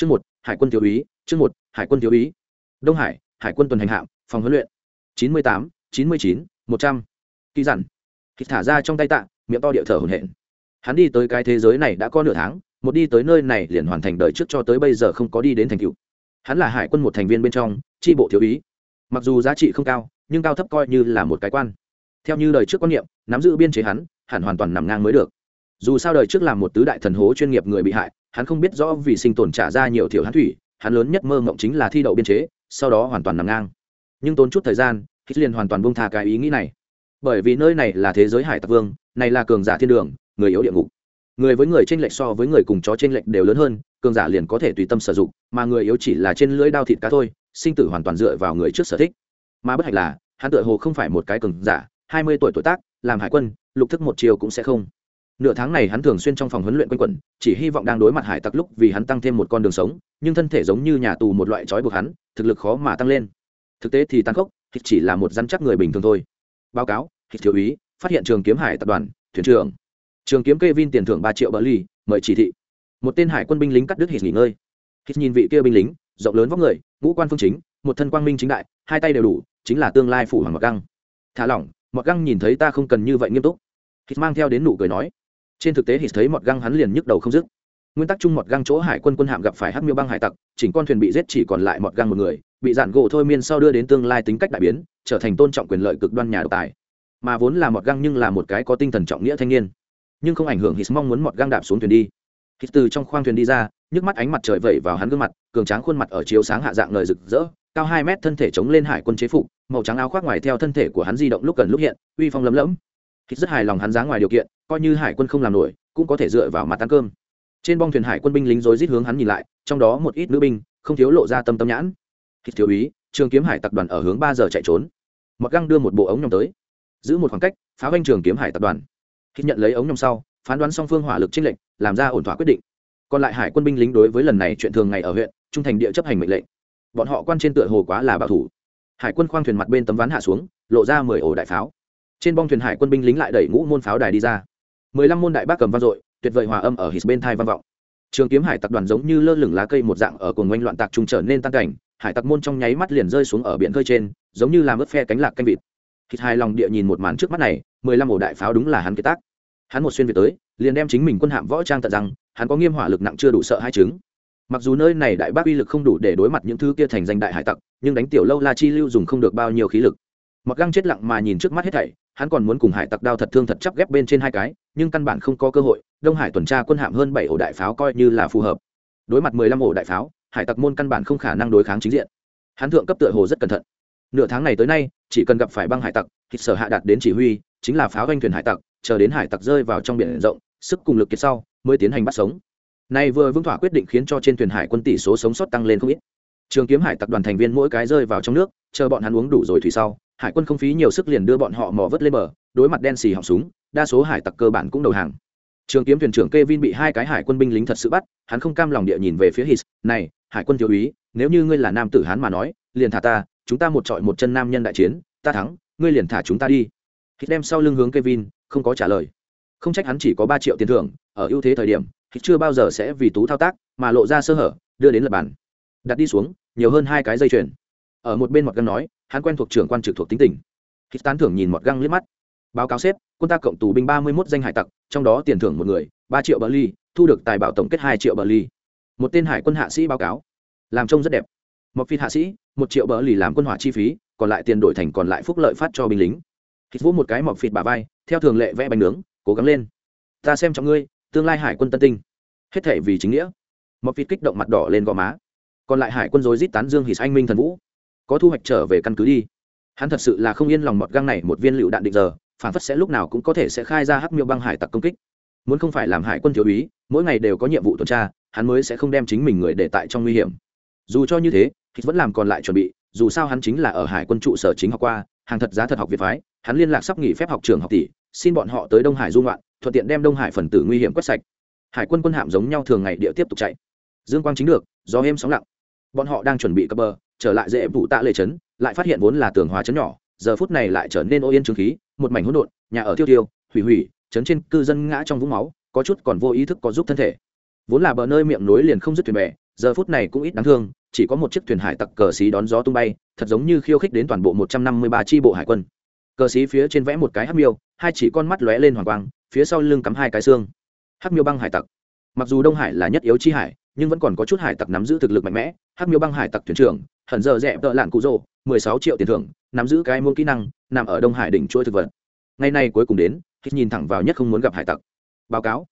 chương một, hải quân thiếu úy, chương một, hải quân thiếu úy. Đông hải hải quân tuần hành hạm, phòng huấn luyện. Chín mươi tám, chín mươi chín, một trăm. Kỳ dặn. Thịt thả ra trong tay tạ, miệng to điệu thở hồn hển. Hắn đi tới cái thế giới này đã có nửa tháng, một đi tới nơi này liền hoàn thành đời trước cho tới bây giờ không có đi đến thành cựu hắn là hải quân một thành viên bên trong, tri bộ thiếu úy. Mặc dù giá trị không cao, nhưng cao thấp coi như là một cái quan. Theo như đời trước quan niệm, nắm giữ biên chế hắn, hẳn hoàn toàn nằm ngang mới được. Dù sao đời trước là một tứ đại thần hố chuyên nghiệp người bị hại hắn không biết rõ vì sinh tồn trả ra nhiều thiểu hắn thủy, hắn lớn nhất mơ mộng chính là thi đậu biên chế, sau đó hoàn toàn nằm ngang. Nhưng tốn chút thời gian hít liền hoàn toàn bông tha cái ý nghĩ này. Bởi vì nơi này là thế giới hải tặc vương, này là cường giả thiên đường, người yếu địa ngục. Người với người tranh lệch so với người cùng chó tranh lệch đều lớn hơn, cường giả liền có thể tùy tâm sử dụng, mà người yếu chỉ là trên lưỡi đao thịt cá thôi, sinh tử hoàn toàn dựa vào người trước sở thích. Mà bất hạnh là, hắn tựa hồ không phải một cái cường giả, hai mươi tuổi tuổi tác, làm hải quân, lục thức một chiều cũng sẽ không nửa tháng này hắn thường xuyên trong phòng huấn luyện quanh quẩn, chỉ hy vọng đang đối mặt hải tặc lúc vì hắn tăng thêm một con đường sống, nhưng thân thể giống như nhà tù một loại trói buộc hắn, thực lực khó mà tăng lên. Thực tế thì tăng khốc, thì chỉ là một dăn chắc người bình thường thôi. Báo cáo, thì thiếu úy phát hiện trường kiếm hải tập đoàn, thuyền trưởng. Trường kiếm kê vin tiền thưởng ba triệu bờ ly mời chỉ thị. Một tên hải quân binh lính cắt đứt hít nghỉ ngơi. Hít nhìn vị kia binh lính, rộng lớn vóc người, ngũ quan phương chính, một thân quang minh chính đại, hai tay đều đủ, chính là tương lai phủ hoàng mọt găng. Thả lỏng mọt găng nhìn thấy ta không cần như vậy nghiêm túc. Hít mang theo đến nụ cười nói trên thực tế hít thấy mọt găng hắn liền nhức đầu không dứt. Nguyên tắc chung mọt găng chỗ hải quân quân hạm gặp phải hắc miêu băng hải tặc, chỉnh con thuyền bị giết chỉ còn lại mọt găng một người, bị giản gỗ thôi miên sau đưa đến tương lai tính cách đại biến, trở thành tôn trọng quyền lợi cực đoan nhà độc tài. Mà vốn là mọt găng nhưng là một cái có tinh thần trọng nghĩa thanh niên. Nhưng không ảnh hưởng hít mong muốn mọt găng đạp xuống thuyền đi. Hít từ trong khoang thuyền đi ra, nhức mắt ánh mặt trời vẩy vào hắn gương mặt, cường tráng khuôn mặt ở chiếu sáng hạ dạng lời rực rỡ, cao hai mét thân thể chống lên hải quân chế phục, màu trắng áo khoác ngoài theo thân thể của hắn di động lúc gần lúc hiện, uy phong lấm lẫm. Hít rất hài lòng hắn dáng ngoài điều kiện coi như hải quân không làm nổi, cũng có thể dựa vào mặt ăn cơm. Trên bong thuyền hải quân binh lính rối rít hướng hắn nhìn lại, trong đó một ít nữ binh, không thiếu lộ ra tâm tâm nhãn. Hít thiếu úy, trường kiếm hải tập đoàn ở hướng ba giờ chạy trốn. Mặc găng đưa một bộ ống nhòm tới. Giữ một khoảng cách, phá vanh trường kiếm hải tập đoàn. Khi nhận lấy ống nhòm sau, phán đoán song phương hỏa lực trinh lệnh làm ra ổn thỏa quyết định. Còn lại hải quân binh lính đối với lần này chuyện thường ngày ở huyện, trung thành địa chấp hành mệnh lệnh. Bọn họ quan trên tựa hồ quá là bảo thủ. Hải quân khoang thuyền mặt bên tấm ván hạ xuống, lộ ra mười ổ đại pháo. Trên bong thuyền hải quân binh lính lại đẩy ngũ môn pháo đài đi ra mười lăm môn đại bác cầm vang dội, tuyệt vời hòa âm ở hít bên thai vang vọng. Trường kiếm hải tặc đoàn giống như lơ lửng lá cây một dạng ở cồn ngoanh loạn tạc trung trở nên tan cảnh, hải tặc môn trong nháy mắt liền rơi xuống ở biển khơi trên, giống như làm ướt phe cánh lạc canh vịt. Hít hai lòng địa nhìn một màn trước mắt này, mười lăm ổ đại pháo đúng là hắn kế tác. Hắn một xuyên về tới, liền đem chính mình quân hạm võ trang tận rằng, hắn có nghiêm hỏa lực nặng chưa đủ sợ hai chứng. Mặc dù nơi này đại bác uy lực không đủ để đối mặt những thứ kia thành danh đại hải tặc, nhưng đánh tiểu lâu la chi lưu dùng không được bao nhiêu khí lực. Mặc găng chết lặng mà nhìn trước mắt hết thảy hắn còn muốn cùng hải tặc đao thật thương thật chắp ghép bên trên hai cái, nhưng căn bản không có cơ hội, đông hải tuần tra quân hạm hơn bảy ổ đại pháo coi như là phù hợp. Đối mặt mười lăm ổ đại pháo, hải tặc môn căn bản không khả năng đối kháng chính diện. Hắn thượng cấp tựa hồ rất cẩn thận. Nửa tháng này tới nay, chỉ cần gặp phải băng hải tặc thì sở hạ đạt đến chỉ huy, chính là pháo doanh thuyền hải tặc, chờ đến hải tặc rơi vào trong biển rộng, sức cùng lực kiệt sau, mới tiến hành bắt sống. Nay vừa vững thỏa quyết định khiến cho trên thuyền hải quân tỷ số sống sót tăng lên không ít. Trường kiếm hải tặc đoàn thành viên mỗi cái rơi vào trong nước, chờ bọn hắn uống đủ rồi thủy sau hải quân không phí nhiều sức liền đưa bọn họ mò vớt lên bờ, đối mặt đen xì họng súng, đa số hải tặc cơ bản cũng đầu hàng. Trường kiếm thuyền trưởng Kevin bị hai cái hải quân binh lính thật sự bắt, hắn không cam lòng địa nhìn về phía his, này, hải quân thiếu úy, nếu như ngươi là nam tử hán mà nói, liền thả ta, chúng ta một trọi một chân nam nhân đại chiến, ta thắng, ngươi liền thả chúng ta đi. Hít đem sau lưng hướng Kevin, không có trả lời. Không trách hắn chỉ có ba triệu tiền thưởng, ở ưu thế thời điểm hít chưa bao giờ sẽ vì tú thao tác, mà lộ ra sơ hở, đưa đến lập bàn. Đặt đi xuống, nhiều hơn hai cái dây chuyền. Ở một bên mặt gân nói hắn quen thuộc trưởng quan trực thuộc tính tình. Khi tán thưởng nhìn mọt găng liếc mắt. Báo cáo xếp, quân ta cộng tù binh ba mươi một danh hải tặc, trong đó tiền thưởng một người, ba triệu bờ ly thu được tài bảo tổng kết hai triệu bờ ly một tên hải quân hạ sĩ báo cáo. Làm trông rất đẹp. Một phi hạ sĩ, một triệu bờ lì làm quân hỏa chi phí, còn lại tiền đổi thành còn lại phúc lợi phát cho binh lính. Hít vũ một cái mọc phịt bà vai, theo thường lệ vẽ bánh nướng, cố gắng lên. Ta xem trọng ngươi, tương lai hải quân tân tinh. Hết thể vì chính nghĩa. Mọc phịt kích động mặt đỏ lên gò má. Còn lại hải quân dối rít tán dương hít anh minh thần vũ có thu hoạch trở về căn cứ đi. Hắn thật sự là không yên lòng mọt găng này một viên lựu đạn định giờ, phản phất sẽ lúc nào cũng có thể sẽ khai ra hắc miêu băng hải tặc công kích. Muốn không phải làm hải quân thiếu úy, mỗi ngày đều có nhiệm vụ tuần tra, hắn mới sẽ không đem chính mình người để tại trong nguy hiểm. Dù cho như thế, thì vẫn làm còn lại chuẩn bị, dù sao hắn chính là ở hải quân trụ sở chính học qua, hàng thật giá thật học việt phái, hắn liên lạc sắp nghỉ phép học trường học tỷ, xin bọn họ tới đông hải du ngoạn, thuận tiện đem đông hải phần tử nguy hiểm quét sạch. Hải quân quân hạm giống nhau thường ngày địa tiếp tục chạy. Dương quang chính được do êm sóng lặng. Bọn họ đang chuẩn bị cập bờ trở lại dễ vụ tạ lệ trấn, lại phát hiện vốn là tường hòa trấn nhỏ, giờ phút này lại trở nên ô yên trương khí, một mảnh hỗn độn, nhà ở tiêu tiêu hủy hủy, trấn trên cư dân ngã trong vũng máu, có chút còn vô ý thức có giúp thân thể. Vốn là bờ nơi miệng nối liền không dứt thuyền bè, giờ phút này cũng ít đáng thương, chỉ có một chiếc thuyền hải tặc cờ xí đón gió tung bay, thật giống như khiêu khích đến toàn bộ một trăm năm mươi ba tri bộ hải quân. Cờ xí phía trên vẽ một cái hắc miêu, hai chỉ con mắt lóe lên hoàng quang, phía sau lưng cắm hai cái xương. Hắc miêu băng hải tặc. Mặc dù đông hải là nhất yếu chi hải nhưng vẫn còn có chút hải tặc nắm giữ thực lực mạnh mẽ hắc miêu băng hải tặc thuyền trưởng hận giờ rẽ vợ lạn cụ rồ, mười sáu triệu tiền thưởng nắm giữ cái muôn kỹ năng nằm ở đông hải đỉnh chuỗi thực vật. Ngày nay cuối cùng đến hít nhìn thẳng vào nhất không muốn gặp hải tặc. Báo cáo.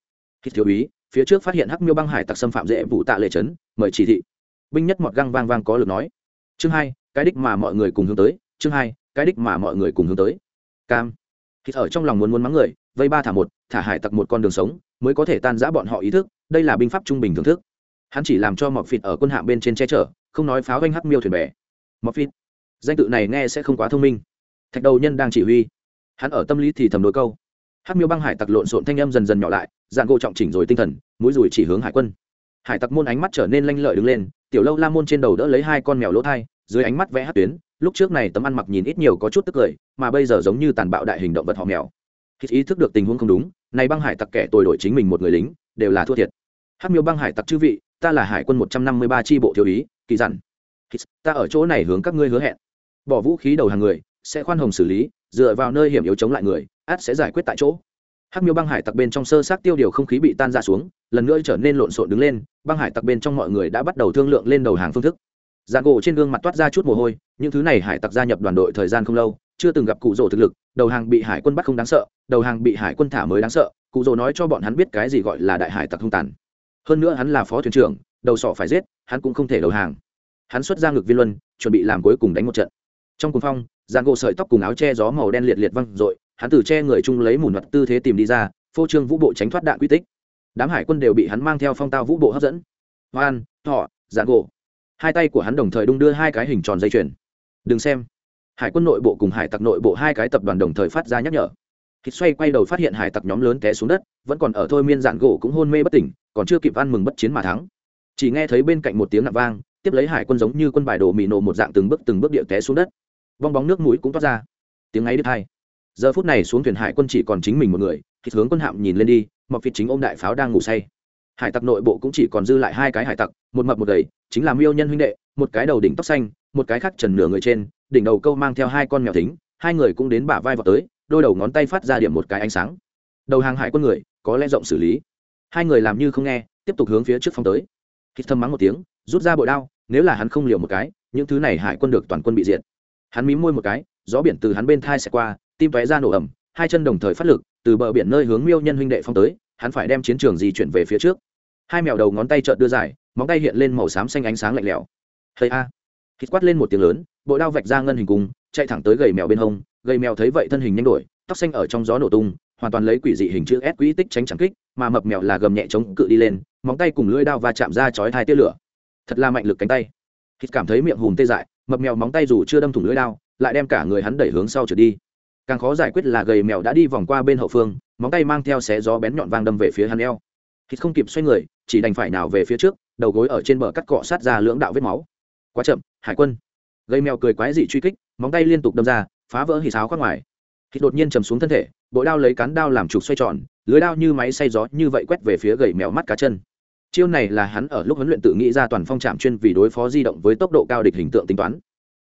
Hít thiếu úy phía trước phát hiện hắc miêu băng hải tặc xâm phạm dễ vụ tạ lệ trấn mời chỉ thị. Binh nhất mọt găng vang vang có lực nói. Chương hai cái đích mà mọi người cùng hướng tới. Chương hai cái đích mà mọi người cùng hướng tới. Cam. Hít ở trong lòng muốn muốn mắng người vây ba thả một thả hải tặc một con đường sống mới có thể tan giã bọn họ ý thức đây là binh pháp trung bình thưởng thức hắn chỉ làm cho mọc phịt ở quân hạng bên trên che chở, không nói pháo doanh hắc miêu thuyền bè. Mọc phịt, danh tự này nghe sẽ không quá thông minh. Thạch đầu nhân đang chỉ huy. Hắn ở tâm lý thì thầm đôi câu. Hắc miêu băng hải tặc lộn xộn thanh âm dần dần nhỏ lại, dạng gỗ trọng chỉnh rồi tinh thần, mũi rùi chỉ hướng hải quân. Hải tặc môn ánh mắt trở nên lanh lợi đứng lên, tiểu lâu la môn trên đầu đỡ lấy hai con mèo lỗ thai, dưới ánh mắt vẽ hát tuyến, lúc trước này tấm ăn mặc nhìn ít nhiều có chút tức cười, mà bây giờ giống như tàn bạo đại hình động vật họ mèo. Khi ý thức được tình huống không đúng, này băng hải tặc kẻ tồi đổi chính mình một người lính, đều là thua thiệt. Hát miêu băng hải tặc chư vị ta là hải quân một trăm năm mươi ba tri bộ thiếu ý, kỳ dặn. Ta ở chỗ này hướng các ngươi hứa hẹn. Bỏ vũ khí đầu hàng người, sẽ khoan hồng xử lý, dựa vào nơi hiểm yếu chống lại người, át sẽ giải quyết tại chỗ. Hắc miêu băng hải tặc bên trong sơ sát tiêu điều không khí bị tan ra xuống, lần nữa trở nên lộn xộn đứng lên, băng hải tặc bên trong mọi người đã bắt đầu thương lượng lên đầu hàng phương thức. Dạng gỗ trên gương mặt toát ra chút mồ hôi, những thứ này hải tặc gia nhập đoàn đội thời gian không lâu, chưa từng gặp cụ rỗ thực lực, đầu hàng bị hải quân bắt không đáng sợ, đầu hàng bị hải quân thả mới đáng sợ, cụ rỗ nói cho bọn hắn biết cái gì gọi là đại hải tặc hung tàn hơn nữa hắn là phó thuyền trưởng, đầu sọ phải giết, hắn cũng không thể đầu hàng. Hắn xuất ra ngực viên luân, chuẩn bị làm cuối cùng đánh một trận. Trong cuồng phong dạng gỗ sợi tóc cùng áo che gió màu đen liệt liệt văng r hắn từ che người chung lấy mùn mặt tư thế tìm đi ra, phô trương vũ bộ tránh thoát đạn quy tích. Đám hải quân đều bị hắn mang theo phong tao vũ bộ hấp dẫn. Hoan, thọ dạng gỗ. Hai tay của hắn đồng thời đung đưa hai cái hình tròn dây chuyền. Đừng xem. Hải quân nội bộ cùng hải tặc nội bộ hai cái tập đoàn đồng thời phát ra nhắc nhở. Khi xoay quay đầu phát hiện hải tặc nhóm lớn té xuống đất, vẫn còn ở thôi miên dạng gỗ cũng hôn mê bất tỉnh còn chưa kịp ăn mừng bất chiến mà thắng. Chỉ nghe thấy bên cạnh một tiếng nặng vang, tiếp lấy hải quân giống như quân bài đồ mì nổ một dạng từng bước từng bước địa té xuống đất. Vong bóng nước mũi cũng toát ra. Tiếng ấy đứt hai giờ phút này xuống thuyền hải quân chỉ còn chính mình một người, thì hướng quân hạm nhìn lên đi mọc phiệt chính ôm đại pháo đang ngủ say. Hải tặc nội bộ cũng chỉ còn dư lại hai cái hải tặc, một mập một gầy, chính là miêu nhân huynh đệ, một cái đầu đỉnh tóc xanh, một cái khác trần nửa người trên, đỉnh đầu câu mang theo hai con mèo thính, hai người cũng đến bả vai vào tới, đôi đầu ngón tay phát ra điểm một cái ánh sáng. Đầu hàng hải quân người, có lẽ rộng xử lý hai người làm như không nghe, tiếp tục hướng phía trước phong tới. Hít thâm mắng một tiếng, rút ra bội đao, nếu là hắn không liều một cái, những thứ này hải quân được toàn quân bị diệt. Hắn mím môi một cái, gió biển từ hắn bên thai sẽ qua, tim tóe ra nổ ẩm, hai chân đồng thời phát lực, từ bờ biển nơi hướng miêu nhân huynh đệ phong tới, hắn phải đem chiến trường di chuyển về phía trước. Hai mèo đầu ngón tay trợn đưa dài, móng tay hiện lên màu xám xanh ánh sáng lạnh lẽo. Hơi a! Hít quát lên một tiếng lớn bộ đao vạch ra ngân hình cung, chạy thẳng tới gầy mèo bên hông, gầy mèo thấy vậy thân hình nhanh đổi, tóc xanh ở trong gió nổ tung hoàn toàn lấy quỷ dị hình chữ S quỹ tích tránh chẳng kích, mà mập mèo là gầm nhẹ chống cự đi lên, móng tay cùng lưỡi đao va chạm ra chói hai tia lửa. Thật là mạnh lực cánh tay. Hít cảm thấy miệng hùm tê dại, mập mèo móng tay dù chưa đâm thủng lưỡi đao, lại đem cả người hắn đẩy hướng sau trượt đi. Càng khó giải quyết là gầy mèo đã đi vòng qua bên hậu phương, móng tay mang theo xé gió bén nhọn vang đâm về phía hắn eo. Hít không kịp xoay người, chỉ đành phải nào về phía trước, đầu gối ở trên bờ cắt cọ sát ra lưỡng đạo vết máu. Quá chậm, hải quân. Gầy mèo cười quái dị truy kích, móng tay liên tục đâm ra, phá vỡ hỉ sáo khoác ngoài. Hít đột nhiên trầm xuống thân thể, bội đao lấy cán đao làm trục xoay tròn, lưới đao như máy xay gió như vậy quét về phía gầy mèo mắt cá chân. Chiêu này là hắn ở lúc huấn luyện tự nghĩ ra toàn phong trạm chuyên vì đối phó di động với tốc độ cao địch hình tượng tính toán.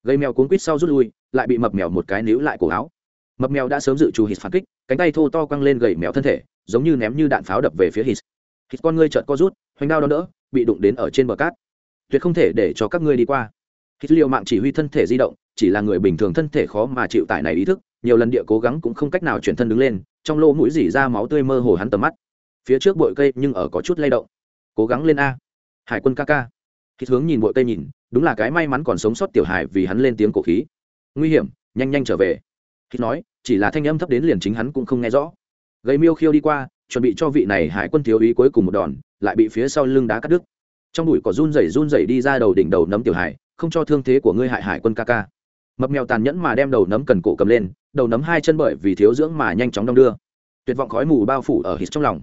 Gầy mèo cuốn quýt sau rút lui, lại bị mập mèo một cái níu lại cổ áo. Mập mèo đã sớm dự trù hít phản kích, cánh tay thô to quăng lên gầy mèo thân thể, giống như ném như đạn pháo đập về phía hít. Hít con ngươi trợt co rút, hoành đao đó đỡ, bị đụng đến ở trên bờ cát. Tuyệt không thể để cho các ngươi đi qua. Hít liệu mạng chỉ huy thân thể di động, chỉ là người bình thường thân thể khó mà chịu tải này ý thức nhiều lần địa cố gắng cũng không cách nào chuyển thân đứng lên, trong lỗ mũi dỉ ra máu tươi mơ hồ hắn tầm mắt. Phía trước bụi cây nhưng ở có chút lay động. Cố gắng lên a. Hải quân ca ca. Khi hướng nhìn bụi cây nhìn, đúng là cái may mắn còn sống sót tiểu hải vì hắn lên tiếng cổ khí. Nguy hiểm, nhanh nhanh trở về. Khi nói, chỉ là thanh âm thấp đến liền chính hắn cũng không nghe rõ. Gây miêu khiêu đi qua, chuẩn bị cho vị này hải quân thiếu ý cuối cùng một đòn, lại bị phía sau lưng đá cắt đứt. Trong bụi có run rẩy run rẩy đi ra đầu đỉnh đầu nấm tiểu hải, không cho thương thế của ngươi hại hải quân ca ca mập mèo tàn nhẫn mà đem đầu nấm cần cổ cầm lên, đầu nấm hai chân bởi vì thiếu dưỡng mà nhanh chóng đong đưa. Tuyệt vọng khói mù bao phủ ở hít trong lòng.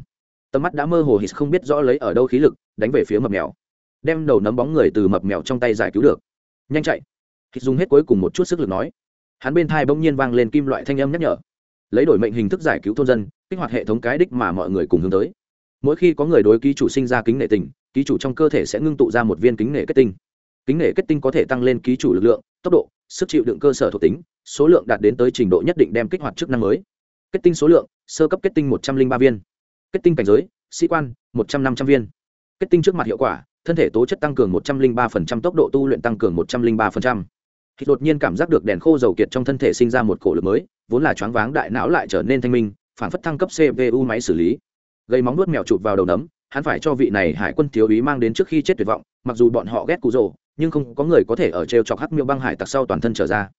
Tầm mắt đã mơ hồ hít không biết rõ lấy ở đâu khí lực, đánh về phía mập mèo. Đem đầu nấm bóng người từ mập mèo trong tay giải cứu được. Nhanh chạy. Hít dùng hết cuối cùng một chút sức lực nói. Hắn bên thai bỗng nhiên vang lên kim loại thanh âm nhắc nhở. Lấy đổi mệnh hình thức giải cứu thôn dân, kích hoạt hệ thống cái đích mà mọi người cùng hướng tới. Mỗi khi có người đối ký chủ sinh ra kính nệ tình, ký chủ trong cơ thể sẽ ngưng tụ ra một viên kính nể kết tinh. Kính nể kết tinh có thể tăng lên ký chủ lực lượng, tốc độ sức chịu đựng cơ sở thuộc tính, số lượng đạt đến tới trình độ nhất định đem kích hoạt chức năng mới. Kết tinh số lượng, sơ cấp kết tinh một trăm linh ba viên. Kết tinh cảnh giới, sĩ quan, một trăm năm trăm viên. Kết tinh trước mặt hiệu quả, thân thể tố chất tăng cường một trăm linh ba tốc độ tu luyện tăng cường một trăm linh ba khi đột nhiên cảm giác được đèn khô dầu kiệt trong thân thể sinh ra một cổ lực mới, vốn là choáng váng đại não lại trở nên thanh minh, phản phất thăng cấp cpu máy xử lý. Gây móng nuốt mèo chụp vào đầu nấm, hắn phải cho vị này hải quân thiếu úy mang đến trước khi chết tuyệt vọng, mặc dù bọn họ ghét cụ rồ nhưng không có người có thể ở t chọc hắc miêu băng hải tặc sau toàn thân trở ra.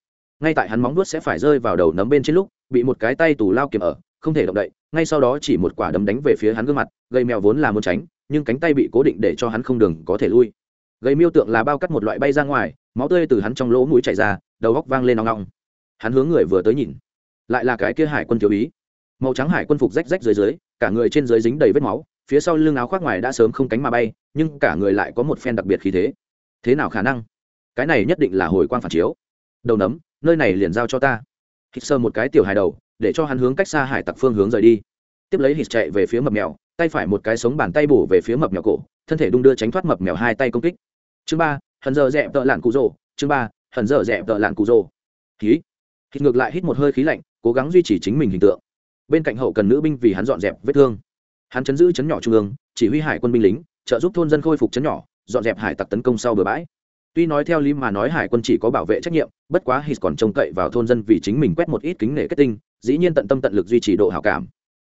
Ngay tại hắn móng vuốt sẽ phải rơi vào đầu nấm bên trên lúc, bị một cái tay tù lao kiềm ở, không thể động đậy, ngay sau đó chỉ một quả đấm đánh về phía hắn gương mặt gây mèo vốn là muốn tránh, nhưng cánh tay bị cố định để cho hắn không đường có thể lui. Gây miêu tượng là bao cắt một loại bay ra ngoài, máu tươi từ hắn trong lỗ mũi chảy ra, đầu góc vang lên nong nong hắn hướng người vừa tới nhìn, lại là cái kia hải quân thiếu ý màu trắng hải quân phục rách rách dưới dưới, cả người trên dưới dính đầy vết máu, phía sau lưng áo khoác ngoài đã sớm không cánh mà bay, nhưng cả người lại có một phen đặc biệt khí thế thế nào khả năng? Cái này nhất định là hồi quang phản chiếu. Đầu nấm, nơi này liền giao cho ta. Hít sơ một cái tiểu hài đầu, để cho hắn hướng cách xa hải tặc phương hướng rời đi. Tiếp lấy hít chạy về phía mập mèo, tay phải một cái sống bàn tay bổ về phía mập mèo cổ, thân thể đung đưa tránh thoát mập mèo hai tay công kích. Chương ba hần giờ dẹp tợ lạn cụ rồ. Chương ba hần giờ dẹp tợ lạn cụ rồ. Khí hít ngược lại hít một hơi khí lạnh, cố gắng duy trì chính mình hình tượng. Bên cạnh hậu cần nữ binh vì hắn dọn dẹp vết thương. Hắn chấn giữ chấn nhỏ trung ương, chỉ huy hải quân binh lính, trợ giúp thôn dân khôi phục chấn nhỏ dọn dẹp hải tặc tấn công sau bờ bãi. Tuy nói theo lý mà nói hải quân chỉ có bảo vệ trách nhiệm, bất quá hít còn trông cậy vào thôn dân vì chính mình quét một ít kính nể kết tinh, dĩ nhiên tận tâm tận lực duy trì độ hảo cảm.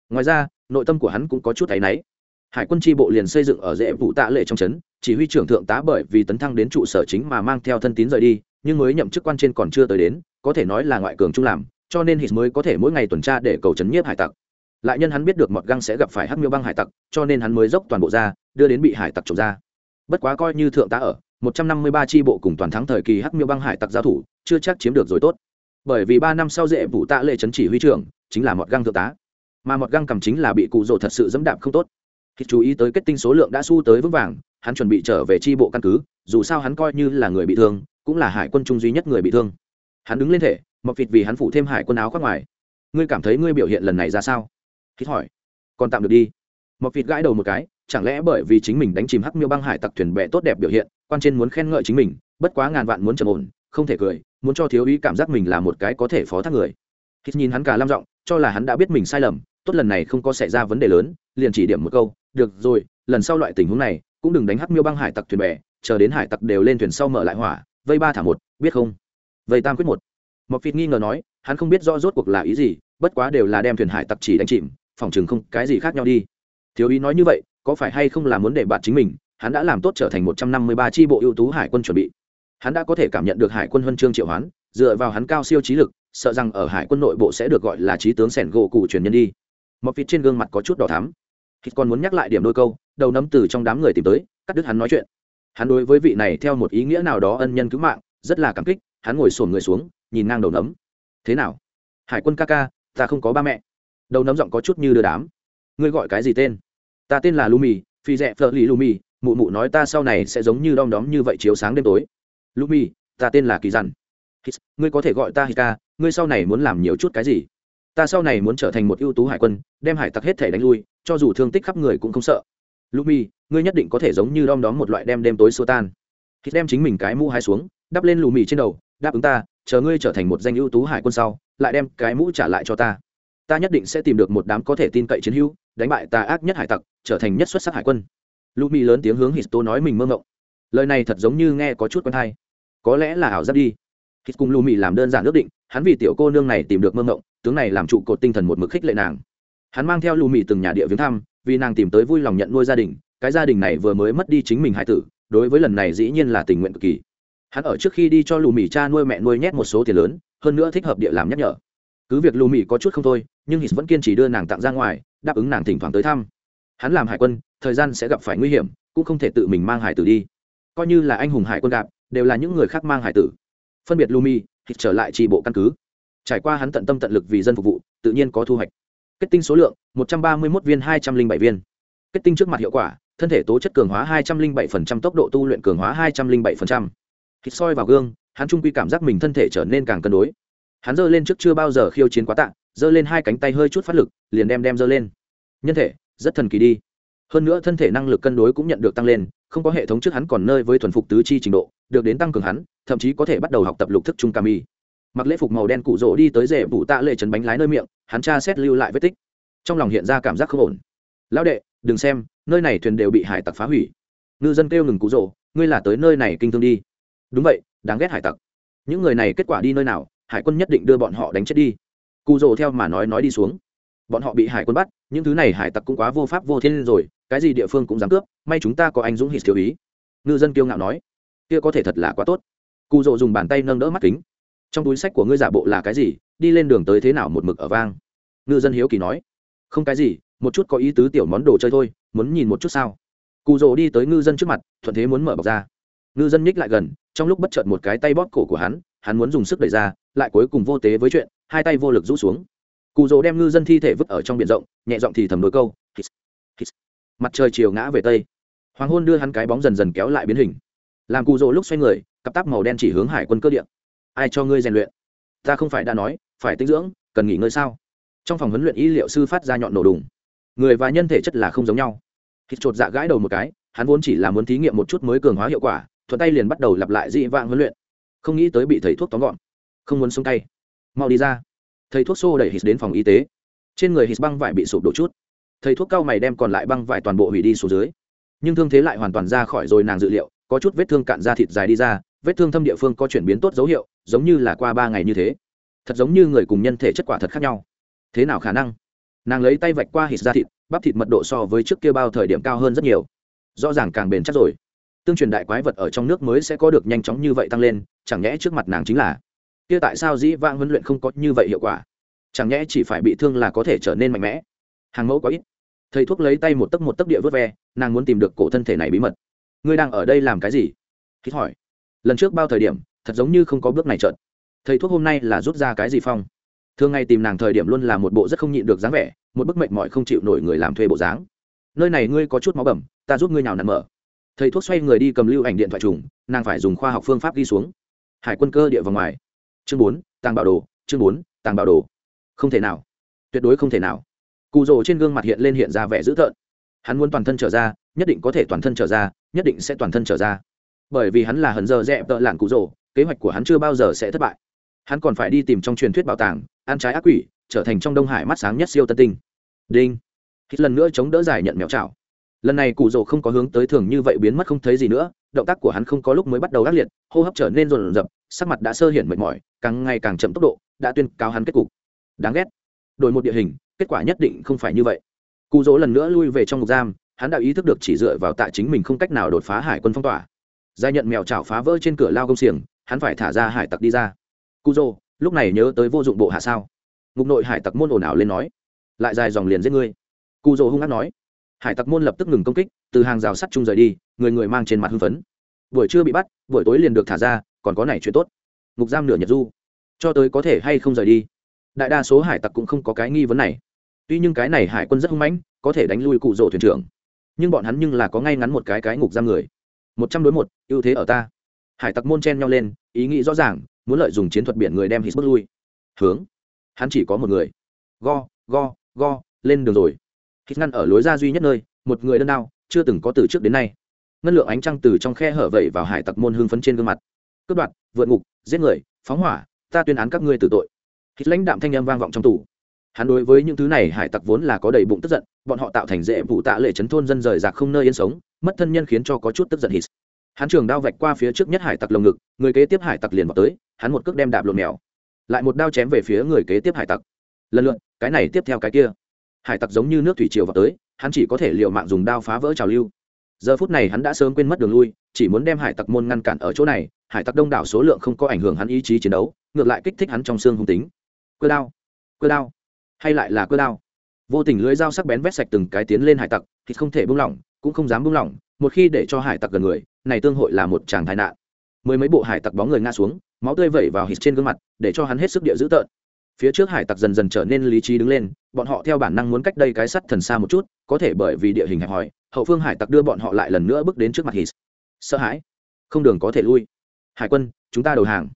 Ngoài ra, nội tâm của hắn cũng có chút thấy náy. Hải quân tri bộ liền xây dựng ở dễ vụ tạ lệ trong trấn, chỉ huy trưởng thượng tá bởi vì tấn thăng đến trụ sở chính mà mang theo thân tín rời đi, nhưng mới nhậm chức quan trên còn chưa tới đến, có thể nói là ngoại cường trung làm, cho nên hít mới có thể mỗi ngày tuần tra để cầu chấn nhiếp hải tặc. Lại nhân hắn biết được mọt găng sẽ gặp phải hắc miêu băng hải tặc, cho nên hắn mới dốc toàn bộ ra, đưa đến bị hải tặc trộm ra bất quá coi như thượng tá ở, một trăm năm mươi ba tri bộ cùng toàn thắng thời kỳ hắc miêu băng hải tặc giao thủ, chưa chắc chiếm được rồi tốt. Bởi vì ba năm sau dễ vụ tạ lệ chấn chỉ huy trưởng, chính là mọt găng thượng tá. Mà mọt găng cầm chính là bị cụ rồ thật sự dẫm đạp không tốt. Khi chú ý tới kết tinh số lượng đã su tới vững vàng, hắn chuẩn bị trở về tri bộ căn cứ, dù sao hắn coi như là người bị thương, cũng là hải quân trung duy nhất người bị thương. Hắn đứng lên thể, mọc vịt vì hắn phụ thêm hải quân áo khoác ngoài. Ngươi cảm thấy ngươi biểu hiện lần này ra sao? Khi hỏi. Còn tạm được đi. Mọc vịt gãi đầu một cái chẳng lẽ bởi vì chính mình đánh chìm hắc miêu băng hải tặc thuyền bè tốt đẹp biểu hiện, quan trên muốn khen ngợi chính mình, bất quá ngàn vạn muốn trầm ổn, không thể cười, muốn cho thiếu ý cảm giác mình là một cái có thể phó thác người. Hít nhìn hắn cả lam giọng, cho là hắn đã biết mình sai lầm, tốt lần này không có xảy ra vấn đề lớn, liền chỉ điểm một câu, được rồi, lần sau loại tình huống này, cũng đừng đánh hắc miêu băng hải tặc thuyền bè, chờ đến hải tặc đều lên thuyền sau mở lại hỏa, vây ba thả một, biết không? Vây tam quyết một. Mọc phịt nghi ngờ nói, hắn không biết rõ rốt cuộc là ý gì, bất quá đều là đem thuyền hải tặc chỉ đánh chìm, phòng chừng không, cái gì khác nhau đi. Thiếu ý nói như vậy có phải hay không là muốn để bạn chính mình, hắn đã làm tốt trở thành một trăm năm mươi ba tri bộ ưu tú hải quân chuẩn bị. Hắn đã có thể cảm nhận được hải quân huân chương triệu hoán, dựa vào hắn cao siêu trí lực, sợ rằng ở hải quân nội bộ sẽ được gọi là trí tướng sẻn gỗ cụ truyền nhân đi. Mọc vịt trên gương mặt có chút đỏ thắm. Khi còn muốn nhắc lại điểm đôi câu, đầu nấm từ trong đám người tìm tới, cắt đứt hắn nói chuyện. Hắn đối với vị này theo một ý nghĩa nào đó ân nhân cứu mạng, rất là cảm kích, hắn ngồi sổn người xuống, nhìn ngang đầu nấm. Thế nào? Hải quân ca ca, ta không có ba mẹ. Đầu nấm giọng có chút như đưa đám. Ngươi gọi cái gì tên? Ta tên là lumi, phi rẽ phở lì lumi, mụ mụ nói ta sau này sẽ giống như đom đóm như vậy chiếu sáng đêm tối. Lumi, ta tên là kỳ dằn ngươi có thể gọi ta hika, ngươi sau này muốn làm nhiều chút cái gì? Ta sau này muốn trở thành một ưu tú hải quân, đem hải tặc hết thể đánh lui, cho dù thương tích khắp người cũng không sợ. Lumi, ngươi nhất định có thể giống như đom đóm một loại đem đêm tối xua tan. Hít đem chính mình cái mũ hai xuống, đắp lên lù mì trên đầu, đáp ứng ta, chờ ngươi trở thành một danh ưu tú hải quân sau, lại đem cái mũ trả lại cho ta ta nhất định sẽ tìm được một đám có thể tin cậy chiến hữu, đánh bại tà ác nhất hải tặc, trở thành nhất xuất sắc hải quân. Lù mì lớn tiếng hướng hít tô nói mình mơ ngộng lời này thật giống như nghe có chút quen hay có lẽ là ảo giác đi. Hít cùng lù mì làm đơn giản ước định, hắn vì tiểu cô nương này tìm được mơ ngộng tướng này làm trụ cột tinh thần một mực khích lệ nàng. Hắn mang theo lù mì từng nhà địa viếng thăm, vì nàng tìm tới vui lòng nhận nuôi gia đình, cái gia đình này vừa mới mất đi chính mình hải tử, đối với lần này dĩ nhiên là tình nguyện cực kỳ. Hắn ở trước khi đi cho lù mì cha nuôi mẹ nuôi nhét một số tiền lớn, hơn nữa thích hợp địa làm nhắc nhở. Cứ việc lù mì có chút không thôi nhưng hít vẫn kiên trì đưa nàng tặng ra ngoài đáp ứng nàng thỉnh thoảng tới thăm. Hắn làm hải quân thời gian sẽ gặp phải nguy hiểm cũng không thể tự mình mang hải tử đi. Coi như là anh hùng hải quân gặp đều là những người khác mang hải tử. Phân biệt Lumi, hít trở lại tri bộ căn cứ. Trải qua hắn tận tâm tận lực vì dân phục vụ tự nhiên có thu hoạch. Kết tinh số lượng một trăm ba mươi một viên hai trăm linh bảy viên. Kết tinh trước mặt hiệu quả thân thể tố chất cường hóa hai trăm linh bảy tốc độ tu luyện cường hóa hai trăm linh bảy hít soi vào gương hắn trung quy cảm giác mình thân thể trở nên càng cân đối. Hắn giơ lên trước chưa bao giờ khiêu chiến quá tạ giơ lên hai cánh tay hơi chút phát lực, liền đem đem giơ lên. Nhân thể, rất thần kỳ đi. Hơn nữa thân thể năng lực cân đối cũng nhận được tăng lên, không có hệ thống trước hắn còn nơi với thuần phục tứ chi trình độ, được đến tăng cường hắn, thậm chí có thể bắt đầu học tập lục thức trung cam y mặc lễ phục màu đen cụ rỗ đi tới rể bụ tạ lệ chấn bánh lái nơi miệng, hắn tra xét lưu lại vết tích. Trong lòng hiện ra cảm giác không ổn. Lão đệ, đừng xem, nơi này thuyền đều bị hải tặc phá hủy. Ngư dân kêu ngừng cụ rỗ, ngươi là tới nơi này kinh thương đi. Đúng vậy, đáng ghét hải tặc. Những người này kết quả đi nơi nào, hải quân nhất định đưa bọn họ đánh chết đi cụ rồ theo mà nói nói đi xuống. Bọn họ bị hải quân bắt, những thứ này hải tặc cũng quá vô pháp vô thiên rồi, cái gì địa phương cũng dám cướp, may chúng ta có anh dũng hít thiếu ý. Ngư dân kiêu ngạo nói, kia có thể thật là quá tốt. Cụ rồ dùng bàn tay nâng đỡ mắt kính. Trong túi sách của ngươi giả bộ là cái gì? Đi lên đường tới thế nào một mực ở vang? Ngư dân hiếu kỳ nói, không cái gì, một chút có ý tứ tiểu món đồ chơi thôi, muốn nhìn một chút sao? Cụ rồ đi tới ngư dân trước mặt, thuận thế muốn mở bọc ra. Ngư dân nhích lại gần, trong lúc bất chợt một cái tay bóp cổ của hắn hắn muốn dùng sức đẩy ra, lại cuối cùng vô tế với chuyện hai tay vô lực rũ xuống. Cụ rỗ đem ngư dân thi thể vứt ở trong biển rộng nhẹ giọng thì thầm đôi câu hít, hít. mặt trời chiều ngã về tây. Hoàng hôn đưa hắn cái bóng dần dần kéo lại biến hình. Làm cụ rỗ lúc xoay người cặp táp màu đen chỉ hướng hải quân cơ điện ai cho ngươi rèn luyện? Ta không phải đã nói phải tinh dưỡng cần nghỉ ngơi sao? Trong phòng huấn luyện y liệu sư phát ra nhọn nổ đùng. Người và nhân thể chất là không giống nhau. Hít chột dạ gãi đầu một cái hắn vốn chỉ là muốn thí nghiệm một chút mới cường hóa hiệu quả thuận tay liền bắt đầu lặp lại dị vãng huấn luyện. Không nghĩ tới bị thầy thuốc tóm gọn. Không muốn xuống tay mau đi ra. Thầy thuốc xô đẩy hít đến phòng y tế. Trên người hít băng vải bị sụp đổ chút. Thầy thuốc cao mày đem còn lại băng vải toàn bộ hủy đi xuống dưới. Nhưng thương thế lại hoàn toàn ra khỏi rồi nàng dự liệu, có chút vết thương cạn da thịt dài đi ra, vết thương thâm địa phương có chuyển biến tốt dấu hiệu, giống như là qua ba ngày như thế. Thật giống như người cùng nhân thể chất quả thật khác nhau. Thế nào khả năng? Nàng lấy tay vạch qua hít da thịt, bắp thịt mật độ so với trước kia bao thời điểm cao hơn rất nhiều. Rõ ràng càng bền chắc rồi. Tương truyền đại quái vật ở trong nước mới sẽ có được nhanh chóng như vậy tăng lên, chẳng nhẽ trước mặt nàng chính là kia tại sao dĩ vãng huấn luyện không có như vậy hiệu quả? Chẳng nhẽ chỉ phải bị thương là có thể trở nên mạnh mẽ? Hàng mẫu có ít. Thầy thuốc lấy tay một tấc một tấc địa vớt ve, nàng muốn tìm được cổ thân thể này bí mật. Ngươi đang ở đây làm cái gì? Hít hỏi. Lần trước bao thời điểm, thật giống như không có bước này trợn thầy thuốc hôm nay là rút ra cái gì phong? Thường ngày tìm nàng thời điểm luôn là một bộ rất không nhịn được dáng vẻ, một bức mệnh mọi không chịu nổi người làm thuê bộ dáng. Nơi này ngươi có chút máu bẩm, ta giúp ngươi nào nặn mở. Thầy thuốc xoay người đi cầm lưu ảnh điện thoại trùng, nàng phải dùng khoa học phương pháp ghi xuống. Hải quân cơ địa vào ngoài chương bốn, tàng bảo đồ, chương bốn, tàng bảo đồ. Không thể nào. Tuyệt đối không thể nào. Cụ rồ trên gương mặt hiện lên hiện ra vẻ dữ tợn. Hắn muốn toàn thân trở ra, nhất định có thể toàn thân trở ra, nhất định sẽ toàn thân trở ra. Bởi vì hắn là hận giờ dẹ tợ lạn cụ rồ, kế hoạch của hắn chưa bao giờ sẽ thất bại. Hắn còn phải đi tìm trong truyền thuyết bảo tàng, ăn trái ác quỷ, trở thành trong đông hải mắt sáng nhất siêu tân tinh. Đinh. Hít lần nữa chống đỡ giải nhận mèo chảo lần này cụ rồ không có hướng tới thường như vậy biến mất không thấy gì nữa, động tác của hắn không có lúc mới bắt đầu ác liệt, hô hấp trở nên rồn rập, sắc mặt đã sơ hiển mệt mỏi, càng ngày càng chậm tốc độ, đã tuyên cáo hắn kết cục. Đáng ghét. Đổi một địa hình, kết quả nhất định không phải như vậy. Cụ rỗ lần nữa lui về trong ngục giam, hắn đã ý thức được chỉ dựa vào tạ chính mình không cách nào đột phá hải quân phong tỏa. Giai nhận mèo chảo phá vỡ trên cửa lao công xiềng, hắn phải thả ra hải tặc đi ra. Cụ rỗ lúc này nhớ tới vô dụng bộ hạ sao? Ngục nội hải tặc môn ồn ào lên nói, lại dài dòng liền giết ngươi. Cụ rỗ hung hát nói hải tặc môn lập tức ngừng công kích, từ hàng rào sắt chung rời đi, người người mang trên mặt hưng phấn. Buổi trưa bị bắt, buổi tối liền được thả ra, còn có này chuyện tốt. Ngục giam nửa nhật du. Cho tới có thể hay không rời đi. Đại đa số hải tặc cũng không có cái nghi vấn này. Tuy nhưng cái này hải quân rất hung mãnh, có thể đánh lui cụ rỗ thuyền trưởng. Nhưng bọn hắn nhưng là có ngay ngắn một cái cái ngục giam người. Một trăm đối một, ưu thế ở ta. Hải tặc môn chen nhau lên, ý nghĩ rõ ràng, muốn lợi dụng chiến thuật biển người đem hít bước lui. Hướng. Hắn chỉ có một người. Go go go, lên đường rồi hít ngăn ở lối ra duy nhất nơi, một người đơn đao, chưa từng có từ trước đến nay. Ngân lượng ánh trăng từ trong khe hở vẩy vào hải tặc môn hưng phấn trên gương mặt. Cướp đoạt, vượt ngục, giết người, phóng hỏa, ta tuyên án các ngươi tử tội. Hít lãnh đạm thanh âm vang vọng trong tủ hắn đối với những thứ này, hải tặc vốn là có đầy bụng tức giận, bọn họ tạo thành dễ vụ tạ lệ chấn thôn dân rời rạc không nơi yên sống, mất thân nhân khiến cho có chút tức giận hít. Hắn trường đao vạch qua phía trước nhất hải tặc lồng ngực, người kế tiếp hải tặc liền vào tới, hắn một cước đem đạp lộn mèo. Lại một đao chém về phía người kế tiếp hải tặc. Lần lượt, cái này tiếp theo cái kia hải tặc giống như nước thủy triều vào tới, hắn chỉ có thể l mạng dùng đao phá vỡ trào lưu. Giờ phút này hắn đã sớm quên mất đường lui, chỉ muốn đem hải tặc môn ngăn cản ở chỗ này, hải tặc đông đảo số lượng không có ảnh hưởng hắn ý chí chiến đấu, ngược lại kích thích hắn trong xương hung tính. Cơ đao cơ đao, hay lại là cơ đao. Vô tình lưới dao sắc bén vét sạch từng cái tiến lên hải tặc, thì không thể buông lỏng, cũng không dám buông lỏng, một khi để cho hải tặc gần người, này tương hội là một tràng tai nạn. Mười mấy bộ hải tặc bóng người ngã xuống, máu tươi vẩy vào hít trên gương mặt, để cho hắn hết sức địa dữ tợn phía trước hải tặc dần dần trở nên lý trí đứng lên, bọn họ theo bản năng muốn cách đây cái sắt thần xa một chút, có thể bởi vì địa hình hẹp hòi, hậu phương hải tặc đưa bọn họ lại lần nữa bước đến trước mặt hít sợ hãi. Không đường có thể lui. Hải quân, chúng ta đầu hàng.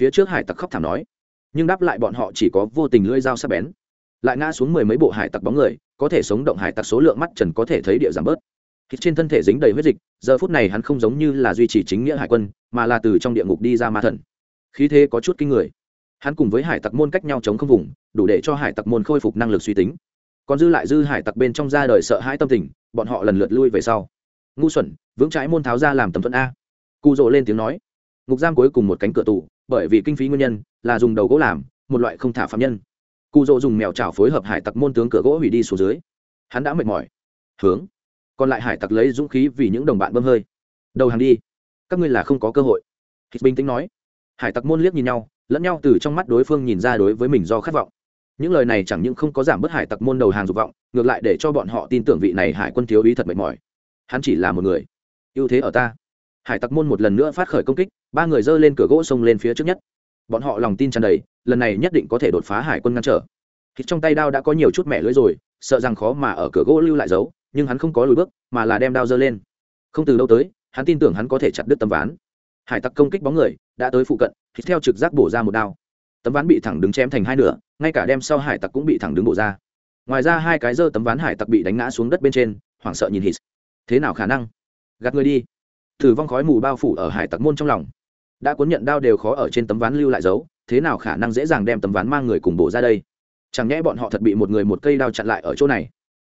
Phía trước hải tặc khóc thảm nói. Nhưng đáp lại bọn họ chỉ có vô tình lưỡi dao sắc bén. Lại ngã xuống mười mấy bộ hải tặc bóng người, có thể sống động hải tặc số lượng mắt trần có thể thấy địa giảm bớt. Hít trên thân thể dính đầy huyết dịch, giờ phút này hắn không giống như là duy trì chính nghĩa hải quân, mà là từ trong địa ngục đi ra ma thần. Khí thế có chút kinh người hắn cùng với hải tặc môn cách nhau chống không vùng, đủ để cho hải tặc môn khôi phục năng lực suy tính. Còn dư lại dư hải tặc bên trong ra đời sợ hãi tâm tình, bọn họ lần lượt lui về sau. Ngu xuẩn, vững trái môn tháo ra làm tầm thuận a. Cụ rộ lên tiếng nói. Ngục giam cuối cùng một cánh cửa tủ bởi vì kinh phí nguyên nhân, là dùng đầu gỗ làm, một loại không thả phạm nhân. Cụ rộ dùng mèo chảo phối hợp hải tặc môn tướng cửa gỗ hủy đi xuống dưới. Hắn đã mệt mỏi. Hướng. Còn lại hải tặc lấy dũng khí vì những đồng bạn bơm hơi. Đầu hàng đi. Các ngươi là không có cơ hội. Hít bình tĩnh nói. Hải tặc môn liếc nhìn nhau lẫn nhau từ trong mắt đối phương nhìn ra đối với mình do khát vọng. Những lời này chẳng những không có giảm bớt hải tặc môn đầu hàng dục vọng, ngược lại để cho bọn họ tin tưởng vị này hải quân thiếu ý thật mệt mỏi. Hắn chỉ là một người. Ưu thế ở ta. Hải tặc môn một lần nữa phát khởi công kích, ba người dơ lên cửa gỗ xông lên phía trước nhất. Bọn họ lòng tin tràn đầy, lần này nhất định có thể đột phá hải quân ngăn trở. Thịt trong tay đao đã có nhiều chút mẹ lưỡi rồi, sợ rằng khó mà ở cửa gỗ lưu lại dấu, nhưng hắn không có lùi bước, mà là đem đao dơ lên. Không từ đâu tới, hắn tin tưởng hắn có thể chặt đứt tấm ván hải tặc công kích bóng người, đã tới phụ cận, thì theo trực giác bổ ra một đao. Tấm ván bị thẳng đứng chém thành hai nửa, ngay cả đem sau hải tặc cũng bị thẳng đứng bổ ra. Ngoài ra hai cái dơ tấm ván hải tặc bị đánh ngã xuống đất bên trên, hoảng sợ nhìn hít. Thế nào khả năng? Gạt người đi. Thử vong khói mù bao phủ ở hải tặc môn trong lòng. Đã cuốn nhận đao đều khó ở trên tấm ván lưu lại dấu, thế nào khả năng dễ dàng đem tấm ván mang người cùng bổ ra đây? Chẳng nhẽ bọn họ thật bị một người một cây đao chặn lại ở chỗ này?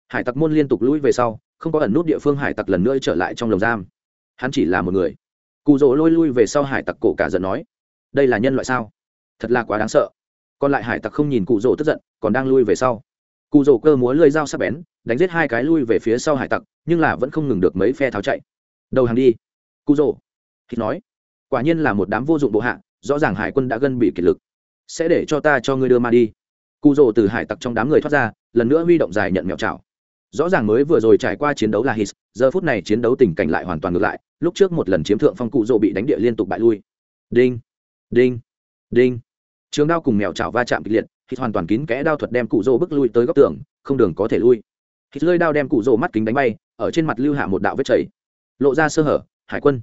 Hải tặc môn liên tục lũi về sau, không có ẩn nút địa phương hải tặc lần nữa trở lại trong lồng giam. Hắn chỉ là một người cụ rỗ lôi lui về sau hải tặc cổ cả giận nói, đây là nhân loại sao? Thật là quá đáng sợ. Còn lại hải tặc không nhìn cụ rỗ tức giận, còn đang lui về sau. Cụ rỗ cơ múa lơi dao sắp bén, đánh giết hai cái lui về phía sau hải tặc, nhưng là vẫn không ngừng được mấy phe tháo chạy. Đầu hàng đi. Cụ rỗ thì nói, quả nhiên là một đám vô dụng bộ hạ, rõ ràng hải quân đã gân bị kiệt lực. Sẽ để cho ta cho ngươi đưa ma đi. Cụ rỗ từ hải tặc trong đám người thoát ra, lần nữa huy động dài nhận mèo chảo rõ ràng mới vừa rồi trải qua chiến đấu là hít giờ phút này chiến đấu tình cảnh lại hoàn toàn ngược lại, lúc trước một lần chiếm thượng phong cụ rỗ bị đánh địa liên tục bại lui. Đinh đinh đinh. Trường đao cùng mèo chảo va chạm kịch liệt hít hoàn toàn kín kẽ đao thuật đem cụ rỗ bước lui tới góc tường, không đường có thể lui. Hít rơi đao đem cụ rỗ mắt kính đánh bay, ở trên mặt lưu hạ một đạo vết chảy. Lộ ra sơ hở, hải quân.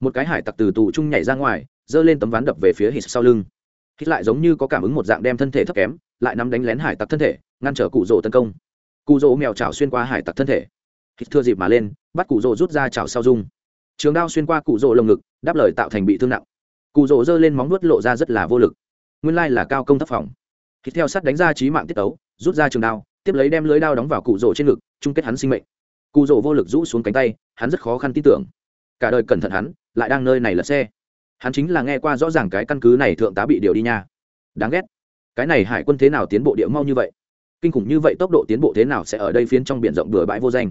Một cái hải tặc từ tù trung nhảy ra ngoài, giơ lên tấm ván đập về phía hít sau lưng. Hít lại giống như có cảm ứng một dạng đem thân thể thấp kém, lại nắm đánh lén hải tặc thân thể, ngăn trở cụ rỗ tấn công cụ rỗ mèo chảo xuyên qua hải tặc thân thể. Hít thưa dịp mà lên, bắt cụ rỗ rút ra chảo sau dung. Trường đao xuyên qua cụ rỗ lồng ngực, đáp lời tạo thành bị thương nặng. Cụ rỗ giơ lên móng nuốt lộ ra rất là vô lực. Nguyên lai là cao công tác phòng. Hít theo sắt đánh ra trí mạng tiết tấu, rút ra trường đao, tiếp lấy đem lưới đao đóng vào cụ rỗ trên ngực, chung kết hắn sinh mệnh. Cụ rỗ vô lực rũ xuống cánh tay, hắn rất khó khăn tin tưởng. Cả đời cẩn thận hắn, lại đang nơi này lật xe. Hắn chính là nghe qua rõ ràng cái căn cứ này thượng tá bị điều đi nha. Đáng ghét. Cái này hải quân thế nào tiến bộ địa mau như vậy? Kinh khủng như vậy tốc độ tiến bộ thế nào sẽ ở đây phiến trong biển rộng bừa bãi vô danh?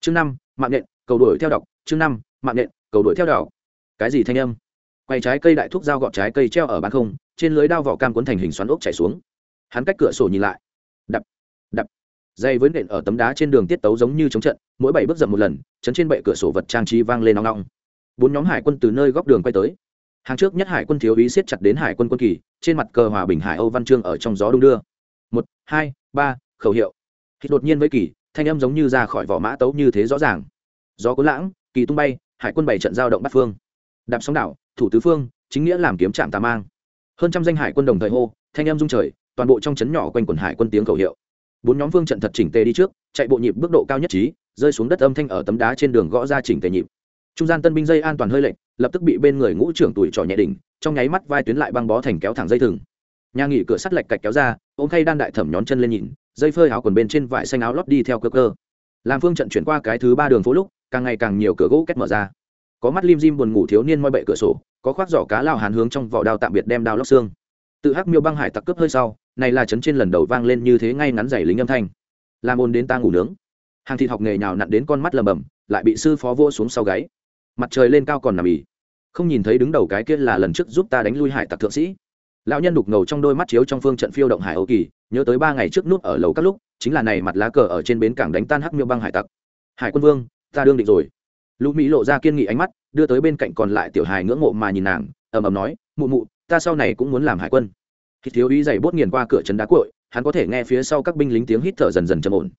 Chương năm, mạng nện cầu đuổi theo đọc. Chương năm, mạng nện cầu đuổi theo đảo cái gì thanh âm? Quay trái cây đại thuốc dao gọt trái cây treo ở ban không, trên lưới đao vỏ cam cuốn thành hình xoắn ốc chảy xuống. Hắn cách cửa sổ nhìn lại. Đập đập. Dây với nện ở tấm đá trên đường tiết tấu giống như chống trận, mỗi bảy bước dậm một lần, chấn trên bệ cửa sổ vật trang trí vang lên nóng nóng bốn nhóm hải quân từ nơi góc đường quay tới. Hàng trước nhất hải quân thiếu ý siết chặt đến hải quân quân kỳ, trên mặt cờ hòa bình hải âu văn chương ở trong gió đung đưa một, hai, ba, khẩu hiệu. Thì đột nhiên với kỳ, thanh âm giống như ra khỏi vỏ mã tấu như thế rõ ràng. Gió cuốn lãng, kỳ tung bay, hải quân bảy trận giao động bắt phương. Đạp sóng đảo, thủ tứ phương, chính nghĩa làm kiếm trạm tà mang. Hơn trăm danh hải quân đồng thời hô, thanh âm rung trời, toàn bộ trong trấn nhỏ quanh quần hải quân tiếng khẩu hiệu. Bốn nhóm phương trận thật chỉnh tề đi trước, chạy bộ nhịp bước độ cao nhất trí, rơi xuống đất âm thanh ở tấm đá trên đường gõ ra chỉnh tề nhịp. Trung gian tân binh dây an toàn hơi lệnh, lập tức bị bên người ngũ trưởng tuổi trò nhẹ đỉnh, trong nháy mắt vai tuyến lại băng bó thành kéo thẳng dây thừng nhà nghỉ cửa sắt lệch cạch kéo ra, ôm khay đan đại thẩm nhón chân lên nhìn, dây phơi áo quần bên trên vải xanh áo lót đi theo cơ cơ. Làm phương trận chuyển qua cái thứ ba đường phố lúc, càng ngày càng nhiều cửa gỗ kết mở ra. Có mắt lim dim buồn ngủ thiếu niên moi bậy cửa sổ, có khoác giỏ cá lao hàn hướng trong vỏ đao tạm biệt đem đao lóc xương. Tự hắc miêu băng hải tặc cướp hơi sau, này là chấn trên lần đầu vang lên như thế ngay ngắn giày lính âm thanh. Làm ồn đến ta ngủ nướng. Hàng thịt học nghề nhào nặn đến con mắt lầm bầm, lại bị sư phó vô xuống sau gáy. Mặt trời lên cao còn nằm ỉ không nhìn thấy đứng đầu cái kia là lần trước giúp ta đánh lui hải tặc thượng sĩ lão nhân đục ngầu trong đôi mắt chiếu trong phương trận phiêu động hải âu kỳ, nhớ tới ba ngày trước nút ở lầu các lúc, chính là này mặt lá cờ ở trên bến cảng đánh tan hắc miêu băng hải tặc. Hải quân vương, ta đương định rồi. Lũ mỹ lộ ra kiên nghị ánh mắt, đưa tới bên cạnh còn lại tiểu hài ngưỡng mộ mà nhìn nàng, ầm ầm nói, mụ mụ, ta sau này cũng muốn làm hải quân. Khi thiếu ý giày bốt nghiền qua cửa trấn đá cội hắn có thể nghe phía sau các binh lính tiếng hít thở dần dần trầm ổn.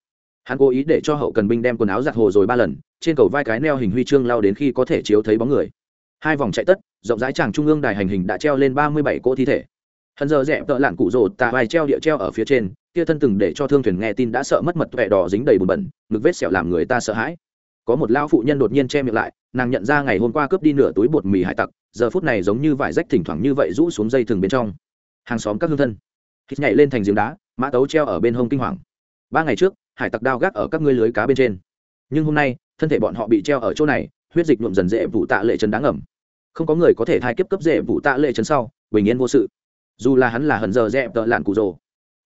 Hắn cố ý để cho hậu cần binh đem quần áo giặt hồ rồi ba lần, trên cầu vai cái neo hình huy chương lao đến khi có thể chiếu thấy bóng người. Hai vòng chạy tất, rộng rãi tràng trung ương đài hành hình đã treo lên ba mươi bảy cỗ thi thể hận giờ rẽ tợ lạn cụ rồ tà vai treo địa treo ở phía trên, kia thân từng để cho thương thuyền nghe tin đã sợ mất mật vẹ đỏ dính đầy bùn bẩn, ngực vết sẹo làm người ta sợ hãi. Có một lao phụ nhân đột nhiên che miệng lại, nàng nhận ra ngày hôm qua cướp đi nửa túi bột mì hải tặc, giờ phút này giống như vải rách thỉnh thoảng như vậy rũ xuống dây thừng bên trong. Hàng xóm các hương thân, hít nhảy lên thành giếng đá, mã tấu treo ở bên hông kinh hoàng. Ba ngày trước, hải tặc đao gác ở các ngươi lưới cá bên trên. Nhưng hôm nay, thân thể bọn họ bị treo ở chỗ này, huyết dịch nhuộm dần dễ vụ tạ lệ trấn đáng ẩm không có người có thể thai kiếp cấp dễ vụ tạ lệ trấn sau, bình yên vô sự dù là hắn là hận giờ dẹp tợ lạn cụ rồ.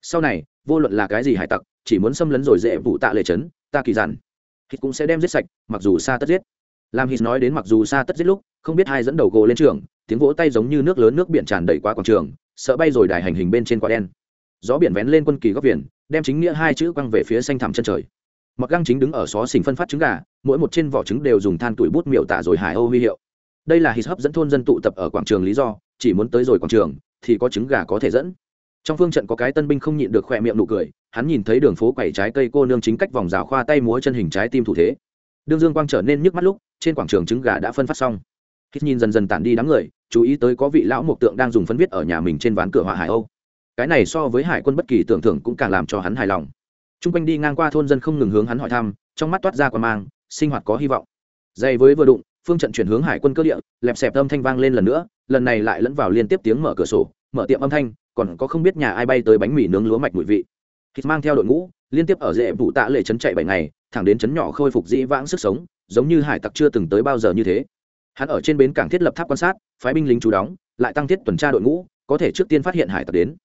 Sau này, vô luận là cái gì hải tặc, chỉ muốn xâm lấn rồi dễ vụ tạ lệ trấn ta kỳ dặn hít cũng sẽ đem giết sạch, mặc dù xa tất giết. Làm hít nói đến mặc dù xa tất giết lúc, không biết hai dẫn đầu gồ lên trường, tiếng vỗ tay giống như nước lớn nước biển tràn đầy qua quảng trường, sợ bay rồi đài hành hình bên trên quả đen. Gió biển vén lên quân kỳ góc biển, đem chính nghĩa hai chữ quăng về phía xanh thẳm chân trời. Mặc găng chính đứng ở xó xình phân phát trứng gà, mỗi một trên vỏ trứng đều dùng than tuổi bút miệu tả rồi hải âu huy hiệu đây là hít hấp dẫn thôn dân tụ tập ở quảng trường lý do, chỉ muốn tới rồi quảng trường, thì có trứng gà có thể dẫn. Trong phương trận có cái tân binh không nhịn được khỏe miệng nụ cười, hắn nhìn thấy đường phố quẩy trái cây cô nương chính cách vòng rào khoa tay múa chân hình trái tim thủ thế. Đương dương quang trở nên nhức mắt lúc, trên quảng trường trứng gà đã phân phát xong. Hít nhìn dần dần tản đi đám người, chú ý tới có vị lão mộc tượng đang dùng phân viết ở nhà mình trên ván cửa hỏa hải âu. Cái này so với hải quân bất kỳ tưởng thưởng cũng càng làm cho hắn hài lòng. T r u n g quanh đi ngang qua thôn dân không ngừng hướng hắn hỏi thăm, trong mắt toát ra quả mang, sinh hoạt có hy vọng. Dày với vừa đụng phương trận chuyển hướng hải quân cơ địa, lẹp xẹp âm thanh vang lên lần nữa, lần này lại lẫn vào liên tiếp tiếng mở cửa sổ, mở tiệm âm thanh, còn có không biết nhà ai bay tới bánh mì nướng lúa mạch mùi vị. Thịt mang theo đội ngũ, liên tiếp ở dễ vụ tạ lệ chấn chạy bảy ngày, thẳng đến chấn nhỏ khôi phục dĩ vãng sức sống, giống như hải tặc chưa từng tới bao giờ như thế. Hắn ở trên bến cảng thiết lập tháp quan sát, phái binh lính chú đóng, lại tăng thiết tuần tra đội ngũ, có thể trước tiên phát hiện hải tặc đến.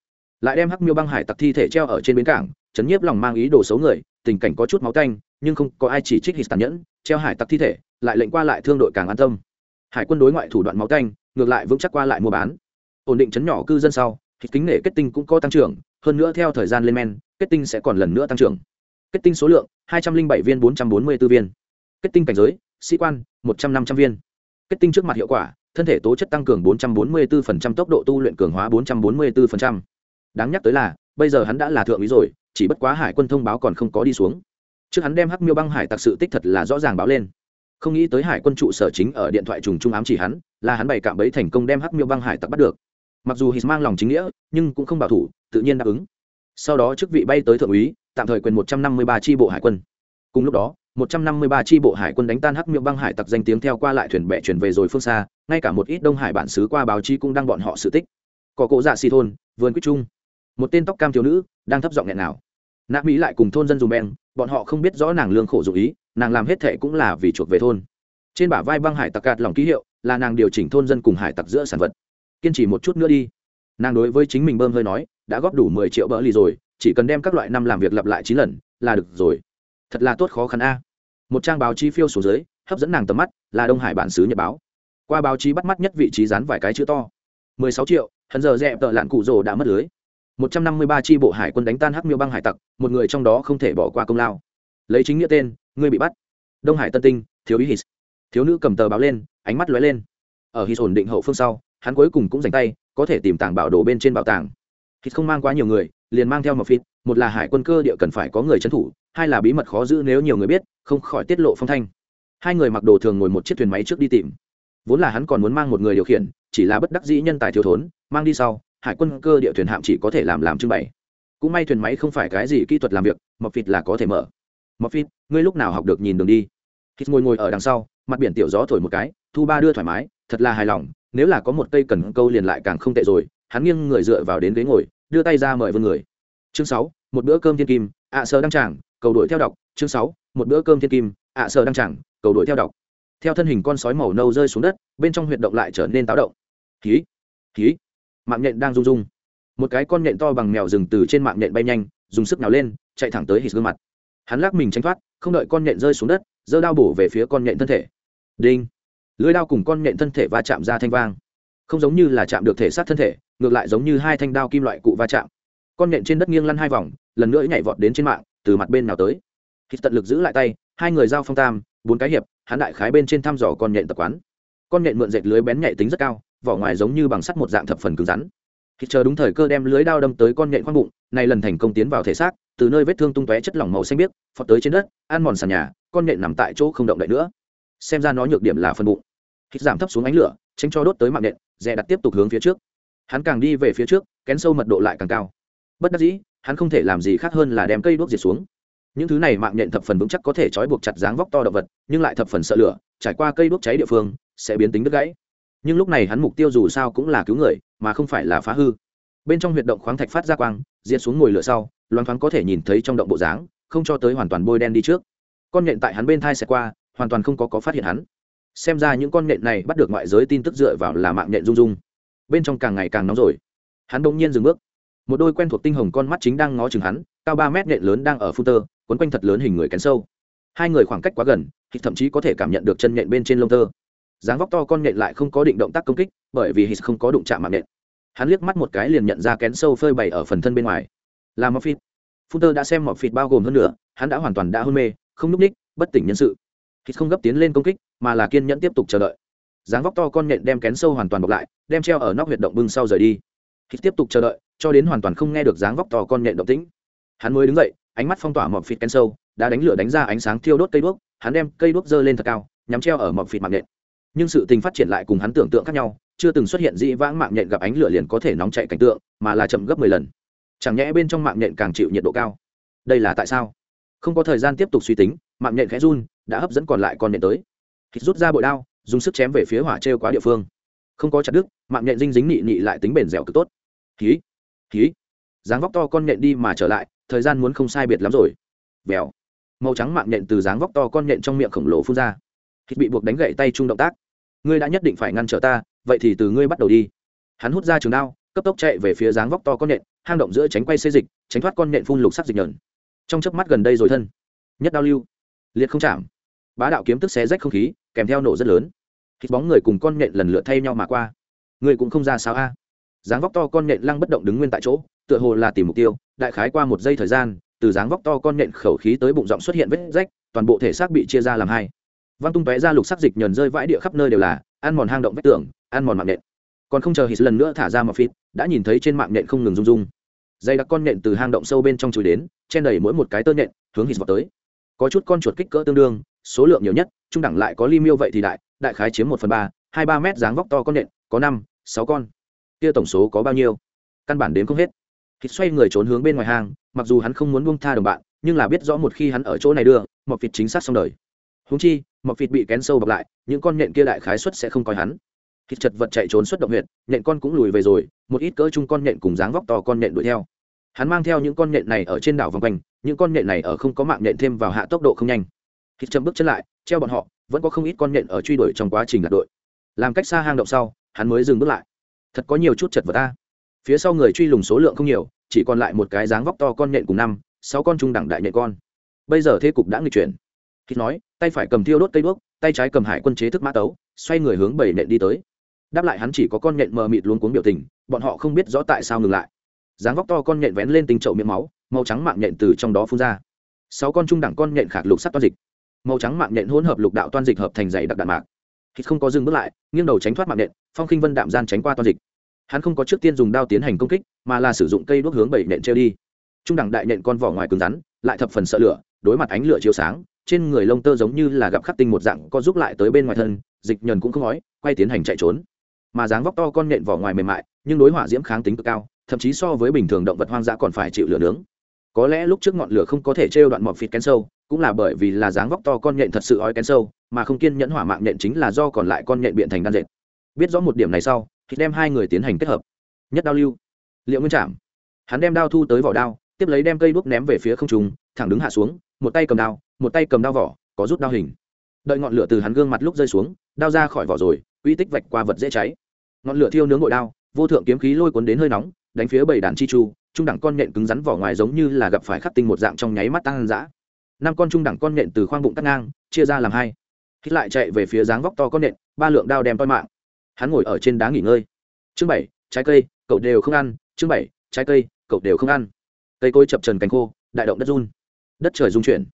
Lại đem hắc miêu băng hải tặc thi thể treo ở trên bến cảng, chấn nhiếp lòng mang ý đồ xấu người, tình cảnh có chút máu tanh, nhưng không có ai chỉ trích hít tàn nhẫn, treo hải tặc thi thể lại lệnh qua lại thương đội càng an tâm. Hải quân đối ngoại thủ đoạn máu canh, ngược lại vững chắc qua lại mua bán. Ổn định chấn nhỏ cư dân sau, thì kính nể kết tinh cũng có tăng trưởng, hơn nữa theo thời gian lên men, kết tinh sẽ còn lần nữa tăng trưởng. Kết tinh số lượng, hai trăm linh bảy viên bốn trăm bốn mươi 444 viên. Kết tinh cảnh giới, sĩ quan, một trăm năm trăm viên. Kết tinh trước mặt hiệu quả, thân thể tố chất tăng cường 444% tốc độ tu luyện cường hóa 444%. đáng nhắc tới là, bây giờ hắn đã là thượng úy rồi, chỉ bất quá hải quân thông báo còn không có đi xuống. Trước hắn đem hắc miêu băng hải tặc sự tích thật là rõ ràng báo lên không nghĩ tới hải quân trụ sở chính ở điện thoại trùng trung ám chỉ hắn, là hắn bày cạm bẫy thành công đem hắc miêu băng hải tặc bắt được. Mặc dù hít mang lòng chính nghĩa, nhưng cũng không bảo thủ, tự nhiên đáp ứng. Sau đó chức vị bay tới thượng úy, tạm thời quyền 153 tri bộ hải quân. Cùng lúc đó 153 chi bộ hải quân đánh tan hắc Miêu băng hải tặc danh tiếng theo qua lại thuyền bè chuyển về rồi phương xa, ngay cả một ít đông hải bản xứ qua báo chí cũng đang bọn họ sự tích. Có cộ dạ xì thôn, vườn quyết trung. Một tên tóc cam thiếu nữ, đang thấp giọng nghẹn nào. Nạ mỹ lại cùng thôn dân dùng beng, bọn họ không biết rõ nàng lương khổ dụ ý nàng làm hết thệ cũng là vì chuộc về thôn. Trên bả vai băng hải tặc cạt lòng ký hiệu, là nàng điều chỉnh thôn dân cùng hải tặc giữa sản vật. Kiên trì một chút nữa đi. Nàng đối với chính mình bơm hơi nói, đã góp đủ mười triệu bỡ lì rồi, chỉ cần đem các loại năm làm việc lặp lại chín lần, là được rồi. Thật là tốt khó khăn a. Một trang báo chí phiêu xuống dưới, hấp dẫn nàng tầm mắt, là đông hải bản xứ nhật báo. Qua báo chí bắt mắt nhất vị trí dán vài cái chữ to. mười sáu triệu, hận giờ dẹp tợ lạn cụ rồ đã mất lưới. một trăm năm mươi ba tri bộ hải quân đánh tan hắc miêu băng hải tặc, một người trong đó không thể bỏ qua công lao. Lấy chính nghĩa tên ngươi bị bắt. Đông hải tân tinh, thiếu ý hít thiếu nữ cầm tờ báo lên, ánh mắt lóe lên. Ở hít ổn định hậu phương sau, hắn cuối cùng cũng dành tay, có thể tìm tàng bảo đồ bên trên bảo tàng. Hít không mang quá nhiều người, liền mang theo một phít một là hải quân cơ địa cần phải có người trấn thủ, hai là bí mật khó giữ nếu nhiều người biết, không khỏi tiết lộ phong thanh. Hai người mặc đồ thường ngồi một chiếc thuyền máy trước đi tìm. Vốn là hắn còn muốn mang một người điều khiển, chỉ là bất đắc dĩ nhân tài thiếu thốn, mang đi sau, hải quân cơ địa thuyền hạm chỉ có thể làm làm trưng bày. Cũng may thuyền máy không phải cái gì kỹ thuật làm việc mọc phịt là có thể mở. Mọc phịt ngươi lúc nào học được nhìn đường đi? Hít ngồi ngồi ở đằng sau, mặt biển tiểu gió thổi một cái, thu ba đưa thoải mái, thật là hài lòng, nếu là có một cây cần câu liền lại càng không tệ rồi. Hắn nghiêng người dựa vào đến ghế ngồi, đưa tay ra mời vươn người. Chương sáu, một bữa cơm thiên kim, ạ sơ đăng tràng, cầu đuổi theo đọc. Chương sáu, một bữa cơm thiên kim, ạ sơ đăng tràng, cầu đuổi theo đọc. Theo thân hình con sói màu nâu rơi xuống đất, bên trong huyệt động lại trở nên táo động. Khí khí mạng nhện đang rung rung. Một cái con nhện to bằng mèo rừng từ trên mạng nhện bay nhanh, dùng sức nào lên, chạy thẳng tới hít gương mặt. Hắn lắc mình tránh thoát không đợi con nhện rơi xuống đất, giơ đao bổ về phía con nhện thân thể. Đinh! Lưới đao cùng con nhện thân thể va chạm ra thanh vang. Không giống như là chạm được thể xác thân thể, ngược lại giống như hai thanh đao kim loại cụ va chạm. Con nhện trên đất nghiêng lăn hai vòng, lần nữa nhảy vọt đến trên mạng, từ mặt bên nào tới. Khi tận lực giữ lại tay, hai người giao phong tam, bốn cái hiệp, hắn đại khái bên trên thăm dò con nhện tập quán. Con nhện mượn dệt lưới bén nhạy tính rất cao, vỏ ngoài giống như bằng sắt một dạng thập phần cứng rắn. Khi chờ đúng thời cơ đem lưới đao đâm tới con nhện khoang bụng này lần thành công tiến vào thể xác, từ nơi vết thương tung tóe chất lỏng màu xanh biếc phọt tới trên đất, ăn mòn sàn nhà, con nện nằm tại chỗ không động đậy nữa. Xem ra nó nhược điểm là phân bụng. Hít giảm thấp xuống ánh lửa, tránh cho đốt tới mạng nện dè đặt tiếp tục hướng phía trước. Hắn càng đi về phía trước, kén sâu mật độ lại càng cao. Bất đắc dĩ, hắn không thể làm gì khác hơn là đem cây đuốc diệt xuống. Những thứ này mạng nhện thập phần vững chắc có thể trói buộc chặt dáng vóc to động vật, nhưng lại thập phần sợ lửa, trải qua cây đuốc cháy địa phương, sẽ biến tính đứt gãy. Nhưng lúc này hắn mục tiêu dù sao cũng là cứu người, mà không phải là phá hư. Bên trong huyệt động khoáng thạch phát ra quang, diệt xuống ngồi lửa sau, loáng thoáng có thể nhìn thấy trong động bộ dáng không cho tới hoàn toàn bôi đen đi trước. Con nhện tại hắn bên thai xẹt qua, hoàn toàn không có có phát hiện hắn. Xem ra những con nhện này bắt được ngoại giới tin tức dựa vào là mạng nhện rung rung. Bên trong càng ngày càng nóng rồi. Hắn đ ỗ n g nhiên dừng bước. Một đôi quen thuộc tinh hồng con mắt chính đang ngó chừng hắn, cao ba mét nhện lớn đang ở phun tơ quấn quanh thật lớn hình người kén sâu. Hai người khoảng cách quá gần, thì thậm chí có thể cảm nhận được chân nhện bên trên lông tơ. Dáng vóc to con nhện lại không có định động tác công kích, bởi vì hít không có đụng chạm mạng nhện. Hắn liếc mắt một cái liền nhận ra kén sâu phơi bày ở phần thân bên ngoài. Là mọc phít đã xem mọi phịt bao gồm hơn nữa hắn đã hoàn toàn đã hôn mê, không lúc ních, bất tỉnh nhân sự. Kịt không gấp tiến lên công kích, mà là kiên nhẫn tiếp tục chờ đợi. Dáng vóc to con nhện đem kén sâu hoàn toàn bọc lại, đem treo ở nóc huyệt động bưng sau rời đi. Kịt tiếp tục chờ đợi, cho đến hoàn toàn không nghe được dáng vóc to con nhện động tĩnh. Hắn mới đứng dậy, ánh mắt phong tỏa mọi phịt kén sâu, đã đánh lửa đánh ra ánh sáng thiêu đốt cây đuốc, hắn đem cây đuốc giơ lên thật cao, nhắm treo ở mọi phịt mạng nhện. Nhưng sự tình phát triển lại cùng hắn tưởng tượng khác nhau, chưa từng xuất hiện dị vãng mạng nhện gặp ánh lửa liền có thể nóng chạy cảnh tượng, mà là chậm gấp mười lần chẳng nhẽ bên trong mạng nhện càng chịu nhiệt độ cao? Đây là tại sao? Không có thời gian tiếp tục suy tính, mạng nhện khẽ run, đã hấp dẫn còn lại con nhện tới. Hít rút ra bội đao, dùng sức chém về phía hỏa trêu quá địa phương. Không có chặt đứt, mạng nhện dinh dính nị nị lại tính bền dẻo cực tốt. Khí khí dáng vóc to con nhện đi mà trở lại, thời gian muốn không sai biệt lắm rồi. Vèo. Màu trắng mạng nhện từ dáng vóc to con nhện trong miệng khổng lồ phun ra. Hít bị buộc đánh gậy tay chung động tác. Ngươi đã nhất định phải ngăn trở ta, vậy thì từ ngươi bắt đầu đi. Hắn hút ra trường đao, cấp tốc chạy về phía dáng vóc to con nhện hang động giữa tránh quay xê dịch, tránh thoát con nện phun lục sắc dịch nhờn. Trong chớp mắt gần đây rồi thân, nhất đao lưu, liệt không chạm. Bá đạo kiếm tức xé rách không khí, kèm theo nổ rất lớn. Hít bóng người cùng con nện lần lượt thay nhau mà qua. Người cũng không ra sao a. Dáng vóc to con nện lăng bất động đứng nguyên tại chỗ, tựa hồ là tìm mục tiêu, đại khái qua một giây thời gian, từ dáng vóc to con nện khẩu khí tới bụng rộng xuất hiện vết rách, toàn bộ thể xác bị chia ra làm hai. Văng tung tóe ra lục sắc dịch nhờn rơi vãi địa khắp nơi đều là, ăn mòn hang động vách tường, ăn mòn mạng nện. còn không chờ hít lần nữa thả ra mà phít đã nhìn thấy trên mạng nện không ngừng rung rung dây đặc con nện từ hang động sâu bên trong chui đến chen đầy mỗi một cái tơ nện, hướng hít vào tới. Có chút con chuột kích cỡ tương đương số lượng nhiều nhất trung đẳng lại có ly miêu vậy thì đại đại khái chiếm một phần ba hai ba mét dáng vóc to con nện có năm sáu con. Kia tổng số có bao nhiêu? Căn bản đến không hết. Hít xoay người trốn hướng bên ngoài hang mặc dù hắn không muốn buông tha đồng bạn nhưng là biết rõ một khi hắn ở chỗ này đưa mọc vịt chính xác xong đời. Húng chi mọc vịt bị kén sâu bọc lại những con nện kia đại khái xuất sẽ không coi hắn. Thịt chật vật chạy trốn xuất động huyện nện con cũng lùi về rồi một ít cỡ chung con nện cùng dáng vóc to con nện đuổi theo hắn mang theo những con nện này ở trên đảo vòng quanh, những con nện này ở không có mạng nện thêm vào hạ tốc độ không nhanh. Khi chậm bước chân lại, treo bọn họ, vẫn có không ít con nhện ở truy đuổi trong quá trình lạc đội. Làm cách xa hang động sau, hắn mới dừng bước lại. Thật có nhiều chút chật vật ta phía sau người truy lùng số lượng không nhiều, chỉ còn lại một cái dáng vóc to con nhện cùng năm, sáu con trung đẳng đại nhện con. Bây giờ thế cục đã nghịch chuyển. Khi nói, tay phải cầm thiêu đốt cây đuốc, tay trái cầm hải quân chế thức mã tấu, xoay người hướng bảy nện đi tới. Đáp lại hắn chỉ có con nhện mờ mịt luống cuống biểu tình, bọn họ không biết rõ tại sao ngừng lại dáng vóc to con nhện vén lên tinh chậu miệng máu, màu trắng mạng nhện từ trong đó phun ra. Sáu con trung đẳng con nhện khạc lục sắt toan dịch. Màu trắng mạng nhện hỗn hợp lục đạo toan dịch hợp thành dày đặc đạn mạc. Hít không có dừng bước lại, nghiêng đầu tránh thoát mạng nhện, phong khinh vân đạm gian tránh qua toan dịch. Hắn không có trước tiên dùng đao tiến hành công kích, mà là sử dụng cây đuốc hướng bảy nện treo đi. Trung đẳng đại nện con vỏ ngoài cứng rắn, lại thập phần sợ lửa, đối mặt ánh lửa chiếu sáng, trên người lông tơ giống như là gặp khắc tinh một dạng có giúp lại tới bên ngoài thân, dịch nhờn cũng không nói, quay tiến hành chạy trốn. Mà dáng vóc to con nện vỏ ngoài mềm mại, nhưng đối hỏa diễm kháng tính cực cao thậm chí so với bình thường động vật hoang dã còn phải chịu lửa nướng. Có lẽ lúc trước ngọn lửa không có thể trêu đoạn mọt phịt kén sâu, cũng là bởi vì là dáng vóc to con nhện thật sự ói kén sâu, mà không kiên nhẫn hỏa mạng nhện chính là do còn lại con nhện biện thành đan dệt. Biết rõ một điểm này sau, thì đem hai người tiến hành kết hợp. Nhất đao lưu. Liệu nguyên chạm hắn đem đao thu tới vỏ đao, tiếp lấy đem cây đuốc ném về phía không trùng thẳng đứng hạ xuống, một tay cầm đao, một tay cầm đao vỏ, có rút đao hình. Đợi ngọn lửa từ hắn gương mặt lúc rơi xuống, đao ra khỏi vỏ rồi, uy tích vạch qua vật dễ cháy. Ngọn lửa thiêu nướng ngội đao, vô thượng kiếm khí lôi cuốn đến hơi nóng đánh phía bảy đàn chi chu, trung đẳng con nhện cứng rắn vỏ ngoài giống như là gặp phải khắc tinh một dạng trong nháy mắt tăng dã. Năm con trung đẳng con nhện từ khoang bụng tắt ngang, chia ra làm hai. Hít lại chạy về phía dáng vóc to con nhện, ba lượng đao đem toi mạng. Hắn ngồi ở trên đá nghỉ ngơi. Chương bảy, trái cây, cậu đều không ăn. Chương bảy, trái cây, cậu đều không ăn. Cây cối chập trần cánh khô, đại động đất run. Đất trời rung chuyển.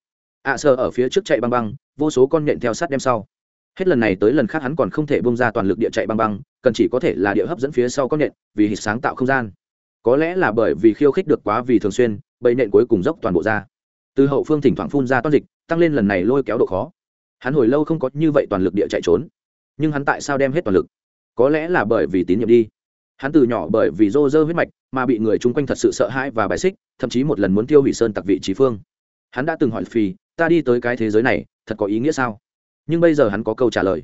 Ạ à sơ ở phía trước chạy băng băng, vô số con nhện theo sát đem sau. Hết lần này tới lần khác hắn còn không thể bông ra toàn lực địa chạy băng băng, cần chỉ có thể là địa hấp dẫn phía sau con nhện, vì hít sáng tạo không gian có lẽ là bởi vì khiêu khích được quá vì thường xuyên, bầy nện cuối cùng dốc toàn bộ ra. Từ hậu phương thỉnh thoảng phun ra toan dịch, tăng lên lần này lôi kéo độ khó. Hắn hồi lâu không có như vậy toàn lực địa chạy trốn. Nhưng hắn tại sao đem hết toàn lực? Có lẽ là bởi vì tín nhiệm đi. Hắn từ nhỏ bởi vì rô rơ huyết mạch mà bị người chung quanh thật sự sợ hãi và bài xích, thậm chí một lần muốn tiêu hủy sơn tặc vị trí phương. Hắn đã từng hỏi phi, ta đi tới cái thế giới này, thật có ý nghĩa sao? Nhưng bây giờ hắn có câu trả lời.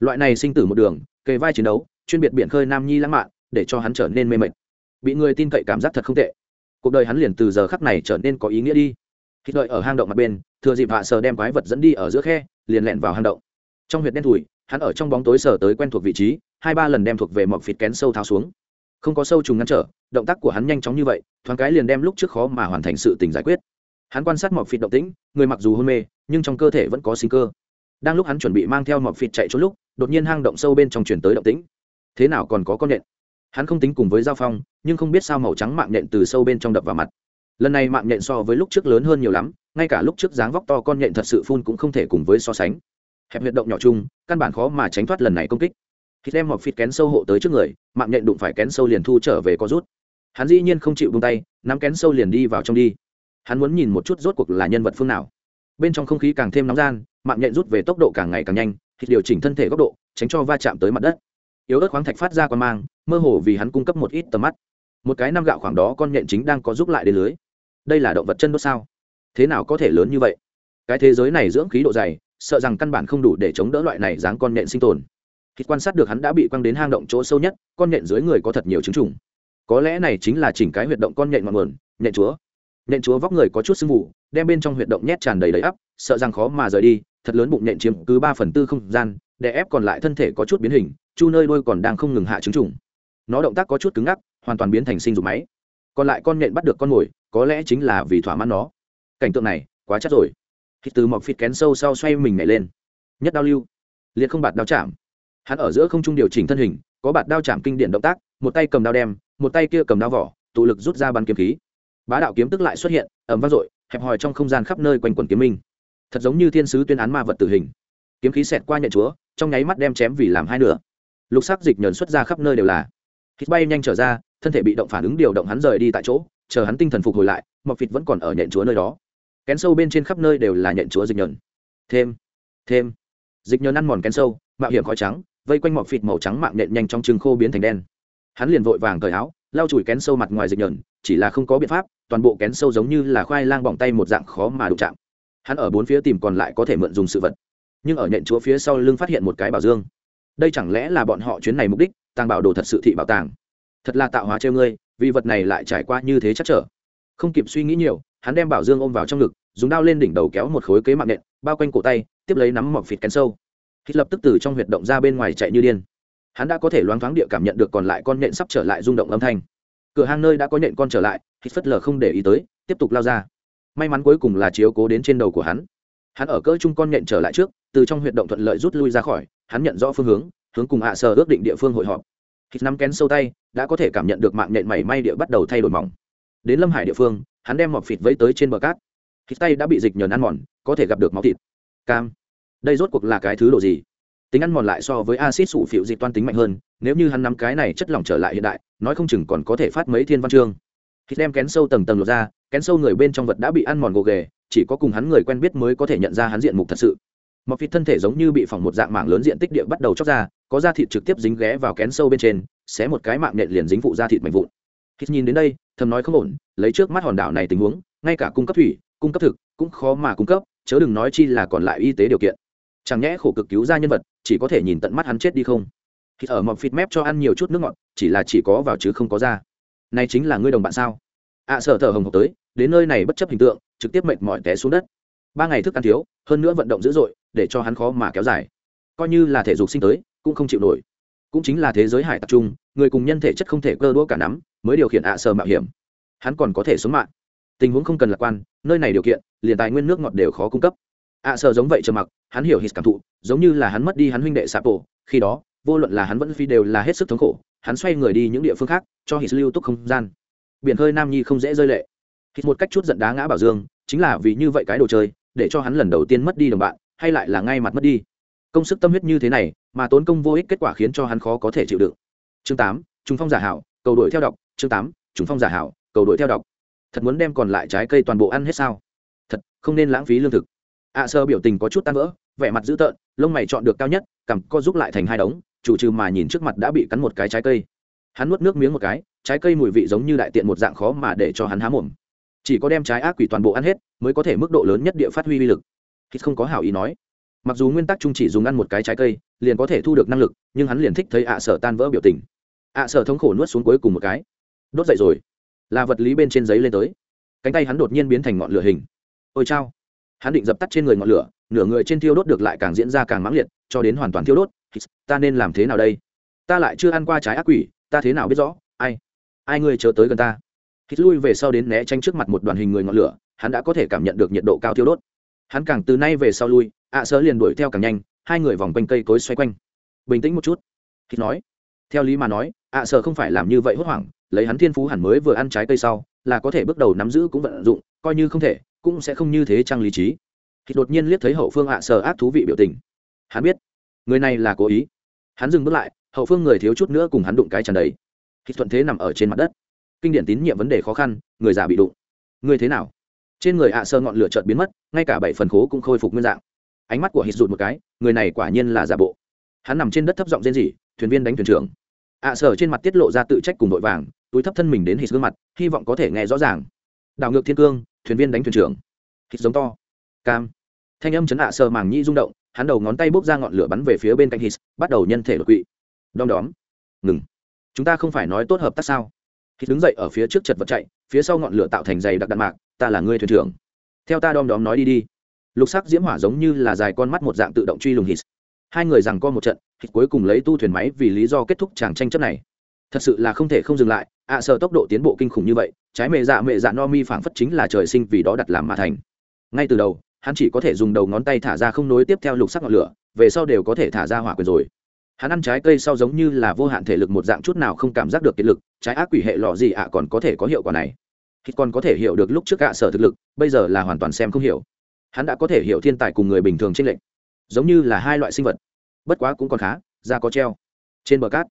Loại này sinh tử một đường, kề vai chiến đấu, chuyên biệt biển khơi nam nhi lãng mạn, để cho hắn trở nên mê mệt bị người tin cậy cảm giác thật không tệ. Cuộc đời hắn liền từ giờ khắc này trở nên có ý nghĩa đi. Khi đợi ở hang động mặt bên, thừa dịp hạ sờ đem quái vật dẫn đi ở giữa khe, liền lẹn vào hang động. Trong huyệt đen thùi hắn ở trong bóng tối sờ tới quen thuộc vị trí, hai ba lần đem thuộc về mọc phịt kén sâu tháo xuống. Không có sâu trùng ngăn trở, động tác của hắn nhanh chóng như vậy, thoáng cái liền đem lúc trước khó mà hoàn thành sự tình giải quyết. Hắn quan sát mọc phịt động tĩnh, người mặc dù hôn mê, nhưng trong cơ thể vẫn có sinh cơ. Đang lúc hắn chuẩn bị mang theo mọc phịt chạy trốn lúc, đột nhiên hang động sâu bên trong chuyển tới động tĩnh. Thế nào còn có con nện? Hắn không tính cùng với giao phong, nhưng không biết sao màu trắng mạng nhện từ sâu bên trong đập vào mặt. Lần này mạng nhện so với lúc trước lớn hơn nhiều lắm, ngay cả lúc trước dáng vóc to con nhện thật sự phun cũng không thể cùng với so sánh. Hẹp huyệt động nhỏ chung, căn bản khó mà tránh thoát lần này công kích. Khi đem hoặc phịt kén sâu hộ tới trước người, mạng nhện đụng phải kén sâu liền thu trở về có rút. Hắn dĩ nhiên không chịu bung tay, nắm kén sâu liền đi vào trong đi. Hắn muốn nhìn một chút rốt cuộc là nhân vật phương nào. Bên trong không khí càng thêm nóng gian, mạng nhện rút về tốc độ càng ngày càng nhanh thì điều chỉnh thân thể góc độ, tránh cho va chạm tới mặt đất. Yếu ớt khoáng thạch phát ra qua mang mơ hồ vì hắn cung cấp một ít tầm mắt. Một cái năm gạo khoảng đó con nhện chính đang có giúp lại đến lưới. Đây là động vật chân đốt sao? Thế nào có thể lớn như vậy? Cái thế giới này dưỡng khí độ dày, sợ rằng căn bản không đủ để chống đỡ loại này dáng con nhện sinh tồn. Khi quan sát được hắn đã bị quăng đến hang động chỗ sâu nhất, con nhện dưới người có thật nhiều chứng trùng. Có lẽ này chính là chỉnh cái huyệt động con nhện ngọn nguồn, nhện chúa. Nhện chúa vóc người có chút sưng vụ đem bên trong huyệt động nhét tràn đầy đầy ắp, sợ rằng khó mà rời đi, thật lớn bụng nhện chiếm cứ ba phần tư không gian để ép còn lại thân thể có chút biến hình, chu nơi đôi còn đang không ngừng hạ chứng trùng nó động tác có chút cứng ngắc, hoàn toàn biến thành sinh dục máy. Còn lại con nhện bắt được con mồi, có lẽ chính là vì thỏa mãn nó. Cảnh tượng này, quá chắc rồi. Khi từ mọc phịt kén sâu sau xoay mình nhảy lên. Nhất đao lưu. Liệt không bạt đao chạm. Hắn ở giữa không trung điều chỉnh thân hình, có bạt đao chạm kinh điển động tác, một tay cầm đao đem, một tay kia cầm đao vỏ, tụ lực rút ra bắn kiếm khí. Bá đạo kiếm tức lại xuất hiện ẩm vang dội, hẹp hòi trong không gian khắp nơi quanh quần kiếm minh. Thật giống như thiên sứ tuyên án ma vật tử hình. Kiếm khí xẹt qua nhận chúa, trong nháy mắt đem chém vì làm hai nửa. Lục sắc dịch nhờn xuất ra khắp nơi đều là hít bay nhanh trở ra, thân thể bị động phản ứng điều động hắn rời đi tại chỗ, chờ hắn tinh thần phục hồi lại mọc vịt vẫn còn ở nhện chúa nơi đó. Kén sâu bên trên khắp nơi đều là nhện chúa dịch nhờn. Thêm thêm. Dịch nhờn ăn mòn kén sâu, mạo hiểm khói trắng, vây quanh mọc vịt màu trắng mạng nhện nhanh trong trừng khô biến thành đen. Hắn liền vội vàng cởi áo, lau chùi kén sâu mặt ngoài dịch nhờn, chỉ là không có biện pháp, toàn bộ kén sâu giống như là khoai lang bỏng tay một dạng khó mà đụng chạm. Hắn ở bốn phía tìm còn lại có thể mượn dùng sự vật. Nhưng ở nhện chúa phía sau lưng phát hiện một cái bảo dương. Đây chẳng lẽ là bọn họ chuyến này mục đích? Tàng bảo đồ thật sự thị bảo tàng. Thật là tạo hóa treo ngươi, vì vật này lại trải qua như thế chắc trở. Không kịp suy nghĩ nhiều, hắn đem bảo dương ôm vào trong ngực, dùng đao lên đỉnh đầu kéo một khối kế mạng nện, bao quanh cổ tay, tiếp lấy nắm mọc phịt kén sâu. Hít lập tức từ trong huyệt động ra bên ngoài chạy như điên. Hắn đã có thể loáng thoáng địa cảm nhận được còn lại con nện sắp trở lại rung động âm thanh. Cửa hàng nơi đã có nện con trở lại, hít phất lờ không để ý tới, tiếp tục lao ra. May mắn cuối cùng là chiếu cố đến trên đầu của hắn. Hắn ở cỡ chung con nện trở lại trước, từ trong huyệt động thuận lợi rút lui ra khỏi, hắn nhận rõ phương hướng hướng cùng hạ à sờ ước định địa phương hội họp. Hít nắm kén sâu tay, đã có thể cảm nhận được mạng nhện mảy may địa bắt đầu thay đổi mỏng. Đến lâm hải địa phương, hắn đem mọc phịt vẫy tới trên bờ cát. Hít tay đã bị dịch nhờn ăn mòn, có thể gặp được máu thịt. Cam. Đây rốt cuộc là cái thứ độ gì? Tính ăn mòn lại so với acid sủ phịu dịch toan tính mạnh hơn, nếu như hắn nắm cái này chất lỏng trở lại hiện đại, nói không chừng còn có thể phát mấy thiên văn chương. Hít đem kén sâu tầng tầng lột ra, kén sâu người bên trong vật đã bị ăn mòn gồ ghề, chỉ có cùng hắn người quen biết mới có thể nhận ra hắn diện mục thật sự. Mọc phịt thân thể giống như bị phỏng một dạng mảng lớn diện tích địa bắt đầu chóc ra có da thịt trực tiếp dính ghé vào kén sâu bên trên xé một cái mạng nện liền dính phụ da thịt mạnh vụn. Hít nhìn đến đây thầm nói không ổn lấy trước mắt hòn đảo này tình huống ngay cả cung cấp thủy cung cấp thực cũng khó mà cung cấp chớ đừng nói chi là còn lại y tế điều kiện. Chẳng nhẽ khổ cực cứu ra nhân vật chỉ có thể nhìn tận mắt hắn chết đi không? Thì ở mọc phịt mép cho ăn nhiều chút nước ngọt chỉ là chỉ có vào chứ không có ra. Này chính là ngươi đồng bạn sao? Ạ à, sợ thở hồng hộc tới đến nơi này bất chấp hình tượng trực tiếp mệt mỏi té xuống đất. Ba ngày thức ăn thiếu hơn nữa vận động dữ dội để cho hắn khó mà kéo dài coi như là thể dục sinh tới, cũng không chịu nổi. Cũng chính là thế giới hải tập trung người cùng nhân thể chất không thể cơ đũa cả nắm, mới điều khiển ạ à sờ mạo hiểm. Hắn còn có thể sống mạng. Tình huống không cần lạc quan, nơi này điều kiện, liền tài nguyên nước ngọt đều khó cung cấp. Ạ à sờ giống vậy trầm mặc, hắn hiểu hít cảm thụ, giống như là hắn mất đi hắn huynh đệ sạp bộ khi đó, vô luận là hắn vẫn phi đều là hết sức thống khổ, hắn xoay người đi những địa phương khác, cho hít lưu túc không gian. Biển hơi nam nhi không dễ rơi lệ. Hít một cách chút giận đá ngã bảo dương, chính là vì như vậy cái đồ chơi, để cho hắn lần đầu tiên mất đi đồng bạn, hay lại là ngay mặt mất đi công sức tâm huyết như thế này, mà tốn công vô ích kết quả khiến cho hắn khó có thể chịu đựng. Chương tám, trùng phong giả hảo, cầu đuổi theo đọc. Chương tám, trùng phong giả hảo, cầu đuổi theo đọc. Thật muốn đem còn lại trái cây toàn bộ ăn hết sao? Thật, không nên lãng phí lương thực. Ạ sơ biểu tình có chút tan vỡ, vẻ mặt dữ tợn, lông mày chọn được cao nhất, cằm co giúp lại thành hai đống, chủ trừ mà nhìn trước mặt đã bị cắn một cái trái cây. Hắn nuốt nước miếng một cái, trái cây mùi vị giống như đại tiện một dạng khó mà để cho hắn há mồm. Chỉ có đem trái ác quỷ toàn bộ ăn hết, mới có thể mức độ lớn nhất địa phát huy uy lực. Hít không có hảo ý nói mặc dù nguyên tắc chung chỉ dùng ăn một cái trái cây, liền có thể thu được năng lực, nhưng hắn liền thích thấy ạ sở tan vỡ biểu tình. Ạ sở thống khổ nuốt xuống cuối cùng một cái. Đốt dậy rồi. Là vật lý bên trên giấy lên tới. Cánh tay hắn đột nhiên biến thành ngọn lửa hình. Ôi chao. Hắn định dập tắt trên người ngọn lửa, nửa người trên thiêu đốt được lại càng diễn ra càng mãng liệt, cho đến hoàn toàn thiêu đốt. Ta nên làm thế nào đây? Ta lại chưa ăn qua trái ác quỷ, ta thế nào biết rõ? Ai? Ai ngươi chớ tới gần ta. Hít lui về sau đến né tranh trước mặt một đoàn hình người ngọn lửa, hắn đã có thể cảm nhận được nhiệt độ cao thiêu đốt hắn càng từ nay về sau lui, ạ à liền đuổi theo càng nhanh, hai người vòng quanh cây cối xoay quanh. Bình tĩnh một chút. Khi nói, theo lý mà nói, ạ à không phải làm như vậy hốt hoảng, lấy hắn thiên phú hẳn mới vừa ăn trái cây sau, là có thể bước đầu nắm giữ cũng vận dụng, coi như không thể, cũng sẽ không như thế trang lý trí. Khi đột nhiên liếc thấy hậu phương ạ sơ ác thú vị biểu tình. Hắn biết, người này là cố ý. Hắn dừng bước lại, hậu phương người thiếu chút nữa cùng hắn đụng cái tràn đầy. Khi thuận thế nằm ở trên mặt đất. Kinh điển tín nhiệm vấn đề khó khăn, người già bị đụng. Người thế nào? Trên người ạ sơ ngọn lửa chợt biến mất, ngay cả bảy phần khố cũng khôi phục nguyên dạng. Ánh mắt của hít rụt một cái, người này quả nhiên là giả bộ. Hắn nằm trên đất thấp giọng rên rỉ, thuyền viên đánh thuyền trưởng. Ạ sở trên mặt tiết lộ ra tự trách cùng vội vàng, túi thấp thân mình đến hít gương mặt, hy vọng có thể nghe rõ ràng. Đảo ngược thiên cương, thuyền viên đánh thuyền trưởng. Hít giống to. Cam. Thanh âm chấn ạ sở màng nhĩ rung động, hắn đầu ngón tay bốc ra ngọn lửa bắn về phía bên cạnh hít, bắt đầu nhân thể đột quỵ. Đom đóm. Ngừng. Chúng ta không phải nói tốt hợp tác sao? Hít đứng dậy ở phía trước chật vật chạy, phía sau ngọn lửa tạo thành dày đặc đạn mạc ta là người thuyền trưởng. Theo ta đom đóm nói đi đi. Lục sắc diễm hỏa giống như là dài con mắt một dạng tự động truy lùng hít. Hai người rằng co một trận hít cuối cùng lấy tu thuyền máy vì lý do kết thúc chàng tranh chấp này. Thật sự là không thể không dừng lại ạ à, sợ tốc độ tiến bộ kinh khủng như vậy trái mẹ dạ mẹ dạ no mi phảng phất chính là trời sinh vì đó đặt làm mà thành. Ngay từ đầu hắn chỉ có thể dùng đầu ngón tay thả ra không nối tiếp theo lục sắc ngọn lửa về sau đều có thể thả ra hỏa quyền rồi. Hắn ăn trái cây sau giống như là vô hạn thể lực một dạng chút nào không cảm giác được kiệt lực trái ác quỷ hệ lọ gì ạ còn có thể có hiệu quả này hít còn có thể hiểu được lúc trước ạ sở thực lực, bây giờ là hoàn toàn xem không hiểu. Hắn đã có thể hiểu thiên tài cùng người bình thường trên lệnh giống như là hai loại sinh vật. Bất quá cũng còn khá, da có treo. Trên bờ cát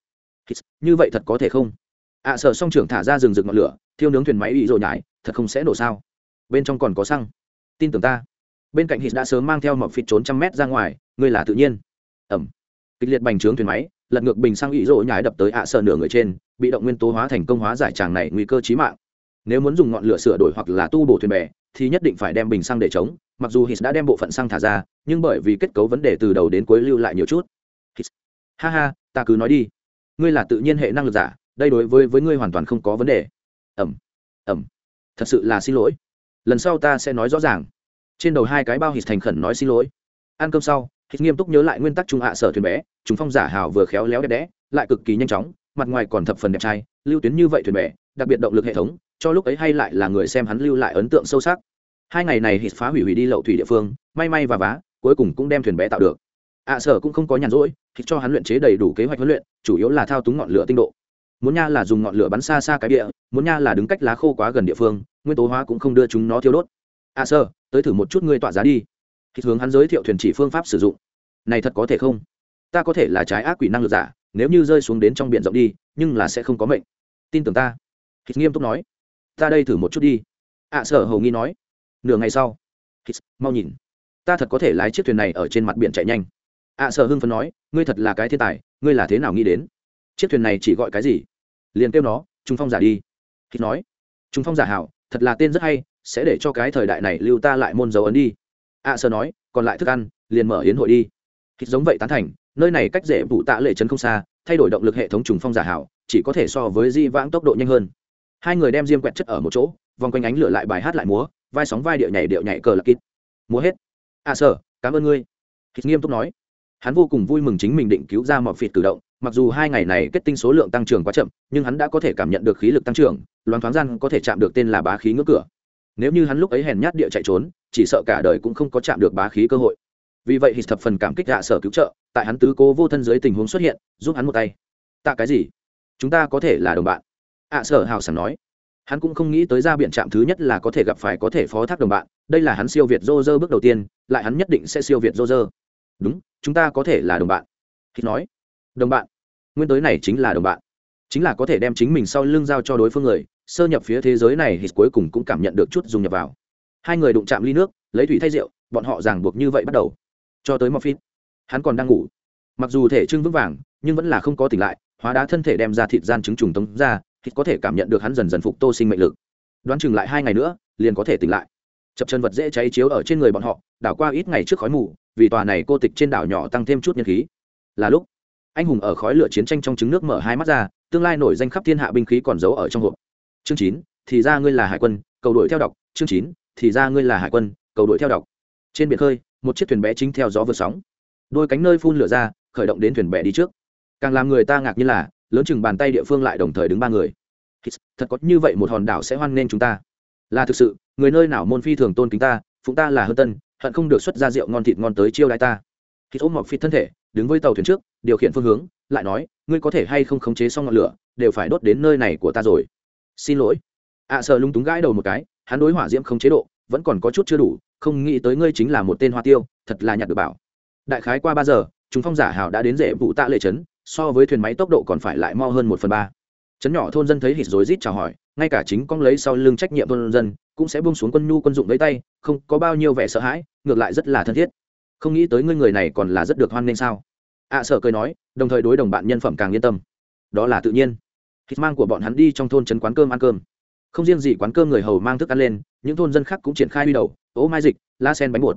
như vậy thật có thể không? Ạ sở song trưởng thả ra rừng rực ngọn lửa, thiêu nướng thuyền máy bị rồi nhải, thật không sẽ nổ sao? Bên trong còn có xăng. Tin tưởng ta. Bên cạnh hít đã sớm mang theo mọc phịt trốn trăm mét ra ngoài, ngươi là tự nhiên. Ẩm. Kịch liệt bành trướng thuyền máy, lật ngược bình xăng bị rỗ nhái đập tới ạ sở nửa người trên, bị động nguyên tố hóa thành công hóa giải tràng này nguy cơ chí mạng nếu muốn dùng ngọn lửa sửa đổi hoặc là tu bổ thuyền bè thì nhất định phải đem bình xăng để chống mặc dù hít đã đem bộ phận xăng thả ra nhưng bởi vì kết cấu vấn đề từ đầu đến cuối lưu lại nhiều chút. Hít. ha ha ta cứ nói đi. Ngươi là tự nhiên hệ năng lực giả đây đối với với ngươi hoàn toàn không có vấn đề. Ẩm ẩm thật sự là xin lỗi. Lần sau ta sẽ nói rõ ràng. Trên đầu hai cái bao hít thành khẩn nói xin lỗi. Ăn cơm sau hít nghiêm túc nhớ lại nguyên tắc trung hạ sở thuyền bé chúng phong giả hào vừa khéo léo đẹp đẽ lại cực kỳ nhanh chóng mặt ngoài còn thập phần đẹp trai lưu tuyến như vậy thuyền bè, đặc biệt động lực hệ thống cho lúc ấy hay lại là người xem hắn lưu lại ấn tượng sâu sắc. Hai ngày này hít phá hủy hủy đi lậu thủy địa phương, may may và vá, cuối cùng cũng đem thuyền bé tạo được. Ạ sở cũng không có nhàn rỗi, hít cho hắn luyện chế đầy đủ kế hoạch huấn luyện, chủ yếu là thao túng ngọn lửa tinh độ. Muốn nha là dùng ngọn lửa bắn xa xa cái địa, muốn nha là đứng cách lá khô quá gần địa phương, nguyên tố hóa cũng không đưa chúng nó thiêu đốt. Ạ sở, tới thử một chút ngươi tỏa giá đi. Hít hướng hắn giới thiệu thuyền chỉ phương pháp sử dụng. Này thật có thể không? Ta có thể là trái ác quỷ năng lực giả, nếu như rơi xuống đến trong biển rộng đi, nhưng là sẽ không có mệnh. Tin tưởng ta. Hít nghiêm túc nói ta đây thử một chút đi. Ạ sở hầu nghi nói. Nửa ngày sau, hít, mau nhìn. Ta thật có thể lái chiếc thuyền này ở trên mặt biển chạy nhanh. Ạ sở hưng phấn nói, ngươi thật là cái thiên tài, ngươi là thế nào nghĩ đến? Chiếc thuyền này chỉ gọi cái gì? Liền kêu nó, trung phong giả đi. Hít nói, trung phong giả hảo, thật là tên rất hay, sẽ để cho cái thời đại này lưu ta lại môn dấu ấn đi. Ạ sở nói, còn lại thức ăn, liền mở yến hội đi. Hít giống vậy tán thành, nơi này cách dễ vụ tạ lệ trấn không xa, thay đổi động lực hệ thống trùng phong giả hảo, chỉ có thể so với di vãng tốc độ nhanh hơn hai người đem diêm quẹt chất ở một chỗ, vòng quanh ánh lửa lại bài hát lại múa, vai sóng vai điệu nhảy điệu nhảy cờ lạc kít. Múa hết. À sở cảm ơn ngươi. Kít nghiêm túc nói. Hắn vô cùng vui mừng chính mình định cứu ra mọi phịt cử động, mặc dù hai ngày này kết tinh số lượng tăng trưởng quá chậm, nhưng hắn đã có thể cảm nhận được khí lực tăng trưởng, loáng thoáng gian có thể chạm được tên là bá khí ngưỡng cửa. Nếu như hắn lúc ấy hèn nhát địa chạy trốn, chỉ sợ cả đời cũng không có chạm được bá khí cơ hội. Vì vậy hít thập phần cảm kích hạ sở cứu trợ, tại hắn tứ cố vô thân dưới tình huống xuất hiện, giúp hắn một tay. Tạ cái gì? Chúng ta có thể là đồng bạn ạ sở hào sảng nói. Hắn cũng không nghĩ tới ra biện trạm thứ nhất là có thể gặp phải có thể phó thác đồng bạn, đây là hắn siêu việt dô dơ bước đầu tiên, lại hắn nhất định sẽ siêu việt dô dơ đúng, chúng ta có thể là đồng bạn. Hít nói, đồng bạn, nguyên tới này chính là đồng bạn. Chính là có thể đem chính mình sau lưng giao cho đối phương người, sơ nhập phía thế giới này hít cuối cùng cũng cảm nhận được chút dùng nhập vào. Hai người đụng chạm ly nước, lấy thủy thay rượu, bọn họ ràng buộc như vậy bắt đầu. Cho tới mọc hắn còn đang ngủ. Mặc dù thể trưng vững vàng, nhưng vẫn là không có tỉnh lại, hóa đá thân thể đem ra thịt gian trứng trùng tống ra hít có thể cảm nhận được hắn dần dần phục tô sinh mệnh lực. Đoán chừng lại hai ngày nữa, liền có thể tỉnh lại. Chập chân vật dễ cháy chiếu ở trên người bọn họ, đảo qua ít ngày trước khói mù, vì tòa này cô tịch trên đảo nhỏ tăng thêm chút nhân khí. Là lúc, anh hùng ở khói lửa chiến tranh trong trứng nước mở hai mắt ra, tương lai nổi danh khắp thiên hạ binh khí còn giấu ở trong hộp. Chương chín, thì ra ngươi là hải quân, cầu đuổi theo đọc. Chương chín, thì ra ngươi là hải quân, cầu đuổi theo đọc. Trên biển khơi, một chiếc thuyền bé chính theo gió vượt sóng. Đôi cánh nơi phun lửa ra, khởi động đến thuyền bè đi trước. Càng làm người ta ngạc nhiên là lớn chừng bàn tay địa phương lại đồng thời đứng ba người. Thật có như vậy một hòn đảo sẽ hoan nghênh chúng ta. Là thực sự, người nơi nào môn phi thường tôn kính ta, phụng ta là hơn tân, hận không được xuất ra rượu ngon thịt ngon tới chiêu đãi ta. Khi ôm mọc phi thân thể, đứng với tàu thuyền trước, điều khiển phương hướng, lại nói, ngươi có thể hay không khống chế xong ngọn lửa, đều phải đốt đến nơi này của ta rồi. Xin lỗi. Ạ sợ lung túng gãi đầu một cái, hắn đối hỏa diễm không chế độ, vẫn còn có chút chưa đủ, không nghĩ tới ngươi chính là một tên hoa tiêu, thật là nhặt được bảo. Đại khái qua ba giờ, chúng phong giả hào đã đến rễ vụ tạ lệ trấn so với thuyền máy tốc độ còn phải lại mo hơn một phần ba. Trấn nhỏ thôn dân thấy hít rối rít chào hỏi ngay cả chính con lấy sau lưng trách nhiệm thôn dân cũng sẽ buông xuống quân nhu quân dụng lấy tay không có bao nhiêu vẻ sợ hãi ngược lại rất là thân thiết. Không nghĩ tới ngươi người này còn là rất được hoan nghênh sao? Ạ à, sợ cười nói đồng thời đối đồng bạn nhân phẩm càng yên tâm. Đó là tự nhiên. Hít mang của bọn hắn đi trong thôn trấn quán cơm ăn cơm. Không riêng gì quán cơm người hầu mang thức ăn lên những thôn dân khác cũng triển khai đi đầu ố mai dịch la sen bánh bột.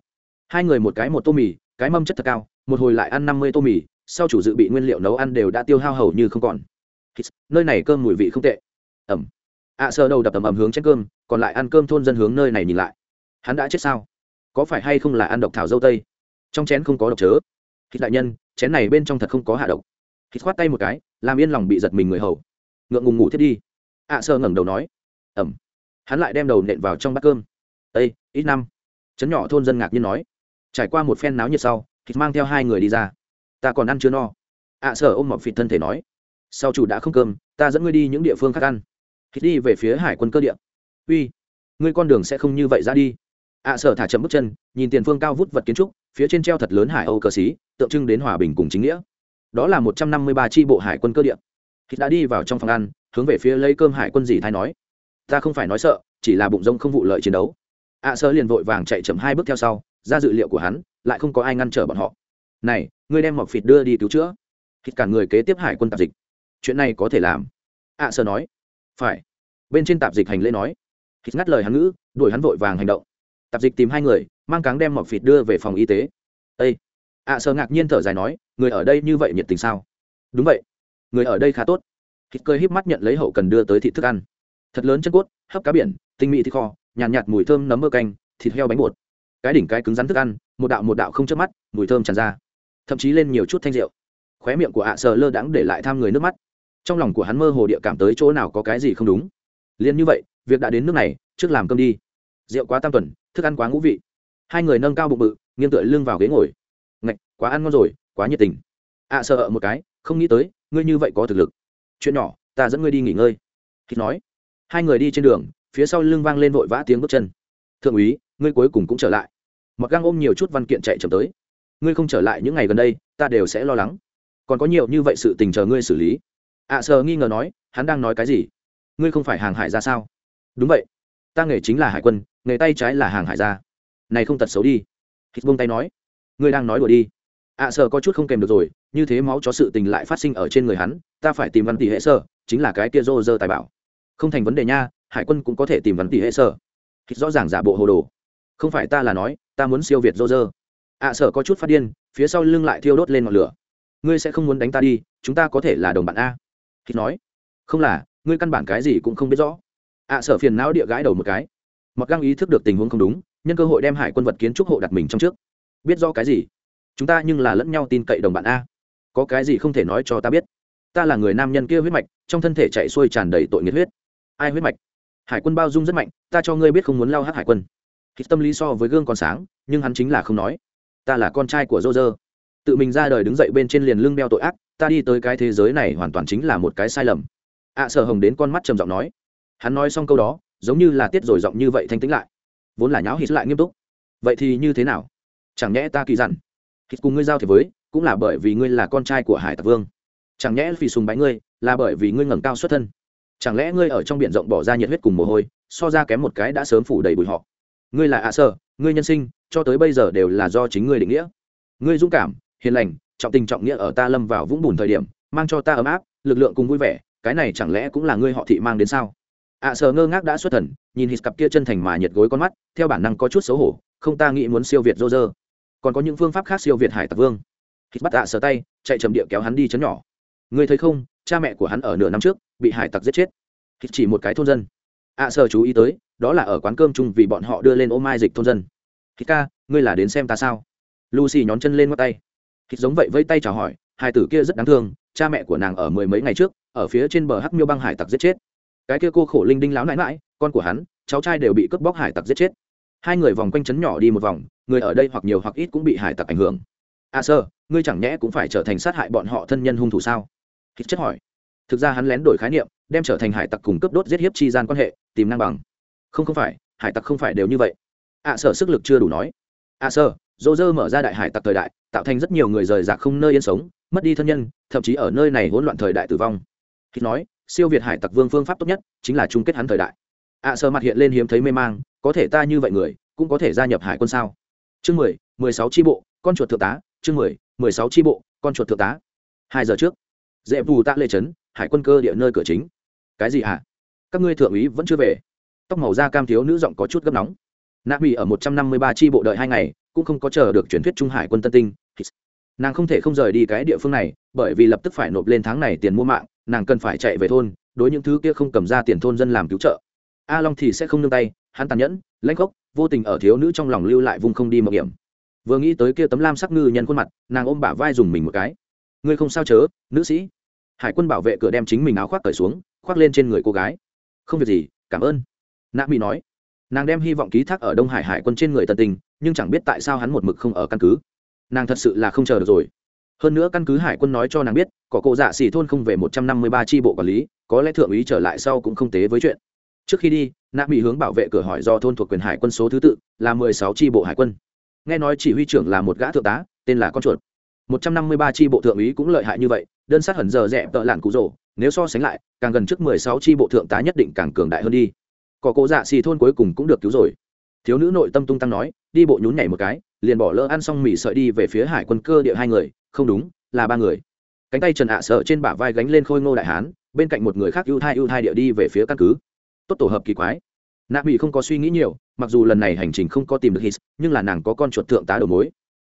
Hai người một cái một tô mì cái mâm chất thật cao một hồi lại ăn năm mươi tô mì sau chủ dự bị nguyên liệu nấu ăn đều đã tiêu hao hầu như không còn. Nơi này cơm mùi vị không tệ. Ẩm. Ạ à, sơ đầu đập tầm ẩm hướng chén cơm còn lại ăn cơm thôn dân hướng nơi này nhìn lại. Hắn đã chết sao? Có phải hay không là ăn độc thảo dâu tây? Trong chén không có độc chớ. Thịt đại nhân chén này bên trong thật không có hạ độc. Thịt khoát tay một cái làm yên lòng bị giật mình người hầu. Ngượng ngùng ngủ thiết đi. Ạ à, sơ ngẩng đầu nói. Ẩm. Hắn lại đem đầu nện vào trong bát cơm. Ây ít năm. Chấn nhỏ thôn dân ngạc nhiên nói. Trải qua một phen náo nhiệt sau thịt mang theo hai người đi ra ta còn ăn chưa no. Ạ à, sở ôm mọc phịt thân thể nói. Sau chủ đã không cơm ta dẫn ngươi đi những địa phương khác ăn. Thịt đi về phía hải quân cơ địa. Uy ngươi con đường sẽ không như vậy ra đi. Ạ à, sở thả chậm bước chân nhìn tiền phương cao vút vật kiến trúc phía trên treo thật lớn hải âu cờ xí tượng trưng đến hòa bình cùng chính nghĩa. Đó là một trăm năm mươi ba tri bộ hải quân cơ địa. Thịt đã đi vào trong phòng ăn hướng về phía lấy cơm hải quân dì thái nói. Ta không phải nói sợ chỉ là bụng rông không vụ lợi chiến đấu. Ạ à, liền vội vàng chạy chậm hai bước theo sau ra dự liệu của hắn lại không có ai ngăn trở bọn họ. Này ngươi đem mọc phịt đưa đi cứu chữa. Thịt cả người kế tiếp hải quân tạp dịch. Chuyện này có thể làm. Ạ à, sơ nói. Phải. Bên trên tạp dịch hành lễ nói. Thịt ngắt lời hắn ngữ đuổi hắn vội vàng hành động. Tạp dịch tìm hai người mang cáng đem mọc phịt đưa về phòng y tế. Ây ạ à, sơ ngạc nhiên thở dài nói người ở đây như vậy nhiệt tình sao? Đúng vậy. Người ở đây khá tốt. Thịt cơi híp mắt nhận lấy hậu cần đưa tới thịt thức ăn. Thật lớn chân cốt hấp cá biển tinh mỹ thịt kho nhàn nhạt, nhạt mùi thơm nấm mơ canh thịt heo bánh bột. Cái đỉnh cái cứng rắn thức ăn một đạo một đạo không chớp mắt mùi thơm tràn ra thậm chí lên nhiều chút thanh rượu. Khóe miệng của ạ sờ lơ đãng để lại tham người nước mắt. Trong lòng của hắn mơ hồ địa cảm tới chỗ nào có cái gì không đúng. Liền như vậy, việc đã đến nước này, trước làm cơm đi. Rượu quá tam tuần, thức ăn quá ngũ vị. Hai người nâng cao bụng bự, nghiêng tựa lưng vào ghế ngồi. Ngạch, quá ăn ngon rồi, quá nhiệt tình. Ạ sợ một cái, không nghĩ tới, ngươi như vậy có thực lực. Chuyện nhỏ, ta dẫn ngươi đi nghỉ ngơi. Khi nói, hai người đi trên đường, phía sau lưng vang lên vội vã tiếng bước chân. Thượng úy, ngươi cuối cùng cũng trở lại. Mặc găng ôm nhiều chút văn kiện chạy chậm tới ngươi không trở lại những ngày gần đây ta đều sẽ lo lắng. Còn có nhiều như vậy sự tình chờ ngươi xử lý. Ạ à, sờ nghi ngờ nói hắn đang nói cái gì? Ngươi không phải hàng hải ra sao? Đúng vậy. Ta nghề chính là hải quân nghề tay trái là hàng hải ra này không tật xấu đi. Hít buông tay nói ngươi đang nói đùa đi. Ạ à, sờ có chút không kèm được rồi như thế máu cho sự tình lại phát sinh ở trên người hắn ta phải tìm văn tỷ hệ sơ chính là cái kia rô rơ tài bảo. Không thành vấn đề nha hải quân cũng có thể tìm văn tỷ hệ sơ. Hít rõ ràng giả bộ hồ đồ. Không phải ta là nói ta muốn siêu việt rô rơ ạ à, sở có chút phát điên phía sau lưng lại thiêu đốt lên ngọn lửa. Ngươi sẽ không muốn đánh ta đi chúng ta có thể là đồng bạn a. Khi nói không là ngươi căn bản cái gì cũng không biết rõ. Ạ à, sở phiền não địa gãi đầu một cái. Mặc găng ý thức được tình huống không đúng nhân cơ hội đem hải quân vật kiến trúc hộ đặt mình trong trước. Biết rõ cái gì? Chúng ta nhưng là lẫn nhau tin cậy đồng bạn a. Có cái gì không thể nói cho ta biết? Ta là người nam nhân kia huyết mạch trong thân thể chạy xuôi tràn đầy tội nghiệt huyết. Ai huyết mạch? Hải quân bao dung rất mạnh ta cho ngươi biết không muốn lao hát hải quân. Khi tâm lý so với gương còn sáng nhưng hắn chính là không nói ta là con trai của dô dơ tự mình ra đời đứng dậy bên trên liền lưng đeo tội ác ta đi tới cái thế giới này hoàn toàn chính là một cái sai lầm. Ạ à, sở hồng đến con mắt trầm giọng nói. Hắn nói xong câu đó giống như là tiết rồi giọng như vậy thanh tĩnh lại. Vốn là nháo hít lại nghiêm túc. Vậy thì như thế nào? Chẳng nhẽ ta kỳ dặn hít cùng ngươi giao thì với cũng là bởi vì ngươi là con trai của hải tặc vương. Chẳng nhẽ vì sùng bái ngươi là bởi vì ngươi ngẩng cao xuất thân. Chẳng lẽ ngươi ở trong biển rộng bỏ ra nhiệt huyết cùng mồ hôi so ra kém một cái đã sớm phủ đầy bụi họ. Ngươi là ạ à ngươi nhân sinh cho tới bây giờ đều là do chính ngươi định nghĩa. Ngươi dũng cảm hiền lành trọng tình trọng nghĩa ở ta lâm vào vũng bùn thời điểm mang cho ta ấm áp lực lượng cùng vui vẻ cái này chẳng lẽ cũng là ngươi họ thị mang đến sao? Ạ à, sờ ngơ ngác đã xuất thần nhìn hít cặp kia chân thành mà nhiệt gối con mắt theo bản năng có chút xấu hổ không ta nghĩ muốn siêu việt dô dơ còn có những phương pháp khác siêu việt hải tặc vương. Hít bắt ạ à sờ tay chạy chậm địa kéo hắn đi chấn nhỏ. Ngươi thấy không cha mẹ của hắn ở nửa năm trước bị hải tặc giết chết. Hít chỉ một cái thôn dân. Ạ à sờ chú ý tới đó là ở quán cơm chung vì bọn họ đưa lên ô mai dịch thôn dân hít ca, ngươi là đến xem ta sao? Lucy nhón chân lên mắt tay. Hít giống vậy vây tay chào hỏi, hai tử kia rất đáng thương, cha mẹ của nàng ở mười mấy ngày trước, ở phía trên bờ hắc miêu băng hải tặc giết chết. Cái kia cô khổ linh đinh láo nãi mãi con của hắn, cháu trai đều bị cướp bóc hải tặc giết chết. Hai người vòng quanh trấn nhỏ đi một vòng, người ở đây hoặc nhiều hoặc ít cũng bị hải tặc ảnh hưởng. A à sơ ngươi chẳng nhẽ cũng phải trở thành sát hại bọn họ thân nhân hung thủ sao? Hít chất hỏi. Thực ra hắn lén đổi khái niệm, đem trở thành hải tặc cùng cướp đốt giết hiếp chi gian quan hệ, tìm năng bằng. Không không phải, hải tặc không phải đều như vậy ạ à, sở sức lực chưa đủ nói. ạ à, sơ dô dơ mở ra đại hải tặc thời đại tạo thành rất nhiều người rời rạc không nơi yên sống mất đi thân nhân thậm chí ở nơi này hỗn loạn thời đại tử vong. Khi nói siêu việt hải tặc vương phương pháp tốt nhất chính là chung kết hắn thời đại. ạ à, sơ mặt hiện lên hiếm thấy mê mang có thể ta như vậy người cũng có thể gia nhập hải quân sao? Chương mười mười sáu tri bộ con chuột thượng tá chương mười mười sáu tri bộ con chuột thượng tá. Hai giờ trước dễ bù tạ lệ trấn hải quân cơ địa nơi cửa chính. Cái gì hả à? các ngươi thượng úy vẫn chưa về. Tóc màu da cam thiếu nữ giọng có chút gấp nóng nạ bị ở một trăm năm mươi ba tri bộ đợi hai ngày, cũng không có chờ được truyền thuyết trung hải quân tân tinh. Nàng không thể không rời đi cái địa phương này, bởi vì lập tức phải nộp lên tháng này tiền mua mạng, nàng cần phải chạy về thôn, đối những thứ kia không cầm ra tiền thôn dân làm cứu trợ. A long thì sẽ không nương tay, hắn tàn nhẫn, lãnh khốc, vô tình ở thiếu nữ trong lòng lưu lại vùng không đi mạo hiểm. Vừa nghĩ tới kia tấm lam sắc ngư nhân khuôn mặt, nàng ôm bả vai dùng mình một cái. Ngươi không sao chớ, nữ sĩ. Hải quân bảo vệ cửa đem chính mình áo khoác cởi xuống, khoác lên trên người cô gái. Không việc gì, cảm ơn. Nạ mỹ nói nàng đem hy vọng ký thác ở đông hải hải quân trên người tân tình, nhưng chẳng biết tại sao hắn một mực không ở căn cứ. Nàng thật sự là không chờ được rồi. Hơn nữa căn cứ hải quân nói cho nàng biết, có cụ dạ xỉ thôn không về một trăm năm mươi ba tri bộ quản lý, có lẽ thượng úy trở lại sau cũng không tế với chuyện. Trước khi đi nạ bị hướng bảo vệ cửa hỏi do thôn thuộc quyền hải quân số thứ tự, là mười sáu tri bộ hải quân. Nghe nói chỉ huy trưởng là một gã thượng tá, tên là con chuột. một trăm năm mươi ba tri bộ thượng úy cũng lợi hại như vậy, đơn sát hẩn giờ rẻ tợ lạn cụ rồ, nếu so sánh lại, càng gần trước mười sáu tri bộ thượng tá nhất định càng cường đại hơn đi có cố dạ xì thôn cuối cùng cũng được cứu rồi. Thiếu nữ nội tâm tung tăng nói, đi bộ nhún nhảy một cái, liền bỏ lỡ ăn xong mì sợi đi về phía hải quân cơ địa hai người, không đúng, là ba người. Cánh tay trần ạ sợ trên bả vai gánh lên khôi ngô đại hán, bên cạnh một người khác ưu thai ưu thai địa đi về phía căn cứ. Tốt tổ hợp kỳ quái. Nạ mỹ không có suy nghĩ nhiều, mặc dù lần này hành trình không có tìm được hít nhưng là nàng có con chuột thượng tá đầu mối.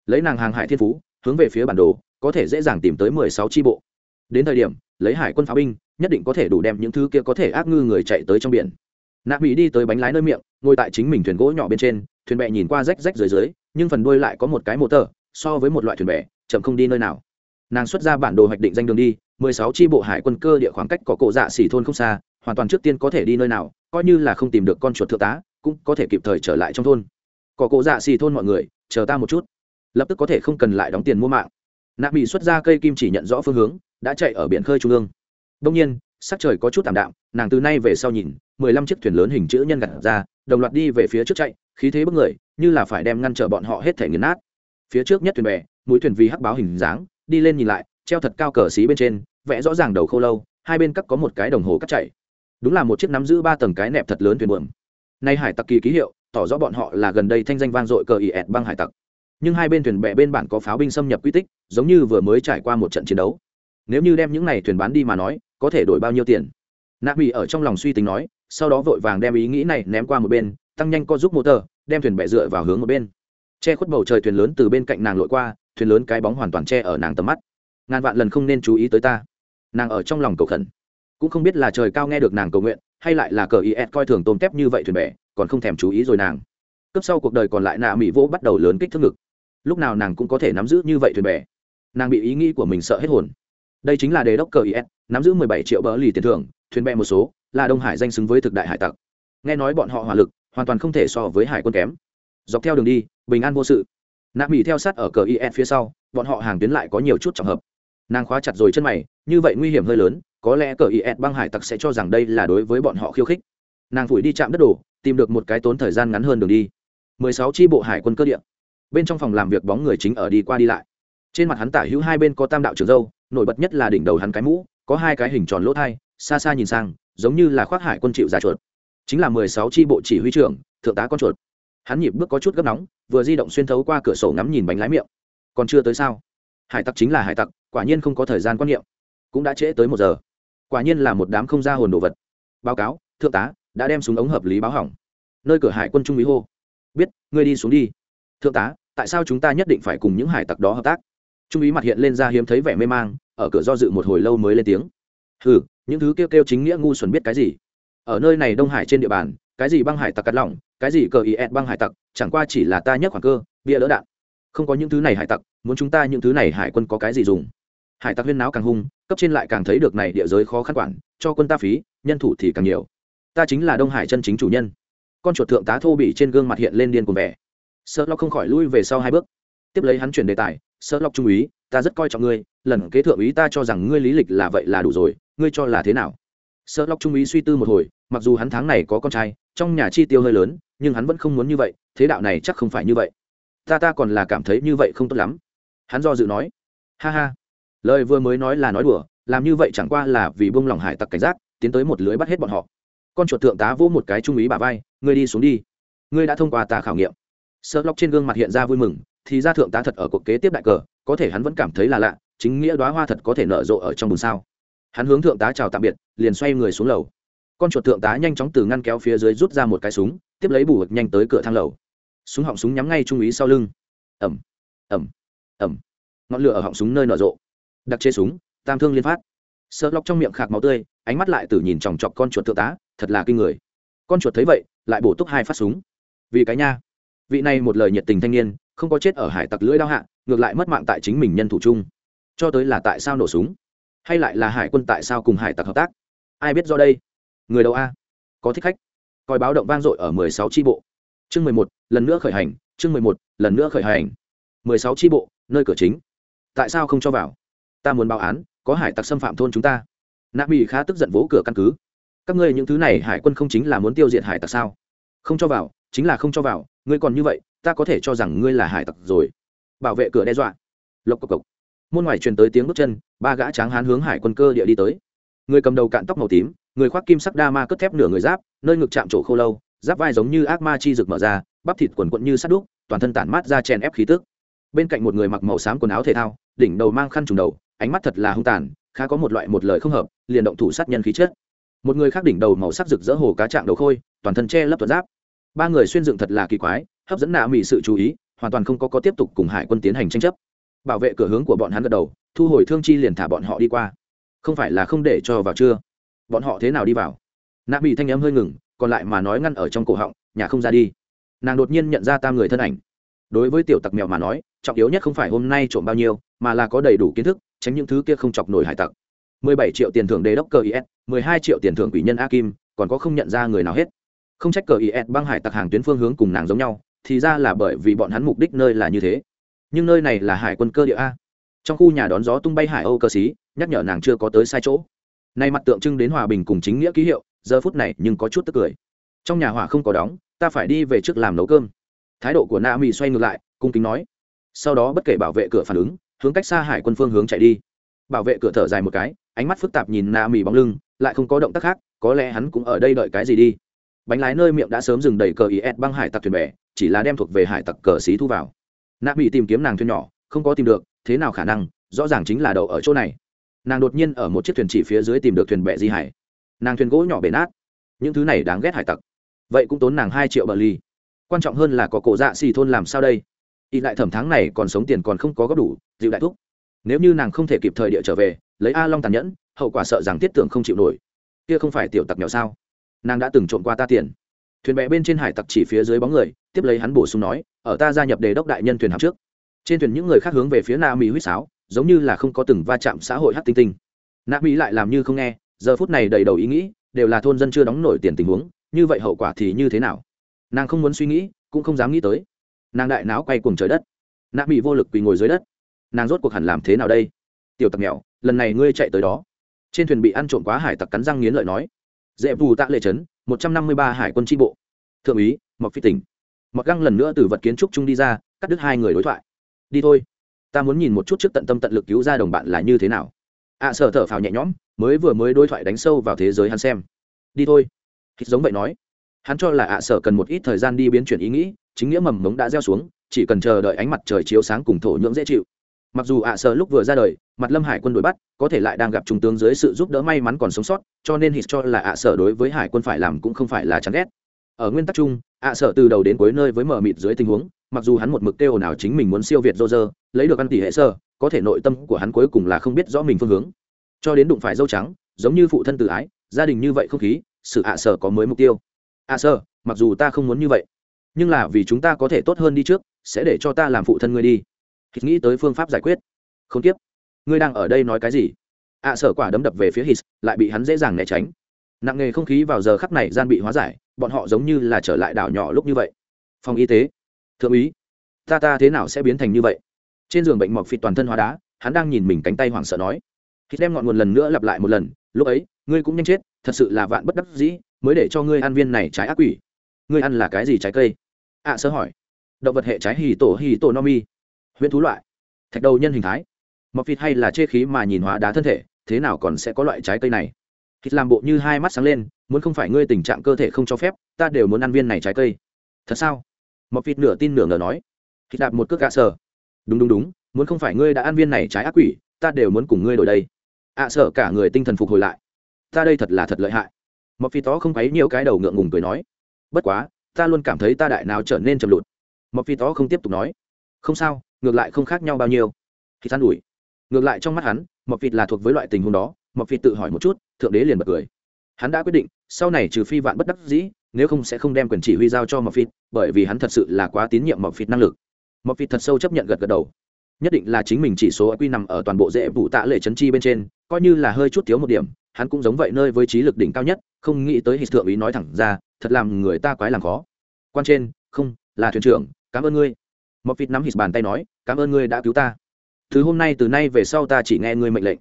Lấy nàng hàng hải thiên phú, hướng về phía bản đồ, có thể dễ dàng tìm tới mười sáu tri bộ. Đến thời điểm, lấy hải quân pháo binh, nhất định có thể đủ đem những thứ kia có thể ác ngư người chạy tới trong biển nạ mỹ đi tới bánh lái nơi miệng, ngồi tại chính mình thuyền gỗ nhỏ bên trên, thuyền bè nhìn qua rách rách dưới dưới, nhưng phần đuôi lại có một cái mô tờ, so với một loại thuyền bè, chậm không đi nơi nào. Nàng xuất ra bản đồ hoạch định danh đường đi, mười sáu tri bộ hải quân cơ địa khoảng cách có cổ dạ xỉ thôn không xa, hoàn toàn trước tiên có thể đi nơi nào, coi như là không tìm được con chuột thượng tá, cũng có thể kịp thời trở lại trong thôn. Có cổ dạ xỉ thôn mọi người, chờ ta một chút. Lập tức có thể không cần lại đóng tiền mua mạng. Nạ bị xuất ra cây kim chỉ nhận rõ phương hướng, đã chạy ở biển khơi trung ương. Đông nhiên, sắc trời có chút tạm đạm, nàng từ nay về sau nhìn mười lăm chiếc thuyền lớn hình chữ nhân gặt ra, đồng loạt đi về phía trước chạy, khí thế bức người, như là phải đem ngăn trở bọn họ hết thể nghiền nát. Phía trước nhất thuyền bè, mũi thuyền vì hắc báo hình dáng, đi lên nhìn lại, treo thật cao cờ xí bên trên, vẽ rõ ràng đầu khô lâu, hai bên cắt có một cái đồng hồ cắt chạy. Đúng là một chiếc nắm giữ ba tầng cái nẹp thật lớn thuyền buồm. Nay hải tặc kỳ ký hiệu, tỏ rõ bọn họ là gần đây thanh danh vang dội cờ ỉ ẹt băng hải tặc. Nhưng hai bên thuyền bè bên bản có pháo binh xâm nhập quy tích, giống như vừa mới trải qua một trận chiến đấu. Nếu như đem những này thuyền bán đi mà nói, có thể đổi bao nhiêu tiền? Nạ bị ở trong lòng suy tính nói sau đó vội vàng đem ý nghĩ này ném qua một bên, tăng nhanh co giúp motor, đem thuyền bè dựa vào hướng một bên. Che khuất bầu trời thuyền lớn từ bên cạnh nàng lội qua, thuyền lớn cái bóng hoàn toàn che ở nàng tầm mắt. Ngàn vạn lần không nên chú ý tới ta. Nàng ở trong lòng cầu khẩn. Cũng không biết là trời cao nghe được nàng cầu nguyện, hay lại là cờ is coi thường tôm tép như vậy thuyền bè còn không thèm chú ý rồi nàng. Cấp sau cuộc đời còn lại nạ mỹ vỗ bắt đầu lớn kích thước ngực. Lúc nào nàng cũng có thể nắm giữ như vậy thuyền bè nàng bị ý nghĩ của mình sợ hết hồn. Đây chính là đề đốc cờ is nắm giữ mười bảy triệu bờ lì tiền thưởng, thuyền bè một số là đông hải danh xứng với thực đại hải tặc. Nghe nói bọn họ hỏa lực hoàn toàn không thể so với hải quân kém. Dọc theo đường đi, bình an vô sự. Nạp mỹ theo sát ở cờ is phía sau, bọn họ hàng tuyến lại có nhiều chút trọng hợp. Nàng khóa chặt rồi chân mày, như vậy nguy hiểm hơi lớn, có lẽ cờ is băng hải tặc sẽ cho rằng đây là đối với bọn họ khiêu khích. Nàng phủi đi chạm đất đổ tìm được một cái tốn thời gian ngắn hơn đường đi. Mười sáu bộ hải quân cơ điện bên trong phòng làm việc bóng người chính ở đi qua đi lại. Trên mặt hắn tả hữu hai bên có tam đạo trường dâu, nổi bật nhất là đỉnh đầu hắn cái mũ, có hai cái hình tròn lỗ thai, xa xa nhìn sang giống như là khoác hải quân chịu giả chuột. Chính là mười sáu tri bộ chỉ huy trưởng, thượng tá con chuột. Hắn nhịp bước có chút gấp nóng, vừa di động xuyên thấu qua cửa sổ ngắm nhìn bánh lái miệng. Còn chưa tới sao? Hải tặc chính là hải tặc, quả nhiên không có thời gian quan niệm. Cũng đã trễ tới một giờ. Quả nhiên là một đám không ra hồn đồ vật. Báo cáo, thượng tá, đã đem súng ống hợp lý báo hỏng. Nơi cửa hải quân trung úy hô. Biết, ngươi đi xuống đi. Thượng tá, tại sao chúng ta nhất định phải cùng những hải tặc đó hợp tác? Trung úy mặt hiện lên ra hiếm thấy vẻ mê mang, ở cửa do dự một hồi lâu mới lên tiếng. Hừ những thứ kêu kêu chính nghĩa ngu xuẩn biết cái gì? Ở nơi này đông hải trên địa bàn, cái gì băng hải tặc cắt lỏng, cái gì cờ ý ed băng hải tặc, chẳng qua chỉ là ta nhất khoảng cơ, bia lỡ đạn. Không có những thứ này hải tặc, muốn chúng ta những thứ này hải quân có cái gì dùng? Hải tặc huyên náo càng hung, cấp trên lại càng thấy được này địa giới khó khăn quản, cho quân ta phí, nhân thủ thì càng nhiều. Ta chính là đông hải chân chính chủ nhân. Con chuột thượng tá thô bị trên gương mặt hiện lên điên cuồng vẻ. Sợ lo không khỏi lui về sau hai bước. Tiếp lấy hắn chuyển đề tài, sợ lọc trung úy, ta rất coi trọng ngươi, lần kế thượng úy ta cho rằng ngươi lý lịch là vậy là đủ rồi ngươi cho là thế nào? Sợ lóc trung úy suy tư một hồi, mặc dù hắn tháng này có con trai, trong nhà chi tiêu hơi lớn, nhưng hắn vẫn không muốn như vậy, thế đạo này chắc không phải như vậy. Ta ta còn là cảm thấy như vậy không tốt lắm. Hắn do dự nói. Ha ha. Lời vừa mới nói là nói đùa, làm như vậy chẳng qua là vì bông lòng hải tặc cảnh giác, tiến tới một lưới bắt hết bọn họ. Con chuột thượng tá vỗ một cái trung úy bà vai, ngươi đi xuống đi. Ngươi đã thông qua ta khảo nghiệm. Sợ lóc trên gương mặt hiện ra vui mừng, thì ra thượng tá thật ở cuộc kế tiếp đại cờ, có thể hắn vẫn cảm thấy là lạ, chính nghĩa đoá hoa thật có thể nở rộ ở trong bùn sao hắn hướng thượng tá chào tạm biệt, liền xoay người xuống lầu. Con chuột thượng tá nhanh chóng từ ngăn kéo phía dưới rút ra một cái súng, tiếp lấy bù hực nhanh tới cửa thang lầu. Súng họng súng nhắm ngay trung úy sau lưng. Ẩm ẩm ẩm ngọn lửa ở họng súng nơi nở rộ. Đặc chế súng, tam thương liên phát. Sợ lóc trong miệng khạc máu tươi, ánh mắt lại từ nhìn chòng chọc con chuột thượng tá, thật là kinh người. Con chuột thấy vậy, lại bổ túc hai phát súng. Vì cái nha. Vị này một lời nhiệt tình thanh niên, không có chết ở hải tặc lưỡi đao hạ, ngược lại mất mạng tại chính mình nhân thủ chung. Cho tới là tại sao nổ súng? Hay lại là hải quân tại sao cùng hải tặc hợp tác? Ai biết do đây? Người đầu a? Có thích khách. Coi báo động vang dội ở mười sáu tri bộ. Chương mười một, lần nữa khởi hành. Chương mười một, lần nữa khởi hành. mười sáu tri bộ, nơi cửa chính. Tại sao không cho vào? Ta muốn báo án, có hải tặc xâm phạm thôn chúng ta. Nạp bị khá tức giận vỗ cửa căn cứ. Các ngươi những thứ này hải quân không chính là muốn tiêu diệt hải tặc sao? Không cho vào, chính là không cho vào. Ngươi còn như vậy, ta có thể cho rằng ngươi là hải tặc rồi. Bảo vệ cửa đe dọa. Lộc cộc cộc môn ngoài truyền tới tiếng bước chân, ba gã tráng hán hướng hải quân cơ địa đi tới. Người cầm đầu cạn tóc màu tím, người khoác kim sắc đa ma cất thép nửa người giáp, nơi ngực chạm chỗ khô lâu, giáp vai giống như ác ma chi rực mở ra, bắp thịt quần quận như sắt đúc, toàn thân tản mát ra chèn ép khí tức. Bên cạnh một người mặc màu xám quần áo thể thao, đỉnh đầu mang khăn trùng đầu, ánh mắt thật là hung tàn, khá có một loại một lời không hợp, liền động thủ sát nhân khí chết một người khác đỉnh đầu màu sắc rực rỡ hồ cá trạng đầu khôi, toàn thân che lấp thuật giáp. Ba người xuyên dựng thật là kỳ quái, hấp dẫn nạ mỹ sự chú ý, hoàn toàn không có có tiếp tục cùng hải quân tiến hành tranh chấp bảo vệ cửa hướng của bọn hắn gật đầu, thu hồi thương chi liền thả bọn họ đi qua. Không phải là không để cho vào chưa? Bọn họ thế nào đi vào? Nạ bị thanh n hơi ngừng, còn lại mà nói ngăn ở trong cổ họng, nhà không ra đi. Nàng đột nhiên nhận ra tam người thân ảnh. Đối với tiểu tặc mèo mà nói, trọng yếu nhất không phải hôm nay trộm bao nhiêu, mà là có đầy đủ kiến thức, tránh những thứ kia không chọc nổi hải tặc. 17 triệu tiền thưởng đế đốc cờ is 12 triệu tiền thưởng quỷ nhân a kim, còn có không nhận ra người nào hết. Không trách cờ is băng hải tặc hàng tuyến phương hướng cùng nàng giống nhau, thì ra là bởi vì bọn hắn mục đích nơi là như thế nhưng nơi này là hải quân cơ địa a. Trong khu nhà đón gió tung bay hải âu cơ xí, nhắc nhở nàng chưa có tới sai chỗ. Nay mặt tượng trưng đến hòa bình cùng chính nghĩa ký hiệu, giờ phút này nhưng có chút tức cười. Trong nhà hỏa không có đóng, ta phải đi về trước làm nấu cơm. Thái độ của na mỹ xoay ngược lại, cung kính nói. Sau đó bất kể bảo vệ cửa phản ứng, hướng cách xa hải quân phương hướng chạy đi. Bảo vệ cửa thở dài một cái, ánh mắt phức tạp nhìn na mỹ bóng lưng, lại không có động tác khác, có lẽ hắn cũng ở đây đợi cái gì đi. Bánh lái nơi miệng đã sớm dừng đầy cờ is băng hải tặc thuyền bè, chỉ là đem thuộc về hải tặc cờ xí thu vào nạ mỹ tìm kiếm nàng thuyền nhỏ, không có tìm được, thế nào khả năng, rõ ràng chính là đậu ở chỗ này. Nàng đột nhiên ở một chiếc thuyền chỉ phía dưới tìm được thuyền bè di hải. Nàng thuyền gỗ nhỏ bể nát. Những thứ này đáng ghét hải tặc. Vậy cũng tốn nàng hai triệu bờ ly. Quan trọng hơn là có cổ dạ xì thôn làm sao đây? Y lại thẩm tháng này còn sống tiền còn không có góp đủ, dịu đại thúc. Nếu như nàng không thể kịp thời địa trở về, lấy a long tàn nhẫn, hậu quả sợ rằng tiết tưởng không chịu nổi. Kia không phải tiểu tặc nhỏ sao? Nàng đã từng trộm qua ta tiền thuyền bè bên trên hải tặc chỉ phía dưới bóng người, tiếp lấy hắn bổ sung nói, ở ta gia nhập đề đốc đại nhân thuyền hạm trước. Trên thuyền những người khác hướng về phía na mỹ huýt sáo, giống như là không có từng va chạm xã hội hát tinh tinh. Na mỹ lại làm như không nghe, giờ phút này đầy đầu ý nghĩ, đều là thôn dân chưa đóng nổi tiền tình huống, như vậy hậu quả thì như thế nào? Nàng không muốn suy nghĩ, cũng không dám nghĩ tới. Nàng đại não quay cuồng trời đất. Nạ mỹ vô lực quỳ ngồi dưới đất. Nàng rốt cuộc hẳn làm thế nào đây? Tiểu tặc mèo lần này ngươi chạy tới đó. Trên thuyền bị ăn trộm quá hải tặc cắn răng nghiến lợi nói. Dễ vù tạ lệ trấn một trăm năm mươi ba hải quân tri bộ. Thượng úy mọc phi tỉnh. Mộc găng lần nữa từ vật kiến trúc trung đi ra cắt đứt hai người đối thoại. Đi thôi. Ta muốn nhìn một chút trước tận tâm tận lực cứu ra đồng bạn là như thế nào. Ạ à, sợ thở phào nhẹ nhõm mới vừa mới đối thoại đánh sâu vào thế giới hắn xem. Đi thôi. Hít giống vậy nói. Hắn cho là ạ à sở cần một ít thời gian đi biến chuyển ý nghĩ chính nghĩa mầm mống đã gieo xuống chỉ cần chờ đợi ánh mặt trời chiếu sáng cùng thổ nhưỡng dễ chịu mặc dù ạ sợ lúc vừa ra đời, mặt lâm hải quân đuổi bắt, có thể lại đang gặp trung tướng dưới sự giúp đỡ may mắn còn sống sót, cho nên hít cho là ạ sợ đối với hải quân phải làm cũng không phải là chán ghét. Ở nguyên tắc chung, ạ sợ từ đầu đến cuối nơi với mở mịt dưới tình huống, mặc dù hắn một mực kêu nào chính mình muốn siêu việt dô dơ lấy được ăn tỷ hệ sơ, có thể nội tâm của hắn cuối cùng là không biết rõ mình phương hướng. Cho đến đụng phải dâu trắng, giống như phụ thân tự ái, gia đình như vậy không khí, sự ạ sợ có mới mục tiêu. Ạ sợ mặc dù ta không muốn như vậy, nhưng là vì chúng ta có thể tốt hơn đi trước, sẽ để cho ta làm phụ thân ngươi đi hít nghĩ tới phương pháp giải quyết. Không tiếp. Ngươi đang ở đây nói cái gì? Ạ sở quả đấm đập về phía hít, lại bị hắn dễ dàng né tránh. Nặng nghề không khí vào giờ khắc này gian bị hóa giải, bọn họ giống như là trở lại đảo nhỏ lúc như vậy. Phòng y tế. Thượng úy. Ta ta thế nào sẽ biến thành như vậy? Trên giường bệnh mọc phịt toàn thân hóa đá, hắn đang nhìn mình cánh tay hoảng sợ nói. Hít đem ngọn nguồn lần nữa lặp lại một lần, lúc ấy, ngươi cũng nhanh chết, thật sự là vạn bất đắc dĩ, mới để cho ngươi ăn viên này trái ác quỷ. Ngươi ăn là cái gì trái cây? Ạ sơ hỏi. Động vật hệ trái hì tổ hì tổ no mi huyễn thú loại. Thạch đầu nhân hình thái. Mọc vịt hay là chê khí mà nhìn hóa đá thân thể thế nào còn sẽ có loại trái cây này? Thịt làm bộ như hai mắt sáng lên muốn không phải ngươi tình trạng cơ thể không cho phép ta đều muốn ăn viên này trái cây. Thật sao? Mọc vịt nửa tin nửa ngờ nói. Thịt đạp một cước gạ sở. Đúng đúng đúng muốn không phải ngươi đã ăn viên này trái ác quỷ ta đều muốn cùng ngươi đổi đây. Ạ à, sợ cả người tinh thần phục hồi lại. Ta đây thật là thật lợi hại. Mọc vịt đó không thấy nhiều cái đầu ngượng ngùng cười nói. Bất quá ta luôn cảm thấy ta đại nào trở nên chậm lụt. Mọc vịt đó không tiếp tục nói. Không sao ngược lại không khác nhau bao nhiêu. Thì san ủi ngược lại trong mắt hắn mọc vịt là thuộc với loại tình huống đó. Mọc vịt tự hỏi một chút, thượng đế liền bật cười. Hắn đã quyết định, sau này trừ phi vạn bất đắc dĩ, nếu không sẽ không đem quyền chỉ huy giao cho mọc vịt bởi vì hắn thật sự là quá tín nhiệm mọc vịt năng lực. Mọc vịt thật sâu chấp nhận gật gật đầu. Nhất định là chính mình chỉ số quy nằm ở toàn bộ dễ vụ tạ lệ chấn chi bên trên, coi như là hơi chút thiếu một điểm, hắn cũng giống vậy nơi với trí lực đỉnh cao nhất, không nghĩ tới hít thượng ý nói thẳng ra, thật làm người ta quái làm khó. Quan trên, không, là thuyền trưởng, cảm ơn ngươi mọc vịt nắm hít bàn tay nói, cảm ơn ngươi đã cứu ta. Thứ hôm nay từ nay về sau ta chỉ nghe ngươi mệnh lệnh.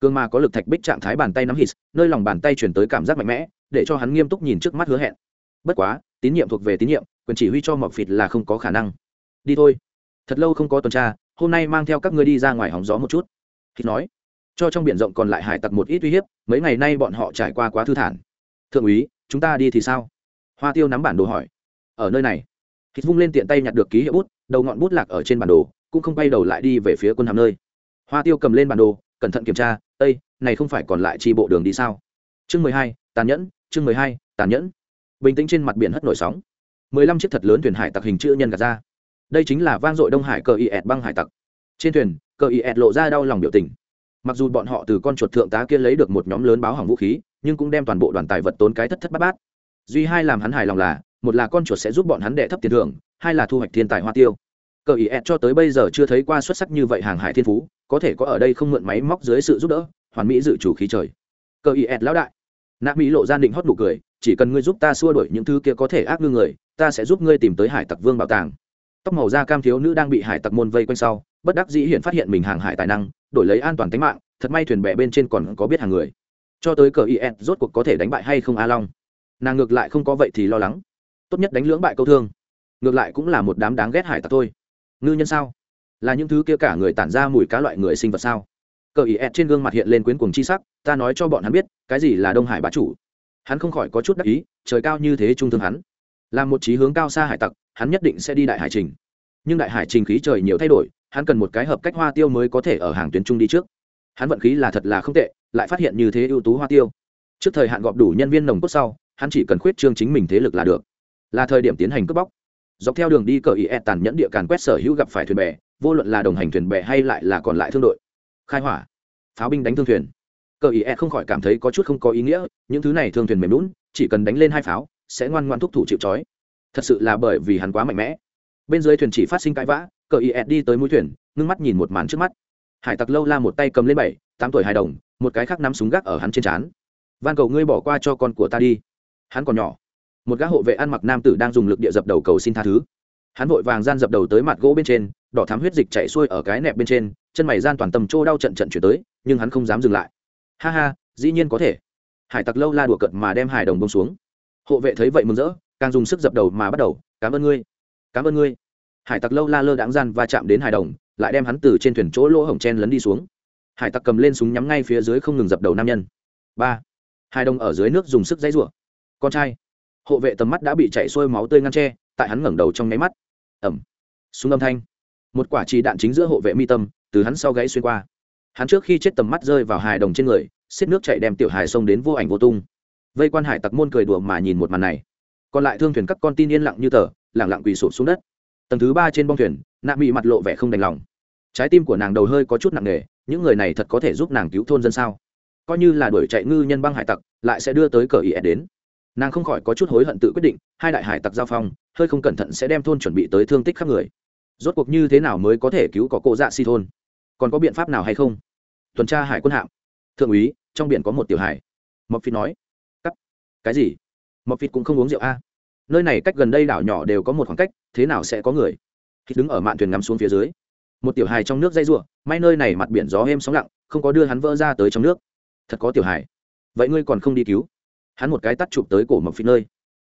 Cương mà có lực thạch bích trạng thái bàn tay nắm hít, nơi lòng bàn tay chuyển tới cảm giác mạnh mẽ, để cho hắn nghiêm túc nhìn trước mắt hứa hẹn. Bất quá, tín nhiệm thuộc về tín nhiệm, quyền chỉ huy cho mọc vịt là không có khả năng. Đi thôi. Thật lâu không có tuần tra, hôm nay mang theo các ngươi đi ra ngoài hóng gió một chút. Hít nói. Cho trong biển rộng còn lại hải tặc một ít uy hiếp, mấy ngày nay bọn họ trải qua quá thư thản. Thượng úy, chúng ta đi thì sao? Hoa tiêu nắm bản đồ hỏi. Ở nơi này. Hít vung lên tiện tay nhặt được ký hiệu bút đầu ngọn bút lạc ở trên bản đồ, cũng không bay đầu lại đi về phía quân hàm nơi. Hoa tiêu cầm lên bản đồ, cẩn thận kiểm tra ây này không phải còn lại chi bộ đường đi sao? Chương mười hai, tàn nhẫn, chương mười hai, tàn nhẫn. Bình tĩnh trên mặt biển hất nổi sóng. Mười lăm chiếc thật lớn thuyền hải tặc hình chữ nhân gạt ra. Đây chính là vang dội đông hải cờ y ẹt băng hải tặc. Trên thuyền, cờ y ẹt lộ ra đau lòng biểu tình. Mặc dù bọn họ từ con chuột thượng tá kia lấy được một nhóm lớn báo hỏng vũ khí, nhưng cũng đem toàn bộ đoàn tài vật tốn cái thất thất bát bát. Duy hai làm hắn hài lòng là một là con chuột sẽ giúp bọn hắn đệ thấp tiền thưởng, hai là thu hoạch thiên tài hoa tiêu. Cờ ý ed cho tới bây giờ chưa thấy qua xuất sắc như vậy hàng hải thiên phú, có thể có ở đây không mượn máy móc dưới sự giúp đỡ, hoàn mỹ dự chủ khí trời. Cờ ý ed lão đại. Nạ mỹ lộ ra định hót nụ cười, chỉ cần ngươi giúp ta xua đuổi những thứ kia có thể ác ngư người, ta sẽ giúp ngươi tìm tới hải tặc vương bảo tàng. Tóc màu da cam thiếu nữ đang bị hải tặc môn vây quanh sau, bất đắc dĩ hiện phát hiện mình hàng hải tài năng, đổi lấy an toàn tính mạng, thật may thuyền bè bên trên còn có biết hàng người. Cho tới cờ is rốt cuộc có thể đánh bại hay không a long. Nàng ngược lại không có vậy thì lo lắng tốt nhất đánh lưỡng bại câu thương. Ngược lại cũng là một đám đáng ghét hải tặc thôi. Ngư nhân sao? Là những thứ kia cả người tản ra mùi cá loại người sinh vật sao? Cờ ý ẹt trên gương mặt hiện lên quyến cuồng chi sắc, ta nói cho bọn hắn biết, cái gì là đông hải bá chủ? Hắn không khỏi có chút đắc ý, trời cao như thế trung thương hắn. Là một trí hướng cao xa hải tặc, hắn nhất định sẽ đi đại hải trình. Nhưng đại hải trình khí trời nhiều thay đổi, hắn cần một cái hợp cách hoa tiêu mới có thể ở hàng tuyến trung đi trước. Hắn vận khí là thật là không tệ, lại phát hiện như thế ưu tú hoa tiêu. Trước thời hạn gọp đủ nhân viên nồng cốt sau, hắn chỉ cần khuyết trương chính mình thế lực là được là thời điểm tiến hành cướp bóc. Dọc theo đường đi cờ ý e tàn nhẫn địa càn quét sở hữu gặp phải thuyền bè, vô luận là đồng hành thuyền bè hay lại là còn lại thương đội. Khai hỏa. Pháo binh đánh thương thuyền. Cờ ý e không khỏi cảm thấy có chút không có ý nghĩa, những thứ này thương thuyền mềm lún chỉ cần đánh lên hai pháo, sẽ ngoan ngoan thúc thủ chịu trói. Thật sự là bởi vì hắn quá mạnh mẽ. Bên dưới thuyền chỉ phát sinh cãi vã, cờ ý e đi tới mũi thuyền, ngưng mắt nhìn một màn trước mắt. Hải tặc lâu la một tay cầm lên bảy, tám tuổi hài đồng, một cái khác nắm súng gác ở hắn trên trán. Van cầu ngươi bỏ qua cho con của ta đi. Hắn còn nhỏ một gã hộ vệ ăn mặc nam tử đang dùng lực địa dập đầu cầu xin tha thứ. Hắn vội vàng gian dập đầu tới mặt gỗ bên trên, đỏ thám huyết dịch chạy xuôi ở cái nẹp bên trên, chân mày gian toàn tầm trô đau trận trận chuyển tới, nhưng hắn không dám dừng lại. Ha ha, dĩ nhiên có thể. Hải tặc lâu la đùa cận mà đem hải đồng bông xuống. Hộ vệ thấy vậy mừng rỡ, càng dùng sức dập đầu mà bắt đầu, cảm ơn ngươi, cảm ơn ngươi. Hải tặc lâu la lơ đáng gian và chạm đến hải đồng, lại đem hắn từ trên thuyền chỗ lỗ hổng chen lấn đi xuống. Hải tặc cầm lên súng nhắm ngay phía dưới không ngừng dập đầu nam nhân. Ba. Hải đồng ở dưới nước dùng sức dãy rủa. Con trai hộ vệ tầm mắt đã bị chảy xuôi máu tươi ngăn tre tại hắn ngẩng đầu trong nháy mắt. Ẩm súng âm thanh. Một quả trì đạn chính giữa hộ vệ mi tâm, từ hắn sau gãy xuyên qua. Hắn trước khi chết tầm mắt rơi vào hài đồng trên người, xiết nước chạy đem tiểu hài xông đến vô ảnh vô tung. Vây quan hải tặc môn cười đùa mà nhìn một màn này. Còn lại thương thuyền các con tin yên lặng như tờ lẳng lặng quỳ sụp xuống đất. Tầng thứ ba trên bong thuyền, nạ bị mặt lộ vẻ không đành lòng. Trái tim của nàng đầu hơi có chút nặng nề, những người này thật có thể giúp nàng cứu thôn dân sao? Coi như là đuổi chạy ngư nhân băng hải tặc, lại sẽ đưa tới cờ ý đến nàng không khỏi có chút hối hận tự quyết định, hai đại hải tặc giao phong, hơi không cẩn thận sẽ đem thôn chuẩn bị tới thương tích khắp người. Rốt cuộc như thế nào mới có thể cứu có cô dạ si thôn? Còn có biện pháp nào hay không? Tuần tra hải quân hạm. Thượng úy, trong biển có một tiểu hải. Mộc phi nói. Cắt. Cái gì? Mộc phi cũng không uống rượu a nơi này cách gần đây đảo nhỏ đều có một khoảng cách, thế nào sẽ có người? Khi đứng ở mạn thuyền ngắm xuống phía dưới, một tiểu hài trong nước dây r may nơi này mặt biển gió êm sóng lặng, không có đưa hắn vỡ ra tới trong nước. Thật có tiểu hài vậy ngươi còn không đi cứu? Hắn một cái tắt chụp tới cổ mộc phi nơi.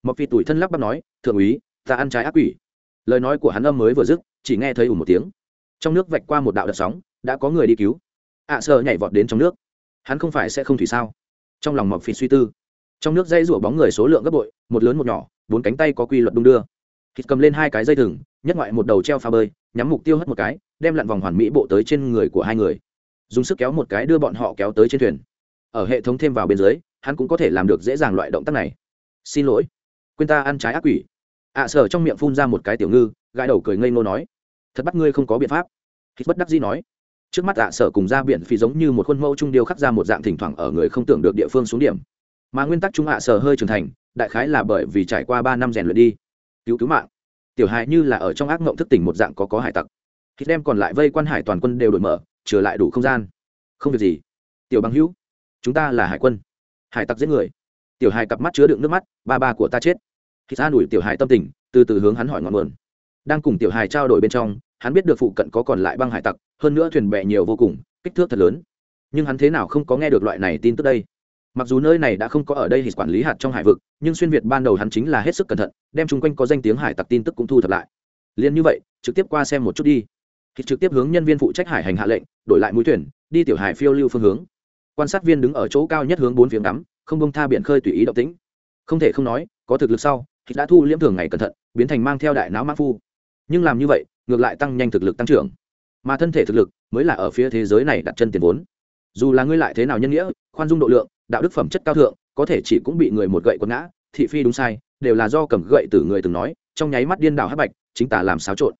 Mộc phi tủi thân lắp bắp nói thượng úy ta ăn trái ác quỷ. Lời nói của hắn âm mới vừa dứt chỉ nghe thấy ủ một tiếng. Trong nước vạch qua một đạo đợt sóng đã có người đi cứu. Ạ à, sợ nhảy vọt đến trong nước. Hắn không phải sẽ không thủy sao? Trong lòng mộc phi suy tư. Trong nước dây rủa bóng người số lượng gấp bội một lớn một nhỏ bốn cánh tay có quy luật đung đưa. Thịt cầm lên hai cái dây thừng nhất ngoại một đầu treo pha bơi nhắm mục tiêu hất một cái đem lặn vòng hoàn mỹ bộ tới trên người của hai người. Dùng sức kéo một cái đưa bọn họ kéo tới trên thuyền. Ở hệ thống thêm vào bên dưới hắn cũng có thể làm được dễ dàng loại động tác này. Xin lỗi, quên ta ăn trái ác quỷ. Ạ sở trong miệng phun ra một cái tiểu ngư, gãi đầu cười ngây ngô nói, thật bắt ngươi không có biện pháp. Hít bất đắc dĩ nói, trước mắt ạ, sở cùng ra biển phi giống như một khuôn mẫu trung điêu khắc ra một dạng thỉnh thoảng ở người không tưởng được địa phương xuống điểm. Mà nguyên tắc trung ạ, sở hơi trưởng thành, đại khái là bởi vì trải qua ba năm rèn luyện đi. Cứu cứu mạng. Tiểu hài như là ở trong ác mộng thức tỉnh một dạng có có hải tặc. Hít đem còn lại vây quan hải toàn quân đều đổi mở, trở lại đủ không gian. Không việc gì. Tiểu bằng hữu, chúng ta là hải quân hải tặc giết người. Tiểu hài cặp mắt chứa đựng nước mắt, ba ba của ta chết. Khi ta đuổi tiểu hài tâm tình, từ từ hướng hắn hỏi ngọn nguồn. Đang cùng tiểu hài trao đổi bên trong, hắn biết được phụ cận có còn lại băng hải tặc, hơn nữa thuyền bè nhiều vô cùng, kích thước thật lớn. Nhưng hắn thế nào không có nghe được loại này tin tức đây? Mặc dù nơi này đã không có ở đây hít quản lý hạt trong hải vực, nhưng xuyên việt ban đầu hắn chính là hết sức cẩn thận, đem chung quanh có danh tiếng hải tặc tin tức cũng thu thập lại. Liền như vậy, trực tiếp qua xem một chút đi. Hít trực tiếp hướng nhân viên phụ trách hải hành hạ lệnh, đổi lại mũi thuyền, đi tiểu hải phiêu lưu phương hướng quan sát viên đứng ở chỗ cao nhất hướng bốn phía ngắm, không bông tha biển khơi tùy ý động tĩnh. Không thể không nói, có thực lực sau, thì đã thu liễm thường ngày cẩn thận, biến thành mang theo đại não mã phu. Nhưng làm như vậy, ngược lại tăng nhanh thực lực tăng trưởng. Mà thân thể thực lực mới là ở phía thế giới này đặt chân tiền vốn. Dù là ngươi lại thế nào nhân nghĩa, khoan dung độ lượng, đạo đức phẩm chất cao thượng, có thể chỉ cũng bị người một gậy quật ngã, thị phi đúng sai, đều là do cầm gậy từ người từng nói, trong nháy mắt điên đảo hắc bạch, chính tả làm xáo trộn.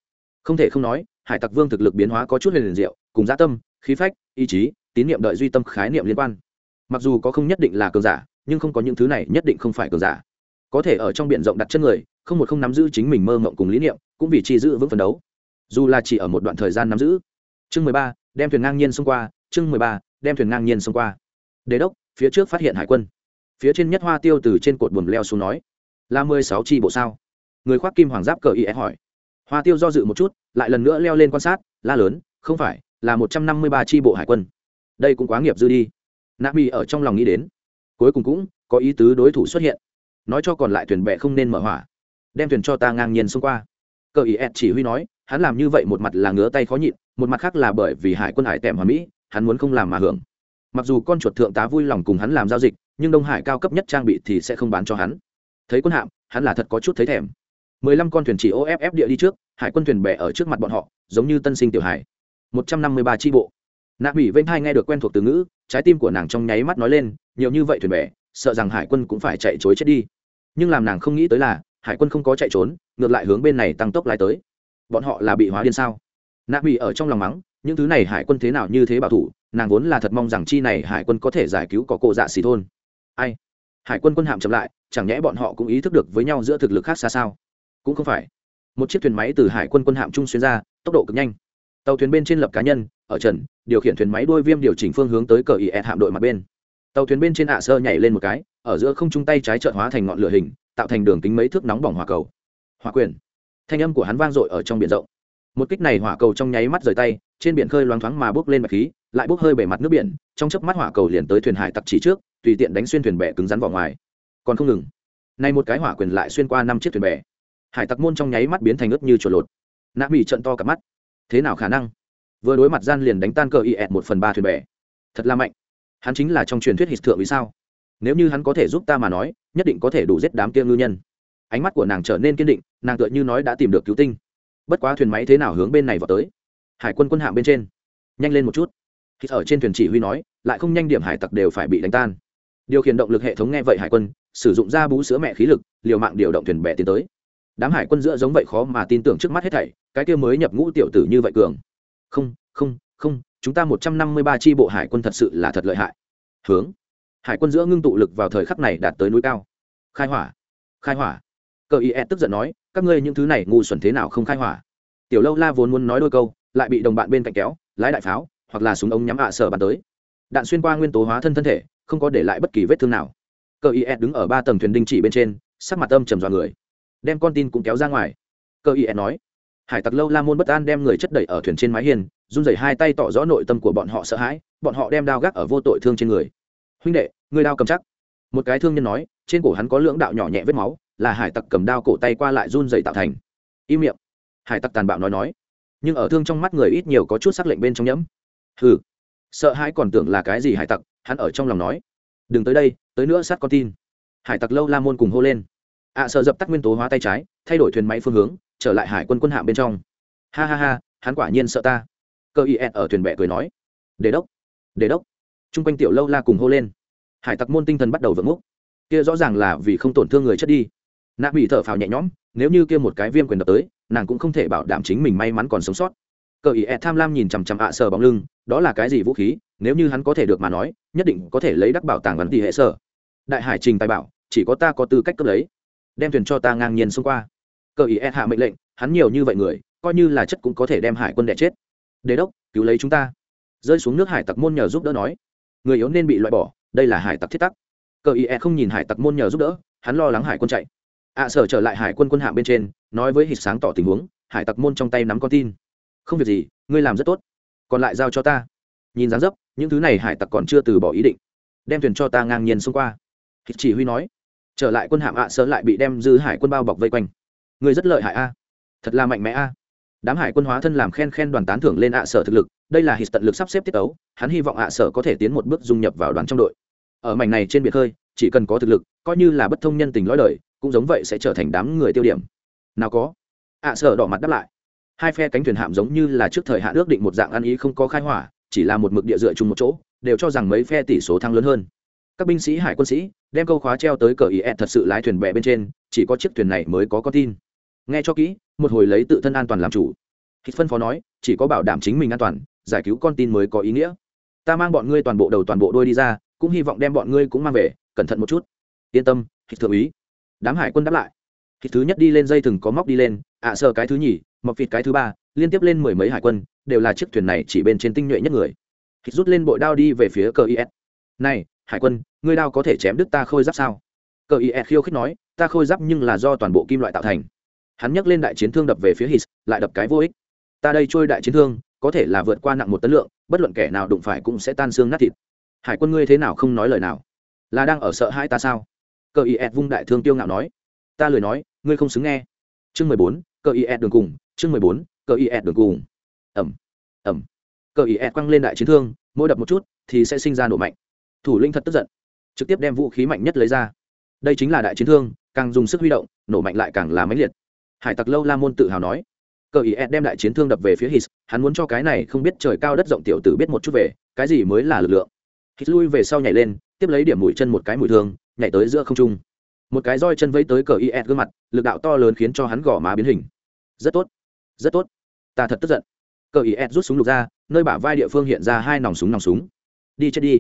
Không thể không nói, hải tặc vương thực lực biến hóa có chút huyền liền diệu, cùng gia tâm, khí phách, ý chí tín niệm đợi duy tâm khái niệm liên quan. Mặc dù có không nhất định là cường giả, nhưng không có những thứ này nhất định không phải cường giả. Có thể ở trong biển rộng đặt chân người, không một không nắm giữ chính mình mơ mộng cùng lý niệm, cũng vì chi giữ vững phấn đấu. Dù là chỉ ở một đoạn thời gian nắm giữ. Chương mười ba, đem thuyền ngang nhiên xông qua, chương mười ba, đem thuyền ngang nhiên xông qua. Đế đốc, phía trước phát hiện hải quân. Phía trên nhất hoa tiêu từ trên cột buồm leo xuống nói, là mười sáu tri bộ sao? Người khoác kim hoàng giáp cờ ý hỏi. Hoa tiêu do dự một chút, lại lần nữa leo lên quan sát, la lớn, không phải, là một trăm năm mươi ba tri bộ hải quân đây cũng quá nghiệp dư đi. Nạ mi ở trong lòng nghĩ đến. Cuối cùng cũng có ý tứ đối thủ xuất hiện. Nói cho còn lại thuyền bè không nên mở hỏa. Đem thuyền cho ta ngang nhiên xông qua. Cờ ý ed chỉ huy nói, hắn làm như vậy một mặt là ngứa tay khó nhịn, một mặt khác là bởi vì hải quân hải tèm hòa mỹ, hắn muốn không làm mà hưởng. Mặc dù con chuột thượng tá vui lòng cùng hắn làm giao dịch, nhưng đông hải cao cấp nhất trang bị thì sẽ không bán cho hắn. Thấy quân hạm, hắn là thật có chút thấy thèm. Mười lăm con thuyền chỉ off địa đi trước, hải quân thuyền bè ở trước mặt bọn họ, giống như tân sinh tiểu hải. Một trăm năm mươi ba tri bộ nạ mỹ vênh hai nghe được quen thuộc từ ngữ, trái tim của nàng trong nháy mắt nói lên, nhiều như vậy thuyền bè, sợ rằng hải quân cũng phải chạy chối chết đi. Nhưng làm nàng không nghĩ tới là, hải quân không có chạy trốn, ngược lại hướng bên này tăng tốc lái tới. Bọn họ là bị hóa điên sao? Nạ mỹ ở trong lòng mắng, những thứ này hải quân thế nào như thế bảo thủ, nàng vốn là thật mong rằng chi này hải quân có thể giải cứu có cổ dạ xì thôn. Ai? Hải quân quân hạm chậm lại, chẳng nhẽ bọn họ cũng ý thức được với nhau giữa thực lực khác xa sao? Cũng không phải. Một chiếc thuyền máy từ hải quân quân hạm trung xuyên ra, tốc độ cực nhanh tàu thuyền bên trên lập cá nhân, ở trần, điều khiển thuyền máy đôi viêm điều chỉnh phương hướng tới cờ is hạm đội mặt bên. Tàu thuyền bên trên ạ sơ nhảy lên một cái, ở giữa không chung tay trái trợn hóa thành ngọn lửa hình, tạo thành đường kính mấy thước nóng bỏng hỏa cầu. Hỏa quyền. Thanh âm của hắn vang dội ở trong biển rộng. Một kích này hỏa cầu trong nháy mắt rời tay, trên biển khơi loáng thoáng mà bốc lên mặt khí, lại bốc hơi bề mặt nước biển, trong chớp mắt hỏa cầu liền tới thuyền hải tặc chỉ trước, tùy tiện đánh xuyên thuyền bè cứng rắn vào ngoài. Còn không ngừng. Nay một cái hỏa quyền lại xuyên qua năm chiếc thuyền bè. Hải tặc môn trong nháy mắt biến thành ướt như chuột lột. Nạ bị trận to cả mắt thế nào khả năng? Vừa đối mặt gian liền đánh tan cờ y ẹt một phần ba thuyền bè. Thật là mạnh. Hắn chính là trong truyền thuyết hít thượng vì sao? Nếu như hắn có thể giúp ta mà nói, nhất định có thể đủ giết đám kia ngư nhân. Ánh mắt của nàng trở nên kiên định, nàng tựa như nói đã tìm được cứu tinh. Bất quá thuyền máy thế nào hướng bên này vào tới? Hải quân quân hạm bên trên. Nhanh lên một chút. Khi ở trên thuyền chỉ huy nói, lại không nhanh điểm hải tặc đều phải bị đánh tan. Điều khiển động lực hệ thống nghe vậy hải quân, sử dụng ra bú sữa mẹ khí lực, liều mạng điều động thuyền bè tiến tới đám hải quân giữa giống vậy khó mà tin tưởng trước mắt hết thảy, cái kia mới nhập ngũ tiểu tử như vậy cường. Không không không, chúng ta một trăm năm mươi ba tri bộ hải quân thật sự là thật lợi hại. Hướng. Hải quân giữa ngưng tụ lực vào thời khắc này đạt tới núi cao. Khai hỏa khai hỏa. Cờ ý ed tức giận nói, các ngươi những thứ này ngu xuẩn thế nào không khai hỏa? Tiểu lâu la vốn muốn nói đôi câu, lại bị đồng bạn bên cạnh kéo, lái đại pháo, hoặc là súng ống nhắm ạ sở bàn tới. Đạn xuyên qua nguyên tố hóa thân thân thể, không có để lại bất kỳ vết thương nào. Cờ ý ed đứng ở ba tầng thuyền đinh chỉ bên trên, sắc mặt âm trầm dọa người đem con tin cũng kéo ra ngoài. Cơ ý nói, hải tặc lâu la môn bất an đem người chất đẩy ở thuyền trên mái hiên, run rẩy hai tay tỏ rõ nội tâm của bọn họ sợ hãi, bọn họ đem đao gác ở vô tội thương trên người. Huynh đệ, người đao cầm chắc. Một cái thương nhân nói, trên cổ hắn có lưỡng đạo nhỏ nhẹ vết máu, là hải tặc cầm đao cổ tay qua lại run rẩy tạo thành. Im miệng. Hải tặc tàn bạo nói nói, nhưng ở thương trong mắt người ít nhiều có chút sắc lệnh bên trong nhẫm. Hừ, sợ hãi còn tưởng là cái gì hải tặc? Hắn ở trong lòng nói, đừng tới đây, tới nữa sát con tin. Hải tặc lâu la môn cùng hô lên ạ sợ dập tắt nguyên tố hóa tay trái, thay đổi thuyền máy phương hướng, trở lại hải quân quân hạm bên trong. Ha ha ha, hắn quả nhiên sợ ta. Cơ y ở thuyền bè cười nói. Đề đốc đề đốc. T r u n g quanh tiểu lâu la cùng hô lên. Hải tặc môn tinh thần bắt đầu vỡ ngốc kia rõ ràng là vì không tổn thương người chất đi. Nạ bị thở phào nhẹ nhõm, nếu như kia một cái viêm quyền đập tới, nàng cũng không thể bảo đảm chính mình may mắn còn sống sót. Cờ ý ẹ tham lam nhìn chằm chằm ạ sờ bóng lưng, đó là cái gì vũ khí, nếu như hắn có thể được mà nói, nhất định có thể lấy đắc bảo tàng gắn tỷ hệ sở. Đại hải trình tài bảo, chỉ có ta có tư cách cấp lấy đem thuyền cho ta ngang nhiên xông qua. Cờ ý e hạ mệnh lệnh, hắn nhiều như vậy người, coi như là chất cũng có thể đem hải quân đẻ chết. Đế đốc, cứu lấy chúng ta. Rơi xuống nước hải tặc môn nhờ giúp đỡ nói. Người yếu nên bị loại bỏ, đây là hải tặc thiết tắc. Cờ ý e không nhìn hải tặc môn nhờ giúp đỡ, hắn lo lắng hải quân chạy. Ạ sở trở lại hải quân quân hạng bên trên, nói với hít sáng tỏ tình huống, hải tặc môn trong tay nắm con tin. Không việc gì, ngươi làm rất tốt. Còn lại giao cho ta. Nhìn dáng dấp, những thứ này hải tặc còn chưa từ bỏ ý định. Đem thuyền cho ta ngang nhiên xông qua. Hít chỉ huy nói trở lại quân hạm ạ sở lại bị đem dư hải quân bao bọc vây quanh. Người rất lợi hại a. Thật là mạnh mẽ a. Đám hải quân hóa thân làm khen khen đoàn tán thưởng lên ạ sở thực lực, đây là hít tận lực sắp xếp tiết ấu hắn hy vọng ạ sở có thể tiến một bước dung nhập vào đoàn trong đội. Ở mảnh này trên biệt khơi, chỉ cần có thực lực, coi như là bất thông nhân tình lõi đời, cũng giống vậy sẽ trở thành đám người tiêu điểm. Nào có. Ạ sở đỏ mặt đáp lại. Hai phe cánh thuyền hạm giống như là trước thời hạn ước định một dạng ăn ý không có khai hỏa, chỉ là một mực địa dựa chung một chỗ, đều cho rằng mấy phe tỷ số thăng lớn hơn các binh sĩ, hải quân sĩ, đem câu khóa treo tới cờ ý ẹt thật sự lái thuyền bè bên trên, chỉ có chiếc thuyền này mới có con tin. Nghe cho kỹ, một hồi lấy tự thân an toàn làm chủ. Hít phân phó nói, chỉ có bảo đảm chính mình an toàn, giải cứu con tin mới có ý nghĩa. Ta mang bọn ngươi toàn bộ đầu toàn bộ đôi đi ra, cũng hy vọng đem bọn ngươi cũng mang về, cẩn thận một chút. Yên tâm, hít thượng úy. Đám hải quân đáp lại. Hít thứ nhất đi lên dây thừng có móc đi lên, ạ à sơ cái thứ nhì mọc vịt cái thứ ba, liên tiếp lên mười mấy hải quân, đều là chiếc thuyền này chỉ bên trên tinh nhuệ nhất người. Hít rút lên bội đao đi về phía cờ is này, hải quân ngươi đao có thể chém đứt ta khôi giáp sao? Cờ is khiêu khích nói, ta khôi giáp nhưng là do toàn bộ kim loại tạo thành. Hắn nhấc lên đại chiến thương đập về phía hít lại đập cái vô ích. Ta đây trôi đại chiến thương, có thể là vượt qua nặng một tấn lượng, bất luận kẻ nào đụng phải cũng sẽ tan xương nát thịt. Hải quân ngươi thế nào không nói lời nào? Là đang ở sợ hai ta sao? Cờ ý ẹt vung đại thương tiêu ngạo nói. Ta lời nói, ngươi không xứng nghe. Chương mười bốn, cờ ý ẹt đường cùng, chương mười bốn, cờ ý ẹt đường cùng. Ẩm ẩm cờ ý ẹt quăng lên đại chiến thương, mỗi đập một chút thì sẽ sinh ra nổ mạnh. Thủ linh thật tức giận trực tiếp đem vũ khí mạnh nhất lấy ra. Đây chính là đại chiến thương, càng dùng sức huy động, nổ mạnh lại càng là máy liệt. Hải tặc lâu la môn tự hào nói. Cờ ý ed đem đại chiến thương đập về phía hít hắn muốn cho cái này không biết trời cao đất rộng tiểu tử biết một chút về, cái gì mới là lực lượng. Hít lui về sau nhảy lên, tiếp lấy điểm mũi chân một cái mũi thương, nhảy tới giữa không trung. Một cái roi chân vẫy tới cờ is gương mặt, lực đạo to lớn khiến cho hắn gò má biến hình. Rất tốt rất tốt. Ta thật tức giận. Cờ is rút súng lục ra, nơi bả vai địa phương hiện ra hai nòng súng nòng súng. Đi chết đi.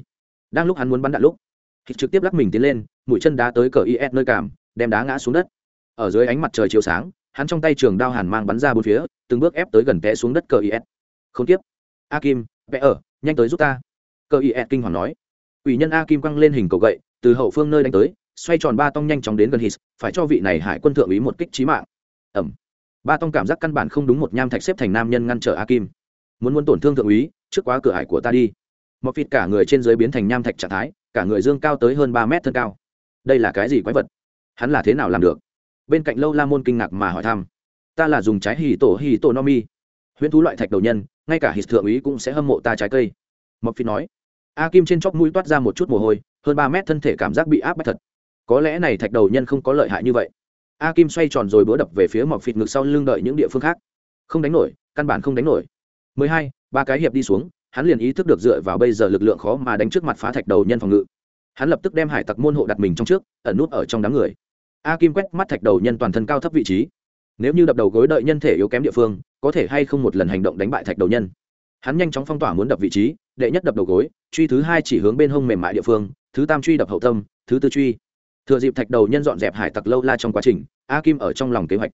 Đang lúc hắn muốn bắn đạn lúc hít trực tiếp lắc mình tiến lên, mũi chân đá tới cờ is nơi cảm, đem đá ngã xuống đất. Ở dưới ánh mặt trời chiếu sáng, hắn trong tay trường đao hàn mang bắn ra bốn phía, từng bước ép tới gần té xuống đất cờ is không tiếp. A kim, vẽ ở, nhanh tới giúp ta. Cờ is kinh hoàng nói. Ủy nhân a kim quăng lên hình cầu gậy, từ hậu phương nơi đánh tới, xoay tròn ba tông nhanh chóng đến gần hít, phải cho vị này hải quân thượng úy một kích trí mạng. Ẩm. Ba tông cảm giác căn bản không đúng một nham thạch xếp thành nam nhân ngăn trở a kim. Muốn muốn tổn thương thượng úy, trước quá cửa hải của ta đi. Mọc vịt cả người trên dưới biến thành nham thạch trạng thái cả người dương cao tới hơn ba mét thân cao. Đây là cái gì quái vật? Hắn là thế nào làm được? Bên cạnh lâu la môn kinh ngạc mà hỏi thăm. Ta là dùng trái hì tổ hì tổ no mi. Huyễn thú loại thạch đầu nhân, ngay cả hít thượng úy cũng sẽ hâm mộ ta trái cây. Mộc phi nói. A kim trên chóc mũi toát ra một chút mồ hôi, hơn ba mét thân thể cảm giác bị áp bách thật. Có lẽ này thạch đầu nhân không có lợi hại như vậy. A kim xoay tròn rồi bữa đập về phía mọc phịt ngực sau lưng đợi những địa phương khác. Không đánh nổi, căn bản không đánh nổi. Mười hai, ba cái hiệp đi xuống hắn liền ý thức được dựa vào bây giờ lực lượng khó mà đánh trước mặt phá thạch đầu nhân phòng ngự. Hắn lập tức đem hải tặc môn hộ đặt mình trong trước, ẩn nút ở trong đám người. A kim quét mắt thạch đầu nhân toàn thân cao thấp vị trí. Nếu như đập đầu gối đợi nhân thể yếu kém địa phương, có thể hay không một lần hành động đánh bại thạch đầu nhân. Hắn nhanh chóng phong tỏa muốn đập vị trí, đệ nhất đập đầu gối, truy thứ hai chỉ hướng bên hông mềm mại địa phương, thứ tam truy đập hậu tâm, thứ tư truy. Thừa dịp thạch đầu nhân dọn dẹp hải tặc lâu la trong quá trình, a kim ở trong lòng kế hoạch.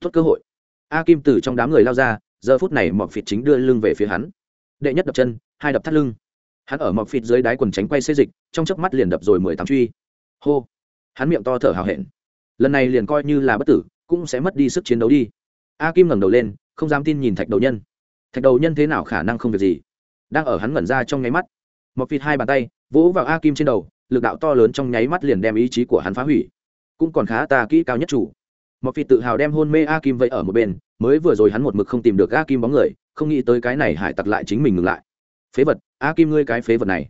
Tốt cơ hội. A kim từ trong đám người lao ra, giờ phút này mọc phịt chính đưa lưng về phía hắn đệ nhất đập chân, hai đập thắt lưng. Hắn ở mọc phịt dưới đáy quần tránh quay xê dịch, trong chớp mắt liền đập rồi mười tám truy. Hô. Hắn miệng to thở hào hẹn. Lần này liền coi như là bất tử, cũng sẽ mất đi sức chiến đấu đi. A kim ngẩng đầu lên, không dám tin nhìn thạch đầu nhân. Thạch đầu nhân thế nào khả năng không việc gì? Đang ở hắn ngẩn ra trong nháy mắt. Mọc phịt hai bàn tay, vỗ vào a kim trên đầu, lực đạo to lớn trong nháy mắt liền đem ý chí của hắn phá hủy. Cũng còn khá ta kỹ cao nhất chủ. Mọc phịt tự hào đem hôn mê a kim vậy ở một bên mới vừa rồi hắn một mực không tìm được a kim bóng người, không nghĩ tới cái này hải tặc lại chính mình ngừng lại. Phế vật, a kim ngươi cái phế vật này.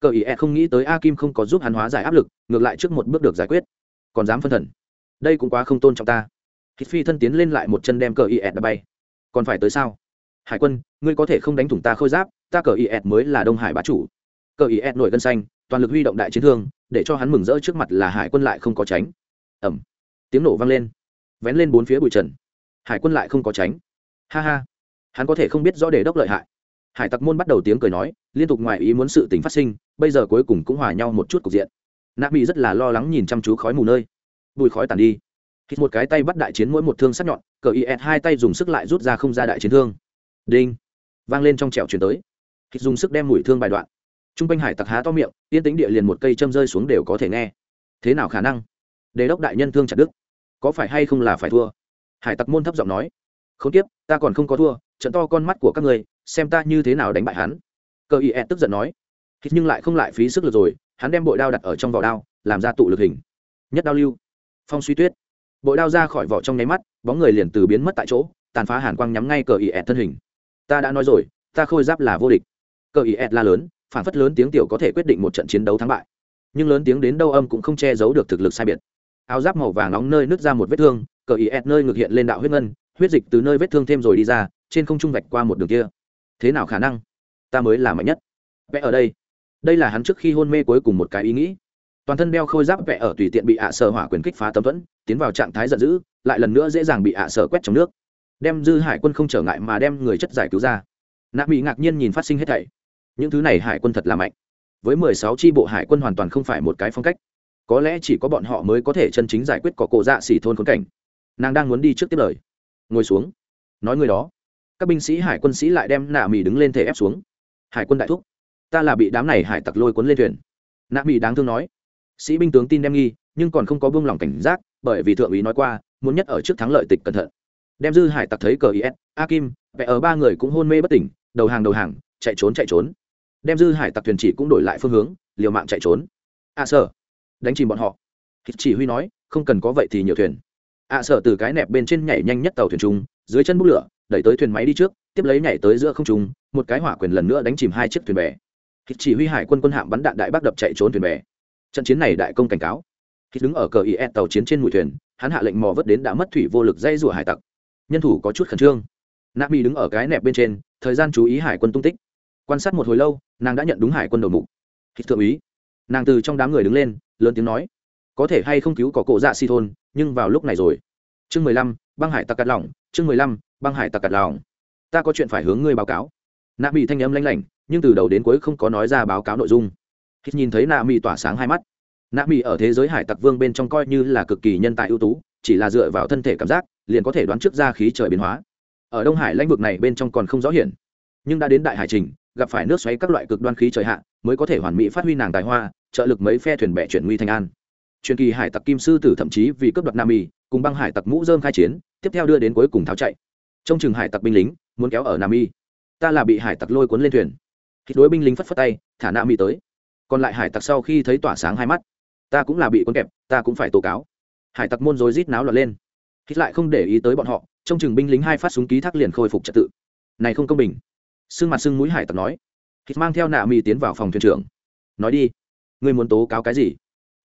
Cờ ý e không nghĩ tới a kim không có giúp hắn hóa giải áp lực, ngược lại trước một bước được giải quyết. Còn dám phân thần. Đây cũng quá không tôn trọng ta. Hít phi thân tiến lên lại một chân đem cờ ý e đã bay. Còn phải tới sao? Hải quân, ngươi có thể không đánh thủng ta khôi giáp, ta cờ ý e mới là đông hải bá chủ. Cờ ý e nổi gân xanh, toàn lực huy động đại chiến thương, để cho hắn mừng rỡ trước mặt là hải quân lại không có tránh. Ẩm tiếng nổ vang lên. Vén lên bốn phía bụi trần hải quân lại không có tránh. Ha ha. Hắn có thể không biết rõ đề đốc lợi hại. Hải tặc môn bắt đầu tiếng cười nói, liên tục ngoài ý muốn sự tình phát sinh, bây giờ cuối cùng cũng hòa nhau một chút cục diện. Nạ bị rất là lo lắng nhìn chăm chú khói mù nơi. Bùi khói tàn đi. Hít một cái tay bắt đại chiến mỗi một thương sắc nhọn, cờ is hai tay dùng sức lại rút ra không ra đại chiến thương. Đinh. Vang lên trong trèo chuyển tới. Hít dùng sức đem mũi thương bài đoạn. T r u n g quanh hải tặc há to miệng, yên tính địa liền một cây châm rơi xuống đều có thể nghe. Thế nào khả năng? Đề đốc đại nhân thương chặt đức có phải hay không là phải thua? Hải tặc môn thấp giọng nói không tiếp ta còn không có thua, trận to con mắt của các người xem ta như thế nào đánh bại hắn. Cờ ý ed tức giận nói, hít nhưng lại không lại phí sức lực rồi, hắn đem bội đao đặt ở trong vỏ đao, làm ra tụ lực hình. Nhất đao lưu. Phong suy tuyết, bội đao ra khỏi vỏ trong nháy mắt, bóng người liền từ biến mất tại chỗ, tàn phá hàn quang nhắm ngay cờ ý ed thân hình. Ta đã nói rồi, ta khôi giáp là vô địch. Cờ ý ed la lớn, phản phất lớn tiếng tiểu có thể quyết định một trận chiến đấu thắng bại. Nhưng lớn tiếng đến đâu âm cũng không che giấu được thực lực sai biệt áo giáp màu vàng nóng nơi nứt ra một vết thương, cờ ý ẹt nơi ngực hiện lên đạo huyết ngân, huyết dịch từ nơi vết thương thêm rồi đi ra, trên không trung vạch qua một đường kia. Thế nào khả năng? Ta mới là mạnh nhất. Vẽ ở đây. Đây là hắn trước khi hôn mê cuối cùng một cái ý nghĩ. Toàn thân đeo khôi giáp vẽ ở tùy tiện bị ạ sở hỏa quyền kích phá tấm thuẫn, tiến vào trạng thái giận dữ, lại lần nữa dễ dàng bị ạ sở quét trong nước. Đem dư hải quân không trở ngại mà đem người chất giải cứu ra. Nạ bị ngạc nhiên nhìn phát sinh hết thảy. Những thứ này hải quân thật là mạnh. Với mười sáu tri bộ hải quân hoàn toàn không phải một cái phong cách có lẽ chỉ có bọn họ mới có thể chân chính giải quyết có cổ dạ xỉ thôn khốn cảnh. Nàng đang muốn đi trước tiếp lời. Ngồi xuống. Nói người đó. Các binh sĩ hải quân sĩ lại đem nạ mì đứng lên thể ép xuống. Hải quân đại thúc ta là bị đám này hải tặc lôi cuốn lên thuyền. Nạ mì đáng thương nói. Sĩ binh tướng tin đem nghi nhưng còn không có buông lỏng cảnh giác bởi vì thượng úy nói qua muốn nhất ở trước thắng lợi tịch cẩn thận. Đem dư hải tặc thấy cờ is a kim vẽ ở ba người cũng hôn mê bất tỉnh đầu hàng đầu hàng chạy trốn chạy trốn. Đem dư hải tặc thuyền chỉ cũng đổi lại phương hướng liều mạng chạy trốn. A à, sở đánh chìm bọn họ. Chỉ huy nói không cần có vậy thì nhiều thuyền. Ạ à, sở từ cái nẹp bên trên nhảy nhanh nhất tàu thuyền trung dưới chân bút lửa đẩy tới thuyền máy đi trước tiếp lấy nhảy tới giữa không trung một cái hỏa quyền lần nữa đánh chìm hai chiếc thuyền bè. Chỉ huy hải quân quân hạm bắn đạn đại bác đập chạy trốn thuyền bè. Trận chiến này đại công cảnh cáo. Hít đứng ở cờ is e tàu chiến trên mũi thuyền hắn hạ lệnh mò vớt đến đã mất thủy vô lực dây rủa hải tặc. Nhân thủ có chút khẩn trương. Nạp bị đứng ở cái nẹp bên trên thời gian chú ý hải quân tung tích. Quan sát một hồi lâu nàng đã nhận đúng hải quân đầu mục. Hít thượng úy nàng từ trong đám người đứng lên, lớn tiếng nói, có thể hay không cứu có cổ dạ si thôn nhưng vào lúc này rồi. Chương mười lăm, băng hải tặc cắt lỏng, chương mười lăm, băng hải tặc cắt lỏng. Ta có chuyện phải hướng ngươi báo cáo. Nạ bị thanh âm lanh lảnh, nhưng từ đầu đến cuối không có nói ra báo cáo nội dung. Khi nhìn thấy nạ mỹ tỏa sáng hai mắt, nạ mỹ ở thế giới hải tặc vương bên trong coi như là cực kỳ nhân tài ưu tú, chỉ là dựa vào thân thể cảm giác, liền có thể đoán trước ra khí trời biến hóa. Ở đông hải lãnh vực này bên trong còn không rõ hiển, nhưng đã đến đại hải trình gặp phải nước xoáy các loại cực đoan khí trời hạ, mới có thể hoàn mỹ phát huy nàng tài hoa, trợ lực mấy phe thuyền bè chuyển nguy thành an. Truyền kỳ hải tặc kim sư tử thậm chí vì cướp đoạt nam y cùng băng hải tặc mũ dơm khai chiến, tiếp theo đưa đến cuối cùng tháo chạy. Trong trường hải tặc binh lính, muốn kéo ở nam y ta là bị hải tặc lôi cuốn lên thuyền. Khi đối binh lính phất phất tay, thả nam y tới. Còn lại hải tặc sau khi thấy tỏa sáng hai mắt, ta cũng là bị cuốn kẹp, ta cũng phải tố cáo. Hải tặc môn rối rít náo loạn lên. Khi lại không để ý tới bọn họ trong trường binh lính hai phát súng ký thác liền khôi phục trật tự. Này không công bình sưng mặt sưng mũi hải tặc nói. Hít mang theo nạ mì tiến vào phòng thuyền trưởng. Nói đi, ngươi muốn tố cáo cái gì?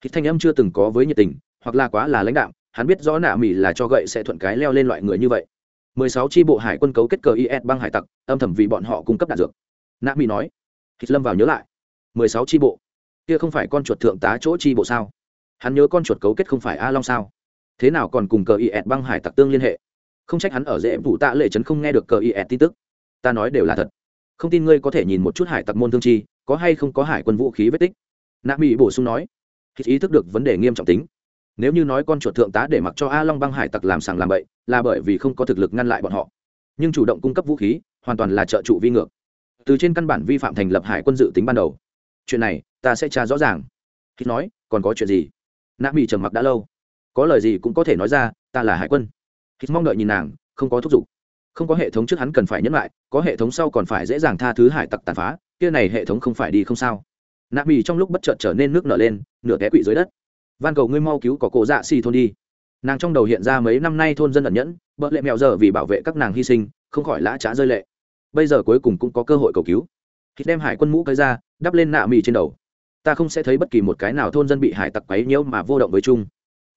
Hít thanh âm chưa từng có với nhiệt tình, hoặc là quá là lãnh đạo hắn biết rõ nạ mì là cho gậy sẽ thuận cái leo lên loại người như vậy. Mười sáu tri bộ hải quân cấu kết cờ is băng hải tặc, âm thầm vì bọn họ cung cấp đạn dược. Nạ mỹ nói hít lâm vào nhớ lại, mười sáu tri bộ, kia không phải con chuột thượng tá chỗ tri bộ sao? Hắn nhớ con chuột cấu kết không phải a long sao? Thế nào còn cùng cờ is băng hải tặc tương liên hệ? Không trách hắn ở dễ vụ tạ lệ trấn không nghe được cờ is tin tức ta nói đều là thật. Không tin ngươi có thể nhìn một chút hải tặc môn thương chi, có hay không có hải quân vũ khí vết tích? Nạ mỹ bổ sung nói. Hít ý thức được vấn đề nghiêm trọng tính. Nếu như nói con chuột thượng tá để mặc cho a long băng hải tặc làm sàng làm bậy, là bởi vì không có thực lực ngăn lại bọn họ. Nhưng chủ động cung cấp vũ khí, hoàn toàn là trợ trụ vi ngược. Từ trên căn bản vi phạm thành lập hải quân dự tính ban đầu. Chuyện này, ta sẽ tra rõ ràng. Khi nói, còn có chuyện gì? Nạ mỹ trầm mặc đã lâu. Có lời gì cũng có thể nói ra, ta là hải quân. Khi mong đợi nhìn nàng, không có thúc giục không có hệ thống trước hắn cần phải nhẫn lại, có hệ thống sau còn phải dễ dàng tha thứ hải tặc tàn phá, kia này hệ thống không phải đi không sao. Nạ mỹ trong lúc bất chợt trở nên nước nở lên, nửa té quỵ dưới đất. Van cầu ngươi mau cứu có cổ dạ xì thôn đi. Nàng trong đầu hiện ra mấy năm nay thôn dân ẩn nhẫn, bợ lệ mèo giờ vì bảo vệ các nàng hy sinh, không khỏi lã trá rơi lệ. Bây giờ cuối cùng cũng có cơ hội cầu cứu. Khi đem hải quân mũ cây ra, đắp lên nạ mì trên đầu. Ta không sẽ thấy bất kỳ một cái nào thôn dân bị hải tặc quấy nhiễu mà vô động với chung.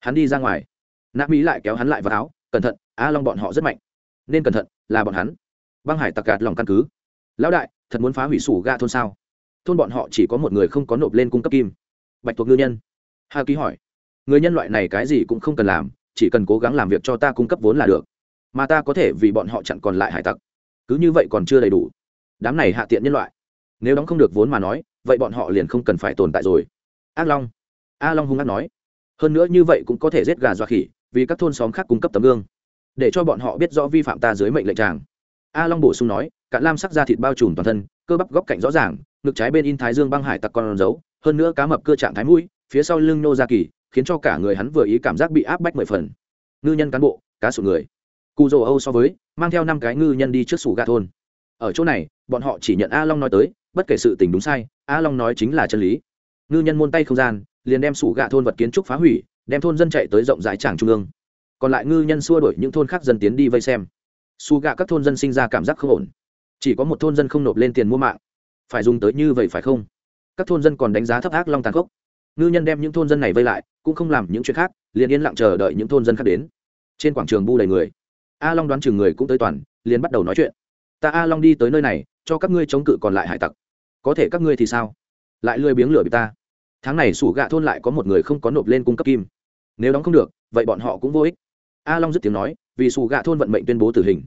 Hắn đi ra ngoài. Nạ mỹ lại kéo hắn lại vào áo, cẩn thận a long bọn họ rất mạnh nên cẩn thận, là bọn hắn. Băng hải tặc gạt lòng căn cứ. Lão đại, thật muốn phá hủy sủ ga thôn sao? Thôn bọn họ chỉ có một người không có nộp lên cung cấp kim. Bạch thuộc ngư nhân. Hà ký hỏi. Người nhân loại này cái gì cũng không cần làm, chỉ cần cố gắng làm việc cho ta cung cấp vốn là được. Mà ta có thể vì bọn họ chặn còn lại hải tặc. Cứ như vậy còn chưa đầy đủ. Đám này hạ tiện nhân loại. Nếu đóng không được vốn mà nói, vậy bọn họ liền không cần phải tồn tại rồi. Ác long. A long hung ác nói. Hơn nữa như vậy cũng có thể giết gà dọa khỉ, vì các thôn xóm khác cung cấp tấm gương để cho bọn họ biết rõ vi phạm ta dưới mệnh lệnh chàng. a long bổ sung nói, cạn lam sắc da thịt bao trùm toàn thân, cơ bắp góc cạnh rõ ràng, ngực trái bên in thái dương băng hải tặc con dấu hơn nữa cá mập cơ trạng thái mũi, phía sau lưng nô ra kỳ, khiến cho cả người hắn vừa ý cảm giác bị áp bách mười phần. Ngư nhân cán bộ, cá sụt người. Cụ dồ âu so với, mang theo năm cái ngư nhân đi trước sủ gà thôn. Ở chỗ này, bọn họ chỉ nhận a long nói tới, bất kể sự tình đúng sai, a long nói chính là chân lý. Ngư nhân môn tay không gian, liền đem sủ gà thôn vật kiến trúc phá hủy, đem thôn dân chạy tới rộng rãi tràng trung ương còn lại ngư nhân xua đuổi những thôn khác dân tiến đi vây xem. Su gạ các thôn dân sinh ra cảm giác không ổn. Chỉ có một thôn dân không nộp lên tiền mua mạng. Phải dùng tới như vậy phải không? Các thôn dân còn đánh giá thấp ác long tàn khốc. Ngư nhân đem những thôn dân này vây lại, cũng không làm những chuyện khác, liền yên lặng chờ đợi những thôn dân khác đến. Trên quảng trường bu đầy người. A long đoán chừng người cũng tới toàn, liền bắt đầu nói chuyện. Ta a long đi tới nơi này, cho các ngươi chống cự còn lại hải tặc. Có thể các ngươi thì sao? Lại lười biếng lửa bị ta. Tháng này sủ gạ thôn lại có một người không có nộp lên cung cấp kim. Nếu đóng không được, vậy bọn họ cũng vô ích a long dứt tiếng nói, vì xù gạ thôn vận mệnh tuyên bố tử hình.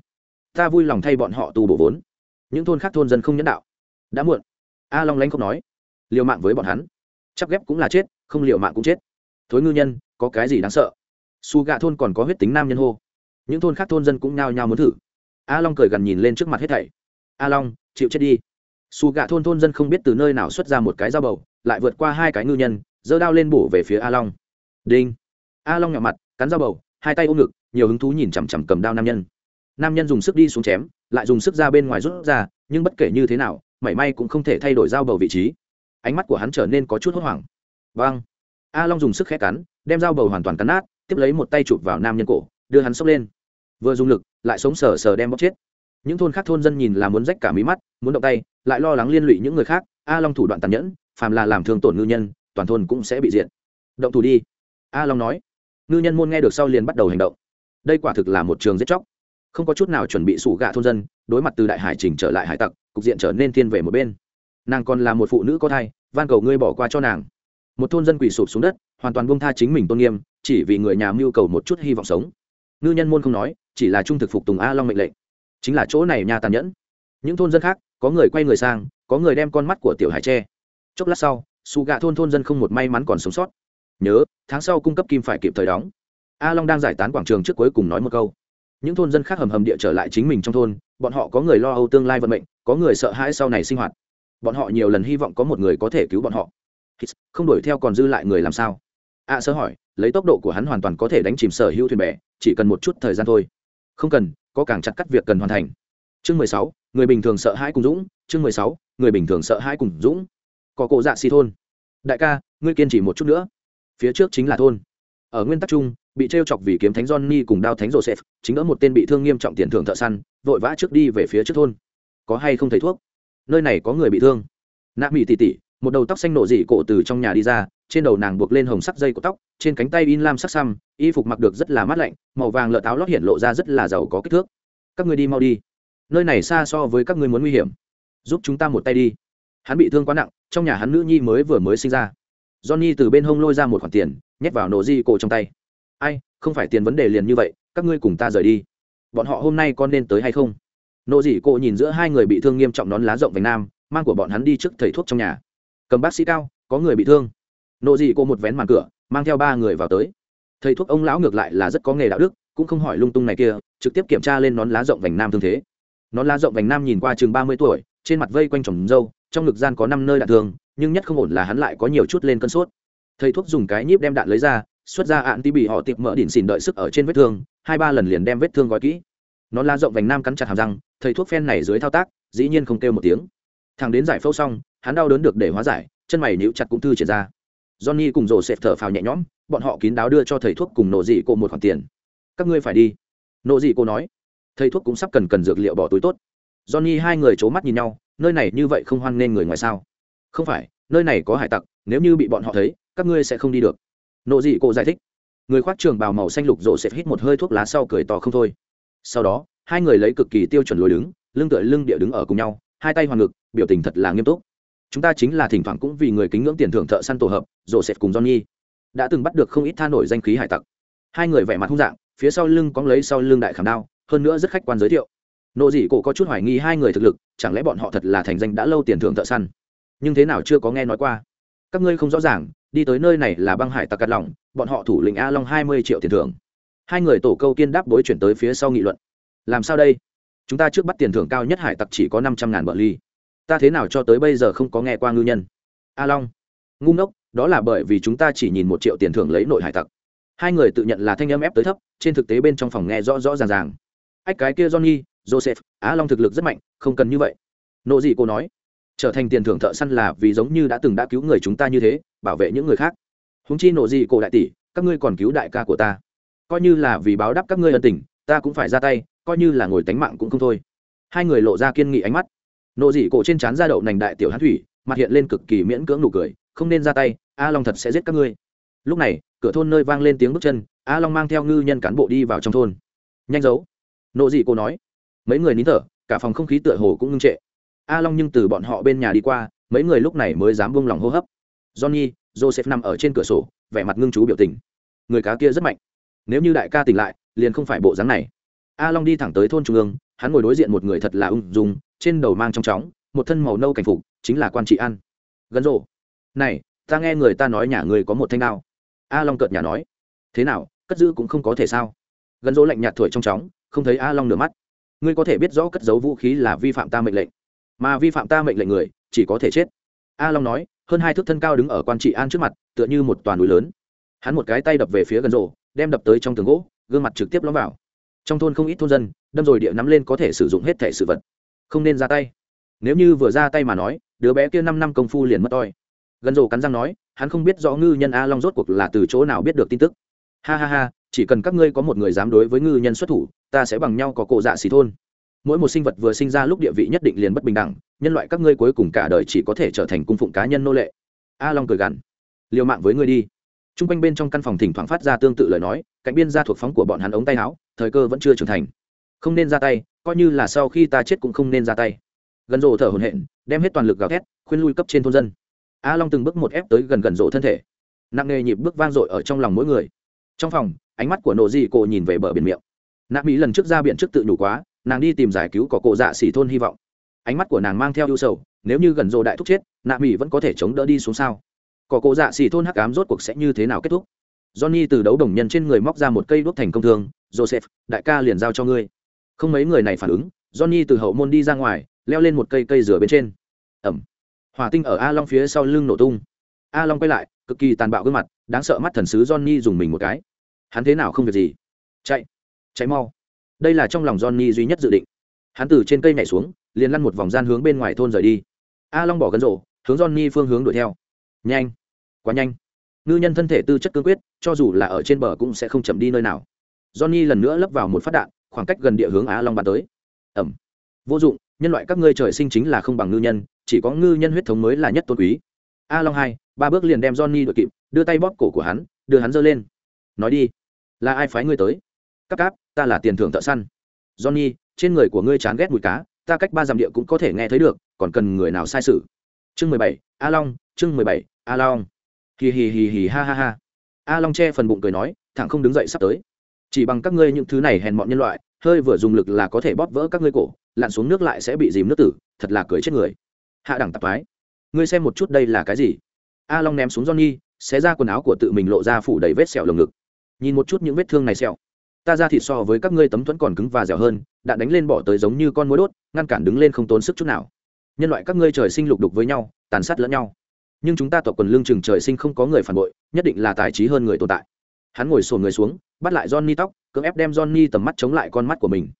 Ta vui lòng thay bọn họ tu bổ vốn. Những thôn khác thôn dân không nhẫn đạo. Đã muộn. A long lanh không nói, liều mạng với bọn hắn. Chắc ghép cũng là chết, không liều mạng cũng chết. Thối ngư nhân, có cái gì đáng sợ? Su gạ thôn còn có huyết tính nam nhân hô. Những thôn khác thôn dân cũng nhao nhao muốn thử. A long cười gần nhìn lên trước mặt hết thảy. A long, chịu chết đi. Su gạ thôn thôn dân không biết từ nơi nào xuất ra một cái dao bầu, lại vượt qua hai cái ngư nhân, giơ đao lên bổ về phía a long. Đinh. A long nhỏ mặt, cắn dao bầu hai tay ôm ngực, nhiều hứng thú nhìn chằm chằm cầm đao nam nhân. Nam nhân dùng sức đi xuống chém, lại dùng sức ra bên ngoài rút ra, nhưng bất kể như thế nào, mảy may cũng không thể thay đổi dao bầu vị trí. Ánh mắt của hắn trở nên có chút hốt hoảng. Vâng. A long dùng sức khét cắn, đem dao bầu hoàn toàn cắn nát, tiếp lấy một tay chụp vào nam nhân cổ, đưa hắn sốc lên. Vừa dùng lực, lại sống sờ sờ đem bóc chết. Những thôn khác thôn dân nhìn là muốn rách cả mí mắt, muốn động tay, lại lo lắng liên lụy những người khác. A long thủ đoạn tàn nhẫn, phàm là làm thương tổn ngư nhân, toàn thôn cũng sẽ bị diện động thủ đi. A long nói ngư nhân môn nghe được sau liền bắt đầu hành động. Đây quả thực là một trường giết chóc. Không có chút nào chuẩn bị sủ gạ thôn dân, đối mặt từ đại hải trình trở lại hải tặc, cục diện trở nên thiên về một bên. Nàng còn là một phụ nữ có thai, van cầu ngươi bỏ qua cho nàng. Một thôn dân quỳ sụp xuống đất, hoàn toàn buông tha chính mình tôn nghiêm, chỉ vì người nhà mưu cầu một chút hy vọng sống. Ngư nhân môn không nói, chỉ là trung thực phục tùng a long mệnh lệnh. Chính là chỗ này nhà tàn nhẫn. Những thôn dân khác, có người quay người sang, có người đem con mắt của tiểu hải tre chốc lát sau su gạ thôn thôn dân không một may mắn còn sống sót nhớ tháng sau cung cấp kim phải kịp thời đóng. A long đang giải tán quảng trường trước cuối cùng nói một câu. Những thôn dân khác hầm hầm địa trở lại chính mình trong thôn bọn họ có người lo âu tương lai vận mệnh có người sợ hãi sau này sinh hoạt. Bọn họ nhiều lần hy vọng có một người có thể cứu bọn họ. Không đuổi theo còn dư lại người làm sao? A à, sơ hỏi lấy tốc độ của hắn hoàn toàn có thể đánh chìm sở hữu thuyền bè chỉ cần một chút thời gian thôi. Không cần có càng chặt cắt việc cần hoàn thành. Chương mười sáu người bình thường sợ hãi cùng dũng. Chương mười sáu người bình thường sợ hãi cùng dũng. Có cổ dạ xì thôn. Đại ca ngươi kiên trì một chút nữa phía trước chính là thôn. Ở nguyên tắc chung, bị t r e o chọc vì kiếm thánh johnny cùng đao thánh joseph, chính đỡ một tên bị thương nghiêm trọng tiền thưởng thợ săn, vội vã trước đi về phía trước thôn. Có hay không thấy thuốc? Nơi này có người bị thương. Nạ mỹ tỉ tỉ, một đầu tóc xanh nổ dị cổ từ trong nhà đi ra, trên đầu nàng buộc lên hồng sắc dây của tóc, trên cánh tay in lam sắc xăm, y phục mặc được rất là mát lạnh, màu vàng lợn áo lót hiện lộ ra rất là giàu có kích thước. Các người đi mau đi. Nơi này xa so với các người muốn nguy hiểm. Giúp chúng ta một tay đi. Hắn bị thương quá nặng, trong nhà hắn nữ nhi mới vừa mới sinh ra johnny từ bên hông lôi ra một khoản tiền, nhét vào nổ di cổ trong tay. Ai, không phải tiền vấn đề liền như vậy, các ngươi cùng ta rời đi. Bọn họ hôm nay con nên tới hay không? Nộ dị cổ nhìn giữa hai người bị thương nghiêm trọng nón lá rộng vành nam, mang của bọn hắn đi trước thầy thuốc trong nhà. Cầm bác sĩ cao, có người bị thương. Nộ dị cổ một vén màn cửa, mang theo ba người vào tới. Thầy thuốc ông lão ngược lại là rất có nghề đạo đức, cũng không hỏi lung tung này kia, trực tiếp kiểm tra lên nón lá rộng vành nam thương thế. Nón lá rộng vành nam nhìn qua chừng ba mươi tuổi, trên mặt vây quanh trồng râu, trong ngực gian có năm nơi đạn thương nhưng nhất không ổn là hắn lại có nhiều chút lên cân sốt. Thầy thuốc dùng cái nhíp đem đạn lấy ra, xuất ra ạn tí bị họ tiệp mỡ đỉnh xỉn đợi sức ở trên vết thương, hai ba lần liền đem vết thương gói kỹ. Nó la rộng vành nam cắn chặt hàm răng, thầy thuốc phen này dưới thao tác, dĩ nhiên không kêu một tiếng. Thằng đến giải phẫu xong, hắn đau đớn được để hóa giải, chân mày níu chặt cũng thư triển ra. Johnny cùng rồ xẹp thở phào nhẹ nhõm, bọn họ kín đáo đưa cho thầy thuốc cùng nổ dị cô một khoản tiền. Các ngươi phải đi. Nổ dị cô nói. Thầy thuốc cũng sắp cần cần dược liệu bỏ túi tốt. Johnny hai người c h ố mắt nhìn nhau, nơi này như vậy không hoan nên người ngoài sao? Không phải, nơi này có hải tặc, nếu như bị bọn họ thấy, các ngươi sẽ không đi được. Nộ dị cô giải thích. Người khoác trường bào màu xanh lục rộ sẽ hít một hơi thuốc lá sau cười to không thôi. Sau đó, hai người lấy cực kỳ tiêu chuẩn lối đứng, lưng tựa lưng địa đứng ở cùng nhau, hai tay hoàng ngực, biểu tình thật là nghiêm túc. Chúng ta chính là thỉnh thoảng cũng vì người kính ngưỡng tiền thưởng thợ săn tổ hợp joseph cùng johnny. Đã từng bắt được không ít tha nổi danh khí hải tặc. Hai người vẻ mặt hung dạng, phía sau lưng cóng lấy sau lưng đại khảm đao, hơn nữa rất khách quan giới thiệu. Nộ dị cổ có chút hoài nghi hai người thực lực, chẳng lẽ bọn họ thật là thành danh đã lâu tiền thưởng thợ săn? Nhưng thế nào chưa có nghe nói qua. Các ngươi không rõ ràng, đi tới nơi này là băng hải tặc cắt lỏng, bọn họ thủ lĩnh a long hai mươi triệu tiền thưởng. Hai người tổ câu kiên đáp bối chuyển tới phía sau nghị luận. Làm sao đây? Chúng ta trước bắt tiền thưởng cao nhất hải tặc chỉ có năm trăm ngàn bờ ly. Ta thế nào cho tới bây giờ không có nghe qua ngư nhân? A long. Ngu ngốc, đó là bởi vì chúng ta chỉ nhìn một triệu tiền thưởng lấy nội hải tặc. Hai người tự nhận là thanh âm ép tới thấp, trên thực tế bên trong phòng nghe rõ rõ ràng ràng. Ách, cái kia johnny, joseph á long thực lực rất mạnh, không cần như vậy. Nộ gì cô nói trở thành tiền thưởng thợ săn là vì giống như đã từng đã cứu người chúng ta như thế, bảo vệ những người khác. Húng chi nộ gì cổ đại tỷ, các ngươi còn cứu đại ca của ta. Coi như là vì báo đáp các ngươi ân tình, ta cũng phải ra tay, coi như là ngồi tánh mạng cũng không thôi. Hai người lộ ra kiên nghị ánh mắt. Nộ dị cổ trên trán ra đậu nành đại tiểu hát thủy, mặt hiện lên cực kỳ miễn cưỡng nụ cười, không nên ra tay, a long thật sẽ giết các ngươi. Lúc này, cửa thôn nơi vang lên tiếng bước chân, a long mang theo ngư nhân cán bộ đi vào trong thôn. Nhanh giấu. Nộ dị cổ nói. Mấy người nín thở, cả phòng không khí tựa hồ cũng ngưng trệ a long nhưng từ bọn họ bên nhà đi qua, mấy người lúc này mới dám buông lòng hô hấp. Johnny, joseph nằm ở trên cửa sổ, vẻ mặt ngưng chú biểu tình. Người cá kia rất mạnh. Nếu như đại ca tỉnh lại, liền không phải bộ dáng này. A long đi thẳng tới thôn trung ương, hắn ngồi đối diện một người thật là ung dung, trên đầu mang trong chóng, một thân màu nâu cảnh phục, chính là quan trị an. Gần rộ. Này, ta nghe người ta nói nhà người có một thanh đao. A long cợt nhà nói. Thế nào, cất giữ cũng không có thể sao? Gần rộ lạnh nhạt thổi trong chóng, không thấy a long nửa mắt. Ngươi có thể biết rõ cất giấu vũ khí là vi phạm ta mệnh lệnh mà vi phạm ta mệnh lệnh người, chỉ có thể chết. A long nói, hơn hai thước thân cao đứng ở quan trị an trước mặt, tựa như một toàn núi lớn. Hắn một cái tay đập về phía gần rộ đem đập tới trong tường gỗ, gương mặt trực tiếp lõm vào. Trong thôn không ít thôn dân, đâm rồi địa nắm lên có thể sử dụng hết thẻ sự vật. Không nên ra tay. Nếu như vừa ra tay mà nói, đứa bé kia năm năm công phu liền mất toi. Gần rổ cắn răng nói, hắn không biết rõ ngư nhân a long rốt cuộc là từ chỗ nào biết được tin tức. Ha ha ha, chỉ cần các ngươi có một người dám đối với ngư nhân xuất thủ, ta sẽ bằng nhau có cổ dạ xì thôn mỗi một sinh vật vừa sinh ra lúc địa vị nhất định liền bất bình đẳng, nhân loại các ngươi cuối cùng cả đời chỉ có thể trở thành cung phụng cá nhân nô lệ. A long cười gằn, liều mạng với ngươi đi. T r u n g quanh bên trong căn phòng thỉnh thoảng phát ra tương tự lời nói, cạnh biên ra thuộc phóng của bọn hắn ống tay áo, thời cơ vẫn chưa trưởng thành. Không nên ra tay, coi như là sau khi ta chết cũng không nên ra tay. Gần rộ thở hồn hện đem hết toàn lực gào thét, khuyên lui cấp trên thôn dân. A long từng bước một ép tới gần gần rộ thân thể. Nặng nề nhịp bước vang dội ở trong lòng mỗi người. Trong phòng, ánh mắt của nộ dị cổ nhìn về bờ biển miệng. Nạp mỹ lần trước ra biển trước tự nhủ quá nàng đi tìm giải cứu có cổ dạ xỉ thôn hy vọng. Ánh mắt của nàng mang theo ưu sầu, nếu như gần rồ đại thúc chết, nạ mỹ vẫn có thể chống đỡ đi xuống sao? Cỏ cổ dạ xỉ thôn hắc ám rốt cuộc sẽ như thế nào kết thúc? Johnny từ đấu đồng nhân trên người móc ra một cây đốt thành công thương, joseph, đại ca liền giao cho ngươi. Không mấy người này phản ứng, johnny từ hậu môn đi ra ngoài, leo lên một cây cây rửa bên trên. Ẩm. Hỏa tinh ở a long phía sau lưng nổ tung. A long quay lại, cực kỳ tàn bạo gương mặt, đáng sợ mắt thần sứ johnny dùng mình một cái. Hắn thế nào không việc gì? Chạy. Chạy mau đây là trong lòng johnny duy nhất dự định. Hắn từ trên cây nhảy xuống, liền lăn một vòng gian hướng bên ngoài thôn rời đi. A long bỏ gân rổ, hướng johnny phương hướng đuổi theo. Nhanh! Quá nhanh! Ngư nhân thân thể tư chất cương quyết, cho dù là ở trên bờ cũng sẽ không chậm đi nơi nào. Johnny lần nữa lấp vào một phát đạn, khoảng cách gần địa hướng A long bàn tới. Ẩm! Vô dụng, nhân loại các ngươi trời sinh chính là không bằng ngư nhân, chỉ có ngư nhân huyết thống mới là nhất tôn quý. A long hai, ba bước liền đem johnny đội kịp, đưa tay bóp cổ của hắn, đưa hắn giơ lên. Nói đi, là ai phái ngươi tới? Cắp cáp ta là tiền thưởng thợ săn. Johnny, trên người của ngươi chán ghét mùi cá, ta cách ba dặm địa cũng có thể nghe thấy được, còn cần người nào sai sự? Chương mười bảy, a long, chương mười bảy, a long. Hì hì hì hì ha ha ha. A long che phần bụng cười nói thẳng không đứng dậy sắp tới. Chỉ bằng các ngươi những thứ này hèn mọn nhân loại, hơi vừa dùng lực là có thể bóp vỡ các ngươi cổ, lặn xuống nước lại sẽ bị dìm nước tử, thật là cười chết người. Hạ đẳng tạp mái ngươi xem một chút đây là cái gì? A long ném xuống johnny, xé ra quần áo của tự mình lộ ra phủ đầy vết sẹo lồng ngực. Nhìn một chút những vết thương này sẹo ta ra thịt so với các ngươi tấm thuẫn còn cứng và dẻo hơn đạn đánh lên bỏ tới giống như con mối đốt, ngăn cản đứng lên không tốn sức chút nào. Nhân loại các ngươi trời sinh lục đục với nhau, tàn sát lẫn nhau. Nhưng chúng ta tộc quần lương chừng trời sinh không có người phản bội, nhất định là tài trí hơn người tồn tại. Hắn ngồi sồn người xuống, bắt lại johnny tóc, cưỡng ép đem johnny tầm mắt chống lại con mắt của mình.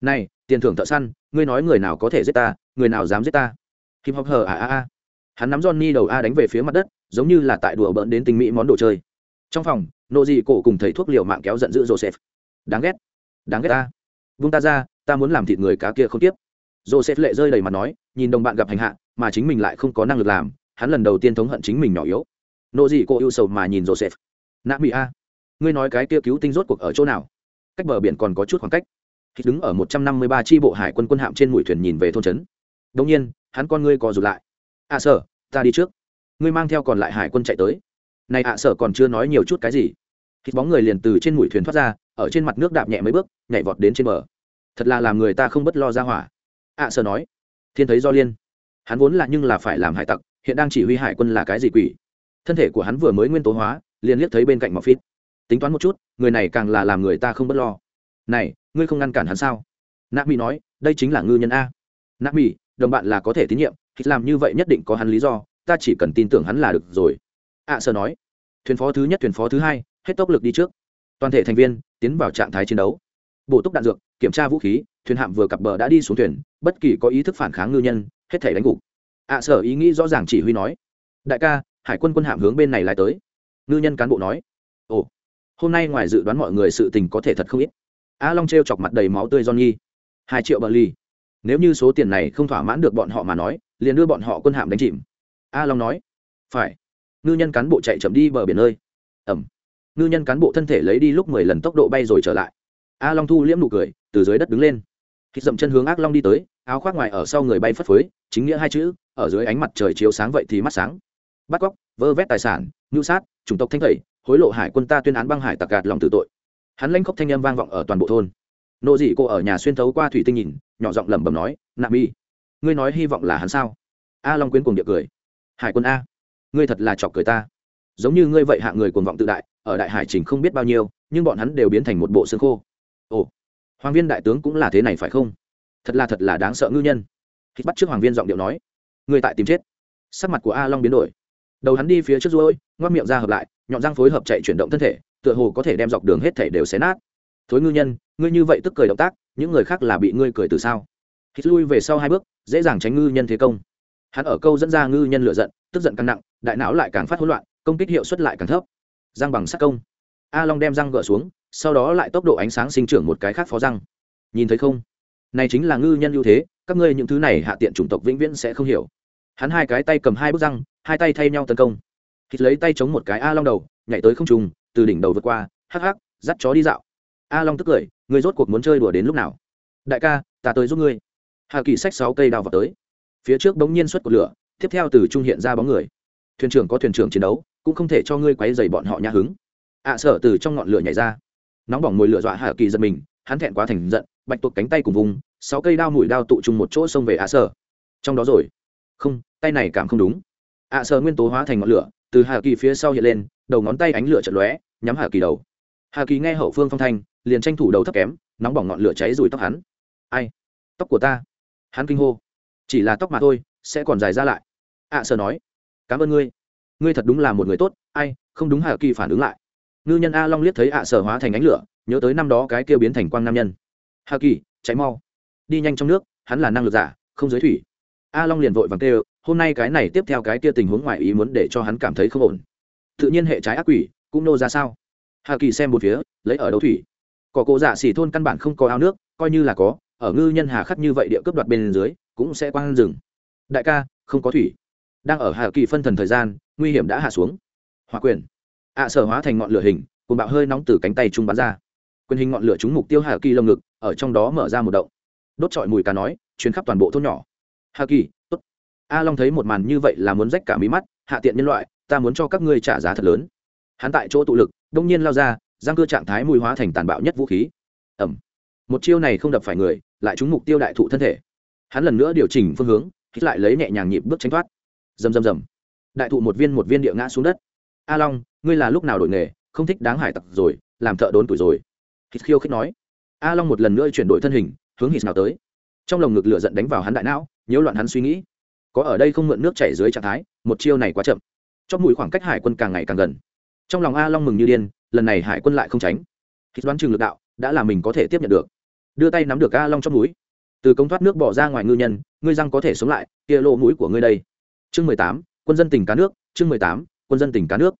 Này, tiền thưởng thợ săn, ngươi nói người nào có thể giết ta, người nào dám giết ta? Hip hop hờ à à à. Hắn nắm johnny đầu a đánh về phía mặt đất, giống như là tại đùa bỡn đến tinh mỹ món đồ chơi. Trong phòng, nộ dị cổ cùng thầy thuốc liều mạng kéo giận dữ joseph đáng ghét. Đáng ghét ta. Vung ta ra ta muốn làm thịt người cá kia không tiếp. Joseph lệ rơi đầy mặt nói nhìn đồng bạn gặp hành hạ mà chính mình lại không có năng lực làm hắn lần đầu tiên thống hận chính mình nhỏ yếu. Nộ gì cô ưu sầu mà nhìn joseph. Nạ bị a ngươi nói cái kia cứu tinh rốt cuộc ở chỗ nào? Cách bờ biển còn có chút khoảng cách. Khi đứng ở một trăm năm mươi ba tri bộ hải quân quân hạm trên mũi thuyền nhìn về thôn trấn. Đông nhiên hắn con ngươi co rụt lại. Ạ à, sở ta đi trước. Ngươi mang theo còn lại hải quân chạy tới. Này ạ à, sở còn chưa nói nhiều chút cái gì khi bóng người liền từ trên mũi thuyền thoát ra ở trên mặt nước đạp nhẹ mấy bước nhảy vọt đến trên bờ. Thật là làm người ta không bất lo ra hỏa. Ạ à, nói thiên thấy do liên. Hắn vốn là nhưng là phải làm hải tặc hiện đang chỉ huy hải quân là cái gì quỷ? Thân thể của hắn vừa mới nguyên tố hóa liền liếc thấy bên cạnh mọc phít. Tính toán một chút người này càng là làm người ta không bất lo. Này ngươi không ngăn cản hắn sao? Nạp mỹ nói đây chính là ngư nhân a. Nạp mỹ đồng bạn là có thể tín nhiệm thì làm như vậy nhất định có hắn lý do ta chỉ cần tin tưởng hắn là được rồi. Ạ à, sợ nói thuyền phó thứ nhất thuyền phó thứ hai hết tốc lực đi trước. Toàn thể thành viên tiến vào trạng thái chiến đấu. Bổ túc đạn dược kiểm tra vũ khí thuyền hạm vừa cặp bờ đã đi xuống thuyền bất kỳ có ý thức phản kháng ngư nhân hết thể đánh gục. Ạ à, sở ý nghĩ rõ ràng chỉ huy nói đại ca hải quân quân hạm hướng bên này lại tới. Ngư nhân cán bộ nói ồ hôm nay ngoài dự đoán mọi người sự tình có thể thật không ít. A long t r e o chọc mặt đầy máu tươi johnny. Hai triệu bờ ly nếu như số tiền này không thỏa mãn được bọn họ mà nói liền đưa bọn họ quân hạm đánh chìm. A long nói phải. Ngư nhân cán bộ chạy chậm đi bờ biển nơi. Ẩm ngư nhân cán bộ thân thể lấy đi lúc mười lần tốc độ bay rồi trở lại. A long thu liễm nụ cười, từ dưới đất đứng lên. Khi dậm chân hướng ác long đi tới, áo khoác ngoài ở sau người bay phất phới, chính nghĩa hai chữ, ở dưới ánh mặt trời chiếu sáng vậy thì mắt sáng. Bắt cóc, vơ vét tài sản ngưu sát, chủng tộc thanh thầy, hối lộ hải quân ta tuyên án băng hải tặc gạt lòng tử tội. Hắn lanh khóc thanh âm vang vọng ở toàn bộ thôn. Nộ dị cô ở nhà xuyên thấu qua thủy tinh nhìn, nhỏ giọng lẩm bẩm nói nạm mi, ngươi nói hy vọng là hắn sao? A long quyến cùng địa cười. Hải quân a, ngươi thật là chọc cười ta. Giống như ngươi vậy hạ người cuồng vọng tự đại ở đại hải trình không biết bao nhiêu, nhưng bọn hắn đều biến thành một bộ xương khô. Ồ, hoàng viên đại tướng cũng là thế này phải không? Thật là thật là đáng sợ ngư nhân. Hít bắt trước hoàng viên giọng điệu nói, người tại tìm chết. Sắc mặt của a long biến đổi. Đầu hắn đi phía trước ruôi, ngoác miệng ra hợp lại, nhọn răng phối hợp chạy chuyển động thân thể, tựa hồ có thể đem dọc đường hết thể đều xé nát. Thối ngư nhân, ngươi như vậy tức cười động tác, những người khác là bị ngươi cười từ sao? Hít lui về sau hai bước, dễ dàng tránh ngư nhân thế công. Hắn ở câu dẫn ra ngư nhân lựa giận, tức giận càng nặng, đại não lại càng phát hỗn loạn, công kích hiệu suất lại càng thấp răng bằng sắc công. A long đem răng gỡ xuống, sau đó lại tốc độ ánh sáng sinh trưởng một cái khác phó răng. Nhìn thấy không? Này chính là ngư nhân ưu thế, các ngươi những thứ này hạ tiện chủng tộc vĩnh viễn sẽ không hiểu. Hắn hai cái tay cầm hai bức răng, hai tay thay nhau tấn công. Hít lấy tay chống một cái a long đầu, nhảy tới không trùng từ đỉnh đầu vượt qua, hắc hắc, dắt chó đi dạo. A long tức cười, ngươi rốt cuộc muốn chơi đùa đến lúc nào? Đại ca, ta tới giúp ngươi. Hà kỳ xách sáu cây đào vào tới. Phía trước bỗng nhiên xuất của lửa, tiếp theo từ trung hiện ra bóng người. Thuyền trưởng có thuyền trưởng chiến đấu cũng không thể cho ngươi quấy dày bọn họ nhã hứng. Ạ à, từ trong ngọn lửa nhảy ra. Nóng bỏng mùi lửa dọa hà kỳ giật mình hắn thẹn quá thành giận bạch tuộc cánh tay cùng vùng sáu cây đao mũi đao tụ chung một chỗ xông về ạ à, trong đó rồi. Không tay này cảm không đúng. Ạ à, nguyên tố hóa thành ngọn lửa từ hà kỳ phía sau hiện lên đầu ngón tay ánh lửa chật lóe nhắm hà kỳ đầu. Hà kỳ nghe hậu phương phong thanh liền tranh thủ đầu thấp kém nóng bỏng ngọn lửa cháy rùi tóc hắn. Ai? Tóc của ta. Hắn kinh hô. Chỉ là tóc mà thôi sẽ còn dài ra lại. Ạ sở nói. Cảm ơn ngươi ngươi thật đúng là một người tốt, ai, không đúng hà kỳ phản ứng lại. Ngư nhân a long liếc thấy ạ à sở hóa thành ánh lửa, nhớ tới năm đó cái kia biến thành quang nam nhân. Hà kỳ cháy mau. Đi nhanh trong nước, hắn là năng lực giả, không giới thủy. A long liền vội vàng kêu, hôm nay cái này tiếp theo cái kia tình huống ngoài ý muốn để cho hắn cảm thấy không ổn. Tự nhiên hệ trái ác quỷ, cũng nô ra sao? Hà kỳ xem một phía, lấy ở đấu thủy. Cỏ cổ dạ xỉ thôn căn bản không có ao nước, coi như là có, ở ngư nhân hà khắc như vậy địa cướp đoạt bên dưới, cũng sẽ quang rừng. Đại ca, không có thủy đang ở hà kỳ phân thần thời gian, nguy hiểm đã hạ xuống. Hỏa quyền. Ạ sở hóa thành ngọn lửa hình cùng bạo hơi nóng từ cánh tay trung bắn ra. Quyền hình ngọn lửa trúng mục tiêu hà kỳ lồng ngực, ở trong đó mở ra một động. Đốt trọi mùi cá nói chuyến khắp toàn bộ thôn nhỏ. Hà kỳ, tốt. A long thấy một màn như vậy là muốn rách cả mí mắt, hạ tiện nhân loại, ta muốn cho các ngươi trả giá thật lớn. Hắn tại chỗ tụ lực, đông nhiên lao ra giang cơ trạng thái mùi hóa thành tàn bạo nhất vũ khí. Ẩm một chiêu này không đập phải người, lại trúng mục tiêu đại thụ thân thể. Hắn lần nữa điều chỉnh phương hướng, hít lại lấy nhẹ nhàng nhịp bước tránh thoát rầm rầm rầm. Đại thụ một viên một viên địa ngã xuống đất. A long, ngươi là lúc nào đổi nghề, không thích đáng hải tặc rồi, làm thợ đốn tuổi rồi? Hít khiêu khích nói. A long một lần nữa chuyển đổi thân hình, hướng hít nào tới. Trong lồng ngực lửa giận đánh vào hắn đại não nhiễu loạn hắn suy nghĩ. Có ở đây không mượn nước chảy dưới trạng thái, một chiêu này quá chậm. Trong mũi khoảng cách hải quân càng ngày càng gần. Trong lòng a long mừng như điên, lần này hải quân lại không tránh. Hít đoán chừng lực đạo, đã là mình có thể tiếp nhận được. Đưa tay nắm được a long trong mũi. Từ công thoát nước bỏ ra ngoài ngư nhân, ngươi răng có thể sống lại, kia lỗ mũi của ngươi đây chương mười tám, quân dân tỉnh cá nước, chương mười tám, quân dân tỉnh cá nước.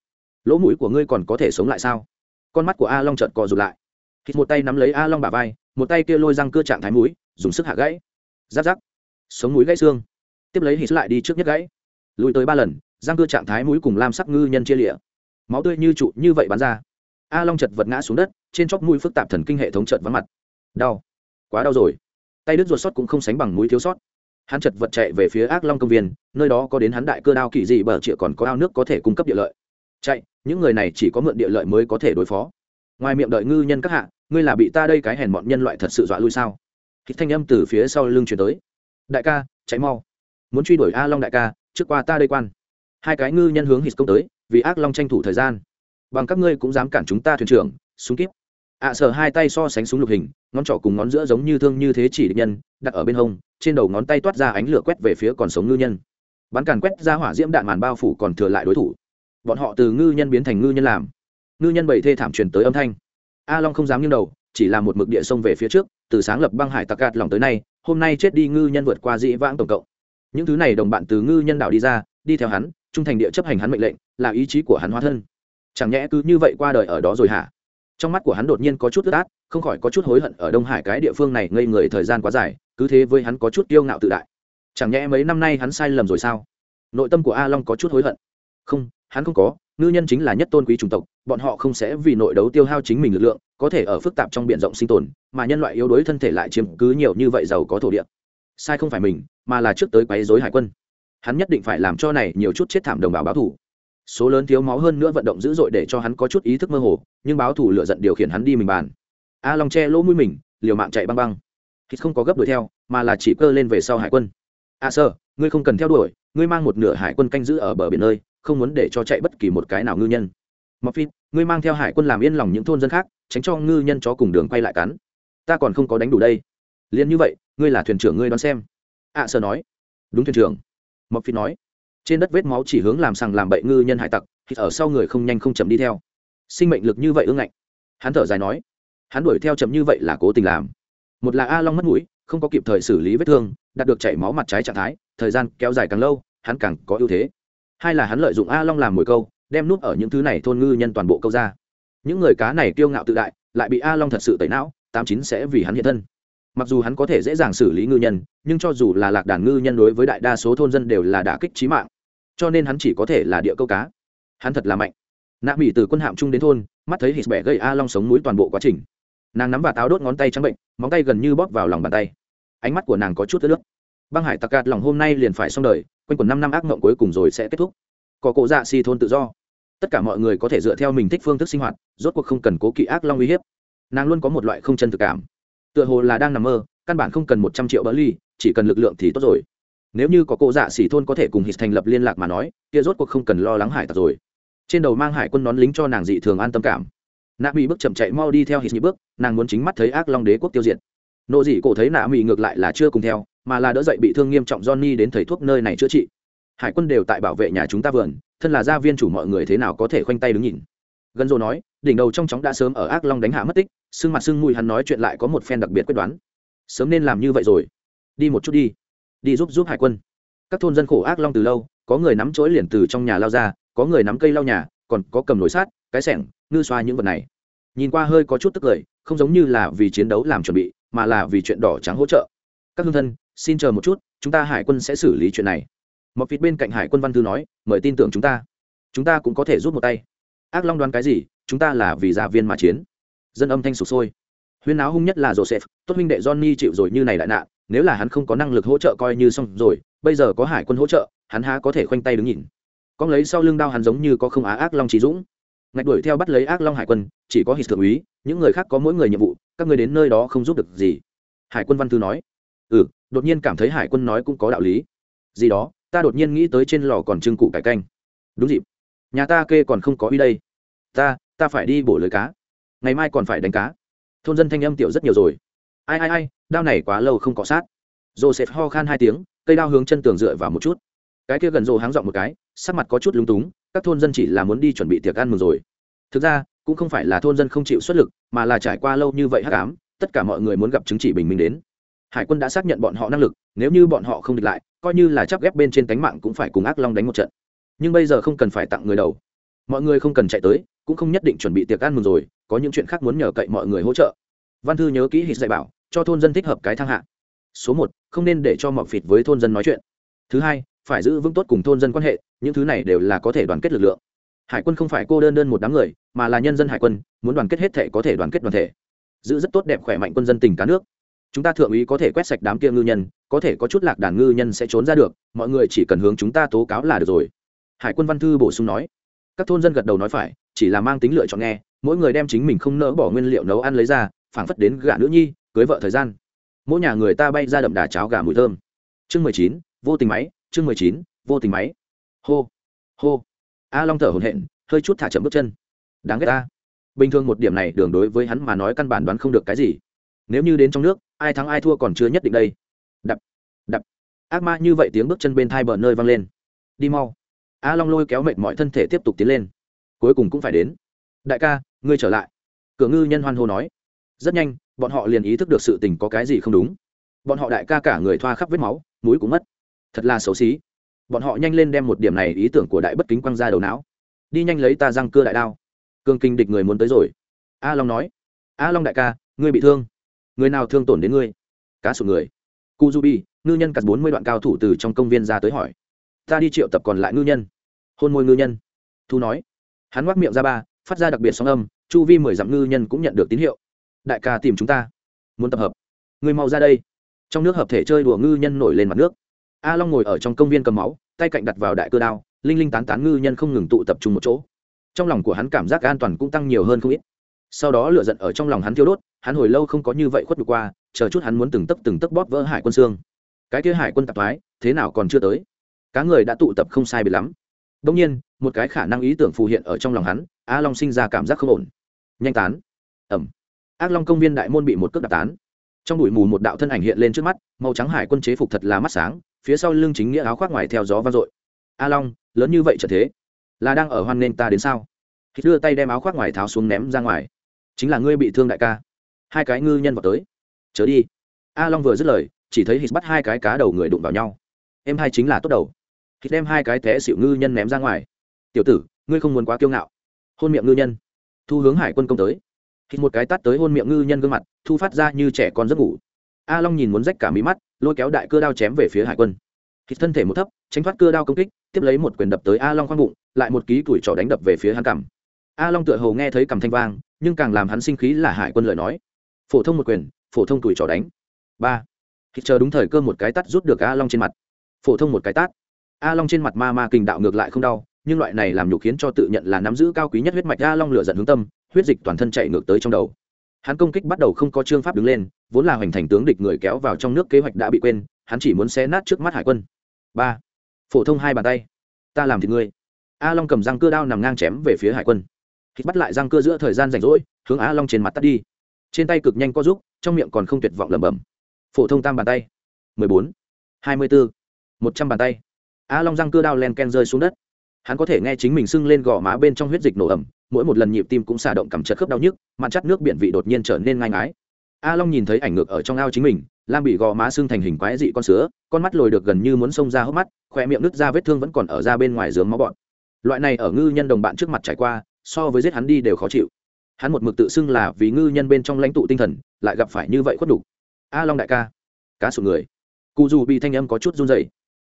Lỗ mũi của ngươi còn có thể sống lại sao? Con mắt của a long trợn co rụt lại. Hít một tay nắm lấy a long bà vai, một tay kia lôi răng cưa trạng thái mũi, dùng sức hạ gãy. Giáp giáp. Sống mũi gãy xương. Tiếp lấy hít lại đi trước nhất gãy. Lùi tới ba lần, răng cưa trạng thái mũi cùng lam sắc ngư nhân chia lịa. Máu tươi như trụ như vậy bắn ra. A long chật vật ngã xuống đất, trên chóc mũi phức tạp thần kinh hệ thống chợt vắng mặt. Đau. Quá đau rồi. Tay đứt ruột sót cũng không sánh bằng mũi thiếu sót hắn chật vật chạy về phía ác long công viên, nơi đó có đến hắn đại cơ đao kỳ dị bờ chịa còn có ao nước có thể cung cấp địa lợi. Chạy, những người này chỉ có mượn địa lợi mới có thể đối phó. Ngoài miệng đợi ngư nhân các hạ, ngươi là bị ta đây cái hèn bọn nhân loại thật sự dọa lui sao? Hít thanh âm từ phía sau lưng chuyển tới. Đại ca, chạy mau. Muốn truy đuổi a long đại ca, trước qua ta đây quan. Hai cái ngư nhân hướng hít công tới, vì ác long tranh thủ thời gian. Bằng các ngươi cũng dám cản chúng ta thuyền trưởng, súng kíp ạ à, sở hai tay so sánh súng lục hình ngón trỏ cùng ngón giữa giống như thương như thế chỉ định nhân đặt ở bên hông trên đầu ngón tay toát ra ánh lửa quét về phía còn sống ngư nhân. Bắn càn quét ra hỏa diễm đạn màn bao phủ còn thừa lại đối thủ. Bọn họ từ ngư nhân biến thành ngư nhân làm. Ngư nhân bảy thê thảm truyền tới âm thanh. A long không dám nghiêng đầu chỉ là một mực địa sông về phía trước từ sáng lập băng hải tặc gạt lòng tới nay hôm nay chết đi ngư nhân vượt qua dĩ vãng tổng cộng. Những thứ này đồng bạn từ ngư nhân đảo đi ra đi theo hắn trung thành địa chấp hành hắn mệnh lệnh là ý chí của hắn hóa thân. Chẳng nhẽ cứ như vậy qua đời ở đó rồi hả? Trong mắt của hắn đột nhiên có chút ướt át, không khỏi có chút hối hận ở đông hải cái địa phương này ngây người thời gian quá dài, cứ thế với hắn có chút kiêu ngạo tự đại. Chẳng nhẽ mấy năm nay hắn sai lầm rồi sao? Nội tâm của a long có chút hối hận. Không, hắn không có, ngư nhân chính là nhất tôn quý chủng tộc, bọn họ không sẽ vì nội đấu tiêu hao chính mình lực lượng, có thể ở phức tạp trong b i ể n rộng sinh tồn, mà nhân loại yếu đuối thân thể lại chiếm cứ nhiều như vậy giàu có thổ địa. Sai không phải mình, mà là trước tới quấy dối hải quân. Hắn nhất định phải làm cho này nhiều chút chết thảm đồng bào báo thủ số lớn thiếu máu hơn nữa vận động dữ dội để cho hắn có chút ý thức mơ hồ, nhưng báo thủ lựa giận điều khiển hắn đi mình bàn. A long che lỗ mũi mình, liều mạng chạy băng băng. Hít không có gấp đuổi theo, mà là chỉ cơ lên về sau hải quân. A sơ, ngươi không cần theo đuổi, ngươi mang một nửa hải quân canh giữ ở bờ biển nơi, không muốn để cho chạy bất kỳ một cái nào ngư nhân. Mọc phi, ngươi mang theo hải quân làm yên lòng những thôn dân khác, tránh cho ngư nhân chó cùng đường quay lại cắn. Ta còn không có đánh đủ đây. Liền như vậy, ngươi là thuyền trưởng ngươi đón xem. A sơ nói. Đúng thuyền trưởng. Mọc phi nói trên đất vết máu chỉ hướng làm sằng làm bậy ngư nhân hải tặc, thì ở sau người không nhanh không chậm đi theo. Sinh mệnh lực như vậy ưng ngạnh. Hắn thở dài nói, hắn đuổi theo chậm như vậy là cố tình làm. Một là a long mất mũi, không có kịp thời xử lý vết thương, đạt được chảy máu mặt trái trạng thái, thời gian kéo dài càng lâu, hắn càng có ưu thế. Hai là hắn lợi dụng a long làm mồi câu, đem nút ở những thứ này thôn ngư nhân toàn bộ câu ra. Những người cá này kiêu ngạo tự đại, lại bị a long thật sự tẩy não, tám chín sẽ vì hắn hiện thân. Mặc dù hắn có thể dễ dàng xử lý ngư nhân, nhưng cho dù là lạc đàn ngư nhân đối với đại đa số thôn dân đều là đả kích trí mạng cho nên hắn chỉ có thể là địa câu cá. Hắn thật là mạnh. Nạ mỹ từ quân hạm chung đến thôn, mắt thấy hít bẻ gây a long sống núi toàn bộ quá trình. Nàng nắm và táo đốt ngón tay trắng bệnh, móng tay gần như bóp vào lòng bàn tay. Ánh mắt của nàng có chút ướt nước băng hải tặc gạt lòng hôm nay liền phải xong đời, quanh quần năm năm ác mộng cuối cùng rồi sẽ kết thúc. Có cộ dạ si thôn tự do. Tất cả mọi người có thể dựa theo mình thích phương thức sinh hoạt, rốt cuộc không cần cố kỵ ác long uy hiếp. Nàng luôn có một loại không chân thực cảm. Tựa hồ là đang nằm mơ, căn bản không cần một trăm triệu bỡ ly, chỉ cần lực lượng thì tốt rồi nếu như có cô dạ xỉ thôn có thể cùng hít thành lập liên lạc mà nói, kia rốt cuộc không cần lo lắng hải tặc rồi. Trên đầu mang hải quân nón lính cho nàng dị thường an tâm cảm. Nạ mỹ bước chậm chạy mau đi theo hít như bước, nàng muốn chính mắt thấy ác long đế quốc tiêu diệt. Nộ dị cổ thấy nạ mỹ ngược lại là chưa cùng theo, mà là đỡ dậy bị thương nghiêm trọng johnny đến thầy thuốc nơi này chữa trị. Hải quân đều tại bảo vệ nhà chúng ta vườn, thân là gia viên chủ mọi người thế nào có thể khoanh tay đứng nhìn. Gần rồi nói, đỉnh đầu trong chóng đã sớm ở ác long đánh hạ mất tích xương mặt xương mùi hắn nói chuyện lại có một phen đặc biệt quyết đoán. Sớm nên làm như vậy rồi. Đi một chút đi đi giúp giúp hải quân. Các thôn dân khổ ác long từ lâu, có người nắm chối liền từ trong nhà lao ra, có người nắm cây lao nhà, còn có cầm nồi sát cái sẻng, ngư xoa những vật này. Nhìn qua hơi có chút tức cười, không giống như là vì chiến đấu làm chuẩn bị, mà là vì chuyện đỏ trắng hỗ trợ. Các hương thân, xin chờ một chút, chúng ta hải quân sẽ xử lý chuyện này. Mọc vịt bên cạnh hải quân văn thư nói, mời tin tưởng chúng ta. Chúng ta cũng có thể rút một tay. Ác long đoán cái gì? Chúng ta là vì gia viên mà chiến. Dân âm thanh sụp sôi. Huyên áo hung nhất là joseph, tốt huynh đệ johnny chịu rồi như này đại nạn nếu là hắn không có năng lực hỗ trợ coi như xong rồi, bây giờ có hải quân hỗ trợ, hắn há có thể khoanh tay đứng nhìn. Con lấy sau lưng đao hắn giống như có không á ác long trí dũng. Ngạch đuổi theo bắt lấy ác long hải quân, chỉ có hít thượng úy, những người khác có mỗi người nhiệm vụ, các người đến nơi đó không giúp được gì. Hải quân văn thư nói ừ đột nhiên cảm thấy hải quân nói cũng có đạo lý. Gì đó, ta đột nhiên nghĩ tới trên lò còn trưng cụ cải canh. Đúng dịp. Nhà ta kê còn không có uy đây. Ta ta phải đi bổ lưới cá. Ngày mai còn phải đánh cá. Thôn dân thanh âm tiểu rất nhiều rồi ai ai ai, đao này quá lâu không có sát. Joseph ho khan hai tiếng, cây đao hướng chân tường dựa vào một chút. Cái kia gần rồ háng dọn một cái, sắc mặt có chút lúng túng, các thôn dân chỉ là muốn đi chuẩn bị tiệc ăn mừng rồi. Thực ra, cũng không phải là thôn dân không chịu xuất lực, mà là trải qua lâu như vậy hắc ám, tất cả mọi người muốn gặp chứng chỉ bình minh đến. Hải quân đã xác nhận bọn họ năng lực, nếu như bọn họ không địch lại, coi như là chắp ghép bên trên cánh mạng cũng phải cùng ác long đánh một trận. Nhưng bây giờ không cần phải tặng người đầu. Mọi người không cần chạy tới, cũng không nhất định chuẩn bị tiệc ăn mừng rồi, có những chuyện khác muốn nhờ cậy mọi người hỗ trợ. Văn thư nhớ kỹ hít dạy bảo cho thôn dân thích hợp cái thang hạ. Số một, không nên để cho mọc phịt với thôn dân nói chuyện. Thứ hai, phải giữ vững tốt cùng thôn dân quan hệ, những thứ này đều là có thể đoàn kết lực lượng. Hải quân không phải cô đơn đơn một đám người, mà là nhân dân hải quân, muốn đoàn kết hết thể có thể đoàn kết đoàn thể. Giữ rất tốt đẹp khỏe mạnh quân dân tình cả nước. Chúng ta thượng úy có thể quét sạch đám kia ngư nhân, có thể có chút lạc đàn ngư nhân sẽ trốn ra được, mọi người chỉ cần hướng chúng ta tố cáo là được rồi. Hải quân văn thư bổ sung nói. Các thôn dân gật đầu nói phải, chỉ là mang tính lựa chọn nghe, mỗi người đem chính mình không nỡ bỏ nguyên liệu nấu ăn lấy ra, phảng phất đến gã nữ nhi cưới vợ thời gian. Mỗi nhà người ta bay ra đậm đà cháo gà mùi thơm. Chương mười chín, vô tình máy, chương mười chín, vô tình máy. Hô hô. A long thở hổn hển, hơi chút thả chậm bước chân. Đáng ghét ta bình thường một điểm này đường đối với hắn mà nói căn bản đoán không được cái gì. Nếu như đến trong nước, ai thắng ai thua còn chưa nhất định đây. Đập đập. Ác ma như vậy tiếng bước chân bên thai bờ nơi vang lên. Đi mau. A long lôi kéo mệt mọi thân thể tiếp tục tiến lên. Cuối cùng cũng phải đến. Đại ca, ngươi trở lại. Cửa ngư nhân hoan hô nói. Rất nhanh bọn họ liền ý thức được sự tình có cái gì không đúng. Bọn họ đại ca cả người thoa khắp vết máu, mũi cũng mất. Thật là xấu xí. Bọn họ nhanh lên đem một điểm này ý tưởng của đại bất kính quăng ra đầu não. Đi nhanh lấy ta răng cưa đại đao. Cương kinh địch người muốn tới rồi. A long nói. A long đại ca, ngươi bị thương. Người nào thương tổn đến ngươi? Cá sụt người. Cu du bi ngư nhân cắt bốn mươi đoạn cao thủ từ trong công viên ra tới hỏi. Ta đi triệu tập còn lại ngư nhân. Hôn môi ngư nhân. Thu nói. Hắn ngoác miệng ra ba, phát ra đặc biệt sóng âm, chu vi mười dặm ngư nhân cũng nhận được tín hiệu đại ca tìm chúng ta. Muốn tập hợp. Người mau ra đây. Trong nước hợp thể chơi đùa ngư nhân nổi lên mặt nước. A long ngồi ở trong công viên cầm máu, tay cạnh đặt vào đại cơ đao, linh linh tán tán ngư nhân không ngừng tụ tập trung một chỗ. Trong lòng của hắn cảm giác an toàn cũng tăng nhiều hơn không ít. Sau đó lựa giận ở trong lòng hắn thiêu đốt, hắn hồi lâu không có như vậy khuất được qua, chờ chút hắn muốn từng tấc từng tấc bóp vỡ hải quân xương. Cái kia hải quân tạp thoái, thế nào còn chưa tới? Cá người đã tụ tập không sai biệt lắm. Đông nhiên, một cái khả năng ý tưởng phù hiện ở trong lòng hắn, a long sinh ra cảm giác không ổn. Nhanh tán. Ẩm ác long công viên đại môn bị một cước đạp tán. Trong bụi mù một đạo thân ảnh hiện lên trước mắt, màu trắng hải quân chế phục thật là mắt sáng, phía sau lưng chính nghĩa áo khoác ngoài theo gió vang dội. A long, lớn như vậy trở thế, là đang ở hoan nên ta đến sao? Khi đưa tay đem áo khoác ngoài tháo xuống ném ra ngoài. Chính là ngươi bị thương đại ca. Hai cái ngư nhân vào tới. Chớ đi. A long vừa dứt lời, chỉ thấy hít bắt hai cái cá đầu người đụng vào nhau. Em hai chính là tốt đầu. Hít đem hai cái té xịu ngư nhân ném ra ngoài. Tiểu tử, ngươi không muốn quá kiêu ngạo. Hôn miệng ngư nhân. Thu hướng hải quân công tới hít một cái tát tới hôn miệng ngư nhân gương mặt, thu phát ra như trẻ con giấc ngủ. A long nhìn muốn rách cả mí mắt, lôi kéo đại cưa đao chém về phía hải quân. Hít thân thể một thấp, tránh thoát cưa đao công kích, tiếp lấy một quyền đập tới a long khoang bụng, lại một ký tuổi trỏ đánh đập về phía hắn cằm. A long tựa hồ nghe thấy cằm thanh vang, nhưng càng làm hắn sinh khí là hải quân lời nói. Phổ thông một quyền, phổ thông tuổi trỏ đánh. Ba. Hít chờ đúng thời cơ một cái tắt rút được a long trên mặt. Phổ thông một cái tát. A long trên mặt ma ma kình đạo ngược lại không đau nhưng loại này làm nhục khiến cho tự nhận là nắm giữ cao quý nhất huyết mạch a long lửa giận hướng tâm, huyết dịch toàn thân chạy ngược tới trong đầu. Hắn công kích bắt đầu không có chương pháp đứng lên, vốn là hoành thành tướng địch người kéo vào trong nước kế hoạch đã bị quên, hắn chỉ muốn xé nát trước mắt hải quân. Ba. Phổ thông hai bàn tay. Ta làm thì ngươi. A long cầm răng cưa đao nằm ngang chém về phía hải quân. Hít bắt lại răng cưa giữa thời gian rảnh rỗi, hướng a long trên mặt tắt đi. Trên tay cực nhanh co giúp trong miệng còn không tuyệt vọng lẩm bẩm. Phổ thông tam bàn tay. Mười bốn. Hai mươi bốn một trăm bàn tay. A long răng cưa đao len ken rơi xuống đất hắn có thể nghe chính mình sưng lên gò má bên trong huyết dịch nổ ẩm, mỗi một lần nhịp tim cũng xả động cảm chật khớp đau nhức mặn chắt nước biển vị đột nhiên trở nên ngai ngái. A long nhìn thấy ảnh ngược ở trong ao chính mình, lam bị gò má sưng thành hình quái dị con sứa, con mắt lồi được gần như muốn xông ra hốc mắt khoe miệng nứt ra vết thương vẫn còn ở ra bên ngoài dướng máu bọn loại này ở ngư nhân đồng bạn trước mặt trải qua, so với giết hắn đi đều khó chịu. Hắn một mực tự xưng là vì ngư nhân bên trong lãnh tụ tinh thần, lại gặp phải như vậy khuất đủ. a long đại ca, cá sụt người. Cụ dù bị thanh âm có chút run dày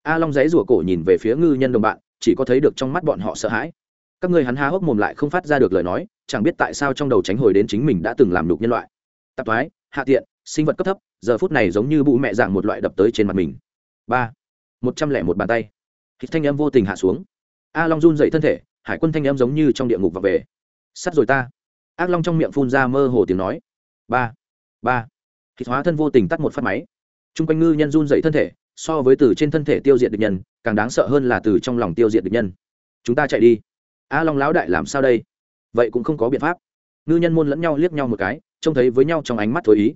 a long dãy rủa cổ nhìn về phía ngư nhân đồng bạn chỉ có thấy được trong mắt bọn họ sợ hãi. Các người hắn há hốc mồm lại không phát ra được lời nói, chẳng biết tại sao trong đầu tránh hồi đến chính mình đã từng làm đục nhân loại. Tạp thoái, hạ tiện, sinh vật cấp thấp, giờ phút này giống như bụ mẹ dạng một loại đập tới trên mặt mình. Ba, một trăm lẻ một bàn tay. Hít thanh em vô tình hạ xuống. A long run dậy thân thể, hải quân thanh em giống như trong địa ngục vào về. Sắt rồi ta. Ác long trong miệng phun ra mơ hồ tiếng nói. Ba ba. Thịt hóa thân vô tình tắt một phát máy. T r u n g quanh ngư nhân run dậy thân thể so với từ trên thân thể tiêu diệt địch nhân, càng đáng sợ hơn là từ trong lòng tiêu diệt địch nhân. Chúng ta chạy đi. A long lão đại làm sao đây? Vậy cũng không có biện pháp. Ngư nhân môn lẫn nhau liếc nhau một cái, trông thấy với nhau trong ánh mắt thối ý.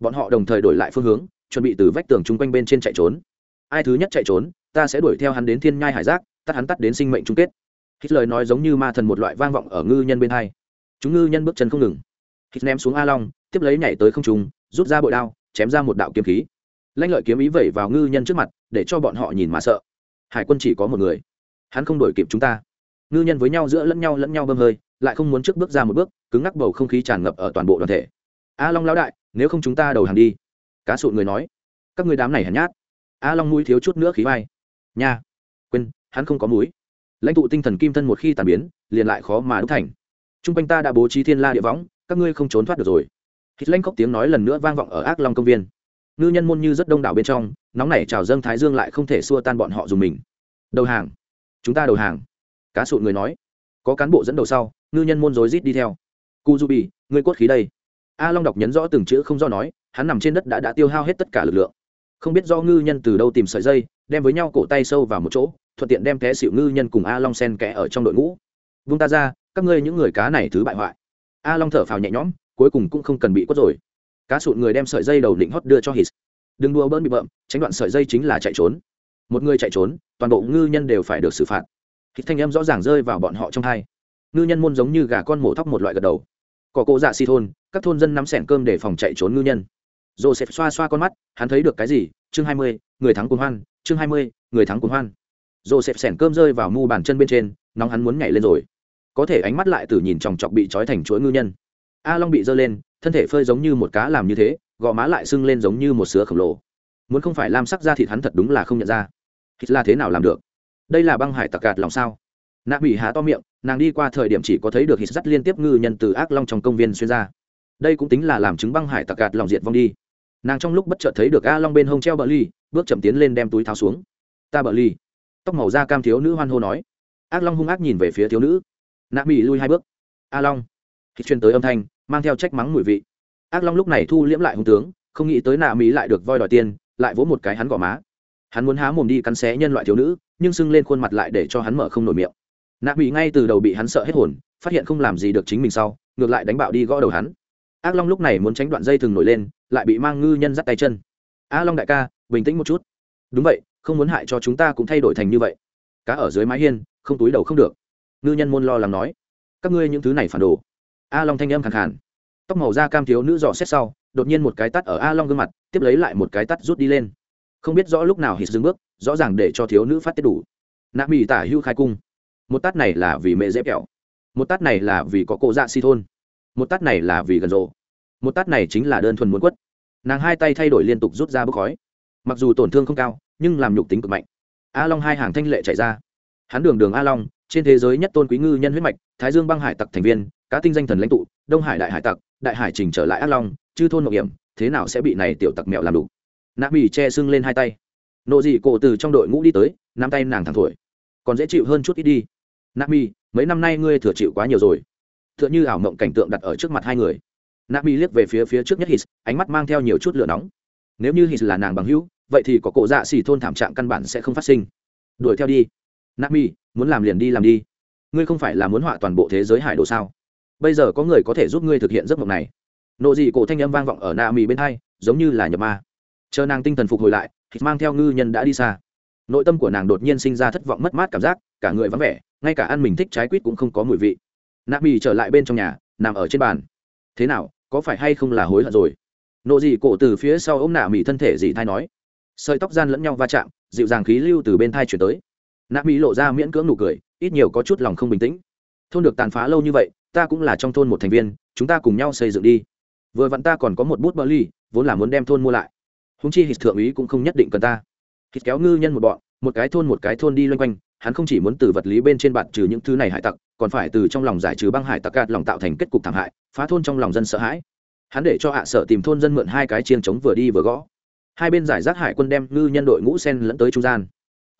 Bọn họ đồng thời đổi lại phương hướng, chuẩn bị từ vách tường chung quanh bên trên chạy trốn. Ai thứ nhất chạy trốn, ta sẽ đuổi theo hắn đến thiên nhai hải giác, tắt hắn tắt đến sinh mệnh chung kết. Hít lời nói giống như ma thần một loại vang vọng ở ngư nhân bên hai. Chúng ngư nhân bước chân không ngừng. Hít ném xuống a long, tiếp lấy nhảy tới không trung, rút ra bội đao, chém ra một đạo kiếm khí lanh lợi kiếm ý vẩy vào ngư nhân trước mặt, để cho bọn họ nhìn mà sợ. Hải quân chỉ có một người. Hắn không đổi kịp chúng ta. Ngư nhân với nhau giữa lẫn nhau lẫn nhau bơm hơi, lại không muốn trước bước ra một bước, cứng ngắc bầu không khí tràn ngập ở toàn bộ đoàn thể. A long lão đại, nếu không chúng ta đầu hàng đi. Cá sụn người nói. Các người đám này hèn nhát. A long mũi thiếu chút nữa khí vai. Nha. Quên, hắn không có mũi. Lãnh tụ tinh thần kim thân một khi tàn biến, liền lại khó mà đúc thành. T r u n g quanh ta đã bố trí thiên la địa võng, các ngươi không trốn thoát được rồi. Hít lanh cốc tiếng nói lần nữa vang vọng ở ác long công viên ngư nhân môn như rất đông đảo bên trong, nóng nảy trào dâng thái dương lại không thể xua tan bọn họ dùng mình. Đầu hàng. Chúng ta đầu hàng. Cá sụn người nói. Có cán bộ dẫn đầu sau, ngư nhân môn rối rít đi theo. Cu du bì ngươi cốt khí đây. A long đọc nhấn rõ từng chữ không do nói, hắn nằm trên đất đã đã tiêu hao hết tất cả lực lượng. Không biết do ngư nhân từ đâu tìm sợi dây, đem với nhau cổ tay sâu vào một chỗ, thuận tiện đem té xịu ngư nhân cùng a long sen kẽ ở trong đội ngũ. Vung ta ra, các ngươi những người cá này thứ bại hoại. A long thở phào nhẹ nhõm, cuối cùng cũng không cần bị quất rồi cá sụn người đem sợi dây đầu định hót đưa cho hít. Đừng đua bỡn bị bợm, tránh đoạn sợi dây chính là chạy trốn. Một người chạy trốn, toàn bộ ngư nhân đều phải được xử phạt. Hít thanh âm rõ ràng rơi vào bọn họ trong hai. Ngư nhân môn giống như gà con mổ thóc một loại gật đầu. Có cỗ dạ xì thôn, các thôn dân nắm sẻn cơm để phòng chạy trốn ngư nhân. Joseph xoa xoa con mắt, hắn thấy được cái gì? Chương hai mươi, người thắng cuồng hoan. Chương hai mươi, người thắng cuồng hoan. Joseph sẻn cơm rơi vào mu bàn chân bên trên, nóng hắn muốn nhảy lên rồi. Có thể ánh mắt lại từ nhìn chòng chọc bị trói thành chuỗi ngư nhân a long bị giơ lên, thân thể phơi giống như một cá làm như thế, gò má lại sưng lên giống như một sứa khổng lồ. Muốn không phải lam sắc ra thịt hắn thật đúng là không nhận ra. Thịt là thế nào làm được? Đây là băng hải tặc gạt lòng sao? Nạ bị há to miệng, nàng đi qua thời điểm chỉ có thấy được hít dắt liên tiếp ngư nhân từ ác long trong công viên xuyên ra. Đây cũng tính là làm chứng băng hải tặc gạt lòng diệt vong đi. Nàng trong lúc bất chợt thấy được a long bên hông treo bờ ly, bước chậm tiến lên đem túi tháo xuống. Ta bờ ly. Tóc màu da cam thiếu nữ hoan hô nói. Ác long hung ác nhìn về phía thiếu nữ. Nạ Bỉ lui hai bước. A long hít chuyên tới âm thanh, mang theo trách mắng mùi vị. Ác long lúc này thu liễm lại hung tướng, không nghĩ tới nạ mỹ lại được voi đòi tiền, lại vỗ một cái hắn gõ má. Hắn muốn há mồm đi cắn xé nhân loại thiếu nữ, nhưng sưng lên khuôn mặt lại để cho hắn mở không nổi miệng. Nạ bị ngay từ đầu bị hắn sợ hết hồn, phát hiện không làm gì được chính mình sau, ngược lại đánh bạo đi gõ đầu hắn. Ác long lúc này muốn tránh đoạn dây thừng nổi lên, lại bị mang ngư nhân dắt tay chân. A long đại ca, bình tĩnh một chút. Đúng vậy, không muốn hại cho chúng ta cũng thay đổi thành như vậy. Cá ở dưới mái hiên, không túi đầu không được. Ngư nhân môn lo lắng nói. Các ngươi những thứ này phản đồ a long thanh âm khẳng khàn. Tóc màu da cam thiếu nữ dò xét sau, đột nhiên một cái tắt ở a long gương mặt, tiếp lấy lại một cái tắt rút đi lên. Không biết rõ lúc nào hít dừng bước, rõ ràng để cho thiếu nữ phát tiết đủ. Nạ mỹ tả hưu khai cung. Một tát này là vì mẹ dễ kẹo. Một tát này là vì có cô dạ si thôn. Một tát này là vì gần rộ. Một tát này chính là đơn thuần muốn quất. Nàng hai tay thay đổi liên tục rút ra bốc khói. Mặc dù tổn thương không cao, nhưng làm nhục tính cực mạnh. A long hai hàng thanh lệ chạy ra hắn đường đường a long, trên thế giới nhất tôn quý ngư nhân huyết mạch, thái dương băng hải tặc thành viên, cá tinh danh thần lãnh tụ, đông hải đại hải tặc, đại hải trình trở lại a long, chư thôn nội hiểm, thế nào sẽ bị này tiểu tặc mẹo làm đủ? Nạ bỉ che sưng lên hai tay. Nộ dị cổ từ trong đội ngũ đi tới, nắm tay nàng thẳng thổi. Còn dễ chịu hơn chút ít đi. Nạ bỉ mấy năm nay ngươi thừa chịu quá nhiều rồi. T h ư ợ n h ư ảo mộng cảnh tượng đặt ở trước mặt hai người. Nạ bỉ liếc về phía phía trước nhất hít ánh mắt mang theo nhiều chút lửa nóng. Nếu như hít là nàng bằng hữu, vậy thì có cổ dạ xỉ thôn thảm trạng căn bản sẽ không phát sinh. Đuổi theo đi. Nami, muốn làm liền đi làm đi. Ngươi không phải là muốn họa toàn bộ thế giới hải đồ sao? Bây giờ có người có thể giúp ngươi thực hiện giấc mộng này. Nộ dị cổ thanh âm vang vọng ở Nami mì bên hai, giống như là nhập ma. Chờ nàng tinh thần phục hồi lại, thì mang theo ngư nhân đã đi xa. Nội tâm của nàng đột nhiên sinh ra thất vọng mất mát cảm giác, cả người vắng vẻ, ngay cả ăn mình thích trái quýt cũng không có mùi vị. Nami trở lại bên trong nhà, nằm ở trên bàn. Thế nào, có phải hay không là hối hận rồi? Nộ dị cổ từ phía sau ô m nạ thân thể dị thai nói. Sợi tóc gian lẫn nhau va chạm, dịu dàng khí lưu từ bên thai chuyển tới nạ mỹ lộ ra miễn cưỡng nụ cười, ít nhiều có chút lòng không bình tĩnh. Thôn được tàn phá lâu như vậy, ta cũng là trong thôn một thành viên, chúng ta cùng nhau xây dựng đi. Vừa vặn ta còn có một bút bơ ly, vốn là muốn đem thôn mua lại. Húng chi hít thượng úy cũng không nhất định cần ta. Hít kéo ngư nhân một bọn, một cái thôn một cái thôn đi loanh quanh, hắn không chỉ muốn từ vật lý bên trên bạn trừ những thứ này hải tặc, còn phải từ trong lòng giải trừ băng hải tặc gạt lòng tạo thành kết cục thảm hại, phá thôn trong lòng dân sợ hãi. Hắn để cho hạ sở tìm thôn dân mượn hai cái chiên trống vừa đi vừa gõ. Hai bên giải rác hải quân đem ngư nhân đội ngũ sen lẫn tới trung gian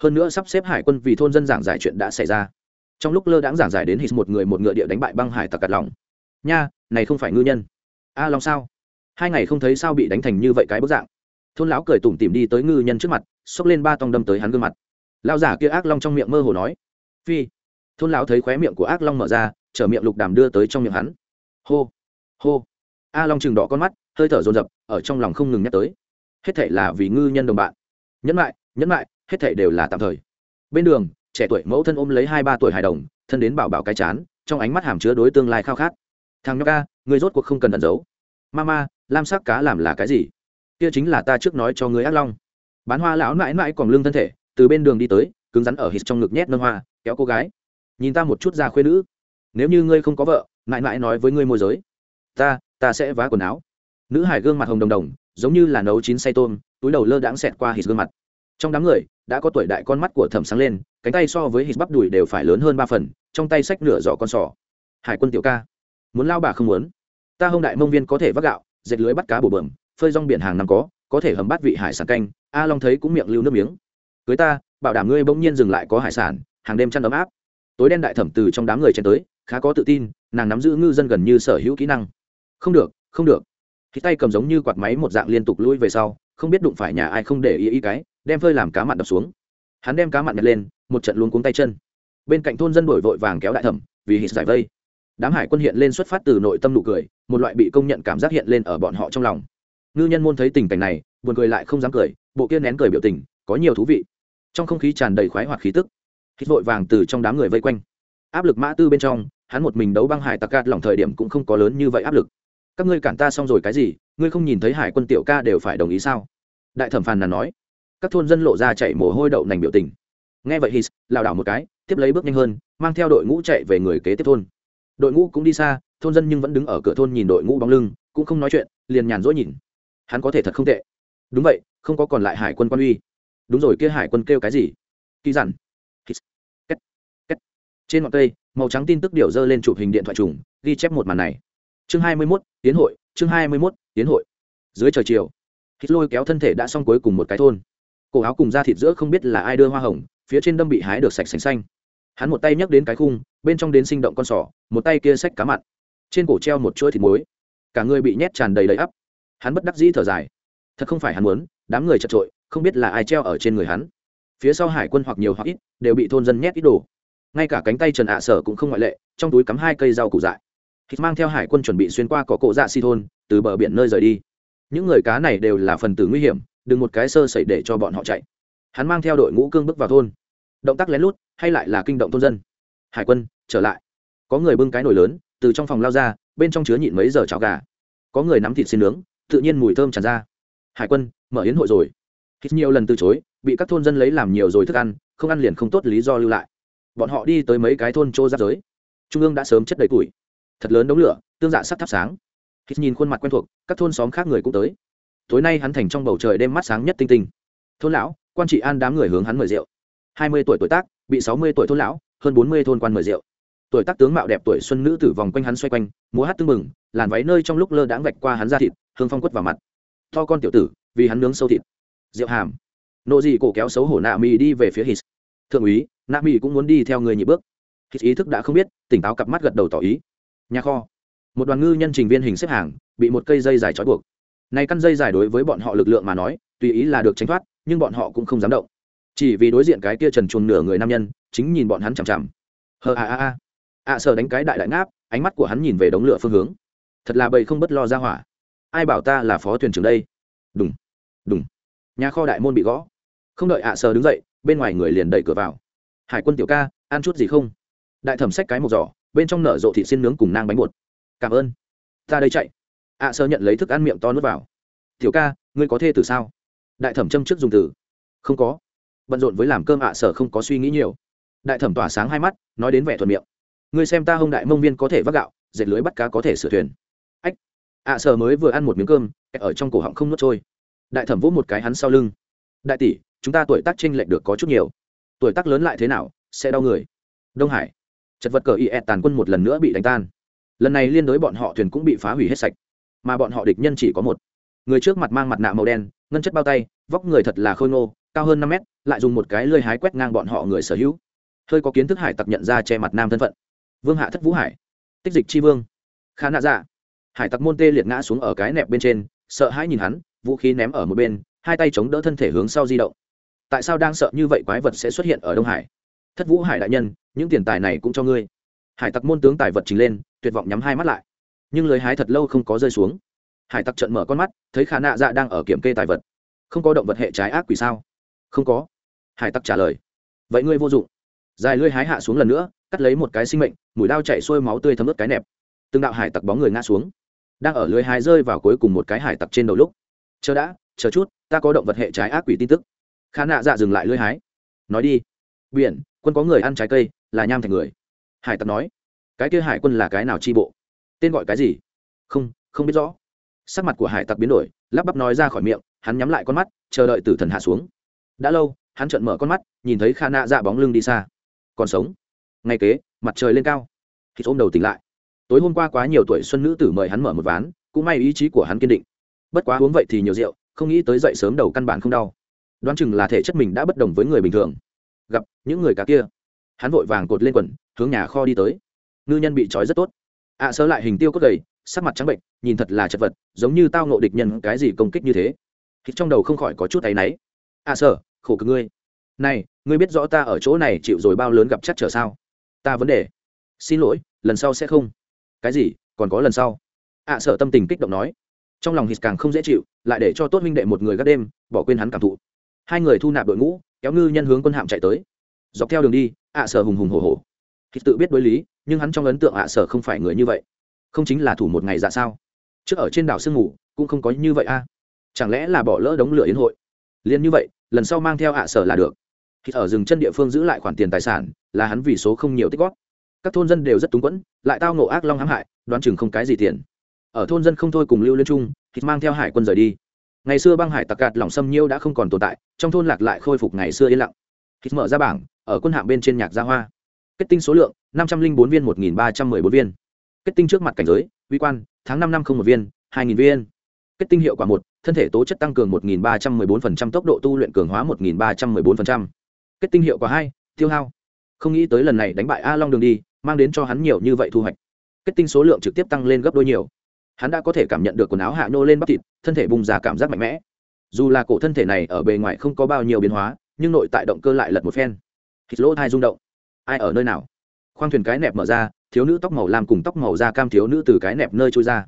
hơn nữa sắp xếp hải quân vì thôn dân giảng giải chuyện đã xảy ra. Trong lúc lơ đãng giảng giải đến hít một người một ngựa địa đánh bại băng hải tặc cặt lòng. Nha, này không phải ngư nhân. A long sao? Hai ngày không thấy sao bị đánh thành như vậy cái bức dạng. Thôn lão cười tủm tỉm đi tới ngư nhân trước mặt, xốc lên ba tông đâm tới hắn gương mặt. Lao giả kia ác long trong miệng mơ hồ nói. Phi. Thôn lão thấy khóe miệng của ác long mở ra chở miệng lục đàm đưa tới trong miệng hắn. Hô. Hô. A long chừng đỏ con mắt, hơi thở dồn dập, ở trong lòng không ngừng nhắc tới. Hết thể là vì ngư nhân đồng bạn. Nhẫn lại nhẫn lại hết thể đều là tạm thời. Bên đường, trẻ tuổi mẫu thân ôm lấy hai ba tuổi hài đồng, thân đến bảo bảo cái chán, trong ánh mắt hàm chứa đối tương lai khao khát. Thằng nhóc ca, người rốt cuộc không cần ẩn giấu. Mama, lam sắc cá làm là cái gì? Kia chính là ta trước nói cho người ác long. Bán hoa lão mãi mãi còn lương thân thể, từ bên đường đi tới, cứng rắn ở hít trong ngực nhét nâng hoa, kéo cô gái. Nhìn ta một chút ra khuê nữ. Nếu như ngươi không có vợ, mãi mãi nói với ngươi môi giới. Ta ta sẽ vá quần áo. Nữ hải gương mặt hồng đồng đồng, giống như là nấu chín say tôm, túi đầu lơ đãng xẹt qua hít gương mặt trong đám người, đã có tuổi đại con mắt của thẩm sáng lên, cánh tay so với hít bắp đùi đều phải lớn hơn ba phần, trong tay sách nửa giỏ con sò. Hải quân tiểu ca, muốn lao bà không muốn? Ta hông đại mông viên có thể vác gạo, dệt lưới bắt cá bổ bờm phơi rong biển hàng năm có có thể hầm bát vị hải sản canh. A long thấy cũng miệng lưu nước miếng. Cưới ta, bảo đảm ngươi bỗng nhiên dừng lại có hải sản, hàng đêm chăn ấm áp. Tối đen đại thẩm từ trong đám người chen tới, khá có tự tin, nàng nắm giữ ngư dân gần như sở hữu kỹ năng. Không được không được. Khi tay cầm giống như quạt máy một dạng liên tục lui về sau, không biết đụng phải nhà ai không để ý ý cái đem phơi làm cá mặn đập xuống. Hắn đem cá mặn nhặt lên, một trận luôn cuống tay chân. Bên cạnh thôn dân đổi vội vàng kéo đại thẩm, vì hít giải vây. Đám hải quân hiện lên xuất phát từ nội tâm nụ cười, một loại bị công nhận cảm giác hiện lên ở bọn họ trong lòng. Ngư nhân môn thấy tình cảnh này, buồn cười lại không dám cười, bộ kia nén cười biểu tình, có nhiều thú vị. Trong không khí tràn đầy khoái hoặc khí tức, hít vội vàng từ trong đám người vây quanh. Áp lực mã tư bên trong, hắn một mình đấu băng hải tặc gạt lỏng thời điểm cũng không có lớn như vậy áp lực. Các ngươi cản ta xong rồi cái gì, ngươi không nhìn thấy hải quân tiểu ca đều phải đồng ý sao? Đại thẩm phàn là nói các thôn dân lộ ra chạy mồ hôi đậu nành biểu tình. Nghe vậy hít lảo đảo một cái, tiếp lấy bước nhanh hơn, mang theo đội ngũ chạy về người kế tiếp thôn. Đội ngũ cũng đi xa, thôn dân nhưng vẫn đứng ở cửa thôn nhìn đội ngũ bóng lưng, cũng không nói chuyện, liền nhàn rỗi nhìn. Hắn có thể thật không tệ. Đúng vậy, không có còn lại hải quân quan uy. Đúng rồi, kia hải quân kêu cái gì? Kỳ dặn. Trên ngọn cây, màu trắng tin tức điều dơ lên chụp hình điện thoại trùng, ghi chép một màn này. Chương hai mươi mốt, tiến hội, chương hai mươi mốt, tiến hội. Dưới trời chiều hít lôi kéo thân thể đã xong cuối cùng một cái thôn cổ áo cùng da thịt giữa không biết là ai đưa hoa hồng, phía trên đâm bị hái được sạch sành xanh. Hắn một tay nhấc đến cái khung, bên trong đến sinh động con sỏ, một tay kia xách cá mặn. Trên cổ treo một chuỗi thịt muối. Cả người bị nhét tràn đầy đầy ắp. Hắn bất đắc dĩ thở dài. Thật không phải hắn muốn, đám người chật trội, không biết là ai treo ở trên người hắn. Phía sau hải quân hoặc nhiều hoặc ít, đều bị thôn dân nhét ít đồ. Ngay cả cánh tay trần ạ sở cũng không ngoại lệ, trong túi cắm hai cây rau củ dại. Thịt mang theo hải quân chuẩn bị xuyên qua có cổ dạ si thôn, từ bờ biển nơi rời đi. Những người cá này đều là phần tử nguy hiểm đừng một cái sơ sẩy để cho bọn họ chạy. Hắn mang theo đội ngũ cương bước vào thôn. Động tác lén lút, hay lại là kinh động thôn dân. Hải quân, trở lại. Có người bưng cái nồi lớn, từ trong phòng lao ra, bên trong chứa nhịn mấy giờ cháo gà. Có người nắm thịt xin nướng, tự nhiên mùi thơm tràn ra. Hải quân, mở yến hội rồi. Hít nhiều lần từ chối, bị các thôn dân lấy làm nhiều rồi thức ăn, không ăn liền không tốt lý do lưu lại. Bọn họ đi tới mấy cái thôn trô giáp giới. Trung ương đã sớm chất đầy củi. Thật lớn đống lửa, tương dạ sắc thắp sáng. Hít nhìn khuôn mặt quen thuộc, các thôn xóm khác người cũng tới tối nay hắn thành trong bầu trời đêm mắt sáng nhất tinh tinh. Thôn lão, quan trị an đám người hướng hắn mời rượu. Hai mươi tuổi tuổi tác, bị sáu mươi tuổi thôn lão, hơn bốn mươi thôn quan mời rượu. Tuổi tác tướng mạo đẹp tuổi xuân nữ tử vòng quanh hắn xoay quanh, múa hát tưng mừng làn váy nơi trong lúc lơ đãng vạch qua hắn ra thịt, hương phong quất vào mặt. To con tiểu tử, vì hắn nướng sâu thịt. Rượu hàm. Nộ dị cổ kéo xấu hổ nạ mì đi về phía hít thượng úy, nạ mì cũng muốn đi theo người nhị bước. Hít ý thức đã không biết, tỉnh táo cặp mắt gật đầu tỏ ý. Nhà kho. Một đoàn ngư nhân trình viên hình xếp hàng, bị một cây dây dài trói buộc này căn dây dài đối với bọn họ lực lượng mà nói, tùy ý là được tránh thoát, nhưng bọn họ cũng không dám động. Chỉ vì đối diện cái kia trần chuồng nửa người nam nhân, chính nhìn bọn hắn chằm chằm. Hờ, a a a. Ạ sợ đánh cái đại đại ngáp, ánh mắt của hắn nhìn về đống lửa phương hướng. Thật là bầy không bất lo ra hỏa. Ai bảo ta là phó thuyền trưởng đây? Đúng đúng nhà kho đại môn bị gõ. Không đợi ạ sờ đứng dậy, bên ngoài người liền đẩy cửa vào. Hải quân tiểu ca, ăn chút gì không? Đại thẩm xách cái một giỏ, bên trong nở rộ thịt xin nướng cùng nang bánh bột. Cảm ơn. Ta đây chạy ạ sơ nhận lấy thức ăn miệng to nuốt vào. Tiểu ca, ngươi có thê từ sao? Đại thẩm châm trước dùng từ. Không có. Bận rộn với làm cơm ạ sở không có suy nghĩ nhiều. Đại thẩm tỏa sáng hai mắt, nói đến vẻ thuận miệng. Ngươi xem ta hông đại mông viên có thể vác gạo, dệt lưới bắt cá có thể sửa thuyền. Ách. Ạ sở mới vừa ăn một miếng cơm ở trong cổ họng không nuốt trôi. Đại thẩm vỗ một cái hắn sau lưng. Đại tỷ, chúng ta tuổi tác tranh lệch được có chút nhiều. Tuổi tác lớn lại thế nào, sẽ đau người. Đông hải. Chật vật cờ y e tàn quân một lần nữa bị đánh tan. Lần này liên đối bọn họ thuyền cũng bị phá hủy hết sạch mà bọn họ địch nhân chỉ có một. Người trước mặt mang mặt nạ màu đen, ngân chất bao tay, vóc người thật là khôi ngô, cao hơn năm mét, lại dùng một cái lơi hái quét ngang bọn họ người sở hữu. Hơi có kiến thức hải tặc nhận ra che mặt nam thân phận. Vương hạ thất vũ hải. Tích dịch chi vương. Khá nạ dạ. Hải tặc môn tê liệt ngã xuống ở cái nẹp bên trên, sợ hãi nhìn hắn, vũ khí ném ở một bên, hai tay chống đỡ thân thể hướng sau di động. Tại sao đang sợ như vậy quái vật sẽ xuất hiện ở đông hải? Thất vũ hải đại nhân, những tiền tài này cũng cho ngươi. Hải tặc môn tướng tài vật trình lên, tuyệt vọng nhắm hai mắt lại nhưng lưới hái thật lâu không có rơi xuống. Hải tặc trận mở con mắt, thấy khả nạ dạ đang ở kiểm kê tài vật. Không có động vật hệ trái ác quỷ sao? Không có. Hải tặc trả lời. Vậy ngươi vô dụng. Dài lưới hái hạ xuống lần nữa, cắt lấy một cái sinh mệnh mũi đao chạy xuôi máu tươi thấm ướt cái nẹp. Từng đạo hải tặc bóng người ngã xuống. Đang ở lưới hái rơi vào cuối cùng một cái hải tặc trên đầu lúc. Chờ đã, chờ chút, ta có động vật hệ trái ác quỷ tin tức. Khả nạ dạ dừng lại lưới hái. Nói đi. Biển, quân có người ăn trái cây, là nham thành người. Hải tặc nói. Cái kia hải quân là cái nào tri bộ? Tên gọi cái gì? Không không biết rõ. Sắc mặt của hải tặc biến đổi, lắp bắp nói ra khỏi miệng, hắn nhắm lại con mắt, chờ đợi tử thần hạ xuống. Đã lâu, hắn trợn mở con mắt, nhìn thấy kha nạ dạ bóng lưng đi xa. Còn sống. Ngay kế, mặt trời lên cao. Thì ôm đầu tỉnh lại. Tối hôm qua quá nhiều tuổi xuân nữ tử mời hắn mở một ván, cũng may ý chí của hắn kiên định. Bất quá uống vậy thì nhiều rượu, không nghĩ tới dậy sớm đầu căn bản không đau. Đoán chừng là thể chất mình đã bất đồng với người bình thường. Gặp những người cá kia. Hắn vội vàng cột lên quần, hướng nhà kho đi tới. Ngư nhân bị trói rất tốt ạ à, sơ lại hình tiêu cốt gầy sắc mặt trắng bệnh nhìn thật là chật vật giống như tao ngộ địch nhân cái gì công kích như thế. Thì trong đầu không khỏi có chút áy náy. Ạ à, sơ khổ cực ngươi. Này ngươi biết rõ ta ở chỗ này chịu rồi bao lớn gặp chắc trở sao? Ta vấn đề. Xin lỗi lần sau sẽ không. Cái gì? Còn có lần sau? Ạ à, sợ tâm tình kích động nói. Trong lòng hít càng không dễ chịu lại để cho tốt minh đệ một người gác đêm bỏ quên hắn cảm thụ. Hai người thu nạp đội ngũ kéo ngư nhân hướng quân hạm chạy tới. Dọc theo đường đi ạ à sở hùng hùng hổ hổ. Hít tự biết đối lý nhưng hắn trong ấn tượng ạ à sở không phải người như vậy. Không chính là thủ một ngày dạ sao? Trước ở trên đảo sương ngủ cũng không có như vậy a. Chẳng lẽ là bỏ lỡ đống lửa yến hội? Liền như vậy, lần sau mang theo ạ sở là được. Khi ở rừng chân địa phương giữ lại khoản tiền tài sản, là hắn vì số không nhiều tích góp. Các thôn dân đều rất túng quẫn, lại tao ngộ ác long hãm hại, đoán chừng không cái gì tiền. Ở thôn dân không thôi cùng lưu liên trung hít mang theo hải quân rời đi. Ngày xưa băng hải tặc gạt lỏng xâm nhiêu đã không còn tồn tại, trong thôn lạc lại khôi phục ngày xưa yên lặng. Hít mở ra bảng, ở quân hạm bên trên nhạc gia hoa. Kết tinh số lượng năm trăm linh bốn viên, một nghìn ba trăm m ư ơ i bốn viên. Kết tinh trước mặt cảnh giới vi quan, tháng năm năm không một viên, hai nghìn viên. Kết tinh hiệu quả một, thân thể tố chất tăng cường một nghìn ba trăm m ư ơ i bốn phần trăm, tốc độ tu luyện cường hóa một nghìn ba trăm m ư ơ i bốn phần trăm. Kết tinh hiệu quả hai, tiêu hao. Không nghĩ tới lần này đánh bại a long đường đi, mang đến cho hắn nhiều như vậy thu hoạch. Kết tinh số lượng trực tiếp tăng lên gấp đôi nhiều. Hắn đã có thể cảm nhận được quần áo hạ nô lên bắp thịt, thân thể bùng ra cảm giác mạnh mẽ. Dù là cổ thân thể này ở bề ngoài không có bao nhiêu biến hóa, nhưng nội tại động cơ lại lật một phen. Thịt lỗ thai rung động. Ai ở nơi nào? Khoang thuyền cái nẹp mở ra, thiếu nữ tóc màu lam cùng tóc màu da cam thiếu nữ từ cái nẹp nơi trôi ra.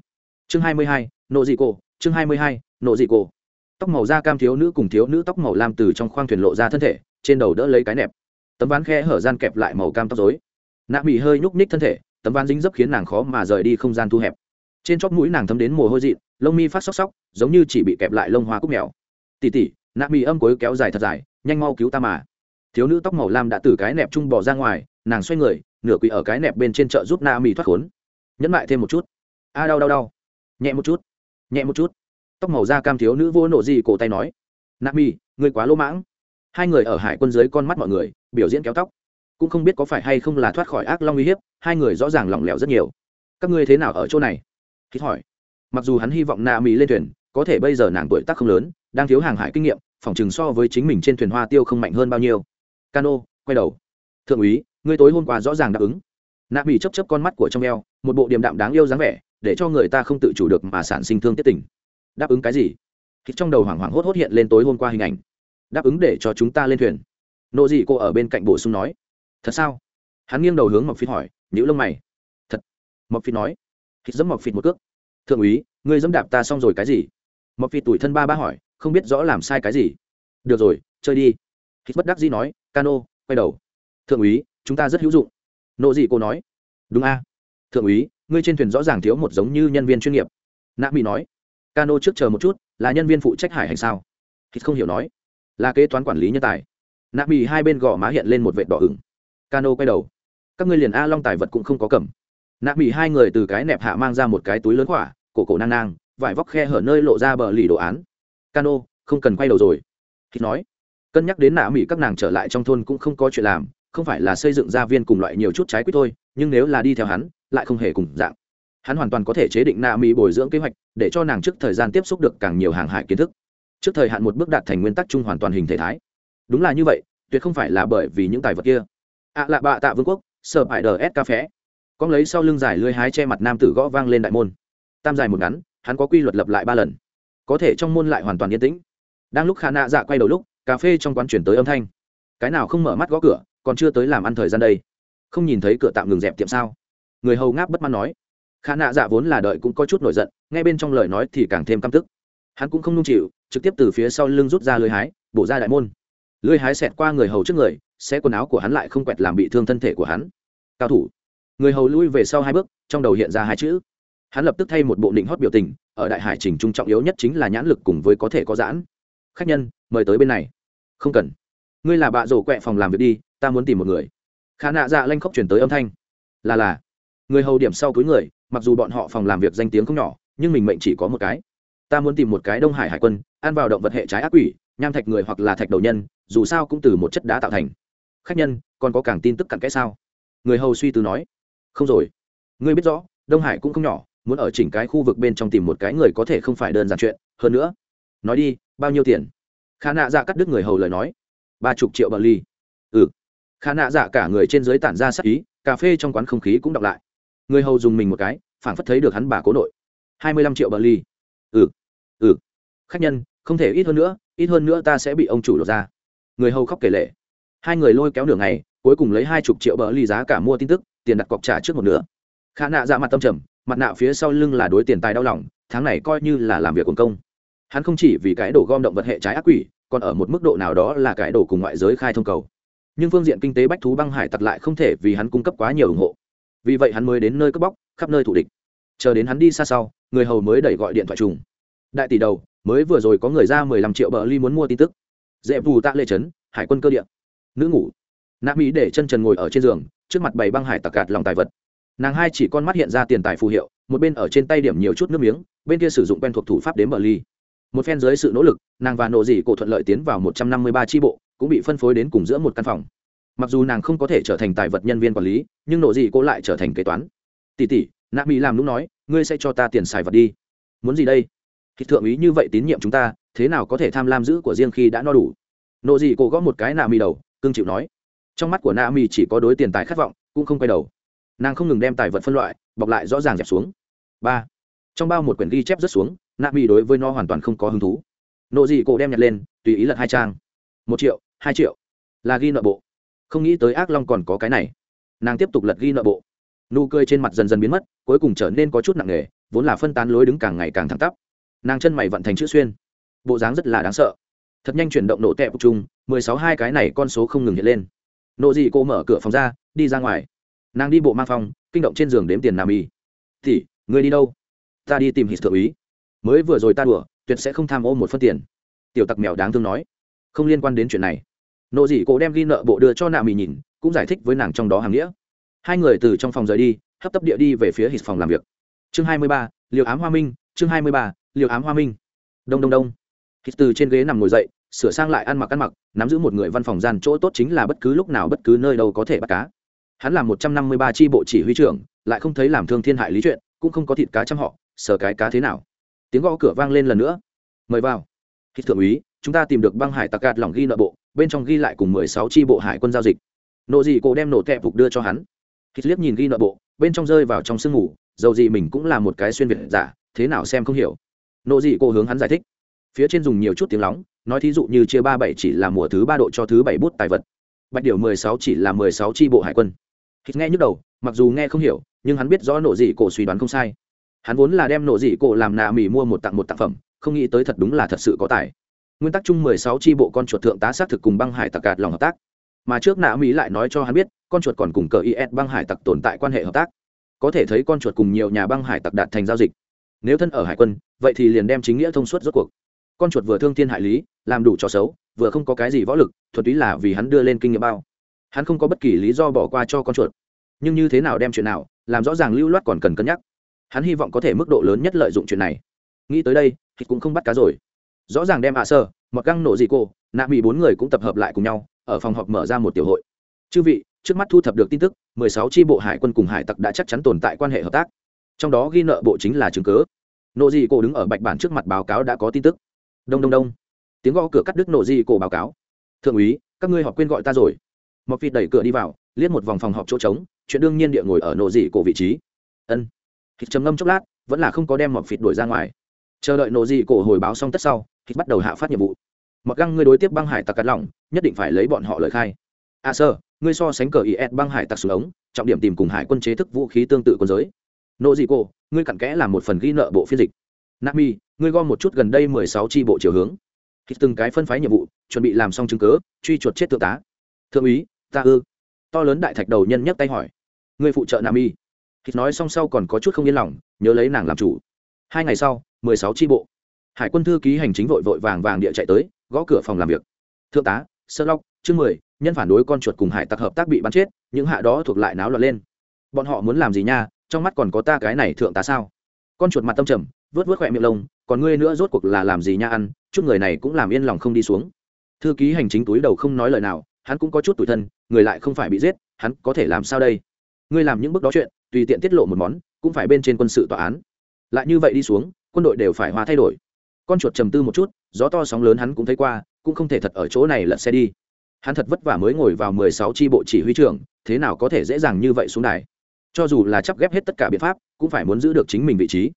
Chương hai mươi hai, nộ dị cổ, chương hai mươi hai, nộ dị cổ. Tóc màu da cam thiếu nữ cùng thiếu nữ tóc màu lam từ trong khoang thuyền lộ ra thân thể, trên đầu đỡ lấy cái nẹp. Tấm ván khe hở gian kẹp lại màu cam tóc dối nạ bị hơi nhúc ních thân thể, tấm ván dính dấp khiến nàng khó mà rời đi không gian thu hẹp. Trên chóp mũi nàng thấm đến mồ hôi dị, lông mi phát sóc sóc, giống như chỉ bị kẹp lại lông hoa cúc mèo. Tỉ tỉ, nạ bị âm cối kéo dài thật dài, nhanh mau cứu ta mà. Thiếu nữ tóc màu lam đã từ cái nẹp chung bỏ ra ngoài, nàng xoay người nửa quỳ ở cái nẹp bên trên chợ giúp Na mỹ thoát khốn. Nhẫn lại thêm một chút. A, đau đau đau. Nhẹ một chút. Nhẹ một chút. Tóc màu da cam thiếu nữ vô nộ gì cổ tay nói. Na mỹ người quá lỗ mãng. Hai người ở hải quân dưới con mắt mọi người, biểu diễn kéo tóc. Cũng không biết có phải hay không là thoát khỏi ác long uy hiếp, hai người rõ ràng lỏng lẻo rất nhiều. Các ngươi thế nào ở chỗ này? Hít hỏi. Mặc dù hắn hy vọng Na mỹ lên thuyền, có thể bây giờ nàng tuổi tác không lớn, đang thiếu hàng hải kinh nghiệm phòng chừng so với chính mình trên thuyền hoa tiêu không mạnh hơn bao nhiêu. Cano, quay đầu. Thượng úy ngươi tối hôm qua rõ ràng đáp ứng. Nạ bị chấp chấp con mắt của trong eo, một bộ điềm đạm đáng yêu dáng vẻ, để cho người ta không tự chủ được mà sản sinh thương tiết tình. Đáp ứng cái gì? Khi trong đầu hoảng hoảng hốt hốt hiện lên tối hôm qua hình ảnh. Đáp ứng để cho chúng ta lên thuyền. Nộ dị cô ở bên cạnh bổ sung nói. Thật sao? Hắn nghiêng đầu hướng mọc Phi hỏi nhữ lông mày. Thật. Mọc Phi nói. Khi dẫm mọc Phi một cước. Thượng úy, ngươi dẫm đạp ta xong rồi cái gì? Mọc Phi tuổi thân ba ba hỏi, không biết rõ làm sai cái gì. Được rồi, chơi đi. Hít bất đắc dĩ nói, cano, quay đầu. Thượng úy chúng ta rất hữu dụng. Nộ dị cô nói. Đúng a. Thượng úy, ngươi trên thuyền rõ ràng thiếu một giống như nhân viên chuyên nghiệp. Nạ mỹ nói. Cano trước chờ một chút, là nhân viên phụ trách hải hành sao? Hít không hiểu nói. Là kế toán quản lý nhân tài. Nạ mỹ hai bên gò má hiện lên một vệt đỏ ửng. Cano quay đầu. Các ngươi liền a long tài vật cũng không có cầm. Nạ mỹ hai người từ cái nẹp hạ mang ra một cái túi lớn khỏa, cổ cổ nang nang, vải vóc khe hở nơi lộ ra bờ lì đồ án. Cano, không cần quay đầu rồi. Thì nói. Cân nhắc đến nạ mỹ các nàng trở lại trong thôn cũng không có chuyện làm không phải là xây dựng gia viên cùng loại nhiều chút trái quýt thôi, nhưng nếu là đi theo hắn, lại không hề cùng dạng. Hắn hoàn toàn có thể chế định nạ mỹ bồi dưỡng kế hoạch, để cho nàng trước thời gian tiếp xúc được càng nhiều hàng hải kiến thức. Trước thời hạn một bước đạt thành nguyên tắc chung hoàn toàn hình thể thái. Đúng là như vậy, tuyệt không phải là bởi vì những tài vật kia. Ạ à lạ bạ tạ vương quốc sợ hãi đờ s ca phé. Con lấy sau lưng dài lưới hái che mặt nam tử gõ vang lên đại môn. Tam dài một ngắn, hắn có quy luật lập lại ba lần. Có thể trong môn lại hoàn toàn yên tĩnh. Đang lúc khả nạ dạ quay đầu lúc, cà phê trong quán chuyển tới âm thanh. Cái nào không mở mắt gõ cửa còn chưa tới làm ăn thời gian đây. Không nhìn thấy cửa tạm ngừng dẹp tiệm sao? Người hầu ngáp bất mãn nói. Khả nạ dạ vốn là đợi cũng có chút nổi giận, nghe bên trong lời nói thì càng thêm căm tức. Hắn cũng không nung chịu, trực tiếp từ phía sau lưng rút ra lưới hái, bổ ra đại môn. Lưới hái xẹt qua người hầu trước người xe quần áo của hắn lại không quẹt làm bị thương thân thể của hắn. Cao thủ. Người hầu lui về sau hai bước, trong đầu hiện ra hai chữ. Hắn lập tức thay một bộ định hót biểu tình, ở đại hải trình trung trọng yếu nhất chính là nhãn lực cùng với có thể có giãn. Khách nhân, mời tới bên này. Không cần. Ngươi là bạ rổ quẹ phòng làm việc đi ta muốn tìm một người. Khả nạ dạ lanh khóc chuyển tới âm thanh. Là là. Người hầu điểm sau cuối người, mặc dù bọn họ phòng làm việc danh tiếng không nhỏ, nhưng mình mệnh chỉ có một cái. Ta muốn tìm một cái đông hải hải quân, ăn vào động vật hệ trái ác quỷ, nham thạch người hoặc là thạch đầu nhân, dù sao cũng từ một chất đá tạo thành. Khách nhân, còn có càng tin tức cặn kẽ sao? Người hầu suy tư nói. Không rồi. Ngươi biết rõ, đông hải cũng không nhỏ, muốn ở chỉnh cái khu vực bên trong tìm một cái người có thể không phải đơn giản chuyện. Hơn nữa, nói đi, bao nhiêu tiền? Khả nạ dạ cắt đứt người hầu lời nói. Ba chục triệu bờ ly. Ừ khả nạ dạ cả người trên dưới tản ra sắc ý, cà phê trong quán không khí cũng đọc lại. Người hầu dùng mình một cái, phảng phất thấy được hắn bà cố nội. Hai mươi lăm triệu bờ ly. Ừ ừ. Khách nhân, không thể ít hơn nữa, ít hơn nữa ta sẽ bị ông chủ lột ra. Người hầu khóc kể lệ hai người lôi kéo nửa ngày, cuối cùng lấy hai chục triệu bờ ly giá cả mua tin tức, tiền đặt cọc trả trước một nửa. Khả nạ dạ mặt tâm trầm, mặt nạ phía sau lưng là đối tiền tài đau lòng, tháng này coi như là làm việc quần công. Hắn không chỉ vì cái đổ gom động vật hệ trái ác quỷ, còn ở một mức độ nào đó là cái đổ cùng ngoại giới khai thông cầu nhưng phương diện kinh tế bách thú băng hải tặc lại không thể vì hắn cung cấp quá nhiều ủng hộ. Vì vậy hắn mới đến nơi cướp bóc, khắp nơi thủ địch. Chờ đến hắn đi xa sau, người hầu mới đẩy gọi điện thoại trùng. Đại tỷ đầu, mới vừa rồi có người ra mười lăm triệu bờ ly muốn mua tin tức. Dễ vù tạ lệ trấn, hải quân cơ điện nữ ngủ. Nạ mỹ để chân trần ngồi ở trên giường, trước mặt bày băng hải tặc gạt lòng tài vật. Nàng hai chỉ con mắt hiện ra tiền tài phù hiệu, một bên ở trên tay điểm nhiều chút nước miếng, bên kia sử dụng quen thuộc thủ pháp đến bờ ly. Một phen dưới sự nỗ lực, nàng và nộ dị cổ thuận lợi tiến vào một trăm năm mươi ba tri bộ cũng bị phân phối đến cùng giữa một căn phòng. Mặc dù nàng không có thể trở thành tài vật nhân viên quản lý, nhưng nộ dị cô lại trở thành kế toán. Tỉ tỉ nạ mỹ làm lúc nói, ngươi sẽ cho ta tiền xài vật đi. Muốn gì đây? Thì thượng úy như vậy tín nhiệm chúng ta, thế nào có thể tham lam giữ của riêng khi đã no đủ? Nộ dị cô gõ một cái nạ mỹ đầu, cương chịu nói. Trong mắt của nạ mỹ chỉ có đối tiền tài khát vọng, cũng không quay đầu. Nàng không ngừng đem tài vật phân loại, bọc lại rõ ràng dẹp xuống. Ba. Trong bao một quyển ghi chép rất xuống, nạ mỹ đối với nó hoàn toàn không có hứng thú. Nộ dị cô đem nhặt lên, tùy ý lật hai trang. Một triệu hai triệu. Là ghi nợ bộ. Không nghĩ tới ác long còn có cái này. Nàng tiếp tục lật ghi nợ bộ. Nụ cười trên mặt dần dần biến mất, cuối cùng trở nên có chút nặng nề, vốn là phân tán lối đứng càng ngày càng thẳng tắp. Nàng chân mày vận thành chữ xuyên. Bộ dáng rất là đáng sợ. Thật nhanh chuyển động nổ tẹp chung, mười sáu hai cái này con số không ngừng hiện lên. Nộ dị cô mở cửa phòng ra, đi ra ngoài. Nàng đi bộ mang phòng, kinh động trên giường đếm tiền nam y. Thì người đi đâu? Ta đi tìm hít thượng úy. Mới vừa rồi ta đùa, tuyệt sẽ không tham ô một phân tiền. Tiểu tặc mèo đáng thương nói. Không liên quan đến chuyện này nộ dị cổ đem ghi nợ bộ đưa cho nạ mỹ nhìn, cũng giải thích với nàng trong đó hàng nghĩa. Hai người từ trong phòng rời đi, hấp tấp địa đi về phía hít phòng làm việc. Chương hai mươi ba, liều ám hoa minh, chương hai mươi ba, liều ám hoa minh. Đông đông đông. Hít từ trên ghế nằm ngồi dậy, sửa sang lại ăn mặc ăn mặc, nắm giữ một người văn phòng gian chỗ tốt chính là bất cứ lúc nào bất cứ nơi đâu có thể bắt cá. Hắn là một trăm năm mươi ba tri bộ chỉ huy trưởng, lại không thấy làm thương thiên hại lý chuyện, cũng không có thịt cá chăm họ, sờ cái cá thế nào. Tiếng gõ cửa vang lên lần nữa. Mời vào. Hít thượng úy, chúng ta tìm được băng hải tặc gạt lỏng ghi nợ bộ bên trong ghi lại cùng mười sáu tri bộ hải quân giao dịch. Nộ gì cổ đem nổ tẹp phục đưa cho hắn. Hít liếc nhìn ghi nợ bộ, bên trong rơi vào trong sương ngủ dầu gì mình cũng là một cái xuyên việt giả, thế nào xem không hiểu. Nộ gì cổ hướng hắn giải thích. Phía trên dùng nhiều chút tiếng lóng, nói thí dụ như chia ba bảy chỉ là mùa thứ ba độ cho thứ bảy bút tài vật. Bạch điều mười sáu chỉ là mười sáu tri bộ hải quân. Hít nghe nhức đầu, mặc dù nghe không hiểu, nhưng hắn biết rõ nộ dị cổ suy đoán không sai. Hắn vốn là đem nộ dị cổ làm nạ mì mua một tặng một tặng phẩm, không nghĩ tới thật đúng là thật sự có tài nguyên tắc chung mười sáu tri bộ con chuột thượng tá xác thực cùng băng hải tặc gạt lòng hợp tác. Mà trước nạ mỹ lại nói cho hắn biết, con chuột còn cùng cờ is băng hải tặc tồn tại quan hệ hợp tác. Có thể thấy con chuột cùng nhiều nhà băng hải tặc đạt thành giao dịch. Nếu thân ở hải quân, vậy thì liền đem chính nghĩa thông suốt rốt cuộc. Con chuột vừa thương thiên hại lý, làm đủ trò xấu, vừa không có cái gì võ lực thuật ý là vì hắn đưa lên kinh nghiệm bao. Hắn không có bất kỳ lý do bỏ qua cho con chuột. Nhưng như thế nào đem chuyện nào, làm rõ ràng lưu loát còn cần cân nhắc. Hắn hy vọng có thể mức độ lớn nhất lợi dụng chuyện này. Nghĩ tới đây, thì cũng không bắt cá rồi rõ ràng đem ạ sơ mặc găng nổ dị cô nạ bị bốn người cũng tập hợp lại cùng nhau, ở phòng họp mở ra một tiểu hội. Chư vị, trước mắt thu thập được tin tức, mười sáu tri bộ hải quân cùng hải tặc đã chắc chắn tồn tại quan hệ hợp tác. Trong đó ghi nợ bộ chính là chứng cứ. nộ dị cổ đứng ở bạch bản trước mặt báo cáo đã có tin tức. Đông đông đông. Tiếng gõ cửa cắt đứt nộ dị cổ báo cáo. Thượng úy, các ngươi họp quên gọi ta rồi. Mọc vịt đẩy cửa đi vào, liếc một vòng phòng họp chỗ trống, chuyện đương nhiên địa ngồi ở nộ dị cổ vị trí. Ân. Thịt trầm ngâm chốc lát, vẫn là không có đem mọc vịt đuổi ra ngoài. Chờ đợi nộ dị cổ hồi báo xong tất sau thịt bắt đầu hạ phát nhiệm vụ. Mặc găng ngươi đối tiếp băng hải tặc cắt lỏng nhất định phải lấy bọn họ lời khai. A à, sơ ngươi so sánh cờ is băng hải tặc xuống ống trọng điểm tìm cùng hải quân chế thức vũ khí tương tự quân giới. Nộ dị cô ngươi cặn kẽ làm một phần ghi nợ bộ phiên dịch. Nami ngươi gom một chút gần đây mười sáu tri bộ chiều hướng. Thì từng cái phân phái nhiệm vụ chuẩn bị làm xong chứng cớ truy chuột chết thượng tá. Thượng úy ta ư. To lớn đại thạch đầu nhân nhấc tay hỏi. Ngươi phụ trợ nami thì nói xong sau còn có chút không yên lòng nhớ lấy nàng làm chủ. Hai ngày sau mười sáu tri bộ hải quân thư ký hành chính vội vội vàng vàng địa chạy tới, gõ cửa phòng làm việc. Thượng tá sơ lóc chương mười, nhân phản đối con chuột cùng hải tặc hợp tác bị bắn chết, những hạ đó thuộc lại náo loạn lên. Bọn họ muốn làm gì nha, trong mắt còn có ta cái này thượng tá sao? Con chuột mặt tâm trầm, vớt vớt khỏe miệng lông, còn ngươi nữa rốt cuộc là làm gì nha ăn, chút người này cũng làm yên lòng không đi xuống. Thư ký hành chính túi đầu không nói lời nào, hắn cũng có chút tủi thân, người lại không phải bị giết, hắn có thể làm sao đây? Ngươi làm những bước đó chuyện, tùy tiện tiết lộ một món, cũng phải bên trên quân sự tòa án. Lại như vậy đi xuống, quân đội đều phải hóa thay đổi con chuột trầm tư một chút, gió to sóng lớn hắn cũng thấy qua, cũng không thể thật ở chỗ này lật xe đi. Hắn thật vất vả mới ngồi vào mười sáu tri bộ chỉ huy trưởng, thế nào có thể dễ dàng như vậy xuống đài? Cho dù là chắp ghép hết tất cả biện pháp, cũng phải muốn giữ được chính mình vị trí.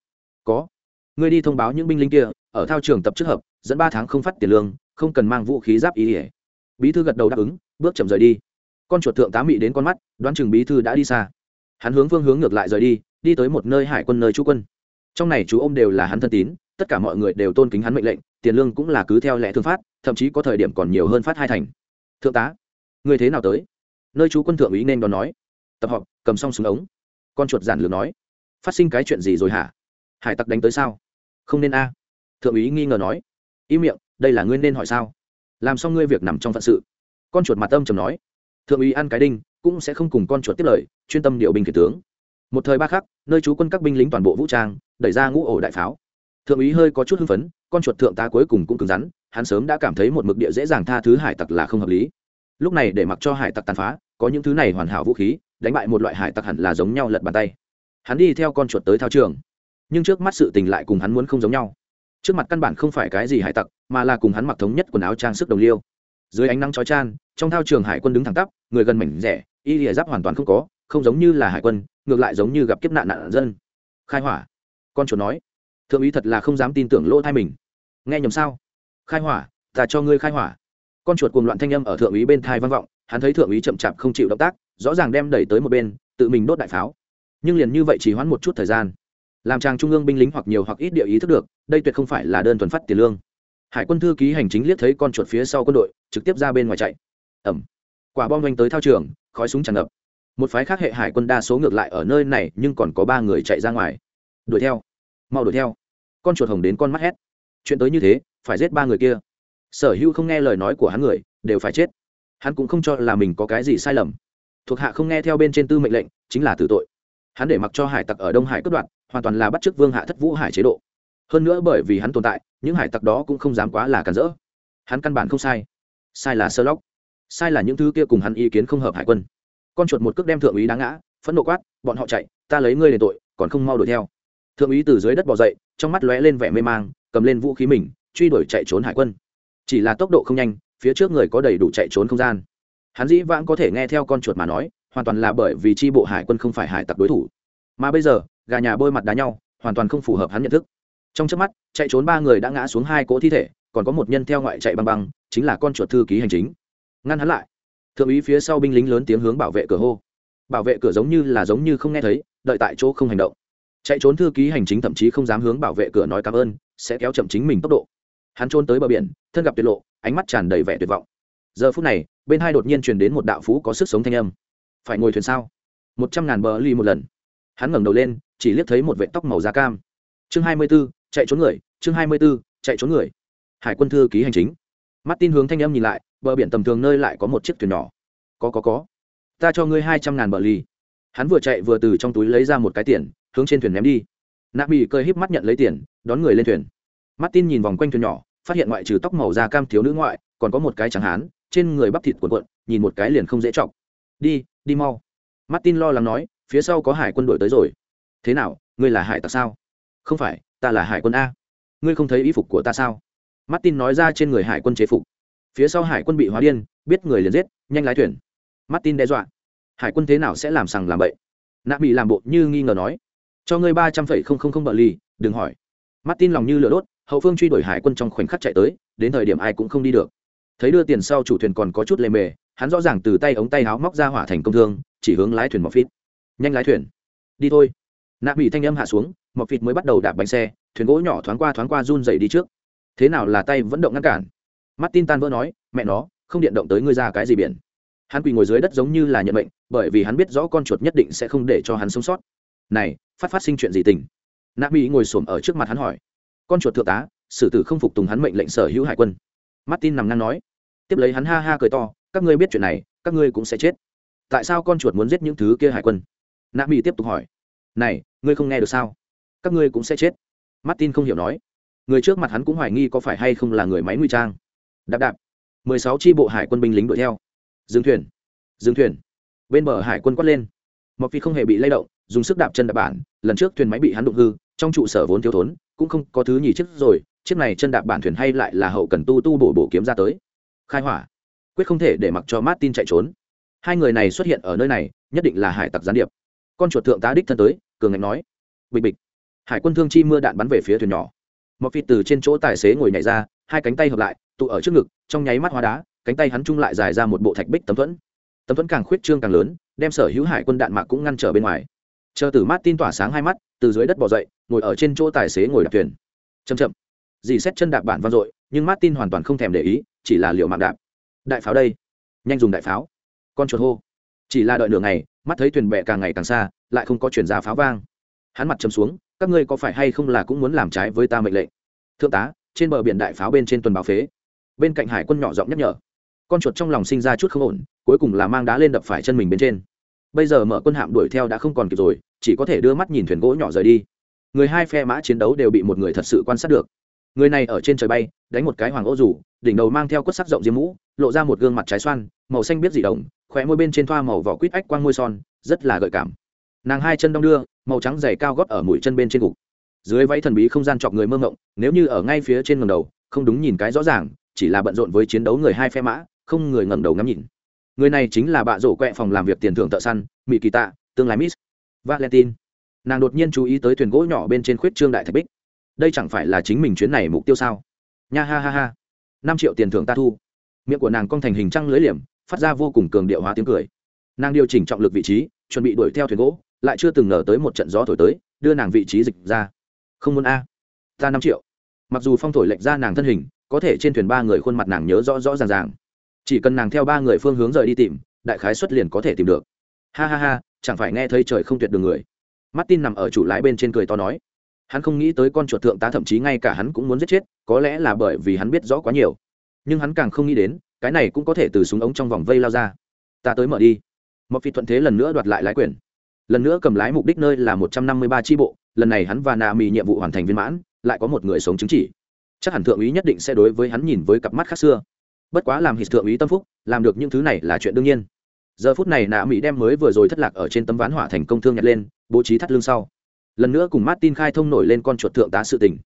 Có. Người đi thông báo những binh lính kia, ở thao trường tập trước hợp, dẫn ba tháng không phát tiền lương, không cần mang vũ khí giáp ý ỉa bí thư gật đầu đáp ứng, bước chậm rời đi. Con chuột thượng tá mị đến con mắt, đoán chừng bí thư đã đi xa. Hắn hướng phương hướng ngược lại rời đi đi tới một nơi hải quân nơi trú quân. Trong này chú ô m đều là hắn thân tín tất cả mọi người đều tôn kính hắn mệnh lệnh, tiền lương cũng là cứ theo lẽ thương phát, thậm chí có thời điểm còn nhiều hơn phát hai thành. Thượng tá, người thế nào tới? Nơi chú quân thượng úy nên đón nói. Tập họp, cầm xong súng ống. Con chuột giản lược nói. Phát sinh cái chuyện gì rồi hả? Hải tặc đánh tới sao? Không nên a. Thượng úy nghi ngờ nói. Ý miệng, đây là ngươi nên hỏi sao? Làm xong ngươi việc nằm trong phận sự. Con chuột mặt tâm trầm nói. Thượng úy ăn cái đinh, cũng sẽ không cùng con chuột tiếp lời, chuyên tâm điều binh kể tướng. Một thời ba khắc, nơi trú quân các binh lính toàn bộ vũ trang, đẩy ra ngũ ổ đại pháo thượng úy hơi có chút hưng phấn, con chuột thượng tá cuối cùng cũng cứng rắn, hắn sớm đã cảm thấy một mực địa dễ dàng tha thứ hải tặc là không hợp lý. Lúc này để mặc cho hải tặc tàn phá, có những thứ này hoàn hảo vũ khí, đánh bại một loại hải tặc hẳn là giống nhau lật bàn tay. Hắn đi theo con chuột tới thao trường. Nhưng trước mắt sự tình lại cùng hắn muốn không giống nhau. Trước mặt căn bản không phải cái gì hải tặc, mà là cùng hắn mặc thống nhất quần áo trang sức đồng liêu. Dưới ánh nắng chói chan trong thao trường hải quân đứng thẳng tắp, người gần mảnh rẻ, y lìa giáp hoàn toàn không có, không giống như là hải quân, ngược lại giống như gặp kiếp nạn nạn dân. Khai hỏa. Con chuột nói thượng úy thật là không dám tin tưởng lỗ thai mình. Nghe nhầm sao? Khai hỏa, ta cho ngươi khai hỏa. Con chuột cuồng loạn thanh âm ở thượng úy bên thai vang vọng, hắn thấy thượng úy chậm chạp không chịu động tác, rõ ràng đem đẩy tới một bên, tự mình đốt đại pháo. Nhưng liền như vậy chỉ hoãn một chút thời gian. Làm chàng trung ương binh lính hoặc nhiều hoặc ít địa ý thức được, đây tuyệt không phải là đơn thuần phát tiền lương. Hải quân thư ký hành chính liếc thấy con chuột phía sau quân đội, trực tiếp ra bên ngoài chạy. Ẩm. Quả bom doanh tới thao trường, khói súng tràn ngập. Một phái khác hệ hải quân đa số ngược lại ở nơi này, nhưng còn có ba người chạy ra ngoài. Đuổi theo mau đuổi theo. Con chuột hồng đến con mắt hét. Chuyện tới như thế, phải giết ba người kia. Sở hữu không nghe lời nói của hắn người, đều phải chết. Hắn cũng không cho là mình có cái gì sai lầm. Thuộc hạ không nghe theo bên trên tư mệnh lệnh, chính là tử tội. Hắn để mặc cho hải tặc ở đông hải cất đoạn hoàn toàn là bắt chước vương hạ thất vũ hải chế độ. Hơn nữa bởi vì hắn tồn tại, những hải tặc đó cũng không dám quá là cản rỡ. Hắn căn bản không sai. Sai là sơ lóc sai là những thứ kia cùng hắn ý kiến không hợp hải quân. Con chuột một cước đem thượng úy đáng ngã, phẫn nộ quát, bọn họ chạy, ta lấy ngươi để tội, còn không mau đuổi theo thượng úy từ dưới đất bỏ dậy, trong mắt lóe lên vẻ mê mang, cầm lên vũ khí mình, truy đuổi chạy trốn hải quân. Chỉ là tốc độ không nhanh, phía trước người có đầy đủ chạy trốn không gian. Hắn dĩ vãng có thể nghe theo con chuột mà nói, hoàn toàn là bởi vì tri bộ hải quân không phải hải tặc đối thủ. Mà bây giờ, gà nhà bôi mặt đá nhau, hoàn toàn không phù hợp hắn nhận thức. Trong trước mắt, chạy trốn ba người đã ngã xuống hai cỗ thi thể, còn có một nhân theo ngoại chạy băng băng, chính là con chuột thư ký hành chính. Ngăn hắn lại. Thượng úy phía sau binh lính lớn tiếng hướng bảo vệ cửa hô. Bảo vệ cửa giống như là giống như không nghe thấy, đợi tại chỗ không hành động chạy trốn thư ký hành chính thậm chí không dám hướng bảo vệ cửa nói cảm ơn, sẽ kéo chậm chính mình tốc độ. Hắn trốn tới bờ biển, thân gặp tuyệt lộ, ánh mắt tràn đầy vẻ tuyệt vọng. Giờ phút này, bên hai đột nhiên truyền đến một đạo phú có sức sống thanh âm. Phải ngồi thuyền sao? Một trăm ngàn bờ ly một lần. Hắn ngẩng đầu lên, chỉ liếc thấy một vệ tóc màu da cam. Chương hai mươi b ố chạy trốn người, chương hai mươi b ố chạy trốn người. Hải quân thư ký hành chính. Mắt tin hướng thanh âm nhìn lại, bờ biển tầm thường nơi lại có một chiếc thuyền nhỏ. Có có có. Ta cho ngươi hai trăm ngàn bờ ly. Hắn vừa chạy vừa từ trong túi lấy ra một cái tiền hướng trên thuyền ném đi. Nạ mỹ cơi híp mắt nhận lấy tiền, đón người lên thuyền. Martin nhìn vòng quanh thuyền nhỏ, phát hiện ngoại trừ tóc màu da cam thiếu nữ ngoại, còn có một cái chẳng hán, trên người bắp thịt cuộn cuộn, nhìn một cái liền không dễ chọc. Đi đi mau. Martin lo lắng nói, phía sau có hải quân đội tới rồi. Thế nào, ngươi là hải tặc sao? Không phải, ta là hải quân a. Ngươi không thấy y phục của ta sao? Martin nói ra trên người hải quân chế phục. Phía sau hải quân bị hóa điên, biết người liền giết, nhanh lái thuyền. Martin đe dọa. Hải quân thế nào sẽ làm sằng làm bậy? Nạ bị làm bộ như nghi ngờ nói cho ngươi ba trăm phẩy không không không bờ ly, đừng hỏi. Martin lòng như lửa đốt, hậu phương truy đuổi hải quân trong khoảnh khắc chạy tới, đến thời điểm ai cũng không đi được. Thấy đưa tiền sau chủ thuyền còn có chút lề mề, hắn rõ ràng từ tay ống tay áo móc ra hỏa thành công thương, chỉ hướng lái thuyền mọc phít nhanh lái thuyền. Đi thôi. Nạ bị thanh âm hạ xuống mọc phít mới bắt đầu đạp bánh xe, thuyền gỗ nhỏ thoáng qua thoáng qua run dậy đi trước. Thế nào là tay vẫn động ngăn cản? Martin tan vỡ nói, mẹ nó, không điện động tới ngươi ra cái gì biển. Hắn quỳ ngồi dưới đất giống như là nhận mệnh, bởi vì hắn biết rõ con chuột nhất định sẽ không để cho hắn sống sót này, phát phát sinh chuyện gì tình? Nạ mỹ ngồi xổm ở trước mặt hắn hỏi. Con chuột thượng tá sử tử không phục tùng hắn mệnh lệnh sở hữu hải quân. Martin nằm ngang nói. Tiếp lấy hắn ha ha cười to, các ngươi biết chuyện này, các ngươi cũng sẽ chết. Tại sao con chuột muốn giết những thứ kia hải quân? Nạ mỹ tiếp tục hỏi. Này, ngươi không nghe được sao? Các ngươi cũng sẽ chết. Martin không hiểu nói. Người trước mặt hắn cũng hoài nghi có phải hay không là người máy nguy trang. Đạp đạp. Mười sáu tri bộ hải quân binh lính đuổi theo. Dừng thuyền. Dừng thuyền. Bên bờ hải quân quát lên. Mọc phi không hề bị lay động dùng sức đạp chân đạp bản, lần trước thuyền máy bị hắn đụng hư, trong trụ sở vốn thiếu thốn, cũng không có thứ nhì chiếc rồi, chiếc này chân đạp bản thuyền hay lại là hậu cần tu tu bổ bổ kiếm ra tới. Khai hỏa. Quyết không thể để mặc cho martin chạy trốn. Hai người này xuất hiện ở nơi này, nhất định là hải tặc gián điệp. Con chuột thượng tá đích thân tới, cường ngạnh nói. Bịch bịch. Hải quân thương chi mưa đạn bắn về phía thuyền nhỏ. Mọc phi từ trên chỗ tài xế ngồi nhảy ra, hai cánh tay hợp lại, tụ ở trước ngực, trong nháy mắt hóa đá, cánh tay hắn chung lại dài ra một bộ thạch bích tấm thuẫn. Tấm thuẫn càng khuyết trương càng lớn, đem sở hữu hải quân đạn mạc cũng ngăn trở bên ngoài chờ từ mắt tin tỏa sáng hai mắt, từ dưới đất bỏ dậy, ngồi ở trên chỗ tài xế ngồi đạp thuyền. Chậm chậm. Dì xét chân đạp bản vang dội, nhưng martin hoàn toàn không thèm để ý, chỉ là liệu mạng đạp. Đại pháo đây. Nhanh dùng đại pháo. Con chuột hô. Chỉ là đợi nửa ngày mắt thấy thuyền bè càng ngày càng xa, lại không có chuyển ra pháo vang. Hắn mặt chầm xuống, các ngươi có phải hay không là cũng muốn làm trái với ta mệnh lệnh? Thượng tá, trên bờ biển đại pháo bên trên tuần báo phế. Bên cạnh hải quân nhỏ giọng nhắc nhở. Con chuột trong lòng sinh ra chút không ổn, cuối cùng là mang đá lên đập phải chân mình bên trên bây giờ mở quân hạm đuổi theo đã không còn kịp rồi, chỉ có thể đưa mắt nhìn thuyền gỗ nhỏ rời đi. Người hai phe mã chiến đấu đều bị một người thật sự quan sát được. Người này ở trên trời bay, đánh một cái hoàng ô rủ, đỉnh đầu mang theo quất sắc rộng diêm mũ, lộ ra một gương mặt trái xoan, màu xanh biết dị đồng khỏe môi bên trên thoa màu vỏ quýt ách quang môi son, rất là gợi cảm. Nàng hai chân đong đưa, màu trắng dày cao gót ở mũi chân bên trên gục. Dưới váy thần bí không gian chọc người mơ ngộng nếu như ở ngay phía trên ngầm đầu, không đúng nhìn cái rõ ràng, chỉ là bận rộn với chiến đấu người hai phe mã, không người ngẩng đầu ngắm nhìn người này chính là bạ rổ quẹ phòng làm việc tiền thưởng thợ săn mỹ kỳ tạ tương lai miss valentine. Nàng đột nhiên chú ý tới thuyền gỗ nhỏ bên trên khuyết trương đại thạch bích. Đây chẳng phải là chính mình chuyến này mục tiêu sao? Nha ha ha ha. Năm triệu tiền thưởng ta thu. Miệng của nàng cong thành hình trăng lưới liềm, phát ra vô cùng cường điệu hóa tiếng cười. Nàng điều chỉnh trọng lực vị trí, chuẩn bị đuổi theo thuyền gỗ, lại chưa từng ngờ tới một trận gió thổi tới, đưa nàng vị trí dịch ra. Không muốn a. Ta năm triệu. Mặc dù phong thổi lệnh ra nàng thân hình, có thể trên thuyền ba người khuôn mặt nàng nhớ rõ rõ ràng ràng chỉ cần nàng theo ba người phương hướng rời đi tìm, đại khái xuất liền có thể tìm được. Ha ha ha, chẳng phải nghe thấy trời không tuyệt đường người. Martin nằm ở chủ lái bên trên cười to nói. Hắn không nghĩ tới con chuột thượng tá thậm chí ngay cả hắn cũng muốn giết chết, có lẽ là bởi vì hắn biết rõ quá nhiều. Nhưng hắn càng không nghĩ đến, cái này cũng có thể từ súng ống trong vòng vây lao ra. Ta tới mở đi. Mọc phi thuận thế lần nữa đoạt lại lái quyền. Lần nữa cầm lái mục đích nơi là một trăm năm mươi ba tri bộ, lần này hắn và nà mì nhiệm vụ hoàn thành viên mãn, lại có một người sống chứng chỉ. Chắc hẳn thượng úy nhất định sẽ đối với hắn nhìn với cặp mắt khác xưa bất quá làm hít thượng úy tâm phúc, làm được những thứ này là chuyện đương nhiên. Giờ phút này nạ mỹ đem mới vừa rồi thất lạc ở trên tấm ván hỏa thành công thương nhặt lên, bố trí thắt lưng sau. Lần nữa cùng martin khai thông nổi lên con chuột thượng tá sự tình.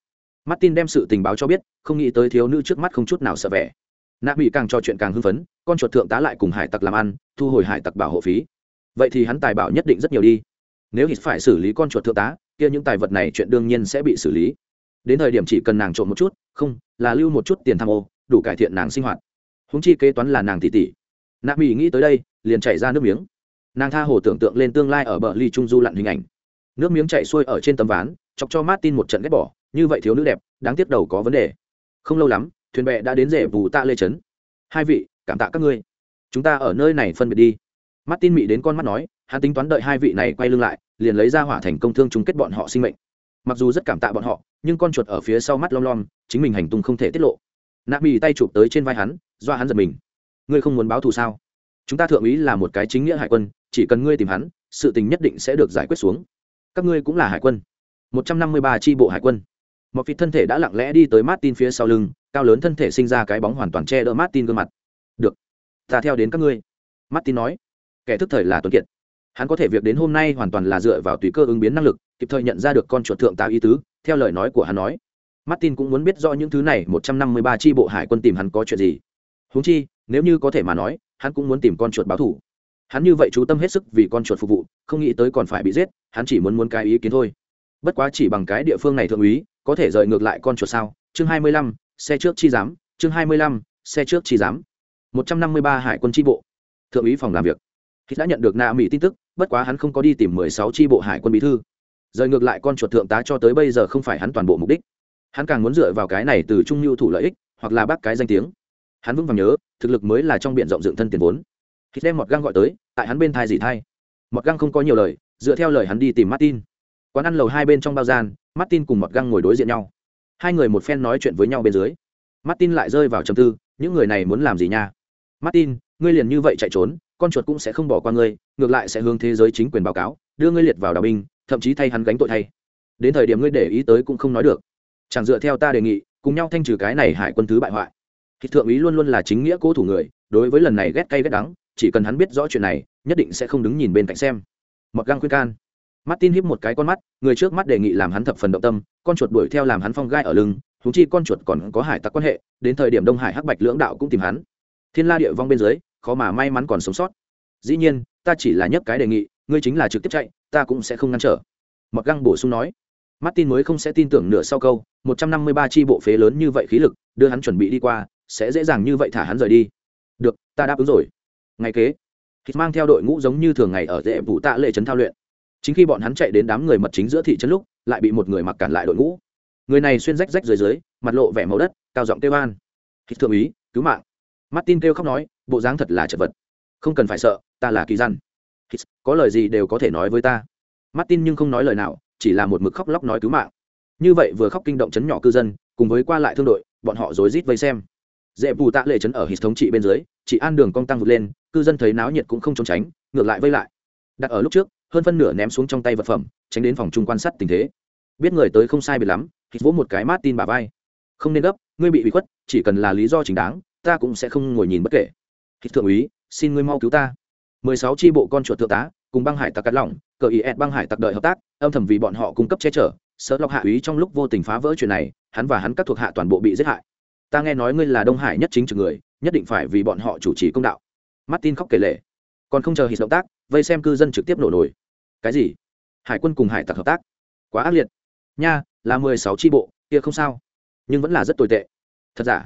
Martin đem sự tình báo cho biết, không nghĩ tới thiếu nữ trước mắt không chút nào sợ vẻ. Nạ mỹ càng trò chuyện càng hưng phấn, con chuột thượng tá lại cùng hải tặc làm ăn, thu hồi hải tặc bảo hộ phí. Vậy thì hắn tài bảo nhất định rất nhiều đi. Nếu hít phải xử lý con chuột thượng tá, kia những tài vật này chuyện đương nhiên sẽ bị xử lý. Đến thời điểm chỉ cần nàng trộm một chút, không, là lưu một chút tiền tham ô, đủ cải thiện nàng sinh hoạt húng chi kế toán là nàng tỷ tỷ. Nạ mỹ nghĩ tới đây, liền chạy ra nước miếng. Nàng tha hồ tưởng tượng lên tương lai ở bờ ly trung du lặn hình ảnh. Nước miếng chạy xuôi ở trên tấm ván, chọc cho martin một trận ghét bỏ, như vậy thiếu nữ đẹp, đáng tiếc đầu có vấn đề. Không lâu lắm, thuyền bè đã đến rể bù tạ lê trấn. Hai vị, cảm tạ các ngươi. Chúng ta ở nơi này phân biệt đi. Martin mị đến con mắt nói, hắn tính toán đợi hai vị này quay lưng lại, liền lấy ra hỏa thành công thương chung kết bọn họ sinh mệnh. Mặc dù rất cảm tạ bọn họ, nhưng con chuột ở phía sau mắt lom lom, chính mình hành tung không thể tiết lộ. Nạ bị tay chụp tới trên vai hắn do hắn giật mình. Ngươi không muốn báo thù sao? Chúng ta thượng úy là một cái chính nghĩa hải quân, chỉ cần ngươi tìm hắn, sự tình nhất định sẽ được giải quyết xuống. Các ngươi cũng là hải quân. Một trăm năm mươi ba tri bộ hải quân. Một vị thân thể đã lặng lẽ đi tới martin phía sau lưng, cao lớn thân thể sinh ra cái bóng hoàn toàn che đỡ martin gương mặt. Được, ta theo đến các ngươi. Martin nói. Kẻ thức thời là tuấn kiệt. Hắn có thể việc đến hôm nay hoàn toàn là dựa vào tùy cơ ứng biến năng lực, kịp thời nhận ra được con chuột thượng tá ý tứ, theo lời nói của hắn nói. Martin cũng muốn biết rõ những thứ này, một trăm năm mươi ba tri bộ hải quân tìm hắn có chuyện gì huống chi, nếu như có thể mà nói, hắn cũng muốn tìm con chuột báo thủ hắn như vậy chú tâm hết sức vì con chuột phục vụ, không nghĩ tới còn phải bị giết, hắn chỉ muốn muốn cái ý kiến thôi. Bất quá chỉ bằng cái địa phương này thượng úy, có thể rời ngược lại con chuột sao? Chương hai mươi lăm, xe trước chi giám, chương hai mươi lăm, xe trước chi giám. Một trăm năm mươi ba hải quân tri bộ. Thượng úy phòng làm việc. Khi đã nhận được na mỹ tin tức, bất quá hắn không có đi tìm mười sáu tri bộ hải quân bí thư. Rời ngược lại con chuột thượng tá cho tới bây giờ không phải hắn toàn bộ mục đích. Hắn càng muốn dựa vào cái này từ trung lưu thủ lợi ích, hoặc là bác cái danh tiếng hắn vững vàng nhớ, thực lực mới là trong b i ể n rộng dựng thân tiền vốn. Khi đem mọt găng gọi tới, tại hắn bên thai gì thai. Mọt găng không có nhiều lời, dựa theo lời hắn đi tìm martin. Quán ăn lầu hai bên trong bao gian, martin cùng mọt găng ngồi đối diện nhau. Hai người một phen nói chuyện với nhau bên dưới. Martin lại rơi vào trầm tư, những người này muốn làm gì nha? Martin, ngươi liền như vậy chạy trốn, con chuột cũng sẽ không bỏ qua ngươi, ngược lại sẽ hướng thế giới chính quyền báo cáo, đưa ngươi liệt vào đào binh, thậm chí thay hắn gánh tội thay. Đến thời điểm ngươi để ý tới cũng không nói được. Chẳng dựa theo ta đề nghị, cùng nhau thanh trừ cái này hải quân thứ bại hoại thì thượng úy luôn luôn là chính nghĩa cố thủ người, đối với lần này ghét cay ghét đắng, chỉ cần hắn biết rõ chuyện này, nhất định sẽ không đứng nhìn bên cạnh xem. Mặc găng khuyên can. Martin híp một cái con mắt, người trước mắt đề nghị làm hắn thập phần động tâm, con chuột đuổi theo làm hắn phong gai ở lưng thú chi con chuột còn có hải tặc quan hệ, đến thời điểm đông hải hắc bạch lưỡng đạo cũng tìm hắn. Thiên la địa vong bên dưới, khó mà may mắn còn sống sót. Dĩ nhiên, ta chỉ là nhấc cái đề nghị, ngươi chính là trực tiếp chạy, ta cũng sẽ không ngăn trở. Mặc găng bổ sung nói. Martin mới không sẽ tin tưởng nửa sau câu, một trăm năm mươi ba chi bộ phế lớn như vậy khí lực, đưa hắn chuẩn bị đi qua sẽ dễ dàng như vậy thả hắn rời đi. Được, ta đáp ứng rồi. Ngày kế, thịt mang theo đội ngũ giống như thường ngày ở dễ vụ tạ lệ trấn thao luyện. Chính khi bọn hắn chạy đến đám người mật chính giữa thị trấn lúc, lại bị một người mặc cản lại đội ngũ. Người này xuyên rách rách dưới dưới, mặt lộ vẻ màu đất, cao giọng kêu an. Thịt thượng úy, cứu mạng. Martin kêu khóc nói, bộ dáng thật là chật vật. Không cần phải sợ, ta là kỳ dân. Có lời gì đều có thể nói với ta. Martin nhưng không nói lời nào, chỉ là một mực khóc lóc nói cứu mạng. Như vậy vừa khóc kinh động chấn nhỏ cư dân, cùng với qua lại thương đội, bọn họ rối rít vây xem dễ bù tạ lệ chấn ở hít thống trị bên dưới, chỉ an đường cong tăng vượt lên, cư dân thấy náo nhiệt cũng không trốn tránh, ngược lại vây lại. Đặt ở lúc trước, hơn phân nửa ném xuống trong tay vật phẩm, tránh đến phòng chung quan sát tình thế. Biết người tới không sai biệt lắm, hít vỗ một cái mát tin bà vai. Không nên gấp, ngươi bị bị khuất, chỉ cần là lý do chính đáng, ta cũng sẽ không ngồi nhìn bất kể. Hít thượng úy, xin ngươi mau cứu ta. Mười sáu tri bộ con chuột thượng tá, cùng băng hải tặc cắt lỏng, cờ ý ẹt băng hải tặc đợi hợp tác, âm thầm vì bọn họ cung cấp che chở, sợ lọc hạ úy trong lúc vô tình phá vỡ chuyện này, hắn và hắn các thuộc hạ toàn bộ bị giết hại ta nghe nói ngươi là đông hải nhất chính trực người, nhất định phải vì bọn họ chủ trì công đạo. Martin khóc kể lệ còn không chờ hít động tác, vây xem cư dân trực tiếp nổ nổi cái gì? Hải quân cùng hải tặc hợp tác? Quá ác liệt. Nha, là mười sáu tri bộ, kia không sao. Nhưng vẫn là rất tồi tệ. Thật giả?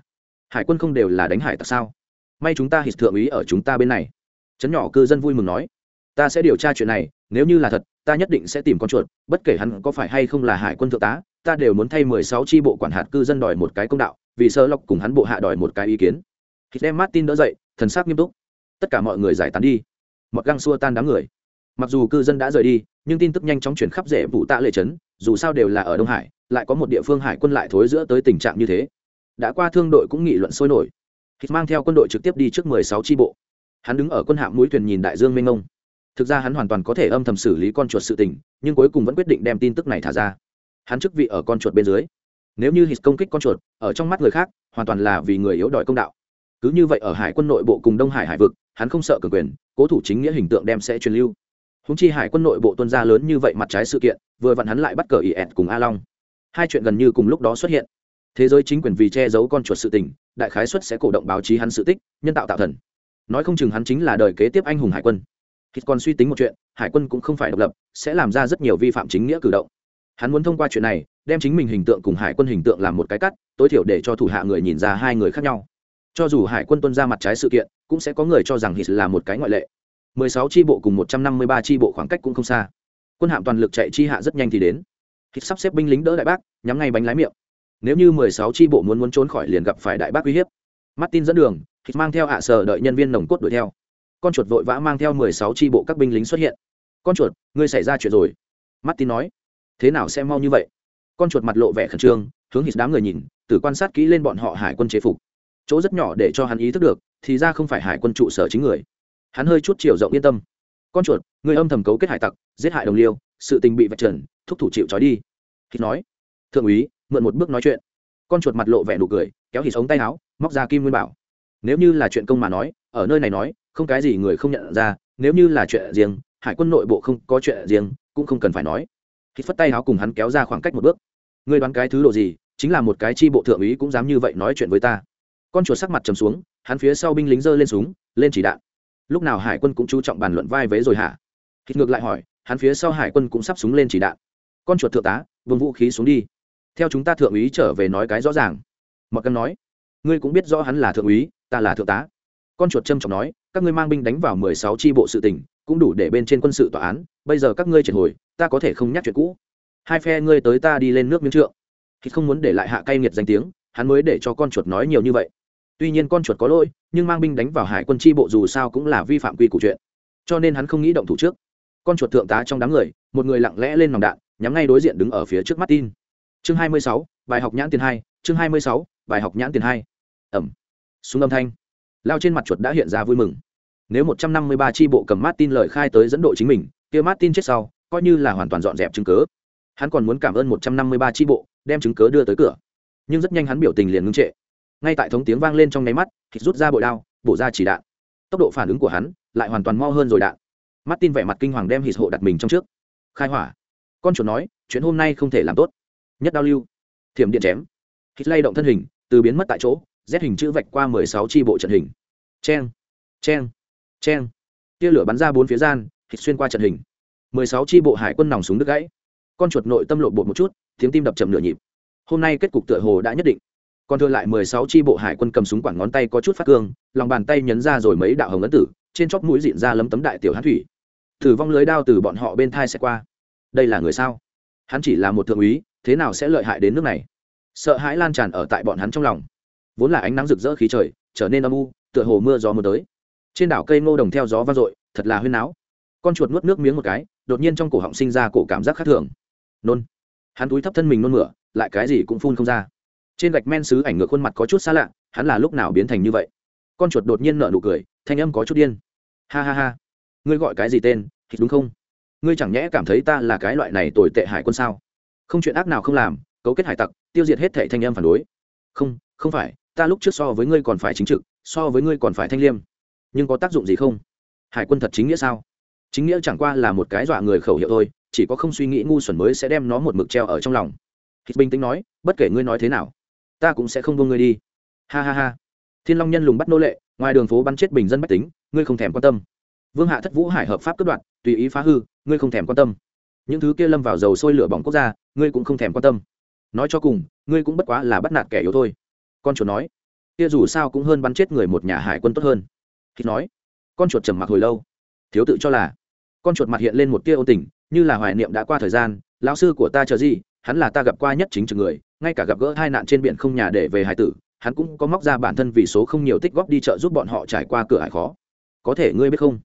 Hải quân không đều là đánh hải tặc sao? May chúng ta hít thượng úy ở chúng ta bên này. Chấn nhỏ cư dân vui mừng nói. Ta sẽ điều tra chuyện này, nếu như là thật, ta nhất định sẽ tìm con chuột, bất kể hắn có phải hay không là hải quân thượng tá, ta đều muốn thay mười sáu tri bộ quản hạt cư dân đòi một cái công đạo vì sơ lộc cùng hắn bộ hạ đòi một cái ý kiến. Khi đem martin đỡ dậy, thần sắc nghiêm túc. Tất cả mọi người giải tán đi. Mặc găng xua tan đám người. Mặc dù cư dân đã rời đi, nhưng tin tức nhanh chóng chuyển khắp rễ vụ tạ lệ trấn, dù sao đều là ở đông hải, lại có một địa phương hải quân lại thối giữa tới tình trạng như thế. Đã qua thương đội cũng nghị luận sôi nổi. Hít mang theo quân đội trực tiếp đi trước mười sáu tri bộ. Hắn đứng ở quân hạm mũi thuyền nhìn đại dương mênh mông. Thực ra hắn hoàn toàn có thể âm thầm xử lý con chuột sự tình, nhưng cuối cùng vẫn quyết định đem tin tức này thả ra. Hắn chức vị ở con chuột bên dưới. Nếu như hít công kích con chuột ở trong mắt người khác, hoàn toàn là vì người yếu đòi công đạo. Cứ như vậy ở hải quân nội bộ cùng đông hải hải vực, hắn không sợ cường quyền, cố thủ chính nghĩa hình tượng đem sẽ truyền lưu. Húng chi hải quân nội bộ tuân gia lớn như vậy mặt trái sự kiện, vừa vặn hắn lại bắt cờ ỉ ẹt cùng a long. Hai chuyện gần như cùng lúc đó xuất hiện. Thế giới chính quyền vì che giấu con chuột sự tình, đại khái xuất sẽ cổ động báo chí hắn sự tích, nhân tạo tạo thần. Nói không chừng hắn chính là đời kế tiếp anh hùng hải quân. Khi còn suy tính một chuyện, hải quân cũng không phải độc lập, sẽ làm ra rất nhiều vi phạm chính nghĩa cử động. Hắn muốn thông qua chuyện này đem chính mình hình tượng cùng hải quân hình tượng làm một cái cắt, tối thiểu để cho thủ hạ người nhìn ra hai người khác nhau. Cho dù hải quân tuân ra mặt trái sự kiện, cũng sẽ có người cho rằng hít là một cái ngoại lệ. 16 chi bộ cùng 153 chi bộ khoảng cách cũng không xa. Quân hạm toàn lực chạy chi hạ rất nhanh thì đến. Hít sắp xếp binh lính đỡ đại bác, nhắm ngay bánh lái miệng. Nếu như 16 chi bộ muốn muốn trốn khỏi liền gặp phải đại bác uy hiếp. Martin dẫn đường hít mang theo hạ sở đợi nhân viên nồng cốt đuổi theo. Con chuột vội vã mang theo 16 chi bộ các binh lính xuất hiện. Con chuột, ngươi xảy ra chuyện rồi. Martin nói. Thế nào sẽ mau như vậy? Con chuột mặt lộ vẻ khẩn trương, hướng hít đám người nhìn từ quan sát kỹ lên bọn họ hải quân chế phục. Chỗ rất nhỏ để cho hắn ý thức được, thì ra không phải hải quân trụ sở chính người. Hắn hơi chút chiều rộng yên tâm. Con chuột, người âm thầm cấu kết hải tặc, giết hại đồng liêu, sự tình bị vạch trần, thúc thủ chịu trói đi. Hít nói, thượng úy, mượn một bước nói chuyện. Con chuột mặt lộ vẻ nụ cười, kéo hít ống tay áo, móc ra kim nguyên bảo. Nếu như là chuyện công mà nói, ở nơi này nói, không cái gì người không nhận ra, nếu như là chuyện riêng, hải quân nội bộ không có chuyện riêng, cũng không cần phải nói hít phất tay áo cùng hắn kéo ra khoảng cách một bước. Ngươi đoán cái thứ độ gì? Chính là một cái chi bộ thượng úy cũng dám như vậy nói chuyện với ta. Con chuột sắc mặt trầm xuống, hắn phía sau binh lính giơ lên súng, lên chỉ đạn. Lúc nào hải quân cũng chú trọng bàn luận vai vế rồi hả? Hít ngược lại hỏi, hắn phía sau hải quân cũng sắp súng lên chỉ đạn. Con chuột thượng tá, vương vũ khí xuống đi. Theo chúng ta thượng úy trở về nói cái rõ ràng. Mặc cân nói, ngươi cũng biết rõ hắn là thượng úy, ta là thượng tá. Con chuột trâm trọng nói các ngươi mang binh đánh vào mười sáu tri bộ sự tỉnh, cũng đủ để bên trên quân sự tòa án, bây giờ các ngươi triệt hồi, ta có thể không nhắc chuyện cũ. Hai phe ngươi tới ta đi lên nước miếng trượng. Khi không muốn để lại hạ cay nghiệt danh tiếng, hắn mới để cho con chuột nói nhiều như vậy. Tuy nhiên con chuột có lỗi, nhưng mang binh đánh vào hải quân tri bộ dù sao cũng là vi phạm quy củ chuyện. Cho nên hắn không nghĩ động thủ trước. Con chuột thượng tá trong đám người, một người lặng lẽ lên nòng đạn, nhắm ngay đối diện đứng ở phía trước mắt tin chương hai mươi sáu, bài học nhãn tiền hai, chương hai mươi sáu, bài học nhãn tiền hai. Ẩm. Súng âm thanh lao trên mặt chuột đã hiện ra vui mừng. Nếu một trăm năm mươi ba tri bộ cầm martin lời khai tới dẫn độ chính mình, kia martin chết sau, coi như là hoàn toàn dọn dẹp chứng cớ. Hắn còn muốn cảm ơn một trăm năm mươi ba tri bộ, đem chứng cớ đưa tới cửa. Nhưng rất nhanh hắn biểu tình liền ngưng trệ. Ngay tại thống tiếng vang lên trong nháy mắt, thì rút ra bội đao, bổ ra chỉ đạn. Tốc độ phản ứng của hắn lại hoàn toàn mo hơn rồi đạn. Martin vẻ mặt kinh hoàng đem hít hộ đặt mình trong trước. Khai hỏa. Con chuột nói, chuyện hôm nay không thể làm tốt. Nhất đao lưu. Thiểm điện chém. Hít lay động thân hình, từ biến mất tại chỗ Z hình chữ vạch qua mười sáu tri bộ trận hình. Chen, chen, chen, tia lửa bắn ra bốn phía gian hít xuyên qua trận hình. mười sáu tri bộ hải quân nòng súng đứt gãy. Con chuột nội tâm lộ bột một chút tiếng tim đập chậm nửa nhịp. Hôm nay kết cục tựa hồ đã nhất định. Còn thừa lại mười sáu tri bộ hải quân cầm súng quẳng ngón tay có chút phát cương lòng bàn tay nhấn ra rồi mấy đạo hồng ấn tử trên chóp mũi diện ra lấm tấm đại tiểu hán thủy. Thử vong lưới đao từ bọn họ bên thai sẽ qua. Đây là người sao? Hắn chỉ là một thượng úy thế nào sẽ lợi hại đến nước này? Sợ hãi lan tràn ở tại bọn hắn trong lòng vốn là ánh nắng rực rỡ khí trời, trở nên âm u, tựa hồ mưa gió mưa tới. Trên đảo cây ngô đồng theo gió vang dội, thật là huyên náo. Con chuột nuốt nước miếng một cái, đột nhiên trong cổ họng sinh ra cổ cảm giác khác thường. Nôn. Hắn túi thấp thân mình nôn mửa, lại cái gì cũng phun không ra. Trên gạch men xứ ảnh ngược khuôn mặt có chút xa lạ, hắn là lúc nào biến thành như vậy? Con chuột đột nhiên nở nụ cười, thanh âm có chút điên. Ha ha ha. Ngươi gọi cái gì tên, thì đúng không? Ngươi chẳng nhẽ cảm thấy ta là cái loại này tồi tệ hải quân sao? Không chuyện ác nào không làm, cấu kết hải tặc, tiêu diệt hết thệ thanh âm phản đối. Không không phải ta lúc trước so với ngươi còn phải chính trực, so với ngươi còn phải thanh liêm. Nhưng có tác dụng gì không? Hải quân thật chính nghĩa sao? Chính nghĩa chẳng qua là một cái dọa người khẩu hiệu thôi, chỉ có không suy nghĩ ngu xuẩn mới sẽ đem nó một mực treo ở trong lòng. Hít bình tĩnh nói, bất kể ngươi nói thế nào, ta cũng sẽ không buông ngươi đi. Ha ha ha. Thiên long nhân lùng bắt nô lệ, ngoài đường phố bắn chết bình dân bách tính, ngươi không thèm quan tâm. Vương hạ thất vũ hải hợp pháp cất đoạn tùy ý phá hư, ngươi không thèm quan tâm. Những thứ kia lâm vào dầu sôi lửa bỏng quốc gia, ngươi cũng không thèm quan tâm. Nói cho cùng, ngươi cũng bất quá là bắt nạt kẻ yếu thôi con chuột nói, kia dù sao cũng hơn bắn chết người một nhà hải quân tốt hơn. Hít nói, con chuột trầm mặc hồi lâu. Thiếu tự cho là, con chuột mặt hiện lên một tia ôn tình, như là hoài niệm đã qua thời gian, lão sư của ta chờ gì? Hắn là ta gặp qua nhất chính trực người, ngay cả gặp gỡ hai nạn trên biển không nhà để về hải tử, hắn cũng có móc ra bản thân vì số không nhiều tích góp đi chợ giúp bọn họ trải qua cửa hải khó. Có thể ngươi biết không?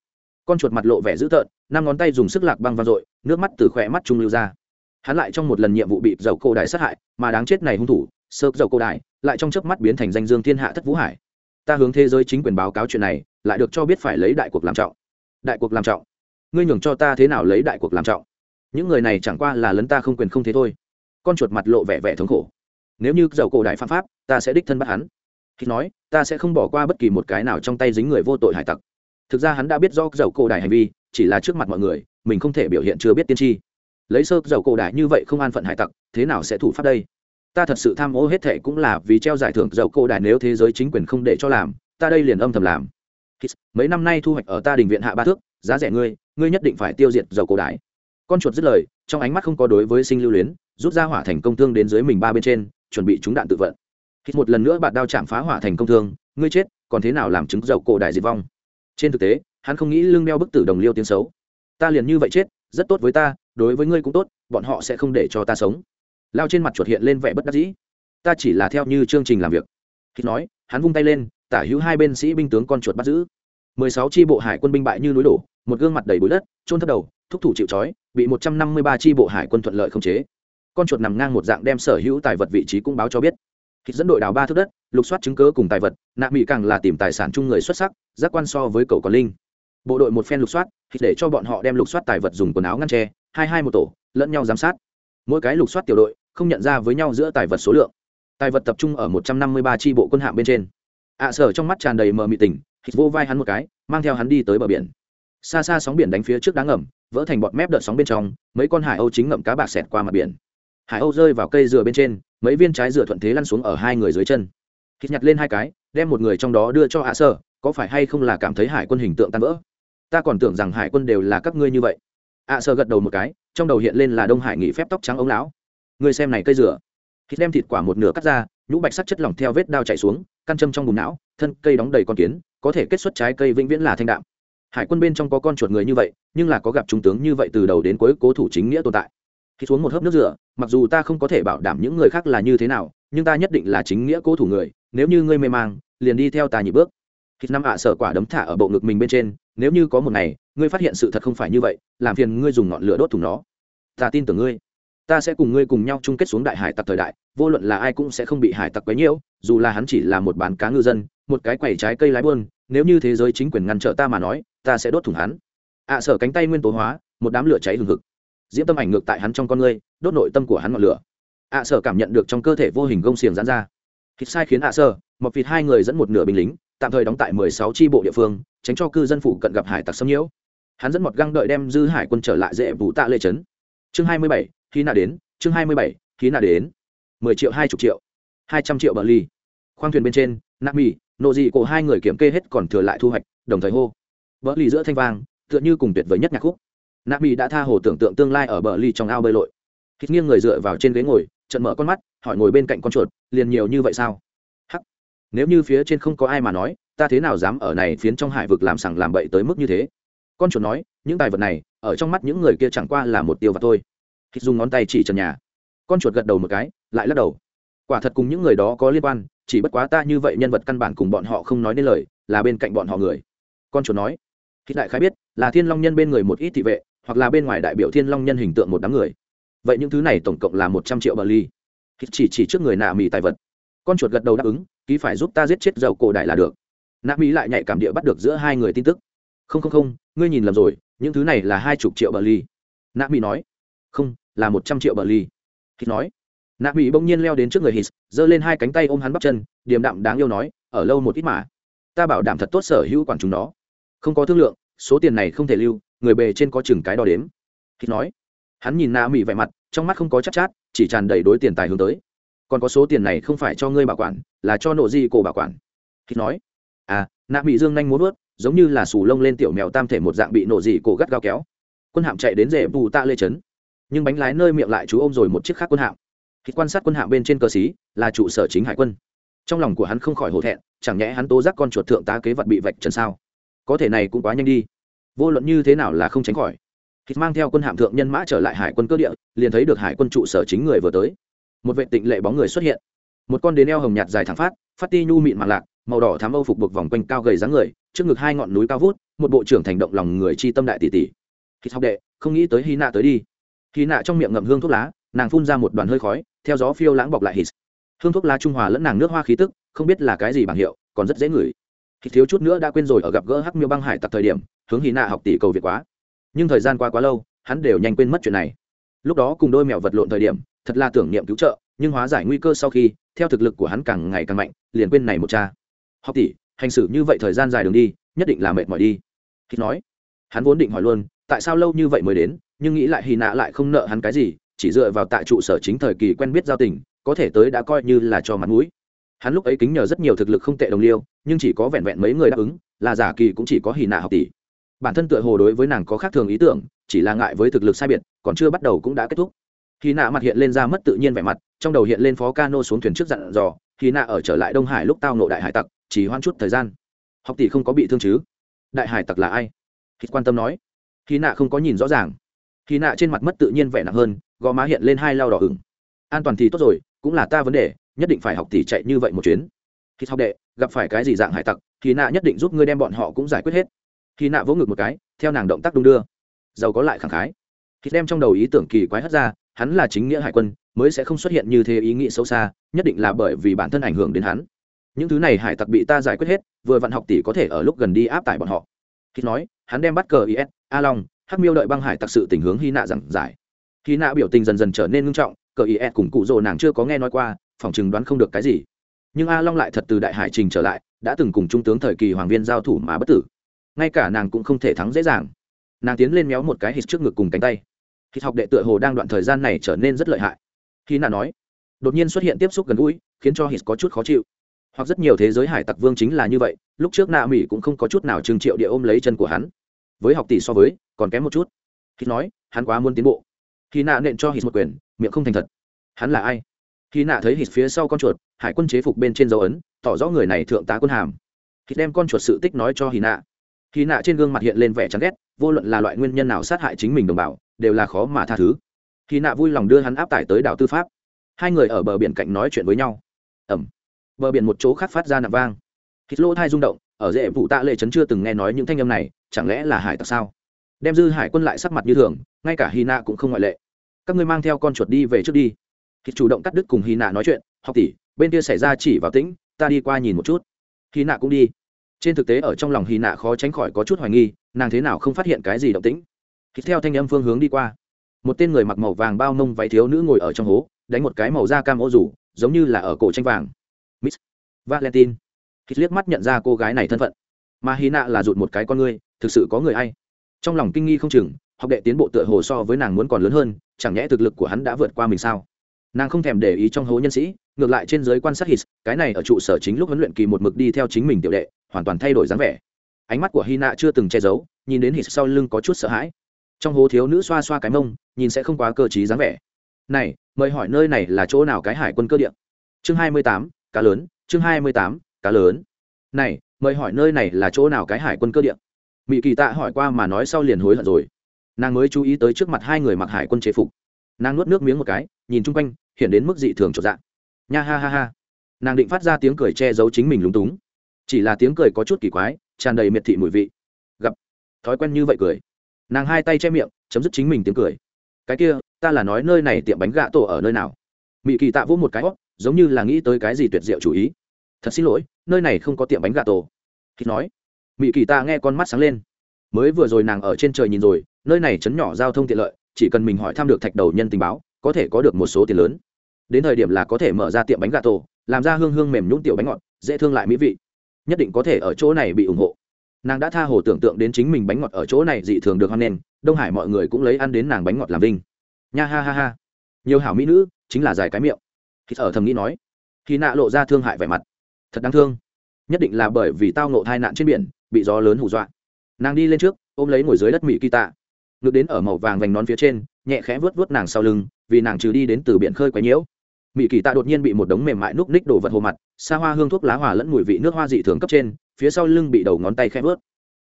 Con chuột mặt lộ vẻ dữ tợn, năm ngón tay dùng sức lạc băng vang dội, nước mắt từ khỏe mắt trung lưu ra. Hắn lại trong một lần nhiệm vụ bị dầu cổ đại sát hại, mà đáng chết này hung thủ, sơ dầu cổ đại lại trong chớp mắt biến thành danh dương thiên hạ thất vũ hải. Ta hướng thế giới chính quyền báo cáo chuyện này, lại được cho biết phải lấy đại cuộc làm trọng. Đại cuộc làm trọng? Ngươi nhường cho ta thế nào lấy đại cuộc làm trọng? Những người này chẳng qua là lấn ta không quyền không thế thôi. Con chuột mặt lộ vẻ vẻ thống khổ. Nếu như dầu cổ đại phạm pháp, ta sẽ đích thân bắt hắn. Khi nói, ta sẽ không bỏ qua bất kỳ một cái nào trong tay dính người vô tội hải tặc. Thực ra hắn đã biết do dầu cổ đại hành vi, chỉ là trước mặt mọi người, mình không thể biểu hiện chưa biết tiên tri. Lấy sơ dầu cổ đại như vậy không an phận hải tặc, thế nào sẽ thủ pháp đây? Ta thật sự tham ô hết thệ cũng là vì treo giải thưởng dầu cổ đại nếu thế giới chính quyền không để cho làm, ta đây liền âm thầm làm. Mấy năm nay thu hoạch ở ta đình viện hạ ba thước, giá rẻ ngươi ngươi nhất định phải tiêu diệt dầu cổ đại. Con chuột dứt lời, trong ánh mắt không có đối với sinh lưu luyến, rút ra hỏa thành công thương đến dưới mình ba bên trên, chuẩn bị trúng đạn tự vận. Hít một lần nữa bạn đao chạm phá hỏa thành công thương, ngươi chết, còn thế nào làm chứng dầu cổ đại diệt vong? Trên thực tế, hắn không nghĩ lưng đeo bức tử đồng liêu tiếng xấu. Ta liền như vậy chết, rất tốt với ta, đối với ngươi cũng tốt, bọn họ sẽ không để cho ta sống lao trên mặt chuột hiện lên vẻ bất đắc dĩ. Ta chỉ là theo như chương trình làm việc. Khi nói, hắn vung tay lên, tả hữu hai bên sĩ binh tướng con chuột bắt giữ. mười sáu tri bộ hải quân binh bại như núi đổ, một gương mặt đầy bụi đất trôn thấp đầu, thúc thủ chịu trói, bị một trăm năm mươi ba tri bộ hải quân thuận lợi không chế. Con chuột nằm ngang một dạng đem sở hữu tài vật vị trí cũng báo cho biết. Khi dẫn đội đào ba thước đất, lục soát chứng cớ cùng tài vật, nạ mỹ càng là tìm tài sản chung người xuất sắc, giác quan so với cầu còn linh. Bộ đội một phen lục soát để cho bọn họ đem lục soát tài vật dùng quần áo ngăn tre hai hai một tổ, lẫn nhau giám sát mỗi cái lục soát tiểu đội không nhận ra với nhau giữa tài vật số lượng. Tài vật tập trung ở một trăm năm mươi ba tri bộ quân hạm bên trên. Ạ sở trong mắt tràn đầy mờ mị tình hít vô vai hắn một cái mang theo hắn đi tới bờ biển. Xa xa sóng biển đánh phía trước đá ngầm vỡ thành bọt mép đợt sóng bên trong mấy con hải âu chính ngậm cá bạc xẹt qua mặt biển. Hải âu rơi vào cây dừa bên trên mấy viên trái dừa thuận thế lăn xuống ở hai người dưới chân. Hít nhặt lên hai cái đem một người trong đó đưa cho hạ sở, có phải hay không là cảm thấy hải quân hình tượng tan vỡ? Ta còn tưởng rằng hải quân đều là các ngươi như vậy. Ạ sở gật đầu một cái trong đầu hiện lên là đông hải nghỉ phép tóc trắng ống lão người xem này cây rửa, hít đem thịt quả một nửa cắt ra nhũ bạch sắc chất lỏng theo vết đao chạy xuống căn châm trong bùn não thân cây đóng đầy con kiến có thể kết xuất trái cây vĩnh viễn là thanh đạm. Hải quân bên trong có con chuột người như vậy nhưng là có gặp trung tướng như vậy từ đầu đến cuối cố thủ chính nghĩa tồn tại. Khi xuống một hớp nước rửa mặc dù ta không có thể bảo đảm những người khác là như thế nào nhưng ta nhất định là chính nghĩa cố thủ người nếu như ngươi mê mang liền đi theo ta nhị bước. Khi năm ạ sở quả đấm thả ở bộ ngực mình bên trên nếu như có một ngày ngươi phát hiện sự thật không phải như vậy làm phiền ngươi dùng ngọn lửa đốt thùng nó ta tin tưởng ngươi. Ta sẽ cùng ngươi cùng nhau chung kết xuống đại hải tặc thời đại, vô luận là ai cũng sẽ không bị hải tặc quấy nhiễu, dù là hắn chỉ là một bán cá ngư dân, một cái quẩy trái cây lái buôn, nếu như thế giới chính quyền ngăn trở ta mà nói, ta sẽ đốt thủng hắn. À, ạ sở cánh tay nguyên tố hóa, một đám lửa cháy hừng hực. Diễm tâm ảnh ngược tại hắn trong con ngươi, đốt nội tâm của hắn ngọn lửa. À, ạ sở cảm nhận được trong cơ thể vô hình gông xiềng giãn ra. Kịp sai khiến à, ạ sở mọc vịt hai người dẫn một nửa binh lính, tạm thời đóng tại mười sáu tri bộ địa phương, tránh cho cư dân phụ cận gặp hải tặc xâm nhiễu. Hắn dẫn một găng đợi đem dư hải quân trở lại dễ vụ tạ lê trấn chương hai mươi bảy, khi nào đến, chương hai mươi bảy khí nào đến. mười triệu, hai chục triệu, hai trăm triệu bờ ly khoang thuyền bên trên, nạ mì, nộ dị cổ hai người kiểm kê hết còn thừa lại thu hoạch, đồng thời hô. Bờ ly giữa thanh vang, tựa như cùng tuyệt vời nhất nhạc khúc. Nạ mì đã tha hồ tưởng tượng tương lai ở bờ ly trong ao bơi lội. Hít nghiêng người dựa vào trên ghế ngồi trận mở con mắt, hỏi ngồi bên cạnh con chuột, liền nhiều như vậy sao? Hắc. Nếu như phía trên không có ai mà nói, ta thế nào dám ở này phiến trong hải vực làm sằng làm bậy tới mức như thế? Con chuột nói, những tài vật này, ở trong mắt những người kia chẳng qua là một tiêu vật thôi. Hít dùng ngón tay chỉ trần nhà, con chuột gật đầu một cái, lại lắc đầu. Quả thật cùng những người đó có liên quan, chỉ bất quá ta như vậy nhân vật căn bản cùng bọn họ không nói nên lời, là bên cạnh bọn họ người. Con chuột nói. Hít đại khái biết, là thiên long nhân bên người một ít thị vệ, hoặc là bên ngoài đại biểu thiên long nhân hình tượng một đám người. Vậy những thứ này tổng cộng là một trăm triệu bờ ly. Hít chỉ chỉ trước người nạ mỹ tài vật. Con chuột gật đầu đáp ứng, ký phải giúp ta giết chết dầu cổ đại là được. Nạ mỹ lại nhạy cảm địa bắt được giữa hai người tin tức không không không ngươi nhìn lầm rồi những thứ này là hai chục triệu bờ ly. Nạ mỹ nói. Không là một trăm triệu bờ ly. Hít nói. Nạ mỹ bỗng nhiên leo đến trước người hít giơ lên hai cánh tay ôm hắn bắp chân điềm đạm đáng yêu nói ở lâu một ít mà. Ta bảo đảm thật tốt sở hữu quản chúng nó. Không có thương lượng số tiền này không thể lưu người bề trên có chừng cái đo đếm. Hít nói. Hắn nhìn nạ mỹ vẻ mặt trong mắt không có chắc chát, chát chỉ tràn đầy đối tiền tài hướng tới. Còn có số tiền này không phải cho ngươi bảo quản là cho nộ di cổ bảo quản. Hít nói à nạ mỹ dương nhanh muốn vớt, giống như là sù lông lên tiểu mèo tam thể một dạng bị nổ dị cổ gắt gao kéo. Quân hạm chạy đến rể bù tạ lê trấn. Nhưng bánh lái nơi miệng lại chú ôm rồi một chiếc khác quân hạm. Khi quan sát quân hạm bên trên cờ xí, là trụ sở chính hải quân. Trong lòng của hắn không khỏi hổ thẹn, chẳng nhẽ hắn tố giác con chuột thượng tá kế vật bị vạch trần sao? Có thể này cũng quá nhanh đi. Vô luận như thế nào là không tránh khỏi. Khi mang theo quân hạm thượng nhân mã trở lại hải quân cơ địa, liền thấy được hải quân trụ sở chính người vừa tới. Một vệ tịnh lệ bóng người xuất hiện. Một con đến eo hồng nhạt dài thẳng phát phát ti nhu mịn mạng lạc màu đỏ thám âu phục buộc vòng quanh cao gầy dáng người, trước ngực hai ngọn núi cao vút, một bộ trưởng thành động lòng người chi tâm đại tỷ tỷ. Khi học đệ, không nghĩ tới hy nạ tới đi. Hy nạ trong miệng ngậm hương thuốc lá, nàng phun ra một đoàn hơi khói, theo gió phiêu lãng bọc lại hít. Hương thuốc lá trung hòa lẫn nàng nước hoa khí tức, không biết là cái gì bảng hiệu, còn rất dễ ngửi. Khi thiếu chút nữa đã quên rồi ở gặp gỡ hắc miêu băng hải tặc thời điểm, hướng hy nạ học tỷ cầu việc quá. Nhưng thời gian qua quá lâu, hắn đều nhanh quên mất chuyện này. Lúc đó cùng đôi mèo vật lộn thời điểm, thật là tưởng niệm cứu trợ, nhưng hóa giải nguy cơ sau khi, theo thực lực của hắn càng ngày càng mạnh, liền quên này một cha học tỷ, hành xử như vậy thời gian dài đường đi, nhất định là mệt mỏi đi. Khi nói, hắn vốn định hỏi luôn, tại sao lâu như vậy mới đến, nhưng nghĩ lại hy nạ lại không nợ hắn cái gì, chỉ dựa vào tại trụ sở chính thời kỳ quen biết giao tình, có thể tới đã coi như là cho mặt mũi. Hắn lúc ấy kính nhờ rất nhiều thực lực không tệ đồng liêu, nhưng chỉ có vẹn vẹn mấy người đáp ứng, là giả kỳ cũng chỉ có hy nạ học tỷ. Bản thân tựa hồ đối với nàng có khác thường ý tưởng, chỉ là ngại với thực lực sai biệt, còn chưa bắt đầu cũng đã kết thúc. Hy nạ mặt hiện lên ra mất tự nhiên vẻ mặt, trong đầu hiện lên phó ca nô xuống thuyền trước dặn dò hy nạ ở trở lại đông hải lúc tao nộ đại hải tặc chỉ hoan chút thời gian. Học tỷ không có bị thương chứ? Đại hải tặc là ai? Hít quan tâm nói. Khi nạ không có nhìn rõ ràng. Khi nạ trên mặt mất tự nhiên vẻ nặng hơn, gò má hiện lên hai lao đỏ ửng. An toàn thì tốt rồi, cũng là ta vấn đề, nhất định phải học tỷ chạy như vậy một chuyến. Khi học đệ, gặp phải cái gì dạng hải tặc hy nạ nhất định giúp ngươi đem bọn họ cũng giải quyết hết. Khi nạ vỗ ngực một cái, theo nàng động tác đung đưa. Giàu có lại khẳng khái. Khi đem trong đầu ý tưởng kỳ quái hất ra, hắn là chính nghĩa hải quân, mới sẽ không xuất hiện như thế ý nghĩ sâu xa, nhất định là bởi vì bản thân ảnh hưởng đến hắn những thứ này hải tặc bị ta giải quyết hết, vừa vạn học tỷ có thể ở lúc gần đi áp tải bọn họ. Khi nói, hắn đem bắt cờ is a long, hắc miêu đợi băng hải tặc sự tình hướng hy nạ giảng giải. Hy nạ biểu tình dần dần trở nên ngưng trọng, cờ is cùng cụ rồ nàng chưa có nghe nói qua phỏng chừng đoán không được cái gì. Nhưng a long lại thật từ đại hải trình trở lại, đã từng cùng trung tướng thời kỳ hoàng viên giao thủ mà bất tử. Ngay cả nàng cũng không thể thắng dễ dàng. Nàng tiến lên méo một cái hít trước ngực cùng cánh tay. Hít học đệ tựa hồ đang đoạn thời gian này trở nên rất lợi hại. Khi nạ nói, đột nhiên xuất hiện tiếp xúc gần gũi, khiến cho hít có chút khó chịu hoặc rất nhiều thế giới hải tặc vương chính là như vậy, lúc trước nạ mỹ cũng không có chút nào trừng triệu địa ôm lấy chân của hắn. Với học tỷ so với, còn kém một chút. Khi nói, hắn quá muốn tiến bộ. Khi nạ nện cho hít một quyền, miệng không thành thật. Hắn là ai? Khi nạ thấy hít phía sau con chuột, hải quân chế phục bên trên dấu ấn, tỏ rõ người này thượng tá quân hàm. Khi đem con chuột sự tích nói cho hì nạ hì nạ trên gương mặt hiện lên vẻ chán ghét, vô luận là loại nguyên nhân nào sát hại chính mình đồng bào, đều là khó mà tha thứ. Hì nạ vui lòng đưa hắn áp tải tới đảo tư pháp. Hai người ở bờ biển cạnh nói chuyện với nhau. Ẩm bờ biển một chỗ khác phát ra nặng vang. Hít lỗ thai rung động, ở dễ vụ tạ lệ trấn chưa từng nghe nói những thanh âm này, chẳng lẽ là hải tặc sao? Đem dư hải quân lại sắc mặt như thường, ngay cả hy nạ cũng không ngoại lệ. Các ngươi mang theo con chuột đi về trước đi. Hít chủ động cắt đứt cùng hy nạ nói chuyện, học tỷ, bên kia xảy ra chỉ vào tĩnh, ta đi qua nhìn một chút. Hy nạ cũng đi. Trên thực tế ở trong lòng hy nạ khó tránh khỏi có chút hoài nghi, nàng thế nào không phát hiện cái gì động tĩnh. Hít theo thanh âm phương hướng đi qua. Một tên người mặc màu vàng bao nông váy thiếu nữ ngồi ở trong hố, đánh một cái màu da cam ô rủ, giống như là ở cổ tranh vàng valentine hít liếc mắt nhận ra cô gái này thân phận mà hy nạ là rụt một cái con ngươi, thực sự có người ai. trong lòng kinh nghi không chừng, học đệ tiến bộ tựa hồ so với nàng muốn còn lớn hơn, chẳng nhẽ thực lực của hắn đã vượt qua mình sao? Nàng không thèm để ý trong hố nhân sĩ, ngược lại trên giới quan sát hít cái này ở trụ sở chính lúc huấn luyện kỳ một mực đi theo chính mình tiểu đệ, hoàn toàn thay đổi dáng vẻ. Ánh mắt của hy nạ chưa từng che giấu, nhìn đến hít sau lưng có chút sợ hãi. Trong hố thiếu nữ xoa xoa cái mông, nhìn sẽ không quá cơ t dáng vẻ. Này, mời hỏi nơi này là chỗ nào cái hải quân cơ điện chương hai mươi tám, cá lớn chương hai mươi tám, cá lớn. Này, mời hỏi nơi này là chỗ nào cái hải quân cơ điện mỹ kỳ tạ hỏi qua mà nói sau liền hối hận rồi. Nàng mới chú ý tới trước mặt hai người mặc hải quân chế phục. Nàng nuốt nước miếng một cái, nhìn chung quanh, hiện đến mức dị thường trọn dạng nha ha ha ha. Nàng định phát ra tiếng cười che giấu chính mình lúng túng. Chỉ là tiếng cười có chút kỳ quái, tràn đầy miệt thị mùi vị. Gặp. Thói quen như vậy cười. Nàng hai tay che miệng, chấm dứt chính mình tiếng cười. Cái kia, ta là nói nơi này tiệm bánh gạ tổ ở nơi nào? Mỹ kỳ tạ vỗ một cái hót giống như là nghĩ tới cái gì tuyệt diệu chủ ý. Thật xin lỗi, nơi này không có tiệm bánh gà tổ. Khi nói mỹ kỳ ta nghe con mắt sáng lên. Mới vừa rồi nàng ở trên trời nhìn rồi, nơi này chấn nhỏ giao thông tiện lợi, chỉ cần mình hỏi thăm được thạch đầu nhân tình báo, có thể có được một số tiền lớn. Đến thời điểm là có thể mở ra tiệm bánh gà tổ, làm ra hương hương mềm nhũng tiểu bánh ngọt, dễ thương lại mỹ vị. Nhất định có thể ở chỗ này bị ủng hộ. Nàng đã tha hồ tưởng tượng đến chính mình bánh ngọt ở chỗ này dị thường được hoan nghênh đông hải mọi người cũng lấy ăn đến nàng bánh ngọt làm vinh. Nha ha ha ha. Nhiều hảo mỹ nữ, chính là dài cái miệng khi ở thầm nghĩ nói, khi nạ lộ ra thương hại vẻ mặt, thật đáng thương. Nhất định là bởi vì tao ngộ tai nạn trên biển, bị gió lớn hù dọa. Nàng đi lên trước, ôm lấy ngồi dưới đất mỹ kỳ tạ ngược đến ở màu vàng vành nón phía trên, nhẹ khẽ vớt vớt nàng sau lưng, vì nàng trừ đi đến từ biển khơi quấy nhiễu. Mỹ kỳ tạ đột nhiên bị một đống mềm mại núc ních đổ vật hồ mặt, xa hoa hương thuốc lá hòa lẫn mùi vị nước hoa dị thường cấp trên, phía sau lưng bị đầu ngón tay khẽ vớt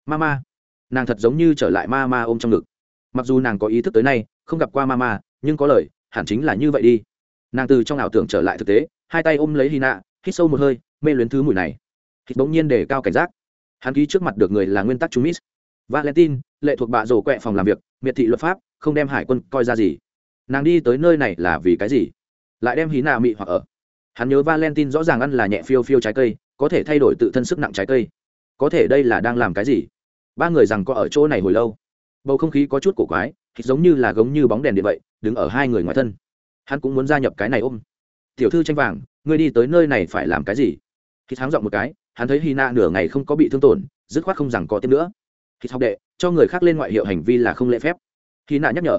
ma ma nàng thật giống như trở lại ma ma ôm trong ngực. Mặc dù nàng có ý thức tới nay, không gặp qua ma ma nhưng có lời, hẳn chính là như vậy đi nàng từ trong ảo tưởng trở lại thực tế, hai tay ôm lấy hy nạ hít sâu một hơi, mê luyến thứ mùi này. Hít bỗng nhiên để cao cảnh giác. Hắn ký trước mặt được người là nguyên tắc chú mít. Valentine, lệ thuộc bạ rổ quẹ phòng làm việc, miệt thị luật pháp, không đem hải quân coi ra gì. Nàng đi tới nơi này là vì cái gì? Lại đem hí nạ mị hoặc ở. Hắn nhớ valentine rõ ràng ăn là nhẹ phiêu phiêu trái cây, có thể thay đổi tự thân sức nặng trái cây. Có thể đây là đang làm cái gì? Ba người rằng có ở chỗ này hồi lâu. Bầu không khí có chút cổ quái, giống như là gống như bóng đèn điện vậy, đứng ở hai người ngoài thân hắn cũng muốn gia nhập cái này ôm. Tiểu thư tranh vàng, ngươi đi tới nơi này phải làm cái gì? Khi thắng giọng một cái, hắn thấy hy na nửa ngày không có bị thương tổn, dứt khoát không rằng có tiếp nữa. Khi học đệ, cho người khác lên ngoại hiệu hành vi là không lễ phép. Hy na nhắc nhở.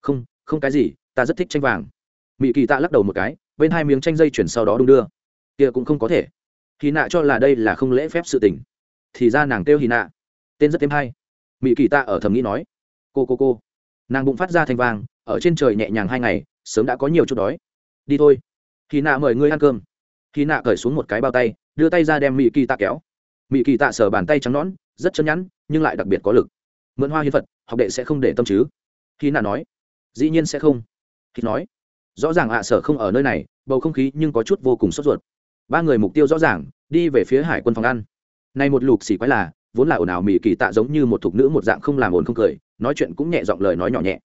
Không không cái gì, ta rất thích tranh vàng. Mỹ kỳ tạ lắc đầu một cái, bên hai miếng tranh dây chuyển sau đó đung đưa. Kia cũng không có thể. Hy nạ cho là đây là không lễ phép sự tình. Thì ra nàng kêu hy nạ tên rất thêm hay. Mỹ kỳ tạ ở thầm nghĩ nói. Cô cô cô. Nàng bụng phát ra thành vàng, ở trên trời nhẹ nhàng hai ngày sớm đã có nhiều chút đói. Đi thôi. Khi nạ mời ngươi ăn cơm. Khi nạ cởi xuống một cái bao tay, đưa tay ra đem mỹ kỳ tạ kéo. Mỹ kỳ tạ sờ bàn tay trắng nõn, rất chân nhẵn, nhưng lại đặc biệt có lực. Mượn hoa hiến phật, học đệ sẽ không để tâm chứ? Khi nạ nói. Dĩ nhiên sẽ không. Khi nói. Rõ ràng ạ sở không ở nơi này, bầu không khí nhưng có chút vô cùng sốt ruột. Ba người mục tiêu rõ ràng, đi về phía hải quân phòng ăn. Này một lục xỉ quái là, vốn là ồn ào mỹ kỳ tạ giống như một thục nữ một dạng không làm ồn không cười, nói chuyện cũng nhẹ giọng lời nói nhỏ nhẹ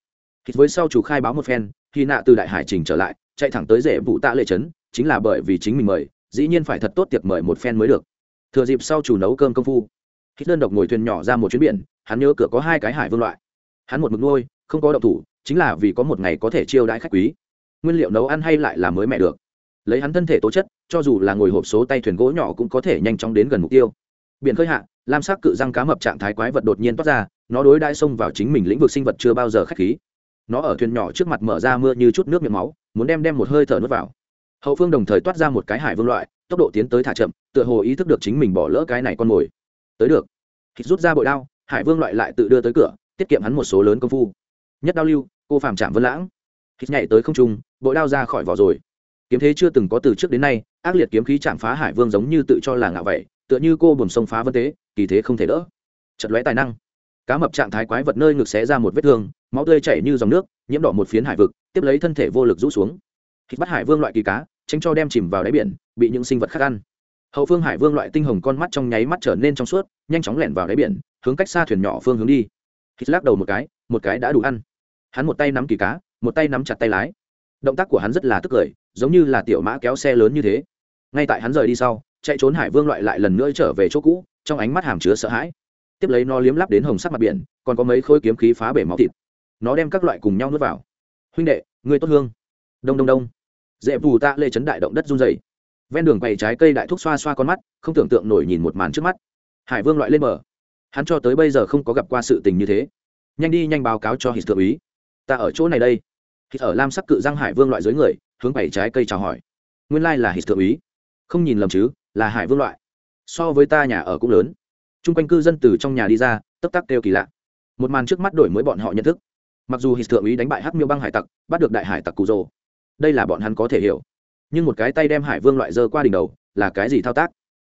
thì với sau chủ khai báo một phen khi nạ từ đại hải trình trở lại, chạy thẳng tới rể vụ tạ lệ trấn, chính là bởi vì chính mình mời, dĩ nhiên phải thật tốt tiệc mời một phen mới được. Thừa dịp sau chủ nấu cơm công phu, hít đơn độc ngồi thuyền nhỏ ra một chuyến biển, hắn nhớ cửa có hai cái hải vương loại. Hắn một mực nuôi, không có động thủ, chính là vì có một ngày có thể chiêu đãi khách quý. Nguyên liệu nấu ăn hay lại là mới mẹ được. Lấy hắn thân thể tố chất, cho dù là ngồi hộp số tay thuyền gỗ nhỏ cũng có thể nhanh chóng đến gần mục tiêu. Biển khơi hạ, lam sắc cự răng cá mập trạng thái quái vật đột nhiên toát ra, nó đối đãi xông vào chính mình lĩnh vực sinh vật chưa bao giờ khách khí nó ở thuyền nhỏ trước mặt mở ra mưa như chút nước miệng máu, muốn đem đem một hơi thở nuốt vào. Hậu phương đồng thời toát ra một cái hải vương loại, tốc độ tiến tới thả chậm, tựa hồ ý thức được chính mình bỏ lỡ cái này con mồi. Tới được. Hít rút ra bội đao, hải vương loại lại tự đưa tới cửa, tiết kiệm hắn một số lớn công phu. Nhất đao lưu, cô phàm chạm vân lãng. Hít nhảy tới không trung, bội đao ra khỏi vỏ rồi. Kiếm thế chưa từng có từ trước đến nay, ác liệt kiếm khí chạm phá hải vương giống như tự cho là ngạo vậy, tựa như cô buồn sông phá vân tế, kỳ thế không thể đỡ. Chật lóe tài năng. Cá mập trạng thái quái vật nơi ngực xé ra một vết thương máu tươi chảy như dòng nước, nhiễm đỏ một phiến hải vực, tiếp lấy thân thể vô lực rũ xuống. Hít bắt hải vương loại kỳ cá, tránh cho đem chìm vào đáy biển, bị những sinh vật khác ăn. Hậu phương hải vương loại tinh hồng con mắt trong nháy mắt trở nên trong suốt, nhanh chóng lẻn vào đáy biển, hướng cách xa thuyền nhỏ phương hướng đi. Hít lắc đầu một cái một cái đã đủ ăn. Hắn một tay nắm kỳ cá, một tay nắm chặt tay lái. Động tác của hắn rất là tức cười, giống như là tiểu mã kéo xe lớn như thế. Ngay tại hắn rời đi sau, chạy trốn hải vương loại lại lần nữa trở về chỗ cũ, trong ánh mắt hàm chứa sợ hãi. Tiếp lấy nó liếm lắp đến hồng sắc mặt biển, còn có mấy khối kiếm khí phá bể máu thịt nó đem các loại cùng nhau nuốt vào. Huynh đệ người tốt hương. Đông đông đông. Dễ phù tạ lê chấn đại động đất run dày ven đường quầy trái cây đại thúc xoa xoa con mắt, không tưởng tượng nổi nhìn một màn trước mắt. Hải vương loại lên bờ. Hắn cho tới bây giờ không có gặp qua sự tình như thế. Nhanh đi nhanh báo cáo cho hít thượng úy. Ta ở chỗ này đây. Hít ở lam sắc cự răng hải vương loại dưới người, hướng quầy trái cây chào hỏi. Nguyên lai là hít thượng úy. Không nhìn lầm chứ, là hải vương loại. So với ta nhà ở cũng lớn. Chung quanh cư dân từ trong nhà đi ra, tấp tắc kêu kỳ lạ. Một màn trước mắt đổi mới bọn họ nhận thức mặc dù hít thượng úy đánh bại hắc miêu băng hải tặc, bắt được đại hải tặc cụ rồ đây là bọn hắn có thể hiểu. Nhưng một cái tay đem hải vương loại dơ qua đỉnh đầu, là cái gì thao tác?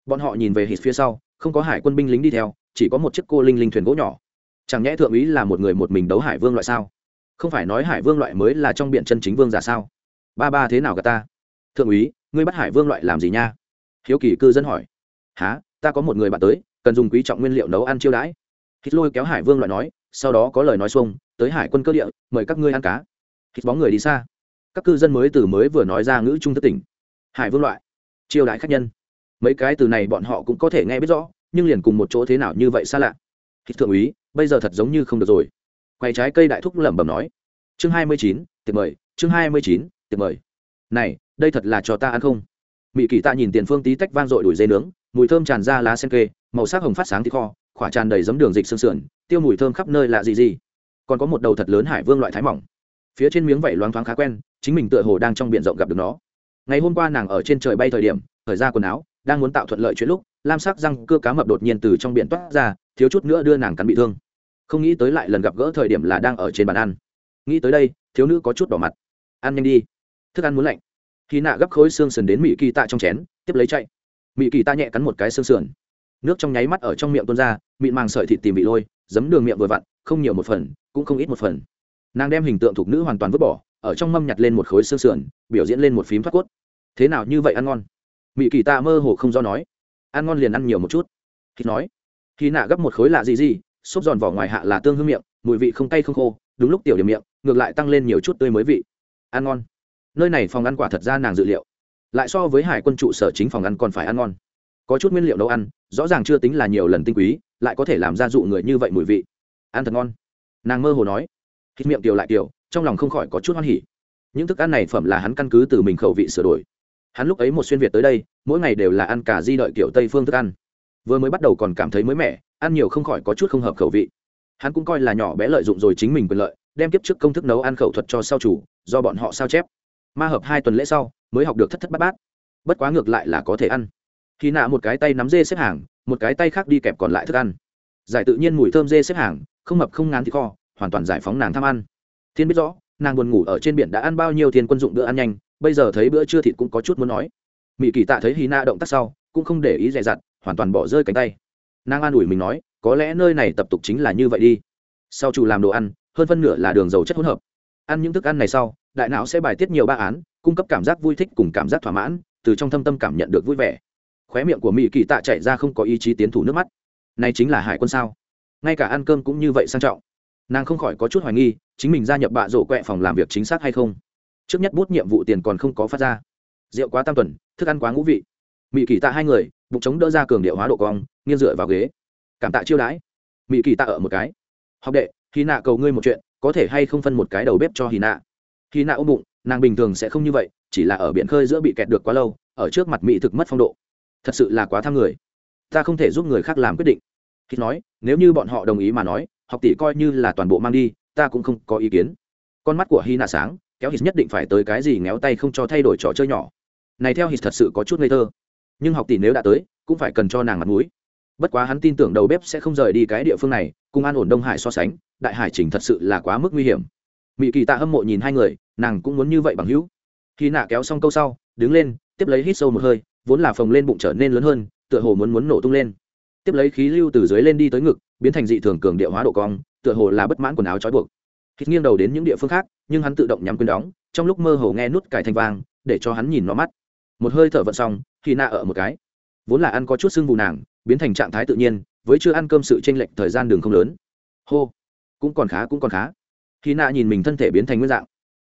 Bọn họ nhìn về hít phía sau, không có hải quân binh lính đi theo, chỉ có một chiếc cô linh linh thuyền gỗ nhỏ. Chẳng nhẽ thượng úy là một người một mình đấu hải vương loại sao? Không phải nói hải vương loại mới là trong biện chân chính vương giả sao? Ba ba thế nào cả ta? Thượng úy, ngươi bắt hải vương loại làm gì nha? Hiếu kỳ cư dân hỏi. Há ta có một người bạn tới, cần dùng quý trọng nguyên liệu nấu ăn chiêu đãi. Hít lôi kéo hải vương loại nói sau đó có lời nói xuông, tới hải quân cơ địa, mời các ngươi ăn cá. Hít bóng người đi xa. Các cư dân mới từ mới vừa nói ra ngữ trung thất tỉnh. Hải vương loại. Chiêu đãi khách nhân. Mấy cái từ này bọn họ cũng có thể nghe biết rõ, nhưng liền cùng một chỗ thế nào như vậy xa lạ. Hít thượng úy, bây giờ thật giống như không được rồi. Quay trái cây đại thúc lẩm bẩm nói. Chương hai mươi chín, tiệc mời. Chương hai mươi chín, tiệc mời. Này, đây thật là cho ta ăn không? Mỹ kỳ tạ nhìn tiền phương tí tách vang dội đuổi dây nướng, mùi thơm tràn ra lá sen kê, màu sắc hồng phát sáng thì kho khỏa tràn đầy giấm đường dịch sương sườn, tiêu mùi thơm khắp nơi lạ gì gì còn có một đầu thật lớn hải vương loại thái mỏng. Phía trên miếng vẩy loáng thoáng khá quen, chính mình tựa hồ đang trong b i ể n rộng gặp được nó. Ngày hôm qua nàng ở trên trời bay thời điểm, thời ra quần áo, đang muốn tạo thuận lợi chuyện lúc, lam sắc răng cưa cá mập đột nhiên từ trong biển toát ra, thiếu chút nữa đưa nàng cắn bị thương. Không nghĩ tới lại lần gặp gỡ thời điểm là đang ở trên bàn ăn. Nghĩ tới đây, thiếu nữ có chút đỏ mặt. Ăn nhanh đi. Thức ăn muốn lạnh. Khi nạ gấp khối xương sườn đến mỹ kỳ tạ trong chén, tiếp lấy chạy. Mỹ kỳ tạ nhẹ cắn một cái xương sườn nước trong nháy mắt ở trong miệng tuôn ra, mịn màng sợi thịt tìm bị lôi, giấm đường miệng vừa vặn, không nhiều một phần, cũng không ít một phần. Nàng đem hình tượng thục nữ hoàn toàn vứt bỏ, ở trong mâm nhặt lên một khối xương sườn, biểu diễn lên một phím thoát cốt. Thế nào như vậy ăn ngon? Mỹ kỳ tạ mơ hồ không do nói. Ăn ngon liền ăn nhiều một chút. Khi nói, khi nạ gấp một khối lạ gì gì, xốp giòn vỏ ngoài hạ là tương hương miệng, mùi vị không cay không khô, đúng lúc tiểu điểm miệng, ngược lại tăng lên nhiều chút tươi mới vị. Ăn ngon. Nơi này phòng ăn quả thật ra nàng dự liệu. Lại so với hải quân trụ sở chính phòng ăn còn phải ăn ngon có chút nguyên liệu nấu ăn, rõ ràng chưa tính là nhiều lần tinh quý, lại có thể làm ra dụ người như vậy mùi vị. Ăn thật ngon. Nàng mơ hồ nói. Hít miệng tiểu lại tiểu, trong lòng không khỏi có chút hoan hỉ. Những thức ăn này phẩm là hắn căn cứ từ mình khẩu vị sửa đổi. Hắn lúc ấy một xuyên việt tới đây, mỗi ngày đều là ăn cả di đợi kiểu tây phương thức ăn. Vừa mới bắt đầu còn cảm thấy mới mẻ, ăn nhiều không khỏi có chút không hợp khẩu vị. Hắn cũng coi là nhỏ bé lợi dụng rồi chính mình quyền lợi, đem kiếp trước công thức nấu ăn khẩu thuật cho sao chủ, do bọn họ sao chép. Ma hợp hai tuần lễ sau, mới học được thất thất bát bát. Bất quá ngược lại là có thể ăn khi nạ một cái tay nắm dê xếp hàng, một cái tay khác đi kẹp còn lại thức ăn. Giải tự nhiên mùi thơm dê xếp hàng, không mập không ngán thì kho, hoàn toàn giải phóng nàng tham ăn. Thiên biết rõ, nàng buồn ngủ ở trên biển đã ăn bao nhiêu thiên quân dụng bữa ăn nhanh, bây giờ thấy bữa trưa thịt cũng có chút muốn nói. Mỹ kỳ tạ thấy hy na động tác sau, cũng không để ý dè dặt, hoàn toàn bỏ rơi cánh tay. Nàng an ủi mình nói, có lẽ nơi này tập tục chính là như vậy đi. Sau chủ làm đồ ăn, hơn phân nửa là đường dầu chất hỗn hợp. Ăn những thức ăn này sau, đại não sẽ bài tiết nhiều ba án, cung cấp cảm giác vui thích cùng cảm giác thỏa mãn, từ trong thâm tâm cảm nhận được vui vẻ khóe miệng của mỹ kỳ tạ chạy ra không có ý chí tiến thủ nước mắt. Này chính là hải quân sao? Ngay cả ăn cơm cũng như vậy sang trọng. Nàng không khỏi có chút hoài nghi, chính mình gia nhập bạ rổ quẹ phòng làm việc chính xác hay không? Trước nhất bút nhiệm vụ tiền còn không có phát ra. Rượu quá tam tuần, thức ăn quá ngũ vị. Mỹ kỳ tạ hai người, bụng chống đỡ ra cường điệu hóa độ cong, nghiêng dựa vào ghế. Cảm tạ chiêu đãi. Mỹ kỳ tạ ở một cái. Học đệ khi nạ cầu ngươi một chuyện, có thể hay không phân một cái đầu bếp cho hy nạ? Hy nạ ôm bụng, nàng bình thường sẽ không như vậy, chỉ là ở biển khơi giữa bị kẹt được quá lâu, ở trước mặt mỹ thực mất phong độ thật sự là quá tham người. Ta không thể giúp người khác làm quyết định. Khi nói, nếu như bọn họ đồng ý mà nói, học tỷ coi như là toàn bộ mang đi, ta cũng không có ý kiến. Con mắt của hy nạ sáng, kéo hít nhất định phải tới cái gì ngéo tay không cho thay đổi trò chơi nhỏ. Này theo hít thật sự có chút ngây thơ. Nhưng học tỷ nếu đã tới, cũng phải cần cho nàng mặt mũi. Bất quá hắn tin tưởng đầu bếp sẽ không rời đi cái địa phương này, cùng an ổn đông hải so sánh, đại hải trình thật sự là quá mức nguy hiểm. Mỹ kỳ tạ hâm mộ nhìn hai người, nàng cũng muốn như vậy bằng hữu. Khi nạ kéo xong câu sau, đứng lên, tiếp lấy hít sâu một hơi vốn là phồng lên bụng trở nên lớn hơn, tựa hồ muốn muốn nổ tung lên. Tiếp lấy khí lưu từ dưới lên đi tới ngực, biến thành dị thường cường địa hóa độ cong, tựa hồ là bất mãn quần áo trói buộc. Hít nghiêng đầu đến những địa phương khác, nhưng hắn tự động nhắm quyền đóng, trong lúc mơ hồ nghe nút cải thanh vang, để cho hắn nhìn nó mắt. Một hơi thở vận xong, khi nạ ở một cái. Vốn là ăn có chút sưng vụ nàng, biến thành trạng thái tự nhiên, với chưa ăn cơm sự tranh lệch thời gian đường không lớn. Hô, cũng còn khá, cũng còn khá. Khi nạ nhìn mình thân thể biến thành nguyên dạng.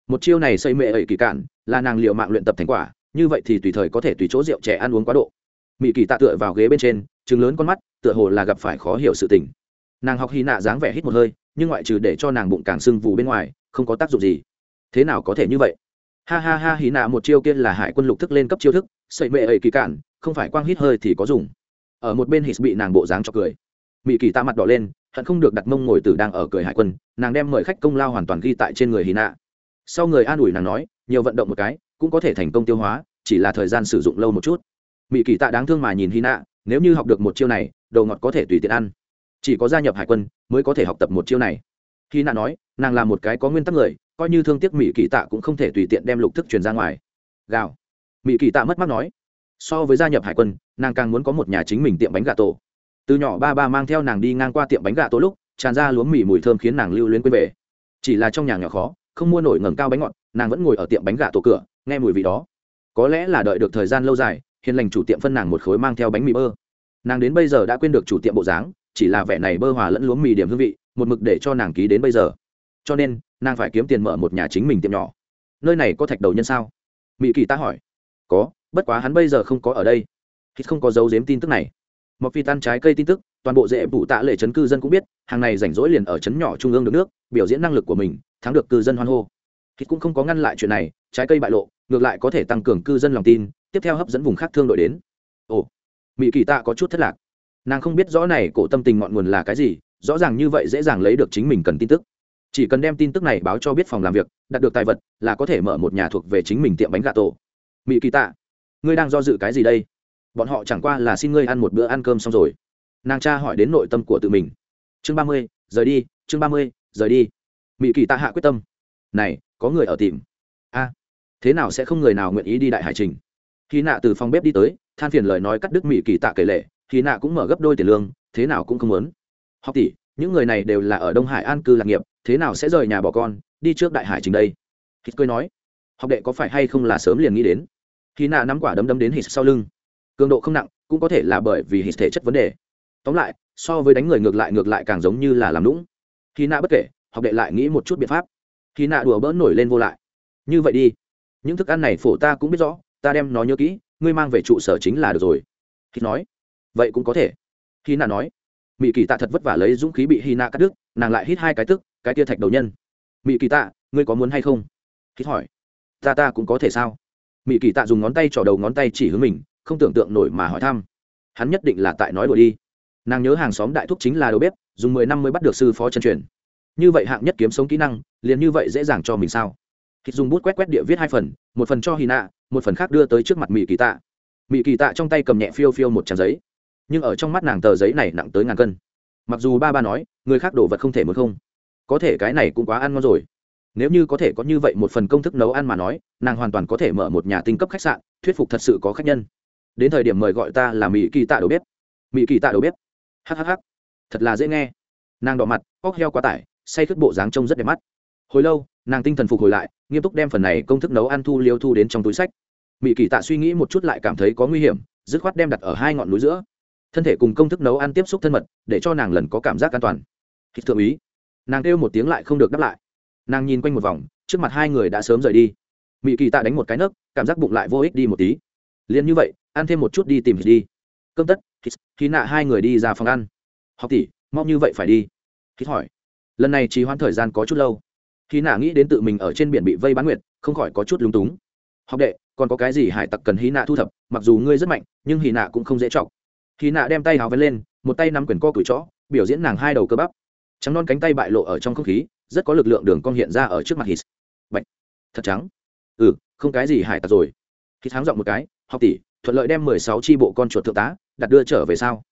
Một chiêu này xây mệ ẩy kỳ cạn, là nàng liệu mạng luyện tập thành quả như vậy thì tùy thời có thể tùy chỗ rượu trẻ ăn uống quá độ. Mỹ kỳ tạ tựa vào ghế bên trên chừng lớn con mắt, tựa hồ là gặp phải khó hiểu sự tình. Nàng học hy nạ dáng vẻ hít một hơi, nhưng ngoại trừ để cho nàng bụng càng sưng vù bên ngoài, không có tác dụng gì. Thế nào có thể như vậy? Ha ha ha, hy nạ một chiêu kia là hải quân lục thức lên cấp chiêu thức sậy mệ ấy kỳ cản, không phải quang hít hơi thì có dùng. Ở một bên hít bị nàng bộ dáng cho cười. Mỹ kỳ tạ mặt đỏ lên, hận không được đặt mông ngồi tử đang ở cười hải quân, nàng đem mời khách công lao hoàn toàn ghi tại trên người hy nạ. Sau người an ủi nàng nói, nhiều vận động một cái cũng có thể thành công tiêu hóa, chỉ là thời gian sử dụng lâu một chút. Mỹ kỳ tạ đáng thương mà nhìn hy nạ nếu như học được một chiêu này đầu ngọt có thể tùy tiện ăn. Chỉ có gia nhập hải quân, mới có thể học tập một chiêu này. Hy nạ nói, nàng là một cái có nguyên tắc người, coi như thương tiếc mỹ kỳ tạ cũng không thể tùy tiện đem lục thức truyền ra ngoài. Gạo mỹ kỳ tạ mất mắt nói, so với gia nhập hải quân, nàng càng muốn có một nhà chính mình tiệm bánh gà tổ. Từ nhỏ ba ba mang theo nàng đi ngang qua tiệm bánh gà tổ lúc, tràn ra lúa mì mùi thơm khiến nàng lưu luyến quên về. Chỉ là trong nhà nhỏ khó, không mua nổi ngầm cao bánh ngọt, nàng vẫn ngồi ở tiệm bánh gà tổ cửa nghe mùi vị đó. Có lẽ là đợi được thời gian lâu dài, hiền lành chủ tiệm phân nàng một khối mang theo bánh mì bơ. Nàng đến bây giờ đã quên được chủ tiệm bộ dáng, chỉ là vẻ này bơ hòa lẫn lúa mì điểm hương vị, một mực để cho nàng ký đến bây giờ. Cho nên, nàng phải kiếm tiền mở một nhà chính mình tiệm nhỏ. Nơi này có thạch đầu nhân sao? Mỹ kỳ ta hỏi. Có, bất quá hắn bây giờ không có ở đây. Thì không có dấu giếm tin tức này. Một phi tan trái cây tin tức, toàn bộ dễ bụ tạ lệ chấn cư dân cũng biết, hàng này rảnh rỗi liền ở chấn nhỏ trung ương được nước, biểu diễn năng lực của mình, thắng được cư dân hoan hô thì cũng không có ngăn lại chuyện này, trái cây bại lộ, ngược lại có thể tăng cường cư dân lòng tin, tiếp theo hấp dẫn vùng khác thương đội đến. Ồ, mỹ kỳ tạ có chút thất lạc. Nàng không biết rõ này cổ tâm tình ngọn nguồn là cái gì, rõ ràng như vậy dễ dàng lấy được chính mình cần tin tức. Chỉ cần đem tin tức này báo cho biết phòng làm việc, đạt được tài vật, là có thể mở một nhà thuộc về chính mình tiệm bánh gà tổ. Mỹ kỳ tạ, ngươi đang do dự cái gì đây? Bọn họ chẳng qua là xin ngươi ăn một bữa ăn cơm xong rồi. Nàng cha hỏi đến nội tâm của tự mình. Chương ba mươi, rời đi, chương ba mươi, rời đi. Mỹ kỳ tạ hạ quyết tâm này, có người ở tìm. A, thế nào sẽ không người nào nguyện ý đi đại hải trình? Khi nạ từ phòng bếp đi tới, than phiền lời nói cắt đứt mỹ kỳ tạ kể lệ, khi nạ cũng mở gấp đôi tiền lương, thế nào cũng không muốn. Học tỷ, những người này đều là ở đông hải an cư lạc nghiệp, thế nào sẽ rời nhà bỏ con, đi trước đại hải trình đây? Hít cười nói, học đệ có phải hay không là sớm liền nghĩ đến? Khi nạ nắm quả đấm đấm đến hít sau lưng. Cường độ không nặng, cũng có thể là bởi vì hít thể chất vấn đề. Tóm lại, so với đánh người ngược lại ngược lại càng giống như là làm lũng khi nạ bất kể, học đệ lại nghĩ một chút biện pháp khi nạ đùa bỡn nổi lên vô lại. Như vậy đi. Những thức ăn này phổ ta cũng biết rõ, ta đem nó nhớ kỹ, ngươi mang về trụ sở chính là được rồi. Khi nói, vậy cũng có thể. Khi nạ nói mỹ kỳ tạ thật vất vả lấy dũng khí bị hy nạ cắt đứt, nàng lại hít hai cái tức, cái tia thạch đầu nhân. Mỹ kỳ tạ, ngươi có muốn hay không? Khi hỏi, ta ta cũng có thể sao? Mỹ kỳ tạ dùng ngón tay trỏ đầu ngón tay chỉ hướng mình, không tưởng tượng nổi mà hỏi thăm. Hắn nhất định là tại nói đùa đi. Nàng nhớ hàng xóm đại thúc chính là đầu bếp, dùng mười năm mới bắt được sư phó chân truyền như vậy hạng nhất kiếm sống kỹ năng, liền như vậy dễ dàng cho mình sao? Hít dùng bút quét quét địa viết hai phần, một phần cho hy nạ một phần khác đưa tới trước mặt mỹ kỳ tạ. Mỹ kỳ tạ trong tay cầm nhẹ phiêu phiêu một trang giấy. Nhưng ở trong mắt nàng tờ giấy này nặng tới ngàn cân. Mặc dù ba ba nói, người khác đổ vật không thể muốn không. Có thể cái này cũng quá ăn ngon rồi. Nếu như có thể có như vậy một phần công thức nấu ăn mà nói, nàng hoàn toàn có thể mở một nhà tinh cấp khách sạn, thuyết phục thật sự có khách nhân. Đến thời điểm mời gọi ta là mỹ kỳ tạ đầu bếp. Mỹ kỳ tạ đầu bếp. Hhh thật là dễ nghe. Nàng đỏ mặt, óc heo quá tải say khướt bộ dáng trông rất đẹp mắt. Hồi lâu, nàng tinh thần phục hồi lại, nghiêm túc đem phần này công thức nấu ăn thu liêu thu đến trong túi sách. Mỹ kỳ tạ suy nghĩ một chút lại cảm thấy có nguy hiểm, dứt khoát đem đặt ở hai ngọn núi giữa. Thân thể cùng công thức nấu ăn tiếp xúc thân mật, để cho nàng lần có cảm giác an toàn. Hít thượng úy nàng kêu một tiếng lại không được đáp lại. Nàng nhìn quanh một vòng, trước mặt hai người đã sớm rời đi. Mỹ kỳ tạ đánh một cái nấc, cảm giác bụng lại vô ích đi một tí. Liền như vậy, ăn thêm một chút đi tìm đi. Cơm tất khi nạ hai người đi ra phòng ăn. Học tỷ, mau như vậy phải đi. Hít hỏi lần này trì hoãn thời gian có chút lâu. Khi nạ nghĩ đến tự mình ở trên biển bị vây bán nguyệt, không khỏi có chút lúng túng. Học đệ, còn có cái gì hải tặc cần hy nạ thu thập? Mặc dù ngươi rất mạnh, nhưng hy nạ cũng không dễ chọc. Hy nạ đem tay hào vén lên, một tay nắm quyển co cửi chó biểu diễn nàng hai đầu cơ bắp. Trắng non cánh tay bại lộ ở trong không khí, rất có lực lượng đường cong hiện ra ở trước mặt hít. Bạch. Thật trắng. Ừ không cái gì hải tặc rồi. Hít thắng giọng một cái, học tỷ, thuận lợi đem mười sáu tri bộ con chuột thượng tá, đặt đưa trở về sau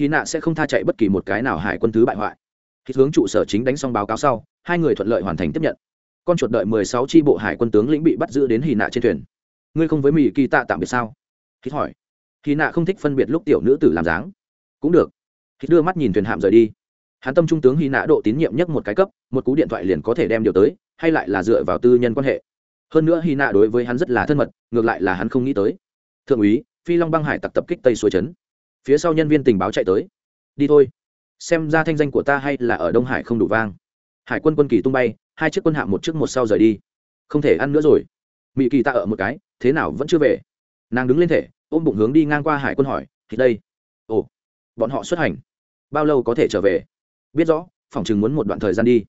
hy nạ sẽ không tha chạy bất kỳ một cái nào hải quân thứ bại hoại khi hướng trụ sở chính đánh xong báo cáo sau, hai người thuận lợi hoàn thành tiếp nhận. Con chuột đợi mười sáu tri bộ hải quân tướng lĩnh bị bắt giữ đến hỉ nạ trên thuyền. Ngươi không với mỹ kỳ tạ tạm biệt sao? Khi hỏi. Hy nạ không thích phân biệt lúc tiểu nữ tử làm dáng. Cũng được. Khi đưa mắt nhìn thuyền hạm rời đi. Hắn tâm trung tướng hy nạ độ tín nhiệm nhất một cái cấp, một cú điện thoại liền có thể đem điều tới, hay lại là dựa vào tư nhân quan hệ. Hơn nữa hy nạ đối với hắn rất là thân mật, ngược lại là hắn không nghĩ tới. Thượng úy, phi long băng hải tặc tập kích tây suối trấn. Phía sau nhân viên tình báo chạy tới. Đi thôi xem ra thanh danh của ta hay là ở đông hải không đủ vang. Hải quân quân kỳ tung bay, hai chiếc quân hạm một trước một sau rời đi. Không thể ăn nữa rồi. Mỹ kỳ ta ở một cái, thế nào vẫn chưa về. Nàng đứng lên thể, ôm bụng hướng đi ngang qua hải quân hỏi, thì đây. Ồ, bọn họ xuất hành. Bao lâu có thể trở về? Biết rõ, phòng chừng muốn một đoạn thời gian đi.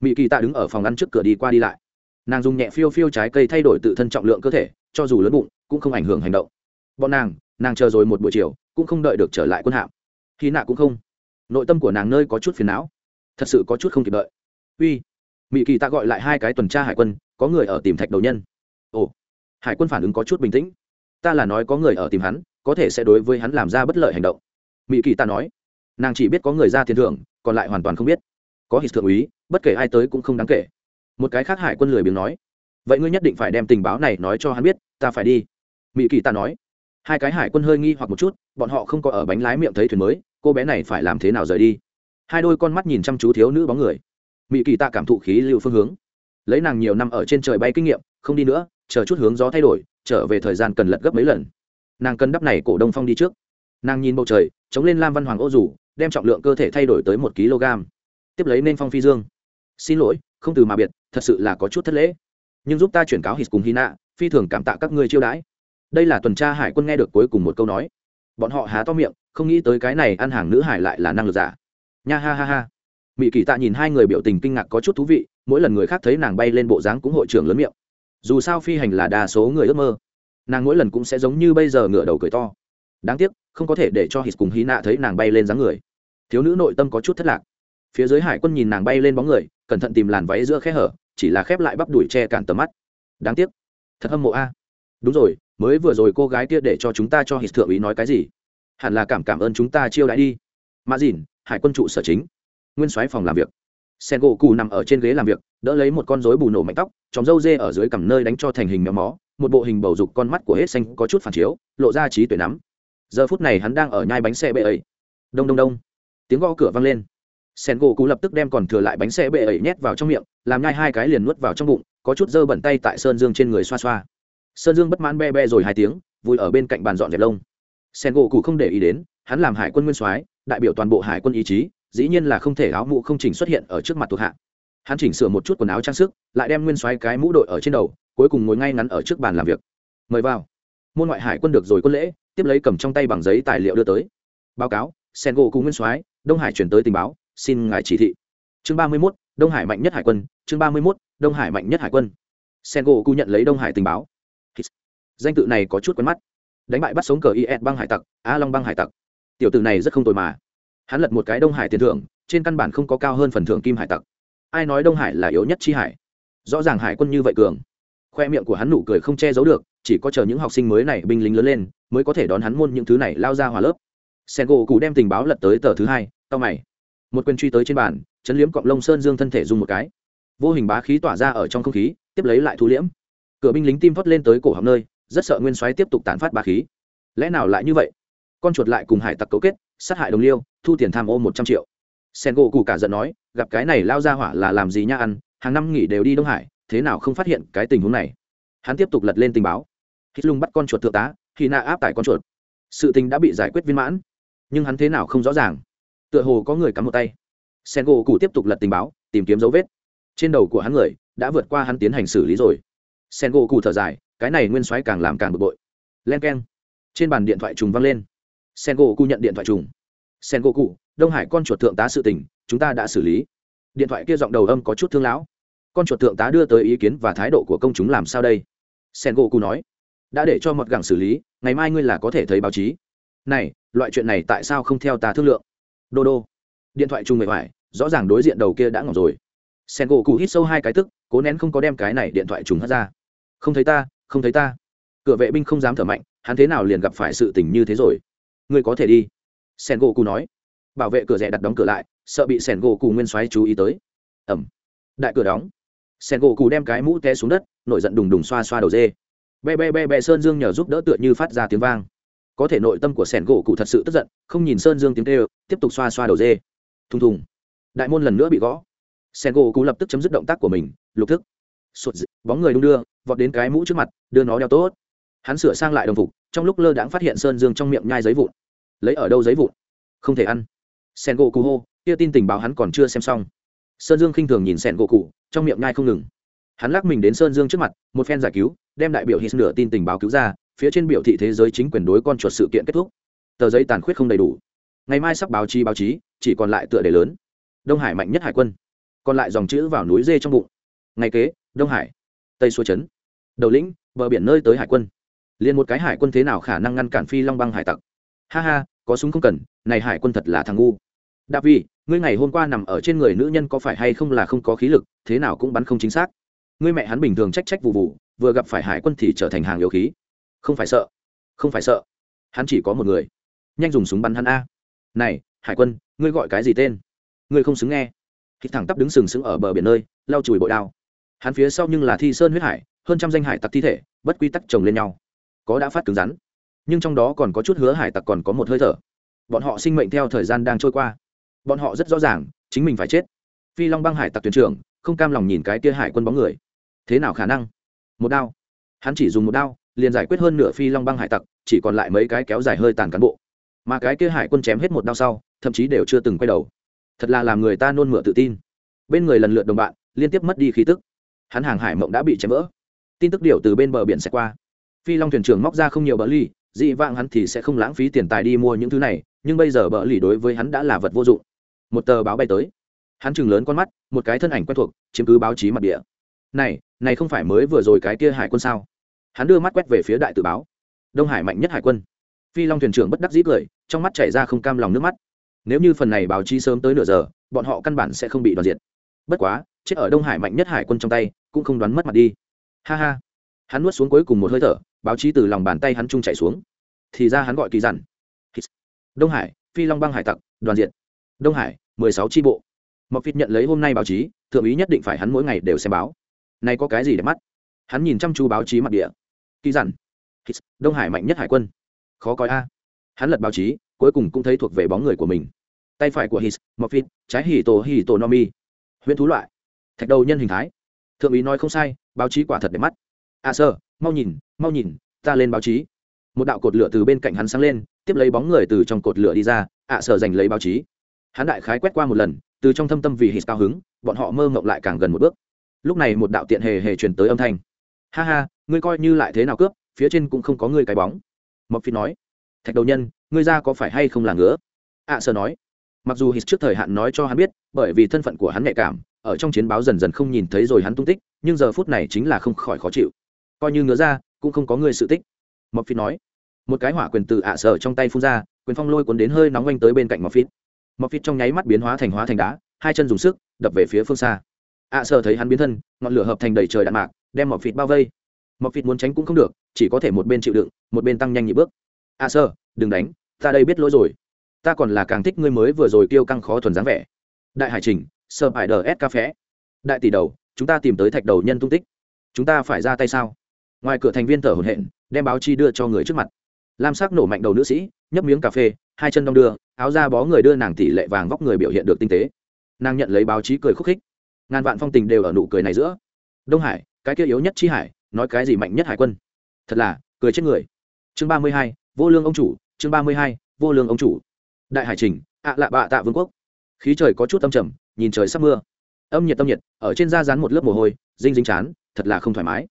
Mỹ kỳ tạ đứng ở phòng ăn trước cửa đi qua đi lại. Nàng dùng nhẹ phiêu phiêu trái cây thay đổi tự thân trọng lượng cơ thể, cho dù lớn bụng, cũng không ảnh hưởng hành động. Bọn nàng nàng chờ rồi một buổi chiều, cũng không đợi được trở lại quân hạm. Khi nạ cũng không nội tâm của nàng nơi có chút phiền não. Thật sự có chút không kịp đợi. Uy mỹ kỳ ta gọi lại hai cái tuần tra hải quân, có người ở tìm thạch đầu nhân. Ồ, hải quân phản ứng có chút bình tĩnh. Ta là nói có người ở tìm hắn, có thể sẽ đối với hắn làm ra bất lợi hành động. Mỹ kỳ ta nói. Nàng chỉ biết có người ra tiền thưởng, còn lại hoàn toàn không biết. Có hít thượng úy, bất kể ai tới cũng không đáng kể. Một cái khác hải quân lười biếng nói. Vậy ngươi nhất định phải đem tình báo này nói cho hắn biết, ta phải đi. Mỹ kỳ ta nói. Hai cái hải quân hơi nghi hoặc một chút, bọn họ không có ở bánh lái miệng thấy thuyền mới cô bé này phải làm thế nào rời đi? Hai đôi con mắt nhìn chăm chú thiếu nữ bóng người. Mỹ kỳ tạ cảm thụ khí lưu phương hướng. Lấy nàng nhiều năm ở trên trời bay kinh nghiệm, không đi nữa, chờ chút hướng gió thay đổi, trở về thời gian cần lật gấp mấy lần. Nàng cân đắp này cổ đông phong đi trước. Nàng nhìn bầu trời, chống lên lam văn hoàng ô rủ, đem trọng lượng cơ thể thay đổi tới một kg. Tiếp lấy nên phong phi dương. Xin lỗi, không từ mà biệt, thật sự là có chút thất lễ. Nhưng giúp ta chuyển cáo hít cùng hy nạ phi thường cảm tạ các ngươi chiêu đãi. Đây là tuần tra hải quân nghe được cuối cùng một câu nói. Bọn họ há to miệng không nghĩ tới cái này ăn hàng nữ hải lại là năng lực giả. Nha ha ha ha. Mỹ kỳ tạ nhìn hai người biểu tình kinh ngạc có chút thú vị, mỗi lần người khác thấy nàng bay lên bộ dáng cũng hội trưởng lớn miệng. Dù sao phi hành là đa số người ước mơ. Nàng mỗi lần cũng sẽ giống như bây giờ ngửa đầu cười to. Đáng tiếc, không có thể để cho hít cùng hy nạ thấy nàng bay lên dáng người. Thiếu nữ nội tâm có chút thất lạc. Phía dưới hải quân nhìn nàng bay lên bóng người, cẩn thận tìm làn váy giữa khe hở, chỉ là khép lại bắp đùi che cản tầm mắt. Đáng tiếc. Thật hâm mộ a. Đúng rồi, mới vừa rồi cô gái kia để cho chúng ta cho hít thượng ý nói cái gì? Hẳn là cảm cảm ơn chúng ta chiêu đãi đi. Mã dìn, hải quân trụ sở chính. Nguyên soái phòng làm việc. Sen gỗ cù nằm ở trên ghế làm việc, đỡ lấy một con rối bù nổ mạnh tóc chóng râu dê ở dưới cằm nơi đánh cho thành hình méo mó, một bộ hình bầu dục con mắt của hết xanh có chút phản chiếu, lộ ra trí tuệ nắm. Giờ phút này hắn đang ở nhai bánh xe bệ ấy. Đông đông đông. Tiếng gõ cửa vang lên. Sen gỗ cù lập tức đem còn thừa lại bánh xe bệ ấy nhét vào trong miệng, làm nhai hai cái liền nuốt vào trong bụng, có chút dơ bẩn tay tại sơn dương trên người xoa xoa. Sơn dương bất mãn be be rồi hai tiếng, vui ở bên cạnh bàn dọn dẹp lông sen gỗ cụ không để ý đến hắn làm hải quân nguyên soái đại biểu toàn bộ hải quân ý chí dĩ nhiên là không thể áo mũ không chỉnh xuất hiện ở trước mặt thuộc hạ. Hắn chỉnh sửa một chút quần áo trang sức lại đem nguyên soái cái mũ đội ở trên đầu cuối cùng ngồi ngay ngắn ở trước bàn làm việc. Mời vào. Môn ngoại hải quân được rồi quân lễ tiếp lấy cầm trong tay bằng giấy tài liệu đưa tới. Báo cáo sen gỗ cùng nguyên soái đông hải chuyển tới tình báo xin ngài chỉ thị. Chương ba mươi 31, đông hải mạnh nhất hải quân chương ba mươi 31, đông hải mạnh nhất hải quân. Sen gỗ cụ nhận lấy đông hải tình báo. Danh tự này có chút quen mắt đánh bại bắt sống cờ is băng hải tặc, a long băng hải tặc. Tiểu tử này rất không tồi mà. Hắn lật một cái đông hải tiền thưởng, trên căn bản không có cao hơn phần thưởng kim hải tặc. Ai nói đông hải là yếu nhất chi hải? Rõ ràng hải quân như vậy cường. Khoe miệng của hắn nụ cười không che giấu được, chỉ có chờ những học sinh mới này binh lính lớn lên, mới có thể đón hắn môn những thứ này lao ra hòa lớp. Sen gỗ cụ đem tình báo lật tới tờ thứ hai, tao mày. Một quyền truy tới trên bàn, chấn liếm cọng lông sơn dương thân thể dùng một cái. Vô hình bá khí tỏa ra ở trong không khí, tiếp lấy lại thu liễm. Cửa binh lính tim thoát lên tới cổ họng nơi rất sợ nguyên soái tiếp tục tàn phát bá khí. Lẽ nào lại như vậy? Con chuột lại cùng hải tặc cấu kết, sát hại đồng liêu, thu tiền tham ô một trăm triệu. Sen gỗ cụ cả giận nói, gặp cái này lao ra hỏa là làm gì nha ăn, hàng năm nghỉ đều đi đông hải, thế nào không phát hiện cái tình huống này? Hắn tiếp tục lật lên tình báo. Hít lung bắt con chuột thượng tá, khi na áp tải con chuột. Sự tình đã bị giải quyết viên mãn, nhưng hắn thế nào không rõ ràng. Tựa hồ có người cắm một tay. Sen gỗ cụ tiếp tục lật tình báo, tìm kiếm dấu vết. Trên đầu của hắn người, đã vượt qua hắn tiến hành xử lý rồi. Sen gỗ cụ thở dài cái này nguyên soái càng làm càng bực bội. Len k e n trên bàn điện thoại trùng văng lên. Sen gỗ cụ nhận điện thoại trùng. Sen gỗ cụ đông hải con chuột thượng tá sự tình, chúng ta đã xử lý. Điện thoại kia giọng đầu âm có chút thương lão. Con chuột thượng tá đưa tới ý kiến và thái độ của công chúng làm sao đây? Sen gỗ cụ nói. Đã để cho mọt gẳng xử lý, ngày mai ngươi là có thể thấy báo chí. Này, loại chuyện này tại sao không theo ta thương lượng? Đô đô. Điện thoại chung mệt mỏi rõ ràng đối diện đầu kia đã ngỏ rồi. Sen gỗ cụ hít sâu hai cái tức, cố nén không có đem cái này điện thoại trùng hất ra. Không thấy ta không thấy ta. Cửa vệ binh không dám thở mạnh, hắn thế nào liền gặp phải sự tình như thế rồi? Ngươi có thể đi. Sen gỗ cụ nói. Bảo vệ cửa rẽ đặt đóng cửa lại, sợ bị sen gỗ cụ nguyên xoáy chú ý tới. Ẩm. Đại cửa đóng. Sen gỗ cụ đem cái mũ té xuống đất, nổi giận đùng đùng xoa xoa đầu dê. Be be be be sơn dương nhờ giúp đỡ tựa như phát ra tiếng vang. Có thể nội tâm của sẻn gỗ cụ thật sự tức giận, không nhìn sơn dương tiếng tê tiếp tục xoa xoa đầu dê. Thùng thùng. Đại môn lần nữa bị gõ. Sẻn gỗ cụ lập tức chấm dứt động tác của mình, lục thức sụt dị, bóng người đung đưa vọt đến cái mũ trước mặt đưa nó đeo tốt. Hắn sửa sang lại đồng phục trong lúc lơ đãng phát hiện sơn dương trong miệng nhai giấy vụn. Lấy ở đâu giấy vụn? Không thể ăn. Sen gỗ cụ hô kia tin tình báo hắn còn chưa xem xong. Sơn dương khinh thường nhìn sen gỗ cụ trong miệng nhai không ngừng. Hắn lắc mình đến sơn dương trước mặt một phen giải cứu đem đại biểu hít nửa tin tình báo cứu ra phía trên biểu thị thế giới chính quyền đối con chuột sự kiện kết thúc. Tờ giấy tàn khuyết không đầy đủ. Ngày mai sắp báo chí báo chí chỉ còn lại tựa đề lớn. Đông hải mạnh nhất hải quân. Còn lại dòng chữ vào núi dê trong bụng. Ngày kế đông hải, tây xua trấn, đầu lĩnh, bờ biển nơi tới hải quân. Liền một cái hải quân thế nào khả năng ngăn cản phi long băng hải tặc? Ha ha, có súng không cần, này hải quân thật là thằng ngu. Đạp vì ngươi ngày hôm qua nằm ở trên người nữ nhân có phải hay không là không có khí lực, thế nào cũng bắn không chính xác. Ngươi mẹ hắn bình thường trách trách vụ vụ, vừa gặp phải hải quân thì trở thành hàng yếu khí. Không phải sợ, không phải sợ. Hắn chỉ có một người. Nhanh dùng súng bắn hắn a. Này, hải quân, ngươi gọi cái gì tên? Ngươi không xứng nghe. Khi thẳng tắp đứng sừng sững ở bờ biển nơi, lau chùi bội đao hắn phía sau nhưng là thi sơn huyết hải, hơn trăm danh hải tặc thi thể, bất quy tắc chồng lên nhau. Có đã phát cứng rắn, nhưng trong đó còn có chút hứa hải tặc còn có một hơi thở. Bọn họ sinh mệnh theo thời gian đang trôi qua. Bọn họ rất rõ ràng, chính mình phải chết. Phi long băng hải tặc thuyền trưởng, không cam lòng nhìn cái tia hải quân bóng người. Thế nào khả năng? Một đao. Hắn chỉ dùng một đao, liền giải quyết hơn nửa phi long băng hải tặc, chỉ còn lại mấy cái kéo dài hơi tàn cán bộ. Mà cái kia hải quân chém hết một đao sau, thậm chí đều chưa từng quay đầu. Thật là làm người ta nôn mửa tự tin. Bên người lần lượt đồng bạn, liên tiếp mất đi khí tức hắn hàng hải mộng đã bị chém vỡ. Tin tức điều từ bên bờ biển sẽ qua. Phi long thuyền trưởng móc ra không nhiều bờ ly dị vãng hắn thì sẽ không lãng phí tiền tài đi mua những thứ này, nhưng bây giờ bờ ly đối với hắn đã là vật vô dụng. Một tờ báo bay tới. Hắn chừng lớn con mắt, một cái thân ảnh quen thuộc, chiếm cứ báo chí mặt địa. Này này không phải mới vừa rồi cái kia hải quân sao? Hắn đưa mắt quét về phía đại tự báo. Đông hải mạnh nhất hải quân. Phi long thuyền trưởng bất đắc dĩ cười, trong mắt chảy ra không cam lòng nước mắt. Nếu như phần này báo chí sớm tới nửa giờ, bọn họ căn bản sẽ không bị đoàn diệt. Bất quá, chết ở đông hải mạnh nhất hải quân trong tay cũng không đoán mất mặt đi. Ha ha. Hắn nuốt xuống cuối cùng một hơi thở, báo chí từ lòng bàn tay hắn trung chạy xuống. Thì ra hắn gọi kỳ dặn. Đông hải, phi long băng hải tặc, đoàn diện. Đông hải, mười sáu tri bộ. Mọc phít nhận lấy hôm nay báo chí, thượng úy nhất định phải hắn mỗi ngày đều xem báo. Này có cái gì để mắt? Hắn nhìn chăm chú báo chí mặt địa. Kỳ dặn. Đông hải mạnh nhất hải quân. Khó coi a. Hắn lật báo chí, cuối cùng cũng thấy thuộc về bóng người của mình. Tay phải của his mọc phít trái hì tổ hì tổ nomi huyện thú loại. Thạch đầu nhân hình thái thượng úy nói không sai báo chí quả thật đẹp mắt. À sơ mau nhìn mau nhìn ta lên báo chí. Một đạo cột lửa từ bên cạnh hắn sáng lên tiếp lấy bóng người từ trong cột lửa đi ra ạ à sơ giành lấy báo chí. Hắn đại khái quét qua một lần từ trong thâm tâm vì hít cao hứng bọn họ mơ mộng lại càng gần một bước. Lúc này một đạo tiện hề hề truyền tới âm thanh. Ha ha ngươi coi như lại thế nào cướp phía trên cũng không có ngươi cái bóng. Mộc phi nói. Thạch đầu nhân ngươi ra có phải hay không là ngứa? ạ à, sơ nói. Mặc dù hít trước thời hạn nói cho hắn biết bởi vì thân phận của hắn nhạy cảm ở trong chiến báo dần dần không nhìn thấy rồi hắn tung tích, nhưng giờ phút này chính là không khỏi khó chịu. Coi như ngứa ra, cũng không có người sự tích. Mộc phi nói, một cái hỏa quyền từ ạ sở trong tay phun ra, quyền phong lôi cuốn đến hơi nóng quanh tới bên cạnh mọc phít mọc phít trong nháy mắt biến hóa thành hóa thành đá, hai chân dùng sức, đập về phía phương xa. ạ sở thấy hắn biến thân, ngọn lửa hợp thành đầy trời đạn mạc, đem mọc phít bao vây. Mọc phít muốn tránh cũng không được, chỉ có thể một bên chịu đựng, một bên tăng nhanh nhị bước. Ạ sở, đừng đánh, ta đây biết lỗi rồi. Ta còn là càng thích ngươi mới vừa rồi kêu căng khó thuần dáng vẻ. Đại hải trình sơ hải đờ s ca phé đại tỷ đầu, chúng ta tìm tới thạch đầu nhân tung tích. Chúng ta phải ra tay sao? Ngoài cửa thành viên thở hổn hển, đem báo chi đưa cho người trước mặt. Lam sắc nổ mạnh đầu nữ sĩ, nhấp miếng cà phê, hai chân đong đưa, áo da bó người đưa nàng tỷ lệ vàng vóc người biểu hiện được tinh tế. Nàng nhận lấy báo chí cười khúc khích. Ngàn vạn phong tình đều ở nụ cười này giữa. Đông hải, cái kia yếu nhất chi hải, nói cái gì mạnh nhất hải quân? Thật là, cười chết người. Chương ba mươi hai, vô lương ông chủ, chương ba mươi hai, vô lương ông chủ. Đại hải trình, ạ lạ bạ tạ vương quốc. Khí trời có chút âm trầm nhìn trời sắp mưa. Âm nhiệt tâm nhiệt, ở trên da rán một lớp mồ hôi, dinh dính chán, thật là không thoải mái.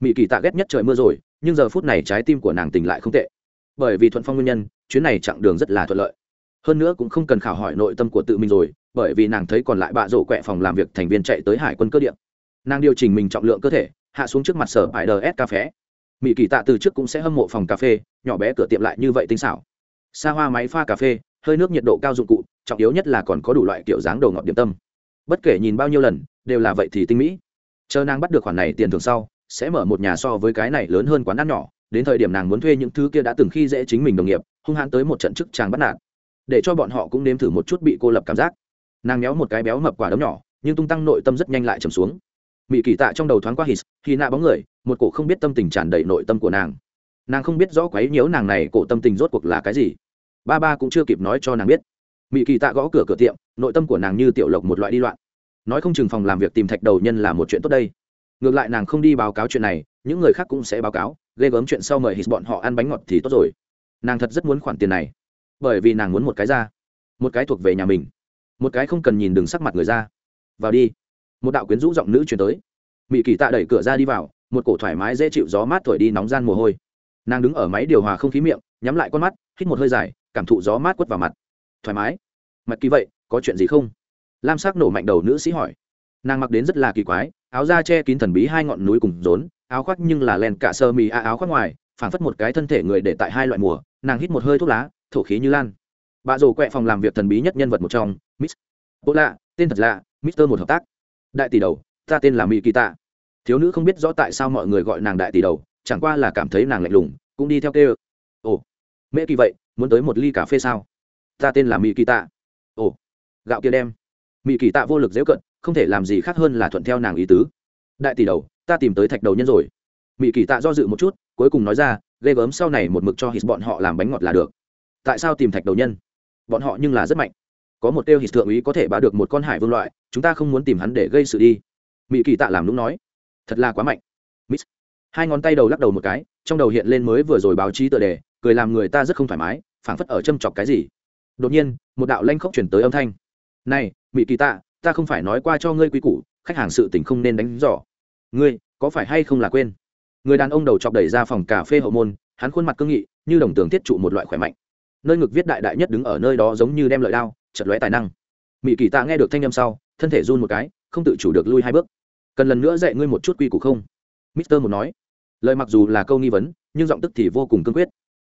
Mỹ kỳ tạ ghét nhất trời mưa rồi, nhưng giờ phút này trái tim của nàng tỉnh lại không tệ. Bởi vì thuận phong nguyên nhân, chuyến này chặng đường rất là thuận lợi. Hơn nữa cũng không cần khảo hỏi nội tâm của tự mình rồi, bởi vì nàng thấy còn lại bạ rổ quẹ phòng làm việc thành viên chạy tới hải quân cơ điện nàng điều chỉnh mình trọng lượng cơ thể, hạ xuống trước mặt sở ải đờ s cà phé. Mỹ kỳ tạ từ trước cũng sẽ hâm mộ phòng cà phê, nhỏ bé cửa tiệm lại như vậy tinh xảo. Xa hoa máy pha cà phê, hơi nước nhiệt độ cao dụng cụ trọng yếu nhất là còn có đủ loại kiểu dáng đồ ngọt điểm tâm. Bất kể nhìn bao nhiêu lần, đều là vậy thì tinh mỹ. Chờ nàng bắt được khoản này tiền thường sau, sẽ mở một nhà so với cái này lớn hơn quán ăn nhỏ, đến thời điểm nàng muốn thuê những thứ kia đã từng khi dễ chính mình đồng nghiệp, hung hãn tới một trận chức chàng bắt nạt. Để cho bọn họ cũng nếm thử một chút bị cô lập cảm giác. Nàng méo một cái béo mập quả đấm nhỏ, nhưng tung tăng nội tâm rất nhanh lại trầm xuống. Mỹ kỳ tạ trong đầu thoáng qua hít khi nạ bóng người, một cổ không biết tâm tình tràn đầy nội tâm của nàng. Nàng không biết rõ quấy nhiễu nàng này, cổ tâm tình rốt cuộc là cái gì. Ba ba cũng chưa kịp nói cho nàng biết mỹ kỳ tạ gõ cửa cửa tiệm, nội tâm của nàng như tiểu lộc một loại đi loạn. Nói không chừng phòng làm việc tìm thạch đầu nhân là một chuyện tốt đây. Ngược lại nàng không đi báo cáo chuyện này, những người khác cũng sẽ báo cáo, ghê gớm chuyện sau mời hít bọn họ ăn bánh ngọt thì tốt rồi. Nàng thật rất muốn khoản tiền này, bởi vì nàng muốn một cái ra, một cái thuộc về nhà mình, một cái không cần nhìn đường sắc mặt người ra. Vào đi. Một đạo quyến rũ giọng nữ chuyển tới. Mỹ kỳ tạ đẩy cửa ra đi vào, một cổ thoải mái dễ chịu gió mát thổi đi nóng gian mồ hôi. Nàng đứng ở máy điều hòa không khí miệng, nhắm lại con mắt, hít một hơi dài, cảm thụ gió mát quất vào mặt. Thoải mái mặt kỳ vậy, có chuyện gì không? Lam sắc nổ mạnh đầu nữ sĩ hỏi. Nàng mặc đến rất là kỳ quái, áo da che kín thần bí hai ngọn núi cùng rốn, áo khoác nhưng là len cả sơ mì a áo khoác ngoài, phảng phất một cái thân thể người để tại hai loại mùa, nàng hít một hơi thuốc lá, thổ khí như lan. Bà rồ quẹ phòng làm việc thần bí nhất nhân vật một trong, miss bộ lạ tên thật lạ, mister một hợp tác. Đại tỷ đầu, ta tên là mỹ kỳ tạ thiếu nữ không biết rõ tại sao mọi người gọi nàng đại tỷ đầu, chẳng qua là cảm thấy nàng lạnh lùng, cũng đi theo kêu. Ồ, mẹ kỳ vậy, muốn tới một ly cà phê sao? Ta tên là mỹ kỳ tạ gạo kia đem. Mỹ kỳ tạ vô lực dễ cận, không thể làm gì khác hơn là thuận theo nàng ý tứ. Đại tỷ đầu, ta tìm tới thạch đầu nhân rồi. Mỹ kỳ tạ do dự một chút, cuối cùng nói ra, ghê gớm, sau này một mực cho hít bọn họ làm bánh ngọt là được. Tại sao tìm thạch đầu nhân? Bọn họ nhưng là rất mạnh. Có một tiêu hít thượng úy có thể bá được một con hải vương loại, chúng ta không muốn tìm hắn để gây sự đi. Mỹ kỳ tạ làm đúng nói. Thật là quá mạnh. Miss. hai ngón tay đầu lắc đầu một cái, trong đầu hiện lên mới vừa rồi báo chí tựa đề, cười làm người ta rất không thoải mái, phảng phất ở châm chọc cái gì. Đột nhiên, một đạo lanh khóc chuyển tới âm thanh này mỹ kỳ tạ, ta không phải nói qua cho ngươi quy củ, khách hàng sự tình không nên đánh giỏ ngươi, có phải hay không là quên? Người đàn ông đầu chọc đẩy ra phòng cà phê hậu môn, hắn khuôn mặt cương nghị, như đồng tường thiết trụ một loại khỏe mạnh. Nơi ngực viết đại đại nhất đứng ở nơi đó giống như đem lợi đao, chật lóe tài năng. Mỹ kỳ tạ nghe được thanh â m sau, thân thể run một cái, không tự chủ được lui hai bước. Cần lần nữa dạy ngươi một chút quy củ không? Mister một nói. Lời mặc dù là câu nghi vấn, nhưng giọng tức thì vô cùng cương quyết.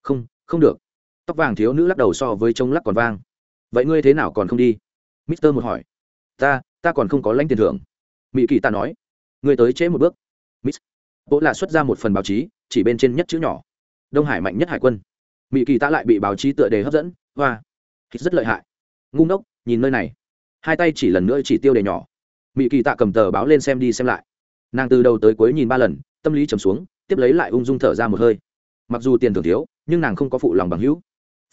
Không không được. Tóc vàng thiếu nữ lắc đầu so với trông lắc còn vang. Vậy ngươi thế nào còn không đi? Mister một hỏi. Ta ta còn không có lãnh tiền thưởng. Mỹ kỳ ta nói. Người tới trễ một bước. Miss bộ lạ xuất ra một phần báo chí, chỉ bên trên nhất chữ nhỏ. Đông hải mạnh nhất hải quân. Mỹ kỳ ta lại bị báo chí tựa đề hấp dẫn. Hoa. Thịt rất lợi hại. Ngu ngốc, nhìn nơi này. Hai tay chỉ lần nữa chỉ tiêu đề nhỏ. Mỹ kỳ tạ cầm tờ báo lên xem đi xem lại. Nàng từ đầu tới cuối nhìn ba lần, tâm lý trầm xuống, tiếp lấy lại ung dung thở ra một hơi. Mặc dù tiền thưởng thiếu, nhưng nàng không có phụ lòng bằng hữu.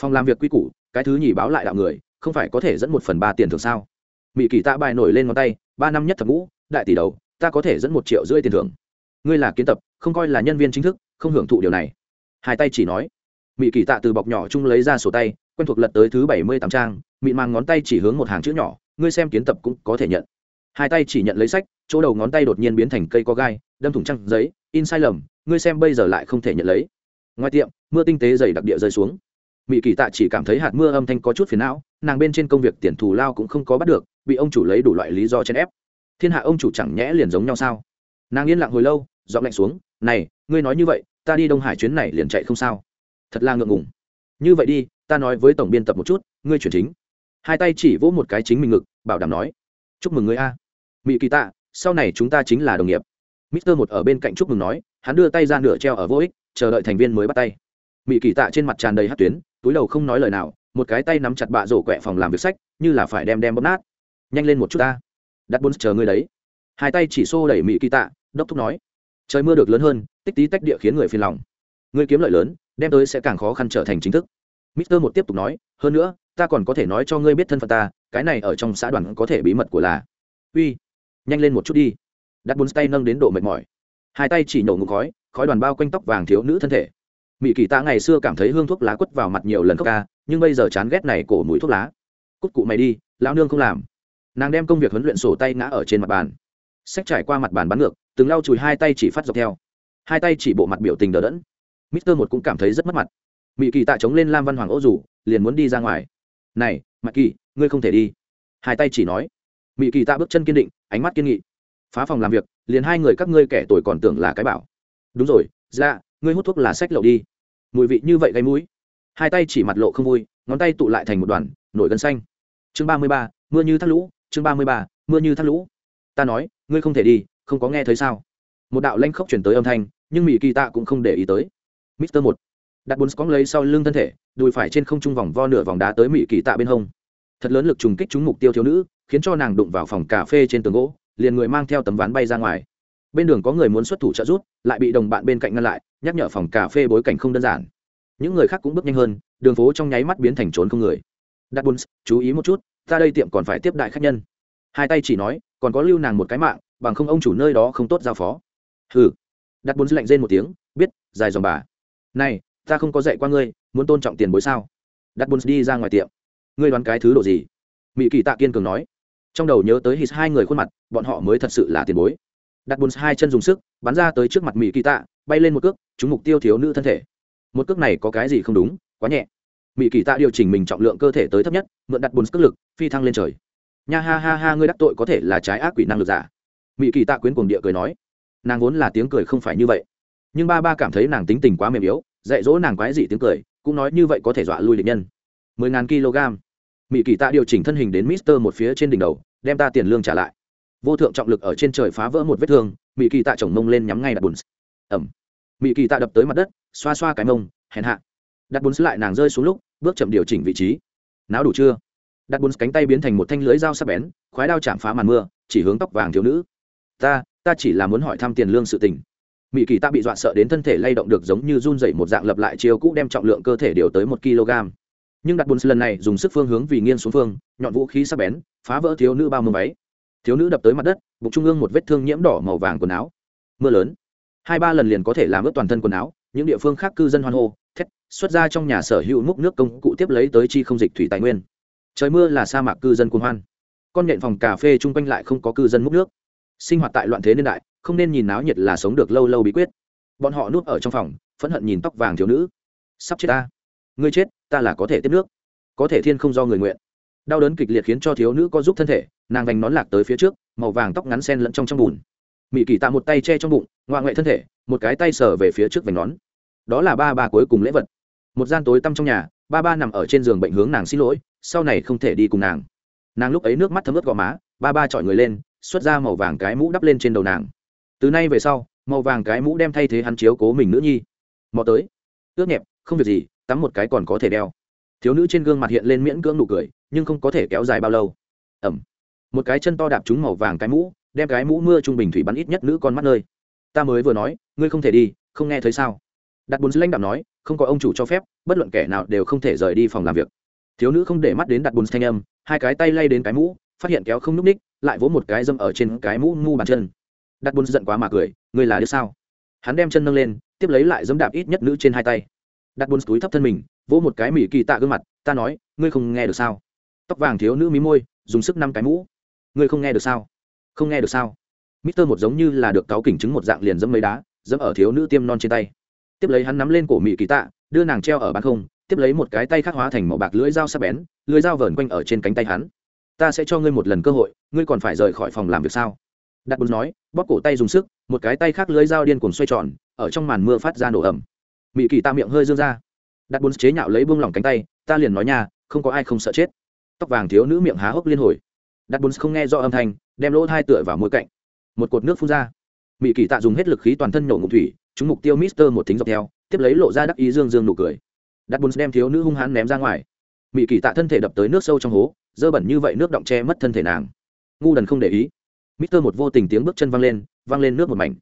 Phòng làm việc quy củ, cái thứ nhì báo lại đạo người không phải có thể dẫn một phần ba tiền thưởng sao? Mỹ kỳ tạ bài nổi lên ngón tay, ba năm nhất thập ngũ, đại tỷ đầu, ta có thể dẫn một triệu rưỡi tiền thưởng. Ngươi là kiến tập, không coi là nhân viên chính thức, không hưởng thụ điều này. Hai tay chỉ nói. Mỹ kỳ tạ từ bọc nhỏ chung lấy ra sổ tay, quen thuộc lật tới thứ bảy mươi tám trang, mị mang ngón tay chỉ hướng một hàng chữ nhỏ, ngươi xem kiến tập cũng có thể nhận. Hai tay chỉ nhận lấy sách, chỗ đầu ngón tay đột nhiên biến thành cây có gai, đâm thủng trăng giấy, in sai lầm, ngươi xem bây giờ lại không thể nhận lấy. Ngoài tiệm, mưa tinh tế dày đặc địa rơi xuống mỹ kỳ tạ chỉ cảm thấy hạt mưa âm thanh có chút phiền não, nàng bên trên công việc tiền thù lao cũng không có bắt được, bị ông chủ lấy đủ loại lý do chen ép. Thiên hạ ông chủ chẳng nhẽ liền giống nhau sao? Nàng yên lặng hồi lâu dọn lạnh xuống, này, ngươi nói như vậy, ta đi đông hải chuyến này liền chạy không sao? Thật là ngượng ngùng. Như vậy đi, ta nói với tổng biên tập một chút, ngươi chuyển chính. Hai tay chỉ vỗ một cái chính mình ngực, bảo đảm nói, chúc mừng ngươi a. Mỹ kỳ tạ, sau này chúng ta chính là đồng nghiệp. Mister một ở bên cạnh chúc mừng nói, hắn đưa tay ra nửa treo ở vô ích, chờ đợi thành viên mới bắt tay mỹ kỳ tạ trên mặt tràn đầy hát tuyến, túi đầu không nói lời nào, một cái tay nắm chặt bạ rổ quẹ phòng làm việc sách, như là phải đem đem bóp nát. Nhanh lên một chút ta. Đặt bốn chờ ngươi đấy. Hai tay chỉ xô đẩy mỹ kỳ tạ, đốc thúc nói. Trời mưa được lớn hơn, tích tí tách địa khiến người phiền lòng. Ngươi kiếm lợi lớn, đem tới sẽ càng khó khăn trở thành chính thức. Mister một tiếp tục nói, hơn nữa, ta còn có thể nói cho ngươi biết thân phận ta, cái này ở trong xã đoàn có thể bí mật của là uy, nhanh lên một chút đi. Đặt bốn tay nâng đến độ mệt mỏi. Hai tay chỉ nổ ngục khói khói đoàn bao quanh tóc vàng thiếu nữ thân thể mỹ kỳ tạ ngày xưa cảm thấy hương thuốc lá quất vào mặt nhiều lần khóc ca, nhưng bây giờ chán ghét này cổ mùi thuốc lá. Cút cụ mày đi, lão nương không làm. Nàng đem công việc huấn luyện sổ tay ngã ở trên mặt bàn. Sách trải qua mặt bàn bắn ngược, từng lau chùi hai tay chỉ phát dọc theo. Hai tay chỉ bộ mặt biểu tình đờ đẫn. Mister một cũng cảm thấy rất mất mặt. Mỹ kỳ tạ chống lên lam văn hoàng ô rủ liền muốn đi ra ngoài. Này mặt kỳ, ngươi không thể đi. Hai tay chỉ nói. Mỹ kỳ tạ bước chân kiên định, ánh mắt kiên nghị. Phá phòng làm việc, liền hai người các ngươi kẻ tuổi còn tưởng là cái bảo. Đúng rồi ra ngươi hút thuốc là sách lậu đi mùi vị như vậy gây mũi. Hai tay chỉ mặt lộ không vui, ngón tay tụ lại thành một đoàn, nổi gân xanh. Chương ba mươi ba, mưa như thác lũ, chương ba mươi ba, mưa như thác lũ. Ta nói, ngươi không thể đi, không có nghe thấy sao? Một đạo lanh khốc chuyển tới âm thanh, nhưng mỹ kỳ tạ cũng không để ý tới. Mister một. Đặt bốn cóng lấy sau lưng thân thể, đùi phải trên không trung vòng vo nửa vòng đá tới mỹ kỳ tạ bên hông. Thật lớn lực trùng kích trúng mục tiêu thiếu nữ, khiến cho nàng đụng vào phòng cà phê trên tường gỗ, liền người mang theo tấm ván bay ra ngoài. Bên đường có người muốn xuất thủ trợ rút lại bị đồng bạn bên cạnh ngăn lại nhắc nhở phòng cà phê bối cảnh không đơn giản. Những người khác cũng bước nhanh hơn, đường phố trong nháy mắt biến thành trốn không người. Đặt bùn chú ý một chút, ta đây tiệm còn phải tiếp đại khách nhân. Hai tay chỉ nói, còn có lưu nàng một cái mạng, bằng không ông chủ nơi đó không tốt giao phó. Hừ. Đặt bùn lạnh rên một tiếng, biết, dài dòng bà. Này, ta không có dạy qua ngươi, muốn tôn trọng tiền bối sao? Đặt bùn đi ra ngoài tiệm. Ngươi đoán cái thứ đồ gì? Mỹ kỳ tạ kiên cường nói. Trong đầu nhớ tới hít hai người khuôn mặt, bọn họ mới thật sự là tiền bối. Đặt bùn hai chân dùng sức, bắn ra tới trước mặt mỹ kỳ tạ bay lên một cước chúng mục tiêu thiếu nữ thân thể. Một cước này có cái gì không đúng? Quá nhẹ. Mỹ kỳ tạ điều chỉnh mình trọng lượng cơ thể tới thấp nhất, mượn đặt bùn sức lực, phi thăng lên trời. Nha ha ha ha, ngươi đắc tội có thể là trái ác quỷ năng lực giả. Mỹ kỳ tạ quyến cuồng địa cười nói. Nàng vốn là tiếng cười không phải như vậy. Nhưng ba ba cảm thấy nàng tính tình quá mềm yếu, dạy dỗ nàng quái dị tiếng cười, cũng nói như vậy có thể dọa lui địch nhân. Mười ngàn kg. Mỹ kỳ tạ điều chỉnh thân hình đến mister một phía trên đỉnh đầu, đem ta tiền lương trả lại. Vô thượng trọng lực ở trên trời phá vỡ một vết thương mỹ kỳ tạ chồng mông lên nhắm ngay đặt bùn ẩm. Mỹ kỳ tạ đập tới mặt đất, xoa xoa cái mông, hèn hạ. Đặt bùn lại nàng rơi xuống lúc, bước chậm điều chỉnh vị trí. Náo đủ chưa? Đặt bùn cánh tay biến thành một thanh lưới dao sắc bén, khoái đao chạm phá màn mưa, chỉ hướng tóc vàng thiếu nữ. Ta ta chỉ là muốn hỏi thăm tiền lương sự tình. Mỹ kỳ ta bị dọa sợ đến thân thể lay động được giống như run dậy một dạng lập lại chiều cũ đem trọng lượng cơ thể điều tới một kg. Nhưng đặt bùn lần này dùng sức phương hướng vì nghiêng xuống phương, nhọn vũ khí sắc bén, phá vỡ thiếu nữ bao mông váy. Thiếu nữ đập tới mặt đất, bụng trung ương một vết thương nhiễm đỏ màu vàng quần áo. Mưa lớn hai ba lần liền có thể làm ướt toàn thân quần áo, những địa phương khác cư dân hoan hô, thét, xuất ra trong nhà sở hữu múc nước công cụ tiếp lấy tới chi không dịch thủy tài nguyên. Trời mưa là sa mạc cư dân cuồng hoan. Con nhện phòng cà phê chung quanh lại không có cư dân múc nước. Sinh hoạt tại loạn thế niên đại, không nên nhìn náo nhiệt là sống được lâu lâu bí quyết. Bọn họ nuốt ở trong phòng, phẫn hận nhìn tóc vàng thiếu nữ. Sắp chết ta. Ngươi chết, ta là có thể tiếp nước. Có thể thiên không do người nguyện. Đau đớn kịch liệt khiến cho thiếu nữ có giúp thân thể, nàng vành nón lạc tới phía trước, màu vàng tóc ngắn sen lẫn trong trong bùn mỹ kỳ tạ một tay che trong bụng, ngoạ ngoại thân thể, một cái tay sờ về phía trước vành nón. Đó là ba ba cuối cùng lễ vật. Một gian tối tăm trong nhà, ba ba nằm ở trên giường bệnh hướng nàng xin lỗi, sau này không thể đi cùng nàng. Nàng lúc ấy nước mắt thấm ướt gò má, ba ba chọi người lên, xuất ra màu vàng cái mũ đắp lên trên đầu nàng. Từ nay về sau, màu vàng cái mũ đem thay thế hắn chiếu cố mình nữ nhi. Mò tới. Ướt nhẹp, không việc gì, tắm một cái còn có thể đeo. Thiếu nữ trên gương mặt hiện lên miễn cưỡng nụ cười, nhưng không có thể kéo dài bao lâu. Ẩm. Một cái chân to đạp trúng màu vàng cái mũ đem cái mũ mưa trung bình thủy bắn ít nhất nữ con mắt nơi. Ta mới vừa nói, ngươi không thể đi, không nghe thấy sao? Đặt bùn lãnh đạo nói, không có ông chủ cho phép, bất luận kẻ nào đều không thể rời đi phòng làm việc. Thiếu nữ không để mắt đến đặt bùn thanh âm, hai cái tay lay đến cái mũ, phát hiện kéo không n ú c ních, lại vỗ một cái dâm ở trên cái mũ ngu bàn chân. Đặt bùn giận quá mà cười, ngươi là đứa sao? Hắn đem chân nâng lên, tiếp lấy lại dẫm đạp ít nhất nữ trên hai tay. Đặt bùn túi thấp thân mình, vỗ một cái mỉ kỳ tạ gương mặt, ta nói, ngươi không nghe được sao? Tóc vàng thiếu nữ mí môi, dùng sức năm cái mũ. Ngươi không nghe được sao? Không nghe được sao? Mister một giống như là được cáo kỉnh chứng một dạng liền dẫm mấy đá, dẫm ở thiếu nữ tiêm non trên tay. Tiếp lấy hắn nắm lên cổ mỹ kỳ tạ, đưa nàng treo ở bàn không, tiếp lấy một cái tay khắc hóa thành màu bạc lưỡi dao sắc bén, lưỡi dao vờn quanh ở trên cánh tay hắn. Ta sẽ cho ngươi một lần cơ hội, ngươi còn phải rời khỏi phòng làm việc sao? Đặt bùn nói, bóp cổ tay dùng sức, một cái tay khác lưỡi dao điên cuồng xoay tròn, ở trong màn mưa phát ra nổ ẩm mỹ kỳ ta miệng hơi dương ra. Đặt bùn chế nhạo lấy buông lỏng cánh tay, ta liền nói nha, không có ai không sợ chết. Tóc vàng thiếu nữ miệng há hốc liên hồi. Đặt bùn không nghe do âm thanh đem lỗ thai tựa vào môi cạnh. Một cột nước phun ra. Mỹ kỳ tạ dùng hết lực khí toàn thân nổ ngụm thủy, chúng mục tiêu mister một thính dọc theo, tiếp lấy lộ ra đắc ý dương dương nụ cười. Đặt bùn đem thiếu nữ hung hãn ném ra ngoài. Mỹ kỳ tạ thân thể đập tới nước sâu trong hố, dơ bẩn như vậy nước động che mất thân thể nàng. Ngu đần không để ý. Mister một vô tình tiếng bước chân văng lên văng lên nước một mảnh.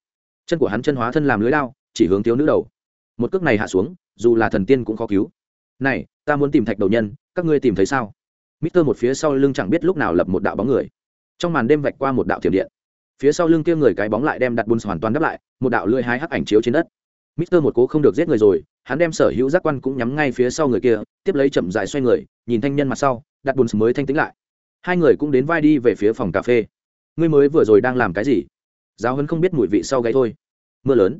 Chân của hắn chân hóa thân làm lưới lao, chỉ hướng thiếu nữ đầu. Một cước này hạ xuống, dù là thần tiên cũng khó cứu. Này, ta muốn tìm thạch đầu nhân, các ngươi tìm thấy sao? Mister một phía sau lưng chẳng biết lúc nào lập một đạo bóng người trong màn đêm vạch qua một đạo thiểm điện. Phía sau lưng kia người cái bóng lại đem đặt bùn hoàn toàn đắp lại, một đạo lưỡi hai hắc ảnh chiếu trên đất. Mister một cố không được giết người rồi, hắn đem sở hữu giác quan cũng nhắm ngay phía sau người kia, tiếp lấy chậm dài xoay người, nhìn thanh nhân mặt sau, đặt bùn mới thanh tĩnh lại. Hai người cũng đến vai đi về phía phòng cà phê. Ngươi mới vừa rồi đang làm cái gì? Giáo hấn không biết mùi vị sau gáy thôi. Mưa lớn.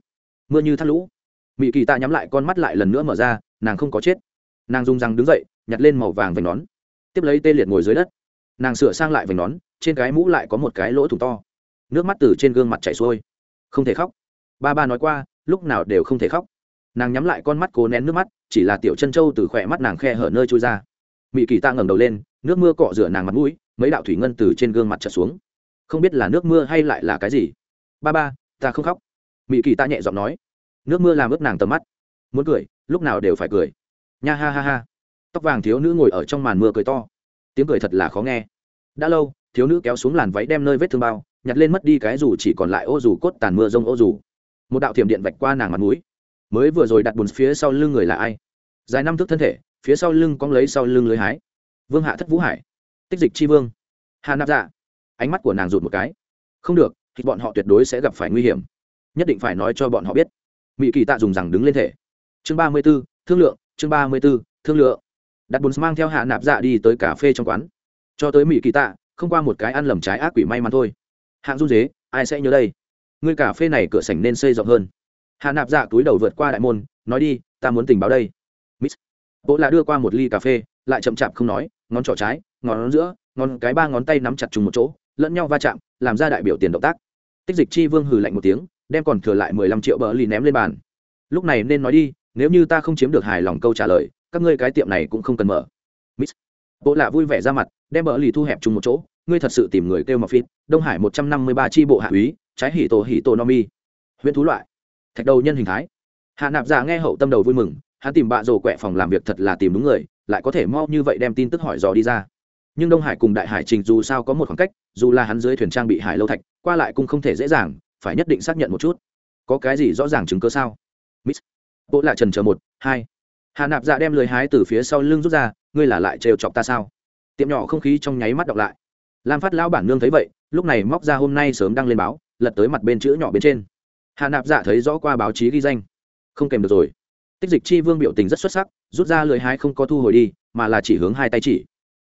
Mưa như thác lũ. Mỹ kỳ tạ nhắm lại con mắt lại lần nữa mở ra, nàng không có chết. Nàng dùng răng đứng dậy, nhặt lên màu vàng vành nón. Tiếp lấy tê liệt ngồi dưới đất nàng sửa sang lại vành nón, trên cái mũ lại có một cái lỗ thủng to. Nước mắt từ trên gương mặt chảy xuôi. Không thể khóc. Ba ba nói qua, lúc nào đều không thể khóc. Nàng nhắm lại con mắt cố nén nước mắt, chỉ là tiểu chân trâu từ khỏe mắt nàng khe hở nơi trôi ra. Mỹ kỳ ta ngẩng đầu lên, nước mưa cọ rửa nàng mặt mũi, mấy đạo thủy ngân từ trên gương mặt trở xuống. Không biết là nước mưa hay lại là cái gì. Ba ba, ta không khóc. Mỹ kỳ ta nhẹ giọng nói. Nước mưa làm ướt nàng tầm mắt. Muốn cười, lúc nào đều phải cười. Nha ha ha ha. Tóc vàng thiếu nữ ngồi ở trong màn mưa cười to tiếng cười thật là khó nghe. Đã lâu, thiếu nữ kéo xuống làn váy đem nơi vết thương bao, nhặt lên mất đi cái dù chỉ còn lại ô dù cốt tàn mưa rông ô dù. Một đạo thiểm điện vạch qua nàng mặt mũi. Mới vừa rồi đặt bùn phía sau lưng người là ai? Dài năm thước thân thể, phía sau lưng cong lấy sau lưng lưới hái. Vương hạ thất vũ hải. Tích dịch chi vương. Hà nạp dạ. Ánh mắt của nàng rụt một cái. Không được, thì bọn họ tuyệt đối sẽ gặp phải nguy hiểm. Nhất định phải nói cho bọn họ biết. Mỹ kỳ tạ dùng rằng đứng lên thể. Chương ba mươi b ố thương lượng, chương ba mươi b ố thương lượng đặt bùn mang theo hạ nạp dạ đi tới cà phê trong quán. Cho tới mỹ kỳ tạ, không qua một cái ăn lầm trái ác quỷ may mắn thôi. Hạng run dế, ai sẽ nhớ đây? Ngươi cà phê này cửa sảnh nên xây rộng hơn. Hạ nạp dạ túi đầu vượt qua đại môn, nói đi, ta muốn tình báo đây. Miss. Bộ là đưa qua một ly cà phê, lại chậm chạp không nói, ngón trỏ trái, ngón giữa, ngón cái ba ngón tay nắm chặt chung một chỗ, lẫn nhau va chạm, làm ra đại biểu tiền động tác. Tích dịch chi vương hừ lạnh một tiếng, đem còn thừa lại mười lăm triệu bờ lì ném lên bàn. Lúc này nên nói đi, nếu như ta không chiếm được hài lòng câu trả lời các ngươi cái tiệm này cũng không cần mở. Miss bộ lạ vui vẻ ra mặt, đem bờ lì thu hẹp chung một chỗ, ngươi thật sự tìm người kêu mà phít, đông hải một trăm năm mươi ba tri bộ hạ úy, trái hỉ tổ hỉ tổ no mi. Huyện thú loại. Thạch đầu nhân hình thái. Hạ nạp giả nghe hậu tâm đầu vui mừng, hắn tìm bạ rồ quẹ phòng làm việc thật là tìm đúng người, lại có thể mau như vậy đem tin tức hỏi dò đi ra. Nhưng đông hải cùng đại hải trình dù sao có một khoảng cách, dù là hắn dưới thuyền trang bị hải lâu thạch, qua lại cũng không thể dễ dàng, phải nhất định xác nhận một chút. Có cái gì rõ ràng chứng cơ sao? Miss bộ lạ trần chờ một, hai hà nạp dạ đem lười hái từ phía sau lưng rút ra, ngươi là lại trêu chọc ta sao? Tiệm nhỏ không khí trong nháy mắt đọc lại. Lam phát lão bản nương thấy vậy, lúc này móc ra hôm nay sớm đăng lên báo, lật tới mặt bên chữ nhỏ bên trên. Hà nạp dạ thấy rõ qua báo chí ghi danh. Không kèm được rồi. Tích dịch chi vương biểu tình rất xuất sắc, rút ra lưới hái không có thu hồi đi, mà là chỉ hướng hai tay chỉ.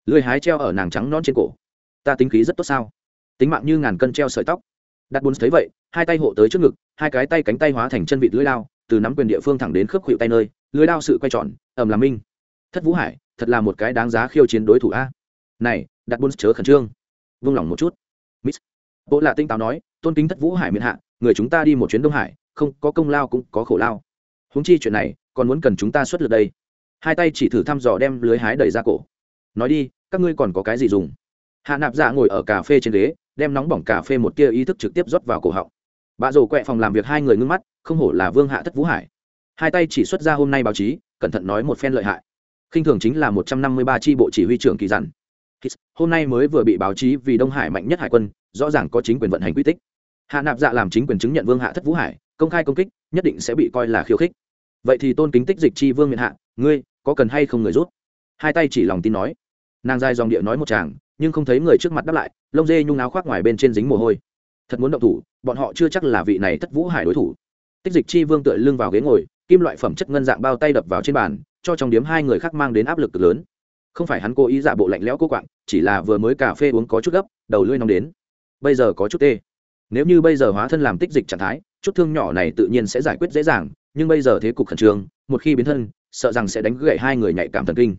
Lười hái treo ở nàng trắng non trên cổ. Ta tính khí rất tốt sao? Tính mạng như ngàn cân treo sợi tóc. Đặt bùn thấy vậy, hai tay hộ tới trước ngực, hai cái tay cánh tay hóa thành chân vịt lưỡi lao, từ nắm quyền địa phương thẳng đến khớp khuỵu tay nơi lưới đao sự quay tròn, ẩm làm minh. Thất vũ hải, thật là một cái đáng giá khiêu chiến đối thủ a. Này, đặt buôn chớ khẩn trương. Vung lòng một chút. Miss. Bộ lạ tinh táo nói, tôn kính thất vũ hải miền hạ, người chúng ta đi một chuyến đông hải, không có công lao cũng có khổ lao. Húng chi chuyện này, còn muốn cần chúng ta xuất lực đây. Hai tay chỉ thử thăm dò đem lưới hái đẩy ra cổ. Nói đi, các ngươi còn có cái gì dùng? Hạ nạp dạ ngồi ở cà phê trên ghế, đem nóng bỏng cà phê một tia ý thức trực tiếp rót vào cổ họng. Bà rồ quẹ phòng làm việc hai người ngưng mắt, không hổ là vương hạ thất vũ hải hai tay chỉ xuất ra hôm nay báo chí, cẩn thận nói một phen lợi hại. Khinh thường chính là một trăm năm mươi ba tri bộ chỉ huy trưởng kỳ dặn. Hôm nay mới vừa bị báo chí vì đông hải mạnh nhất hải quân, rõ ràng có chính quyền vận hành quy tích. Hạ nạp dạ làm chính quyền chứng nhận vương hạ thất vũ hải, công khai công kích, nhất định sẽ bị coi là khiêu khích. Vậy thì tôn kính tích dịch chi vương miền hạ, ngươi, có cần hay không người rút hai tay chỉ lòng tin nói. Nàng dài dòng địa nói một chàng, nhưng không thấy người trước mặt đáp lại, lông dê nhung áo khoác ngoài bên trên dính mồ hôi. Thật muốn động thủ, bọn họ chưa chắc là vị này thất vũ hải đối thủ. Tích dịch chi vương tựa lưng vào ghế ngồi kim loại phẩm chất ngân dạng bao tay đập vào trên bàn, cho trong điếm hai người khác mang đến áp lực cực lớn. Không phải hắn cố ý giả bộ lạnh lẽo cô quạng, chỉ là vừa mới cà phê uống có chút gấp, đầu lưỡi nóng đến. Bây giờ có chút tê. Nếu như bây giờ hóa thân làm tích dịch trạng thái, chút thương nhỏ này tự nhiên sẽ giải quyết dễ dàng, nhưng bây giờ thế cục khẩn trương, một khi biến thân, sợ rằng sẽ đánh gãy hai người nhạy cảm thần kinh.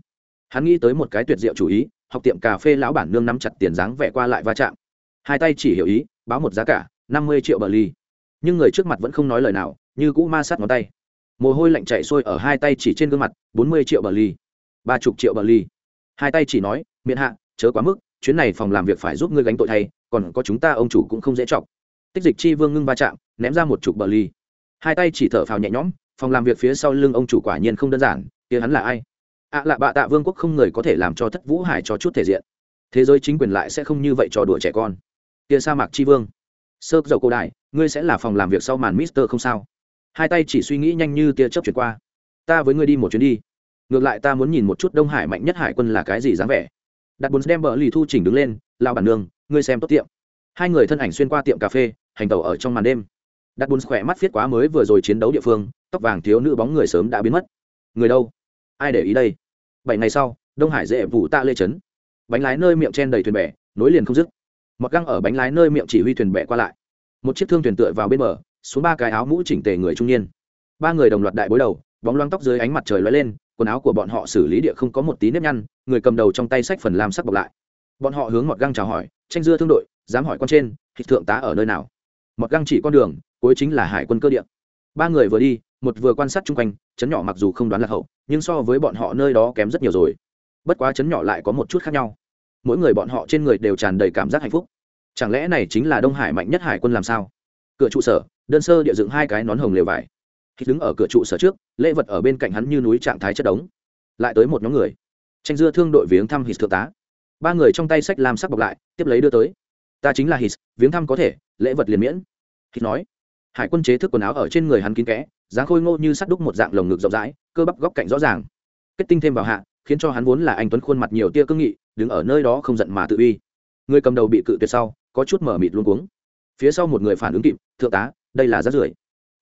Hắn nghĩ tới một cái tuyệt diệu chủ ý, học tiệm cà phê lão bản nương nắm chặt tiền dáng vẽ qua lại va chạm. Hai tay chỉ hiểu ý, báo một giá cả, năm mươi triệu bờ ly. Nhưng người trước mặt vẫn không nói lời nào, như cũ ma sát ngón tay mồ hôi lạnh chạy sôi ở hai tay chỉ trên gương mặt, bốn mươi triệu bờ ly ba chục triệu bờ ly hai tay chỉ nói, miệng hạ, chớ quá mức, chuyến này phòng làm việc phải giúp ngươi gánh tội thay, còn có chúng ta ông chủ cũng không dễ chọc. Tích dịch chi vương ngưng va chạm, ném ra một chục bờ ly hai tay chỉ thở phào nhẹ nhõm, phòng làm việc phía sau lưng ông chủ quả nhiên không đơn giản, kia hắn là ai? Ạ à lạ bạ tạ vương quốc không người có thể làm cho thất vũ hải cho chút thể diện. Thế giới chính quyền lại sẽ không như vậy trò đùa trẻ con. Kia sa mạc chi vương. Sơ, dầu cổ đại, ngươi sẽ là phòng làm việc sau màn mister không sao? Hai tay chỉ suy nghĩ nhanh như tia chớp chuyển qua. Ta với ngươi đi một chuyến đi. Ngược lại ta muốn nhìn một chút đông hải mạnh nhất hải quân là cái gì dáng vẻ. Đặt bốn đem bờ lì thu chỉnh đứng lên lao bản nương, ngươi xem tốt tiệm. Hai người thân ảnh xuyên qua tiệm cà phê, hành tàu ở trong màn đêm. Đặt bốn khỏe mắt viết quá mới vừa rồi chiến đấu địa phương, tóc vàng thiếu nữ bóng người sớm đã biến mất. Người đâu? Ai để ý đây? Bảy ngày sau, đông hải dễ vụ tạ lê trấn. Bánh lái nơi miệng chen đầy thuyền bè, nối liền không dứt. Mặc găng ở bánh lái nơi miệng chỉ huy thuyền bè qua lại. Một chiếc thương thuyền tựa vào bên bờ xuống ba cái áo mũ chỉnh tề người trung niên. Ba người đồng loạt đại bối đầu, bóng loang tóc dưới ánh mặt trời lóe lên, quần áo của bọn họ xử lý địa không có một tí nếp nhăn, người cầm đầu trong tay sách phần làm sắc bọc lại. Bọn họ hướng mọt găng chào hỏi, tranh dưa thương đội, dám hỏi con trên, thịt thượng tá ở nơi nào? Mọt găng chỉ con đường, cuối chính là hải quân cơ điện ba người vừa đi, một vừa quan sát chung quanh, chấn nhỏ mặc dù không đoán là hậu, nhưng so với bọn họ nơi đó kém rất nhiều rồi. Bất quá chấn nhỏ lại có một chút khác nhau. Mỗi người bọn họ trên người đều tràn đầy cảm giác hạnh phúc. Chẳng lẽ này chính là đông hải mạnh nhất hải quân làm sao? Cửa trụ sở đơn sơ địa dựng hai cái nón hồng lều vải. Khi đứng ở cửa trụ sở trước, lễ vật ở bên cạnh hắn như núi trạng thái chất đống. Lại tới một nhóm người. Tranh dưa thương đội viếng thăm hít thượng tá. Ba người trong tay sách làm sắc bọc lại, tiếp lấy đưa tới. Ta chính là hít viếng thăm có thể, lễ vật liền miễn. Hít nói. Hải quân chế thức quần áo ở trên người hắn kín kẽ, dáng khôi ngô như sắt đúc một dạng lồng ngực rộng rãi, cơ bắp góc cạnh rõ ràng. Kết tinh thêm vào hạ, khiến cho hắn vốn là anh tuấn khuôn mặt nhiều tia cương nghị, đứng ở nơi đó không giận mà tự uy. Người cầm đầu bị cự tuyệt sau, có chút mở mịt luôn cuống. Phía sau một người phản ứng kịp, thượng tá đây là rác rưởi.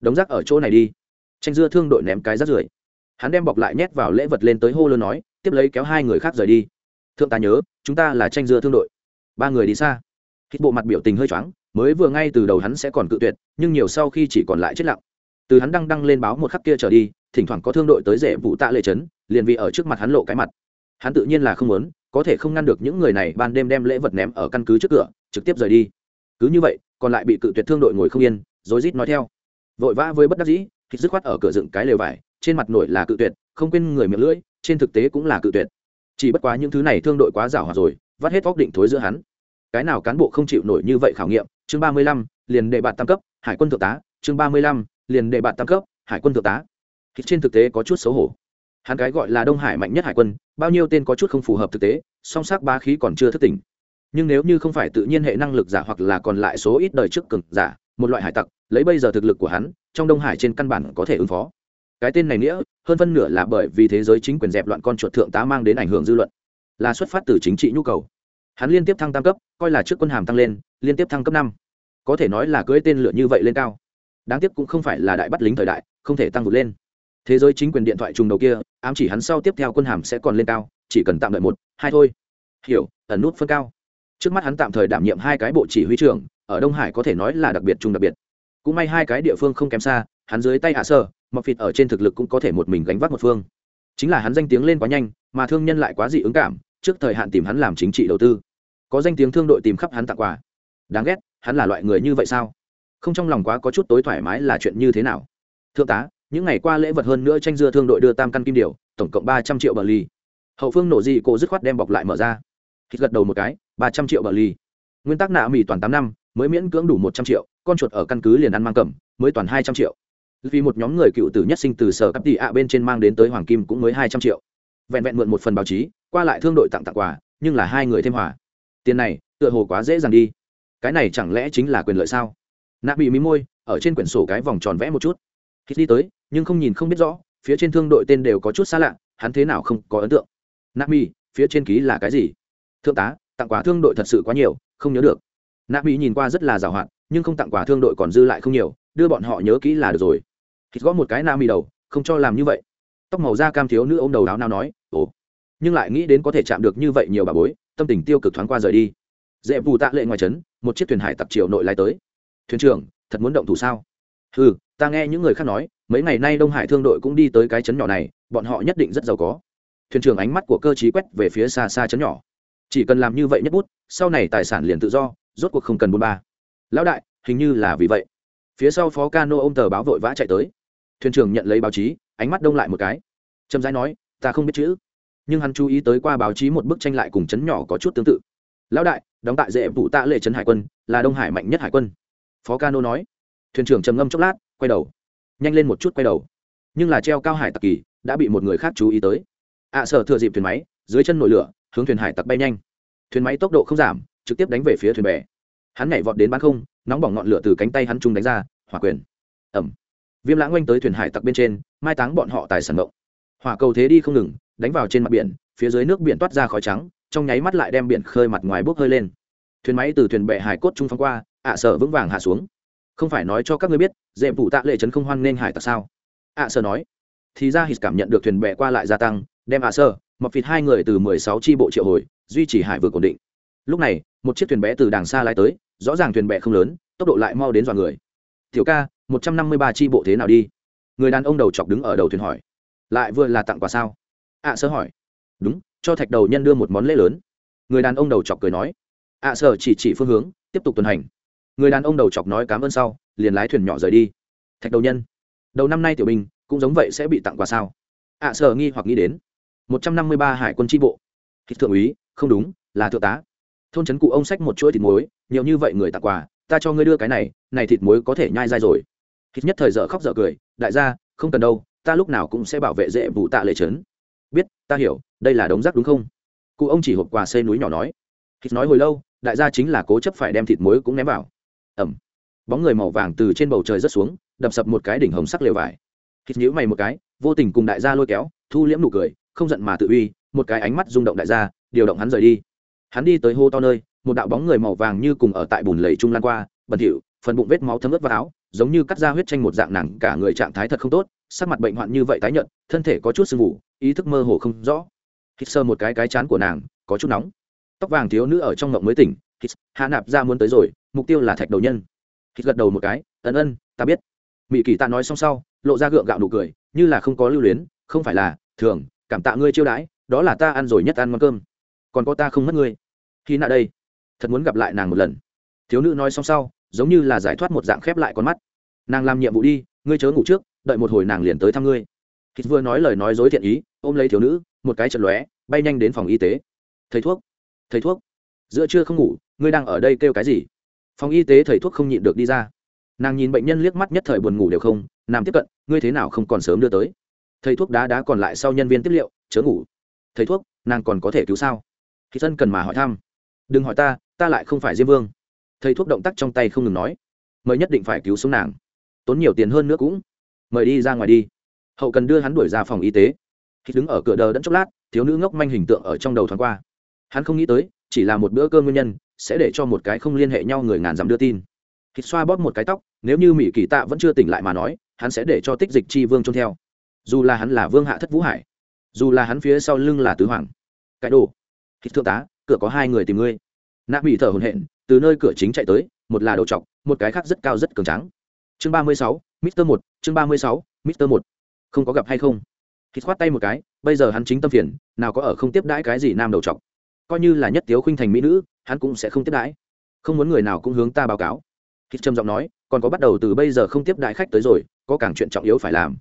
Đống rác ở chỗ này đi. Tranh dưa thương đội ném cái rác rưởi. Hắn đem bọc lại nhét vào lễ vật lên tới hô lớn nói, tiếp lấy kéo hai người khác rời đi. Thượng tá nhớ, chúng ta là tranh dưa thương đội. Ba người đi xa. Hít bộ mặt biểu tình hơi choáng, mới vừa ngay từ đầu hắn sẽ còn cự tuyệt, nhưng nhiều sau khi chỉ còn lại chết lặng. Từ hắn đăng đăng lên báo một khắc kia trở đi, thỉnh thoảng có thương đội tới rể vụ tạ lệ trấn, liền vì ở trước mặt hắn lộ cái mặt. Hắn tự nhiên là không muốn, có thể không ngăn được những người này ban đêm đem lễ vật ném ở căn cứ trước cửa, trực tiếp rời đi. Cứ như vậy, còn lại bị cự tuyệt thương đội ngồi không yên rồi rít nói theo. Vội vã với bất đắc dĩ, thì dứt khoát ở cửa dựng cái lều vải, trên mặt nổi là cự tuyệt, không quên người miệng lưỡi, trên thực tế cũng là cự tuyệt. Chỉ bất quá những thứ này thương đội quá giảo hòa rồi, vắt hết góc định thối giữa hắn. Cái nào cán bộ không chịu nổi như vậy khảo nghiệm, chương ba mươi lăm, liền đệ bạt tam cấp, hải quân thượng tá, chương ba mươi lăm, liền đệ bạt tam cấp, hải quân thượng tá. Thì trên thực tế có chút xấu hổ. Hắn cái gọi là đông hải mạnh nhất hải quân, bao nhiêu tên có chút không phù hợp thực tế, song sắc ba khí còn chưa thức tỉnh. Nhưng nếu như không phải tự nhiên hệ năng lực giả hoặc là còn lại số ít đời trước cực giả một loại hải tặc, lấy bây giờ thực lực của hắn, trong đông hải trên căn bản có thể ứng phó. Cái tên này nghĩa, hơn phân nửa là bởi vì thế giới chính quyền dẹp loạn con chuột thượng tá mang đến ảnh hưởng dư luận, là xuất phát từ chính trị nhu cầu. Hắn liên tiếp thăng tam cấp, coi là trước quân hàm tăng lên, liên tiếp thăng cấp năm. Có thể nói là cưỡi tên lửa như vậy lên cao. Đáng tiếc cũng không phải là đại bắt lính thời đại, không thể tăng vượt lên. Thế giới chính quyền điện thoại trùng đầu kia, ám chỉ hắn sau tiếp theo quân hàm sẽ còn lên cao, chỉ cần tạm đợi một, hai thôi. Hiểu, ẩn nút phân cao. Trước mắt hắn tạm thời đảm nhiệm hai cái bộ chỉ huy trưởng ở đông hải có thể nói là đặc biệt chung đặc biệt. Cũng may hai cái địa phương không kém xa, hắn dưới tay hạ sơ, mọc phịt ở trên thực lực cũng có thể một mình gánh vác một phương. Chính là hắn danh tiếng lên quá nhanh, mà thương nhân lại quá dị ứng cảm, trước thời hạn tìm hắn làm chính trị đầu tư. Có danh tiếng thương đội tìm khắp hắn tặng quà. Đáng ghét, hắn là loại người như vậy sao? Không trong lòng quá có chút tối thoải mái là chuyện như thế nào? Thượng tá, những ngày qua lễ vật hơn nữa tranh dưa thương đội đưa tam căn kim điều tổng cộng ba trăm triệu bờ ly hậu phương nổ dị cổ dứt khoát đem bọc lại mở ra. Hít gật đầu một cái, ba trăm triệu bờ ly nguyên tắc nạ mì toàn tám năm mới miễn cưỡng đủ một trăm triệu, con chuột ở căn cứ liền ăn mang cầm, mới toàn hai trăm triệu. Vì một nhóm người cựu tử nhất sinh từ sở cấp tỷ ạ bên trên mang đến tới hoàng kim cũng mới hai trăm triệu. Vẹn vẹn mượn một phần báo chí, qua lại thương đội tặng tặng quà, nhưng là hai người thêm hòa. Tiền này, tựa hồ quá dễ dàng đi. Cái này chẳng lẽ chính là quyền lợi sao? Nạp bị mí môi, ở trên quyển sổ cái vòng tròn vẽ một chút. Khi đi tới, nhưng không nhìn không biết rõ, phía trên thương đội tên đều có chút xa lạ, hắn thế nào không có ấn tượng. Nạp mỹ phía trên ký là cái gì? Thượng tá, tặng quà thương đội thật sự quá nhiều, không nhớ được nạ mỹ nhìn qua rất là giàu hạn, nhưng không tặng quà thương đội còn dư lại không nhiều, đưa bọn họ nhớ kỹ là được rồi. Hít gõ một cái nạ mỹ đầu, không cho làm như vậy. Tóc màu da cam thiếu nữ ô m đầu đáo nào nói, ồ. Nhưng lại nghĩ đến có thể chạm được như vậy nhiều bà bối, tâm tình tiêu cực thoáng qua rời đi. Dễ bù tạ lệ ngoài trấn, một chiếc thuyền hải tặc triều nội lai tới. Thuyền trưởng, thật muốn động thủ sao? Ừ ta nghe những người khác nói, mấy ngày nay đông hải thương đội cũng đi tới cái chấn nhỏ này, bọn họ nhất định rất giàu có. Thuyền trưởng ánh mắt của cơ chí quét về phía xa xa chấn nhỏ. Chỉ cần làm như vậy nhất bút, sau này tài sản liền tự do rốt cuộc không cần buôn ba. Lão đại hình như là vì vậy. Phía sau phó cano ô m tờ báo vội vã chạy tới. Thuyền trưởng nhận lấy báo chí ánh mắt đông lại một cái. Trầm rãi nói ta không biết chữ. Nhưng hắn chú ý tới qua báo chí một bức tranh lại cùng chấn nhỏ có chút tương tự. Lão đại đóng tại dễ vụ tạ lệ trấn hải quân là đông hải mạnh nhất hải quân. Phó cano nói. Thuyền trưởng trầm ngâm chốc lát quay đầu. Nhanh lên một chút quay đầu. Nhưng là treo cao hải tặc kỳ đã bị một người khác chú ý tới. Ạ à, sở thừa dịp thuyền máy dưới chân nổi lửa hướng thuyền hải tặc bay nhanh. Thuyền máy tốc độ không giảm trực tiếp đánh về phía thuyền bè. Hắn nhảy vọt đến bán không, nóng bỏng ngọn lửa từ cánh tay hắn trung đánh ra, hỏa quyền. Ẩm. Viêm lãng oanh tới thuyền hải tặc bên trên, mai táng bọn họ tài sản động hỏa cầu thế đi không ngừng, đánh vào trên mặt biển, phía dưới nước biển toát ra khói trắng, trong nháy mắt lại đem biển khơi mặt ngoài bốc hơi lên. Thuyền máy từ thuyền bè hải cốt trung phong qua, ạ à sở vững vàng hạ xuống. Không phải nói cho các ngươi biết, dễ vụ tạ lệ trấn không hoan nên hải tặc sao? Ạ à sở nói. Thì ra hít cảm nhận được thuyền bè qua lại gia tăng, đem ạ à sở mập phịt hai người từ mười sáu tri bộ triệu hồi, duy trì hải vực ổn định lúc này một chiếc thuyền bé từ đàng xa lái tới rõ ràng thuyền bè không lớn tốc độ lại mau đến dọa người. Tiểu ca một trăm năm mươi ba tri bộ thế nào đi? Người đàn ông đầu chọc đứng ở đầu thuyền hỏi. Lại vừa là tặng quà sao? Ạ à, sơ hỏi. Đúng cho thạch đầu nhân đưa một món lễ lớn. Người đàn ông đầu chọc cười nói. Ạ à, chỉ chỉ phương hướng tiếp tục tuần hành. Người đàn ông đầu chọc nói cảm ơn sau liền lái thuyền nhỏ rời đi. Thạch đầu nhân đầu năm nay tiểu binh cũng giống vậy sẽ bị tặng quà sao? Ạ à, nghi hoặc nghĩ đến. Một trăm năm mươi ba hải quân tri bộ. Hít thượng úy không đúng là thượng tá thôn trấn cụ ông xách một chuỗi thịt muối, nhiều như vậy người tặng quà, ta cho ngươi đưa cái này này thịt muối có thể nhai dai rồi. Thịt nhất thời dở khóc dở cười, đại gia, không cần đâu, ta lúc nào cũng sẽ bảo vệ dễ vụ tạ lệ trấn. Biết, ta hiểu, đây là đống rác đúng không? Cụ ông chỉ hộp quà xây núi nhỏ nói. Thịt nói hồi lâu, đại gia chính là cố chấp phải đem thịt muối cũng ném vào. Ẩm. Bóng người màu vàng từ trên bầu trời rớt xuống, đập sập một cái đỉnh hồng sắc lều vải. Thịt nhíu mày một cái, vô tình cùng đại gia lôi kéo, thu liễm nụ cười, không giận mà tự uy, một cái ánh mắt rung động đại gia, điều động hắn rời đi hắn đi tới hô to nơi, một đạo bóng người màu vàng như cùng ở tại bùn lầy trung lan qua, bẩn thỉu, phần bụng vết máu thấm ướt vào áo, giống như cắt ra huyết tranh một dạng nặng, cả người trạng thái thật không tốt, sắc mặt bệnh hoạn như vậy tái nhợt, thân thể có chút sưng vụ ý thức mơ hồ không rõ. Hít sơ một cái cái chán của nàng, có chút nóng. Tóc vàng thiếu nữ ở trong ngộng mới tỉnh, hít, hạ nạp ra muốn tới rồi, mục tiêu là thạch đầu nhân. Hít gật đầu một cái, ân ân, ta biết. Mỹ kỳ ta nói xong sau, lộ ra gượng gạo nụ cười, như là không có lưu luyến, không phải là, thường, cảm tạ ngươi chiêu đãi, đó là ta ăn rồi nhất ăn món cơm. Còn có ta không mất ngươi khi nạ đây, thật muốn gặp lại nàng một lần. Thiếu nữ nói xong sau, giống như là giải thoát một dạng khép lại con mắt. Nàng làm nhiệm vụ đi, ngươi chớ ngủ trước, đợi một hồi nàng liền tới thăm ngươi. Khi vừa nói lời nói dối thiện ý, ôm lấy thiếu nữ, một cái chật lóe, bay nhanh đến phòng y tế. Thầy thuốc thầy thuốc, giữa trưa không ngủ, ngươi đang ở đây kêu cái gì? Phòng y tế thầy thuốc không nhịn được đi ra. Nàng nhìn bệnh nhân liếc mắt nhất thời buồn ngủ đều không, nằm tiếp cận, ngươi thế nào không còn sớm đưa tới? Thầy thuốc đá đá còn lại sau nhân viên tiếp liệu, chớ ngủ. Thầy thuốc, nàng còn có thể cứu sao? Khi dân cần mà hỏi thăm đừng hỏi ta ta lại không phải diêm vương. Thầy thuốc động tác trong tay không ngừng nói. Mời nhất định phải cứu sống nàng. Tốn nhiều tiền hơn nữa cũng. Mời đi ra ngoài đi. Hậu cần đưa hắn đuổi ra phòng y tế. Khi đứng ở cửa đờ đẫn chốc lát, thiếu nữ ngốc manh hình tượng ở trong đầu thoáng qua. Hắn không nghĩ tới, chỉ là một bữa cơm nguyên nhân, sẽ để cho một cái không liên hệ nhau người ngàn dặm đưa tin. Khi xoa bóp một cái tóc, nếu như mỹ kỳ tạ vẫn chưa tỉnh lại mà nói, hắn sẽ để cho tích dịch chi vương trông theo. Dù là hắn là vương hạ thất vũ hải, dù là hắn phía sau lưng là tứ hoàng. Cái đồ. Khi thượng tá cửa có hai người tìm ngươi. Nạ bị thở hồn hện từ nơi cửa chính chạy tới, một là đầu chọc một cái khác rất cao rất cường trắng chương ba mươi sáu, mister một, chương ba mươi sáu, mister một. Không có gặp hay không? Khi khoát tay một cái, bây giờ hắn chính tâm phiền, nào có ở không tiếp đãi cái gì nam đầu chọc coi như là nhất tiếu khinh thành mỹ nữ, hắn cũng sẽ không tiếp đãi. Không muốn người nào cũng hướng ta báo cáo. Khi trầm giọng nói, còn có bắt đầu từ bây giờ không tiếp đại khách tới rồi, có càng chuyện trọng yếu phải làm.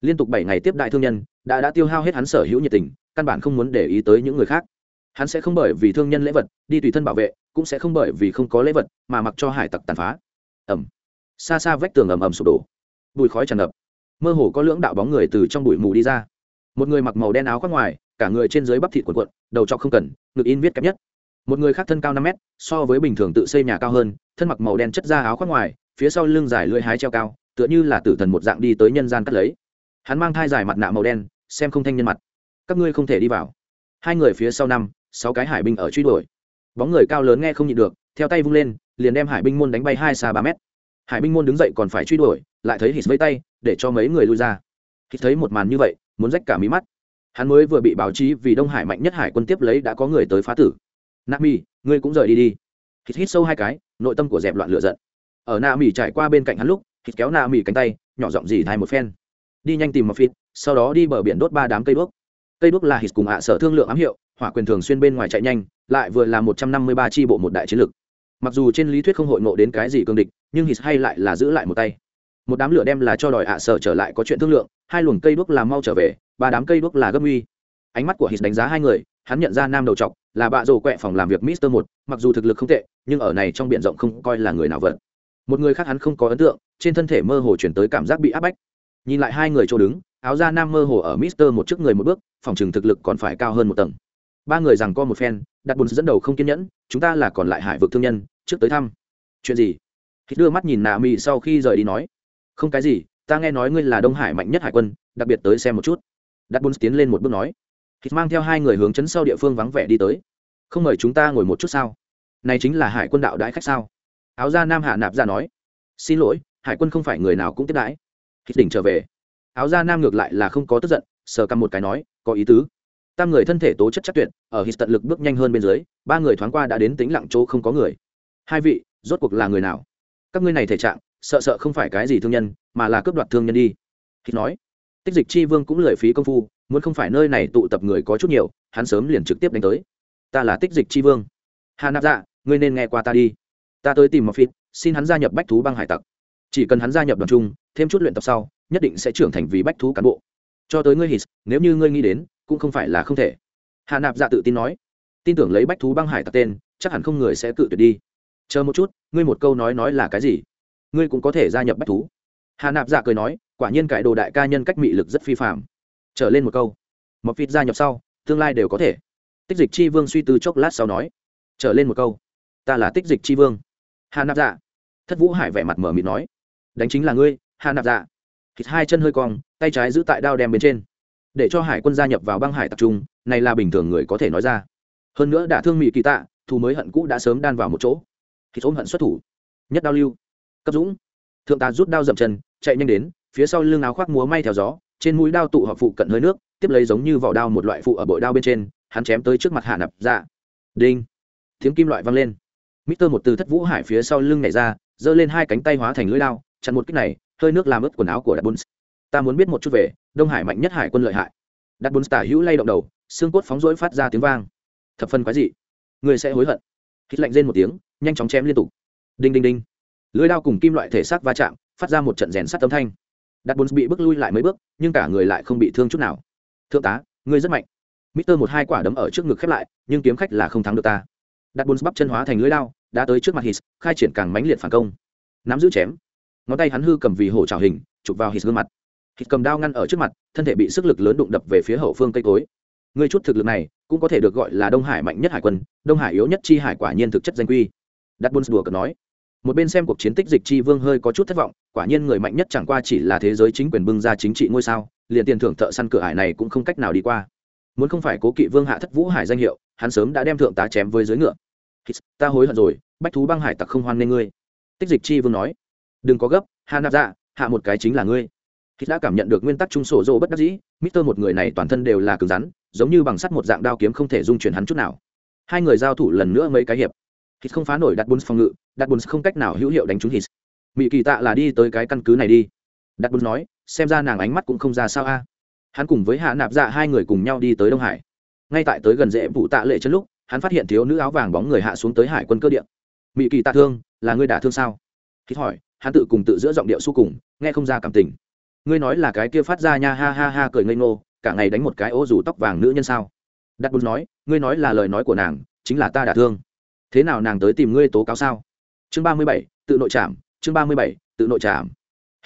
Liên tục bảy ngày tiếp đại thương nhân, đã đã tiêu hao hết hắn sở hữu nhiệt tình, căn bản không muốn để ý tới những người khác hắn sẽ không bởi vì thương nhân lễ vật, đi tùy thân bảo vệ, cũng sẽ không bởi vì không có lễ vật mà mặc cho hải tặc tàn phá. Ẩm xa xa vách tường ầm ầm sụp đổ. Bụi khói tràn ngập. Mơ hồ có lưỡng đạo bóng người từ trong bụi mù đi ra. Một người mặc màu đen áo khoác ngoài, cả người trên dưới bắp thịt quần quận đầu trọc không cần, ngực in viết kém nhất. Một người khác thân cao năm mét, so với bình thường tự xây nhà cao hơn, thân mặc màu đen chất ra áo khoác ngoài, phía sau lưng dài lưỡi hái treo cao, tựa như là tử thần một dạng đi tới nhân gian cắt lấy. Hắn mang thai dài mặt nạ màu đen, xem không thanh nhân mặt. Các ngươi không thể đi vào. Hai người phía sau năm sáu cái hải binh ở truy đuổi. Bóng người cao lớn nghe không nhịn được, theo tay vung lên, liền đem hải binh môn đánh bay hai xa ba mét. Hải binh môn đứng dậy còn phải truy đuổi, lại thấy hít vây tay, để cho mấy người lui ra. Hít thấy một màn như vậy, muốn rách cả mí mắt. Hắn mới vừa bị báo chí vì đông hải mạnh nhất hải quân tiếp lấy đã có người tới phá tử. Nami ngươi cũng rời đi đi. Hít hít sâu hai cái, nội tâm của dẹp loạn lựa giận. Ở na Mi trải qua bên cạnh hắn lúc, hít kéo na Mi cánh tay, nhỏ giọng gì thay một phen. Đi nhanh tìm một phít sau đó đi bờ biển đốt ba đám cây đuốc cây đuốc là hít cùng hạ sở thương lượng ám hiệu, hỏa quyền thường xuyên bên ngoài chạy nhanh, lại vừa là một trăm năm mươi ba tri bộ một đại chiến lực mặc dù trên lý thuyết không hội ngộ đến cái gì cương địch, nhưng hít hay lại là giữ lại một tay. Một đám lửa đem là cho đòi hạ sở trở lại có chuyện thương lượng, hai luồng cây đuốc là mau trở về, ba đám cây đuốc là gấp uy ánh mắt của hít đánh giá hai người, hắn nhận ra nam đầu trọc là bạ rồ quẹ phòng làm việc mister một, mặc dù thực lực không tệ, nhưng ở này trong b i ể n rộng không coi là người nào vật một người khác hắn không có ấn tượng, trên thân thể mơ hồ chuyển tới cảm giác bị áp bách. Nhìn lại hai người chỗ đứng áo da nam mơ hồ ở mister một trước người một bước, phòng trường thực lực còn phải cao hơn một tầng. Ba người rằng co một phen, đặt bùn dẫn đầu không kiên nhẫn, chúng ta là còn lại hải vực thương nhân, trước tới thăm. Chuyện gì? Hít đưa mắt nhìn nạ mỹ sau khi rời đi nói. Không cái gì, ta nghe nói ngươi là đông hải mạnh nhất hải quân, đặc biệt tới xem một chút. Đặt bùn tiến lên một bước nói. Hít mang theo hai người hướng chấn sau địa phương vắng vẻ đi tới. Không mời chúng ta ngồi một chút sao? Này chính là hải quân đạo đãi khách sao? Áo da nam hạ nạp ra nói. Xin lỗi, hải quân không phải người nào cũng tiếp đãi. Hít đỉnh trở về áo da nam ngược lại là không có tức giận, sờ căm một cái nói, có ý tứ. Tam người thân thể tố chất chắc tuyệt, ở hít tận lực bước nhanh hơn bên dưới, ba người thoáng qua đã đến tính lặng chỗ không có người. Hai vị, rốt cuộc là người nào? Các ngươi này thể trạng, sợ sợ không phải cái gì thương nhân, mà là cướp đoạt thương nhân đi. Hít nói. Tích dịch chi vương cũng lười phí công phu, muốn không phải nơi này tụ tập người có chút nhiều, hắn sớm liền trực tiếp đánh tới. Ta là tích dịch chi vương. Hà nạp dạ ngươi nên nghe qua ta đi. Ta tới tìm một phít xin hắn gia nhập bách thú băng hải tặc. Chỉ cần hắn gia nhập đoàn chung thêm chút luyện tập sau, nhất định sẽ trưởng thành vì bách thú cán bộ. Cho tới ngươi hít, nếu như ngươi nghĩ đến, cũng không phải là không thể. Hà nạp dạ tự tin nói, tin tưởng lấy bách thú băng hải tặc tên, chắc hẳn không người sẽ cự tuyệt đi. Chờ một chút, ngươi một câu nói nói là cái gì? Ngươi cũng có thể gia nhập bách thú. Hà nạp dạ cười nói, quả nhiên cải đồ đại ca nhân cách mị lực rất phi phạm trở lên một câu, mọc vịt gia nhập sau, tương lai đều có thể. Tích dịch chi vương suy tư chốc lát sau nói, trở lên một câu, ta là tích dịch chi vương. Hà nạp dạ thất vũ hải vẻ mặt mở mịt nói, đánh chính là ngươi hà nạp dạ. Thịt hai chân hơi cong, tay trái giữ tại đao đem bên trên. Để cho hải quân gia nhập vào băng hải tập trung, này là bình thường người có thể nói ra. Hơn nữa đã thương mỹ kỳ tạ, thù mới hận cũ đã sớm đan vào một chỗ. Thì ôm hận xuất thủ. Nhất đao lưu. Cấp dũng. Thượng tá rút đao dậm chân, chạy nhanh đến, phía sau lưng áo khoác múa may theo gió, trên mũi đao tụ họp phụ cận hơi nước, tiếp lấy giống như vỏ đao một loại phụ ở bội đao bên trên, hắn chém tới trước mặt hạ nạp dạ. Đinh. Tiếng kim loại vang lên. Mister một từ thất vũ hải phía sau lưng nhảy ra, giơ lên hai cánh tay hóa thành lưỡi đao, chặn một kích này hơi nước làm ướt quần áo của đạt bùn ta muốn biết một chút về đông hải mạnh nhất hải quân lợi hại. Đạt bùn tả hữu lay động đầu xương cốt phóng rỗi phát ra tiếng vang. Thập phân quái dị. Người sẽ hối hận. Hít lạnh rên một tiếng nhanh chóng chém liên tục. Đinh đinh đinh. Lưới đao cùng kim loại thể xác va chạm phát ra một trận rèn sắt âm thanh. Đặt bùn bị bước lui lại mấy bước nhưng cả người lại không bị thương chút nào. Thượng tá ngươi rất mạnh. Mister một hai quả đấm ở trước ngực khép lại, nhưng kiếm khách là không thắng được ta. Đặt Bùn bắp chân hóa thành lưỡi đao, đã tới trước mặt His, khai triển càng mãnh liệt phản công. Nắm giữ chém. Ngón tay hắn hư cầm vì hổ trảo hình, chụp vào hít gương mặt. hít cầm đao ngăn ở trước mặt, thân thể bị sức lực lớn đụng đập về phía hậu phương cây cối. người chút thực lực này, cũng có thể được gọi là Đông Hải mạnh nhất hải quân, Đông Hải yếu nhất chi hải quả nhiên thực chất danh quy. Đặt Bùn đùa cợt nói. Một bên xem cuộc chiến tích dịch chi vương hơi có chút thất vọng, quả nhiên người mạnh nhất chẳng qua chỉ là thế giới chính quyền bưng ra chính trị ngôi sao, liền tiền thưởng thợ săn cửa hải này cũng không cách nào đi qua muốn không phải cố kỵ vương hạ thất vũ hải danh hiệu hắn sớm đã đem thượng tá chém với dưới ngựa ta hối hận rồi bách thú băng hải tặc không hoan nên ngươi tích dịch chi vương nói đừng có gấp, hà nạp dạ hạ một cái chính là ngươi. Khi đã cảm nhận được nguyên tắc trung sổ dô bất đắc dĩ, mister một người này toàn thân đều là cứng rắn, giống như bằng sắt một dạng đao kiếm không thể dung chuyển hắn chút nào. Hai người giao thủ lần nữa mấy cái hiệp. Hít không phá nổi đặt bùn phòng ngự, đặt bùn không cách nào hữu hiệu đánh trúng hít mỹ kỳ tạ là đi tới cái căn cứ này đi. Đặt bùn nói, xem ra nàng ánh mắt cũng không ra sao a. Hắn cùng với hạ nạp dạ hai người cùng nhau đi tới đông hải. Ngay tại tới gần dễ vụ tạ lệ chân lúc, hắn phát hiện thiếu nữ áo vàng bóng người hạ xuống tới hải quân cơ điện mỹ kỳ tạ thương, là ngươi đả thương sao? Hít hỏi hắn tự cùng tự giữa giọng điệu su cùng, nghe không ra cảm tình. Ngươi nói là cái kia phát ra nha ha ha ha cười ngây ngô, cả ngày đánh một cái ô rủ tóc vàng nữ nhân sao? Đặt bút nói, ngươi nói là lời nói của nàng, chính là ta đả thương. Thế nào nàng tới tìm ngươi tố cáo sao? Chương ba mươi bảy, tự nội trảm, chương ba mươi bảy, tự nội trảm.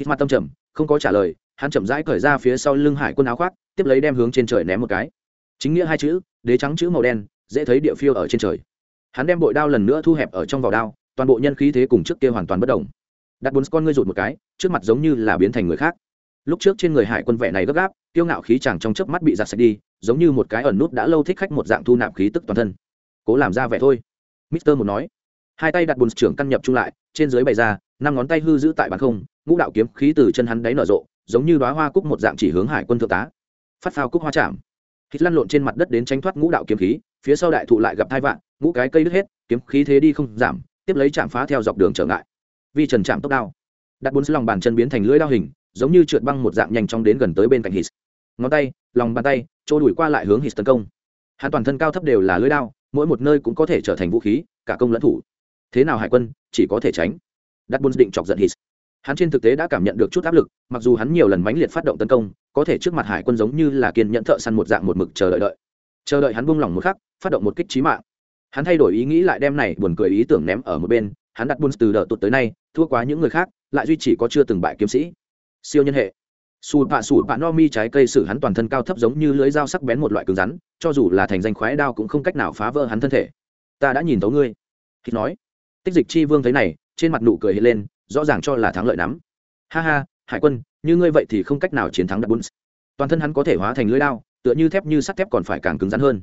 Hít mặt tâm trầm, không có trả lời, hắn chậm rãi cởi ra phía sau lưng hải quân áo khoác, tiếp lấy đem hướng trên trời ném một cái. Chính nghĩa hai chữ, đế trắng chữ màu đen, dễ thấy địa phiêu ở trên trời. Hắn đem bội đao lần nữa thu hẹp ở trong vỏ đao, toàn bộ nhân khí thế cùng trước kia hoàn toàn bất đồng đặt bốn con ngươi rụt một cái, trước mặt giống như là biến thành người khác. Lúc trước trên người hải quân vẻ này gấp gáp tiêu ngạo khí chàng trong chớp mắt bị giặt sạch đi, giống như một cái ẩn nút đã lâu thích khách một dạng thu nạp khí tức toàn thân. Cố làm ra vẻ thôi. Mister một nói. Hai tay đặt bùn trưởng căn nhập chung lại, trên dưới bày ra, năm ngón tay hư giữ tại bàn không, ngũ đạo kiếm khí từ chân hắn đáy nở rộ, giống như đoá hoa cúc một dạng chỉ hướng hải quân thượng tá. Phát phao cúc hoa chạm. Hít lăn lộn trên mặt đất đến tránh thoát ngũ đạo kiếm khí, phía sau đại thụ lại gặp thai vạn, ngũ cái cây đứt hết, kiếm khí thế đi không giảm, tiếp lấy chạm phá theo dọc đường trở ngại vi trần chạm tốc đao. Đặt bốn lòng bàn chân biến thành lưỡi đao hình, giống như trượt băng một dạng nhanh chóng đến gần tới bên cạnh hít ngón tay, lòng bàn tay trôi đuổi qua lại hướng hít tấn công. Hắn toàn thân cao thấp đều là lưỡi đao, mỗi một nơi cũng có thể trở thành vũ khí, cả công lẫn thủ. Thế nào hải quân, chỉ có thể tránh. Đặt bốn định chọc giận hít hắn trên thực tế đã cảm nhận được chút áp lực, mặc dù hắn nhiều lần mãnh liệt phát động tấn công, có thể trước mặt hải quân giống như là kiên nhẫn thợ săn một dạng một mực chờ đợi đợi. Chờ đợi hắn buông lỏng một khắc, phát động một kích trí mạng. Hắn thay đổi ý nghĩ lại đem này buồn cười ý tưởng ném ở một bên hắn đặt Bun từ đợt tụt tới nay thua quá những người khác lại duy chỉ có chưa từng bại kiếm sĩ. Siêu nhân hệ. Sùi bạ sùi bạ no mi trái cây xử hắn toàn thân cao thấp giống như lưới dao sắc bén một loại cứng rắn cho dù là thành danh khoái đao cũng không cách nào phá vỡ hắn thân thể. Ta đã nhìn tấu ngươi. Hít nói tích dịch chi vương thấy này trên mặt nụ cười hiện lên rõ ràng cho là thắng lợi nắm ha ha hải quân như ngươi vậy thì không cách nào chiến thắng đặt Bun. toàn thân hắn có thể hóa thành lưỡi đao, tựa như thép như sắt thép còn phải càng cứng rắn hơn.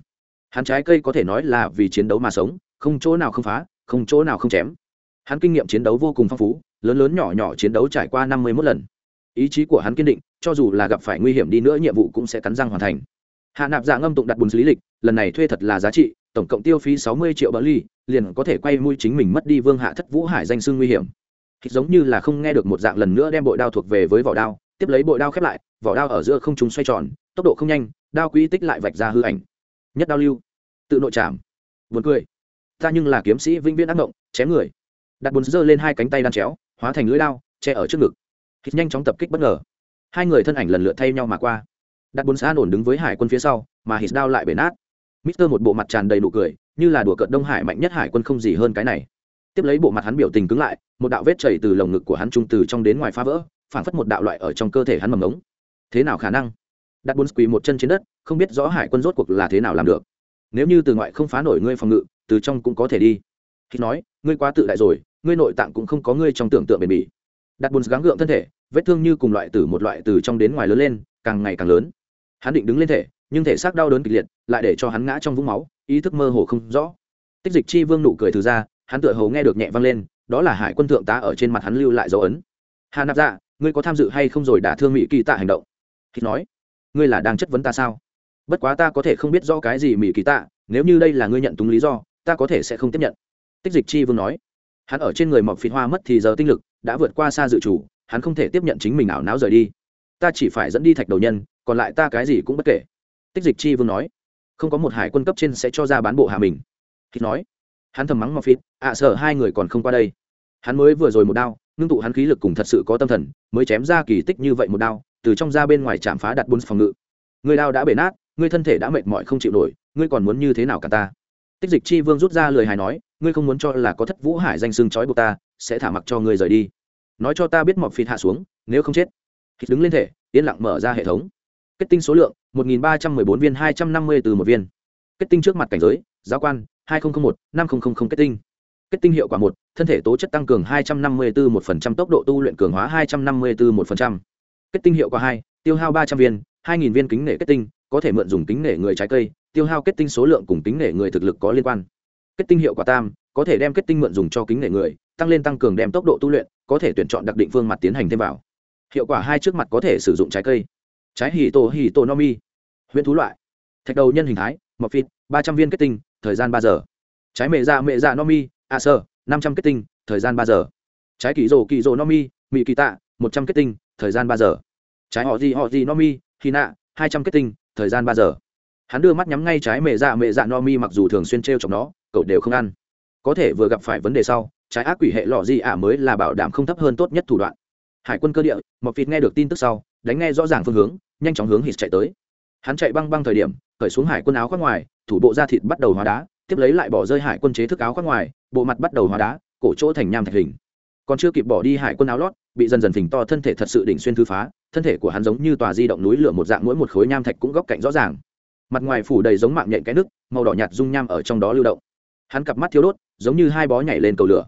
Hắn trái cây có thể nói là vì chiến đấu mà sống không chỗ nào không phá không chỗ nào không chém hắn kinh nghiệm chiến đấu vô cùng phong phú, lớn lớn nhỏ nhỏ chiến đấu trải qua năm mươi mốt lần. Ý chí của hắn kiên định, cho dù là gặp phải nguy hiểm đi nữa nhiệm vụ cũng sẽ cắn răng hoàn thành. Hạ nạp dạ ngâm tụng đặt bùn lý lịch, lần này thuê thật là giá trị, tổng cộng tiêu phí sáu mươi triệu bờ ly, liền có thể quay mũi chính mình mất đi vương hạ thất vũ hải danh sưng nguy hiểm. Hít giống như là không nghe được một dạng lần nữa đem bội đao thuộc về với vỏ đao, tiếp lấy bội đao khép lại, vỏ đao ở giữa không trung xoay tròn, tốc độ không nhanh, đao quỹ tích lại vạch ra hư ảnh. Nhất đao lưu, tự nội chạm buồn cười. Ta nhưng là kiếm sĩ vĩnh viễn ác mộng, chém người đặt bùn giơ lên hai cánh tay đan chéo, hóa thành lưỡi đao, che ở trước ngực. Hít nhanh chóng tập kích bất ngờ. Hai người thân ảnh lần lượt thay nhau mà qua. Đặt bùn xa ổn đứng với hải quân phía sau, mà hít đao lại bể nát. Mister một bộ mặt tràn đầy nụ cười, như là đùa cợt đông hải mạnh nhất hải quân không gì hơn cái này. Tiếp lấy bộ mặt hắn biểu tình cứng lại, một đạo vết chảy từ lồng ngực của hắn trung từ trong đến ngoài phá vỡ phản phất một đạo loại ở trong cơ thể hắn mầm ống thế nào khả năng? Đặt bùn quỳ một chân trên đất, không biết rõ hải quân rốt cuộc là thế nào làm được. Nếu như từ ngoại không phá nổi ngươi phòng ngự, từ trong cũng có thể đi khi nói, ngươi quá tự đại rồi, ngươi nội tạng cũng không có ngươi trong tưởng tượng bền bỉ. Đặt bùn gắng gượng thân thể, vết thương như cùng loại từ một loại từ trong đến ngoài lớn lên, càng ngày càng lớn. Hắn định đứng lên thể, nhưng thể xác đau đớn kịch liệt, lại để cho hắn ngã trong vũng máu, ý thức mơ hồ không rõ. Tích dịch chi vương nụ cười từ ra, hắn tựa hồ nghe được nhẹ vang lên, đó là hải quân thượng tá ở trên mặt hắn lưu lại dấu ấn. Hà nạp dạ ngươi có tham dự hay không rồi đả thương mỹ kỳ tạ hành động? Khi nói, ngươi là đang chất vấn ta sao? Bất quá ta có thể không biết rõ cái gì mỹ kỳ tạ, nếu như đây là ngươi nhận túng lý do, ta có thể sẽ không tiếp nhận tích dịch chi vương nói hắn ở trên người mọc phịt hoa mất thì giờ tinh lực đã vượt qua xa dự chủ hắn không thể tiếp nhận chính mình ảo não rời đi. Ta chỉ phải dẫn đi thạch đầu nhân còn lại ta cái gì cũng bất kể. Tích dịch chi vương nói không có một hải quân cấp trên sẽ cho ra bán bộ hạ mình. Hít nói hắn thầm mắng mọc phịt ạ à, sợ hai người còn không qua đây. Hắn mới vừa rồi một đao ngưng tụ hắn khí lực cùng thật sự có tâm thần mới chém ra kỳ tích như vậy một đao từ trong ra bên ngoài chạm phá đặt bốn phòng ngự. Người đao đã bể nát ngươi thân thể đã mệt mỏi không chịu nổi ngươi còn muốn như thế nào cả ta? Tích dịch chi vương rút ra lời hài nói ngươi không muốn cho là có thất vũ hải danh xưng trói buộc ta, sẽ thả mặc cho ngươi rời đi. Nói cho ta biết mọc phịt hạ xuống, nếu không chết. Thì đứng lên thể, yên lặng mở ra hệ thống. Kết tinh số lượng, một nghìn ba trăm mười bốn viên hai trăm năm mươi từ một viên. Kết tinh trước mặt cảnh giới, giáo quan, hai nghìn một, năm nghìn kết tinh. Kết tinh hiệu quả một, thân thể tố chất tăng cường hai trăm năm mươi bốn một phần trăm, tốc độ tu luyện cường hóa hai trăm năm mươi bốn một phần trăm. Kết tinh hiệu quả hai, tiêu hao ba trăm viên, hai nghìn viên kính nể kết tinh, có thể mượn dùng kính nể người trái cây, tiêu hao kết tinh số lượng cùng kính nể người thực lực có liên quan kết tinh hiệu quả tam, có thể đem kết tinh mượn dùng cho kính nể người, tăng lên tăng cường đem tốc độ tu luyện, có thể tuyển chọn đặc định phương mặt tiến hành thêm vào. Hiệu quả hai trước mặt có thể sử dụng trái cây. Trái hì tổ hì tổ no mi. Huyễn thú loại. Thạch đầu nhân hình thái mọc phịt, ba trăm viên kết tinh, thời gian ba giờ. Trái mẹ dạ mẹ dạ no mi, a sơ, năm trăm kết tinh, thời gian ba giờ. Trái kỳ rồ kỳ rồ no mi mỹ kỳ tạ, một trăm kết tinh, thời gian ba giờ. Trái họ gì họ gì no mi, khi nạ, hai trăm kết tinh, thời gian ba giờ hắn đưa mắt nhắm ngay trái mẹ dạ mẹ dạ no mi mặc dù thường xuyên t r e o chọc nó, cậu đều không ăn. Có thể vừa gặp phải vấn đề sau, trái ác quỷ hệ lọ gì ả mới là bảo đảm không thấp hơn tốt nhất thủ đoạn. Hải quân cơ địa mọc vịt nghe được tin tức sau, đánh nghe rõ ràng phương hướng, nhanh chóng hướng hít chạy tới. Hắn chạy băng băng thời điểm khởi xuống hải quân áo khoác ngoài, thủ bộ da thịt bắt đầu hóa đá, tiếp lấy lại bỏ rơi hải quân chế thức áo khoác ngoài, bộ mặt bắt đầu hóa đá, cổ chỗ thành nham thạch hình. Còn chưa kịp bỏ đi hải quân áo lót, bị dần dần phình to thân thể thật sự đỉnh xuyên thư phá, thân thể của hắn giống như tòa di động núi lửa một dạng mỗi một khối nham thạch cũng góc cạnh rõ ràng mặt ngoài phủ đầy giống mạng nhện cái nước màu đỏ nhạt dung nham ở trong đó lưu động. Hắn cặp mắt thiếu đốt, giống như hai bó nhảy lên cầu lửa.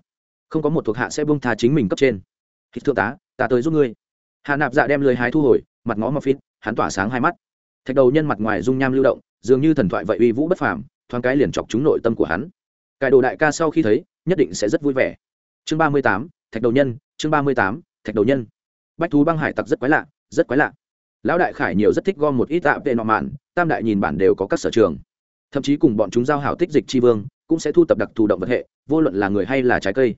Không có một thuộc hạ sẽ bông tha chính mình cấp trên. Thịt thượng tá, ta tới giúp ngươi. Hạ nạp dạ đem lười hái thu hồi, mặt ngó mà phít, hắn tỏa sáng hai mắt. Thạch đầu nhân mặt ngoài dung nham lưu động, dường như thần thoại vậy uy vũ bất phàm, thoáng cái liền chọc trúng nội tâm của hắn. Cải đồ đại ca sau khi thấy, nhất định sẽ rất vui vẻ. Chương ba mươi tám, thạch đầu nhân, chương ba mươi tám, thạch đầu nhân. Bách thú băng hải tặc rất quái lạ, rất quái lạ. Lão đại khải nhiều rất thích gom một ít tạ vệ nọ mạn tam đại nhìn bản đều có các sở trường. Thậm chí cùng bọn chúng giao hảo tích dịch tri vương, cũng sẽ thu tập đặc thù động vật hệ, vô luận là người hay là trái cây.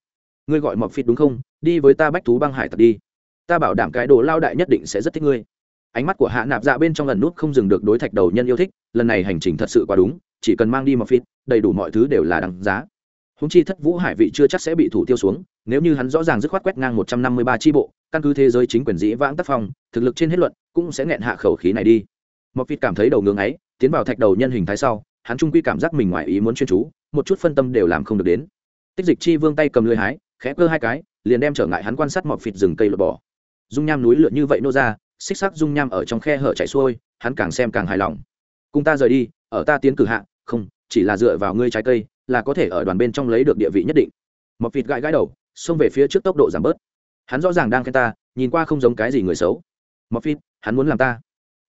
Ngươi gọi mọc phịt đúng không? Đi với ta bách thú băng hải tặc đi. Ta bảo đảm cái đồ lao đại nhất định sẽ rất thích ngươi. Ánh mắt của hạ nạp dạ bên trong lần nút không dừng được đối thạch đầu nhân yêu thích, lần này hành trình thật sự quá đúng, chỉ cần mang đi mọc phịt, đầy đủ mọi thứ đều là đằng giá. Húng chi thất vũ hải vị chưa chắc sẽ bị thủ tiêu xuống, nếu như hắn rõ ràng dứt khoát quét ngang một trăm năm mươi ba tri bộ, căn cứ thế giới chính quyền dĩ vãng tác phong, thực lực trên hết luận cũng sẽ nghẹn hạ khẩu khí này đi mọc vịt cảm thấy đầu ngưỡng ấy tiến vào thạch đầu nhân hình thái sau, hắn trung quy cảm giác mình ngoài ý muốn chuyên chú, một chút phân tâm đều làm không được đến. Tích dịch chi vương tay cầm lưới hái, khẽ cơ hai cái, liền đem trở ngại hắn quan sát mọc vịt rừng cây lột bỏ. Dung nham núi lượn như vậy nô ra, xích sắc dung nham ở trong khe hở chạy xuôi, hắn càng xem càng hài lòng. Cùng ta rời đi, ở ta tiến cử hạ, không, chỉ là dựa vào ngươi trái cây, là có thể ở đoàn bên trong lấy được địa vị nhất định. Mọc vịt gãi gãi đầu, xông về phía trước tốc độ giảm bớt. Hắn rõ ràng đang khen ta, nhìn qua không giống cái gì người xấu. Mọc vịt hắn muốn làm ta.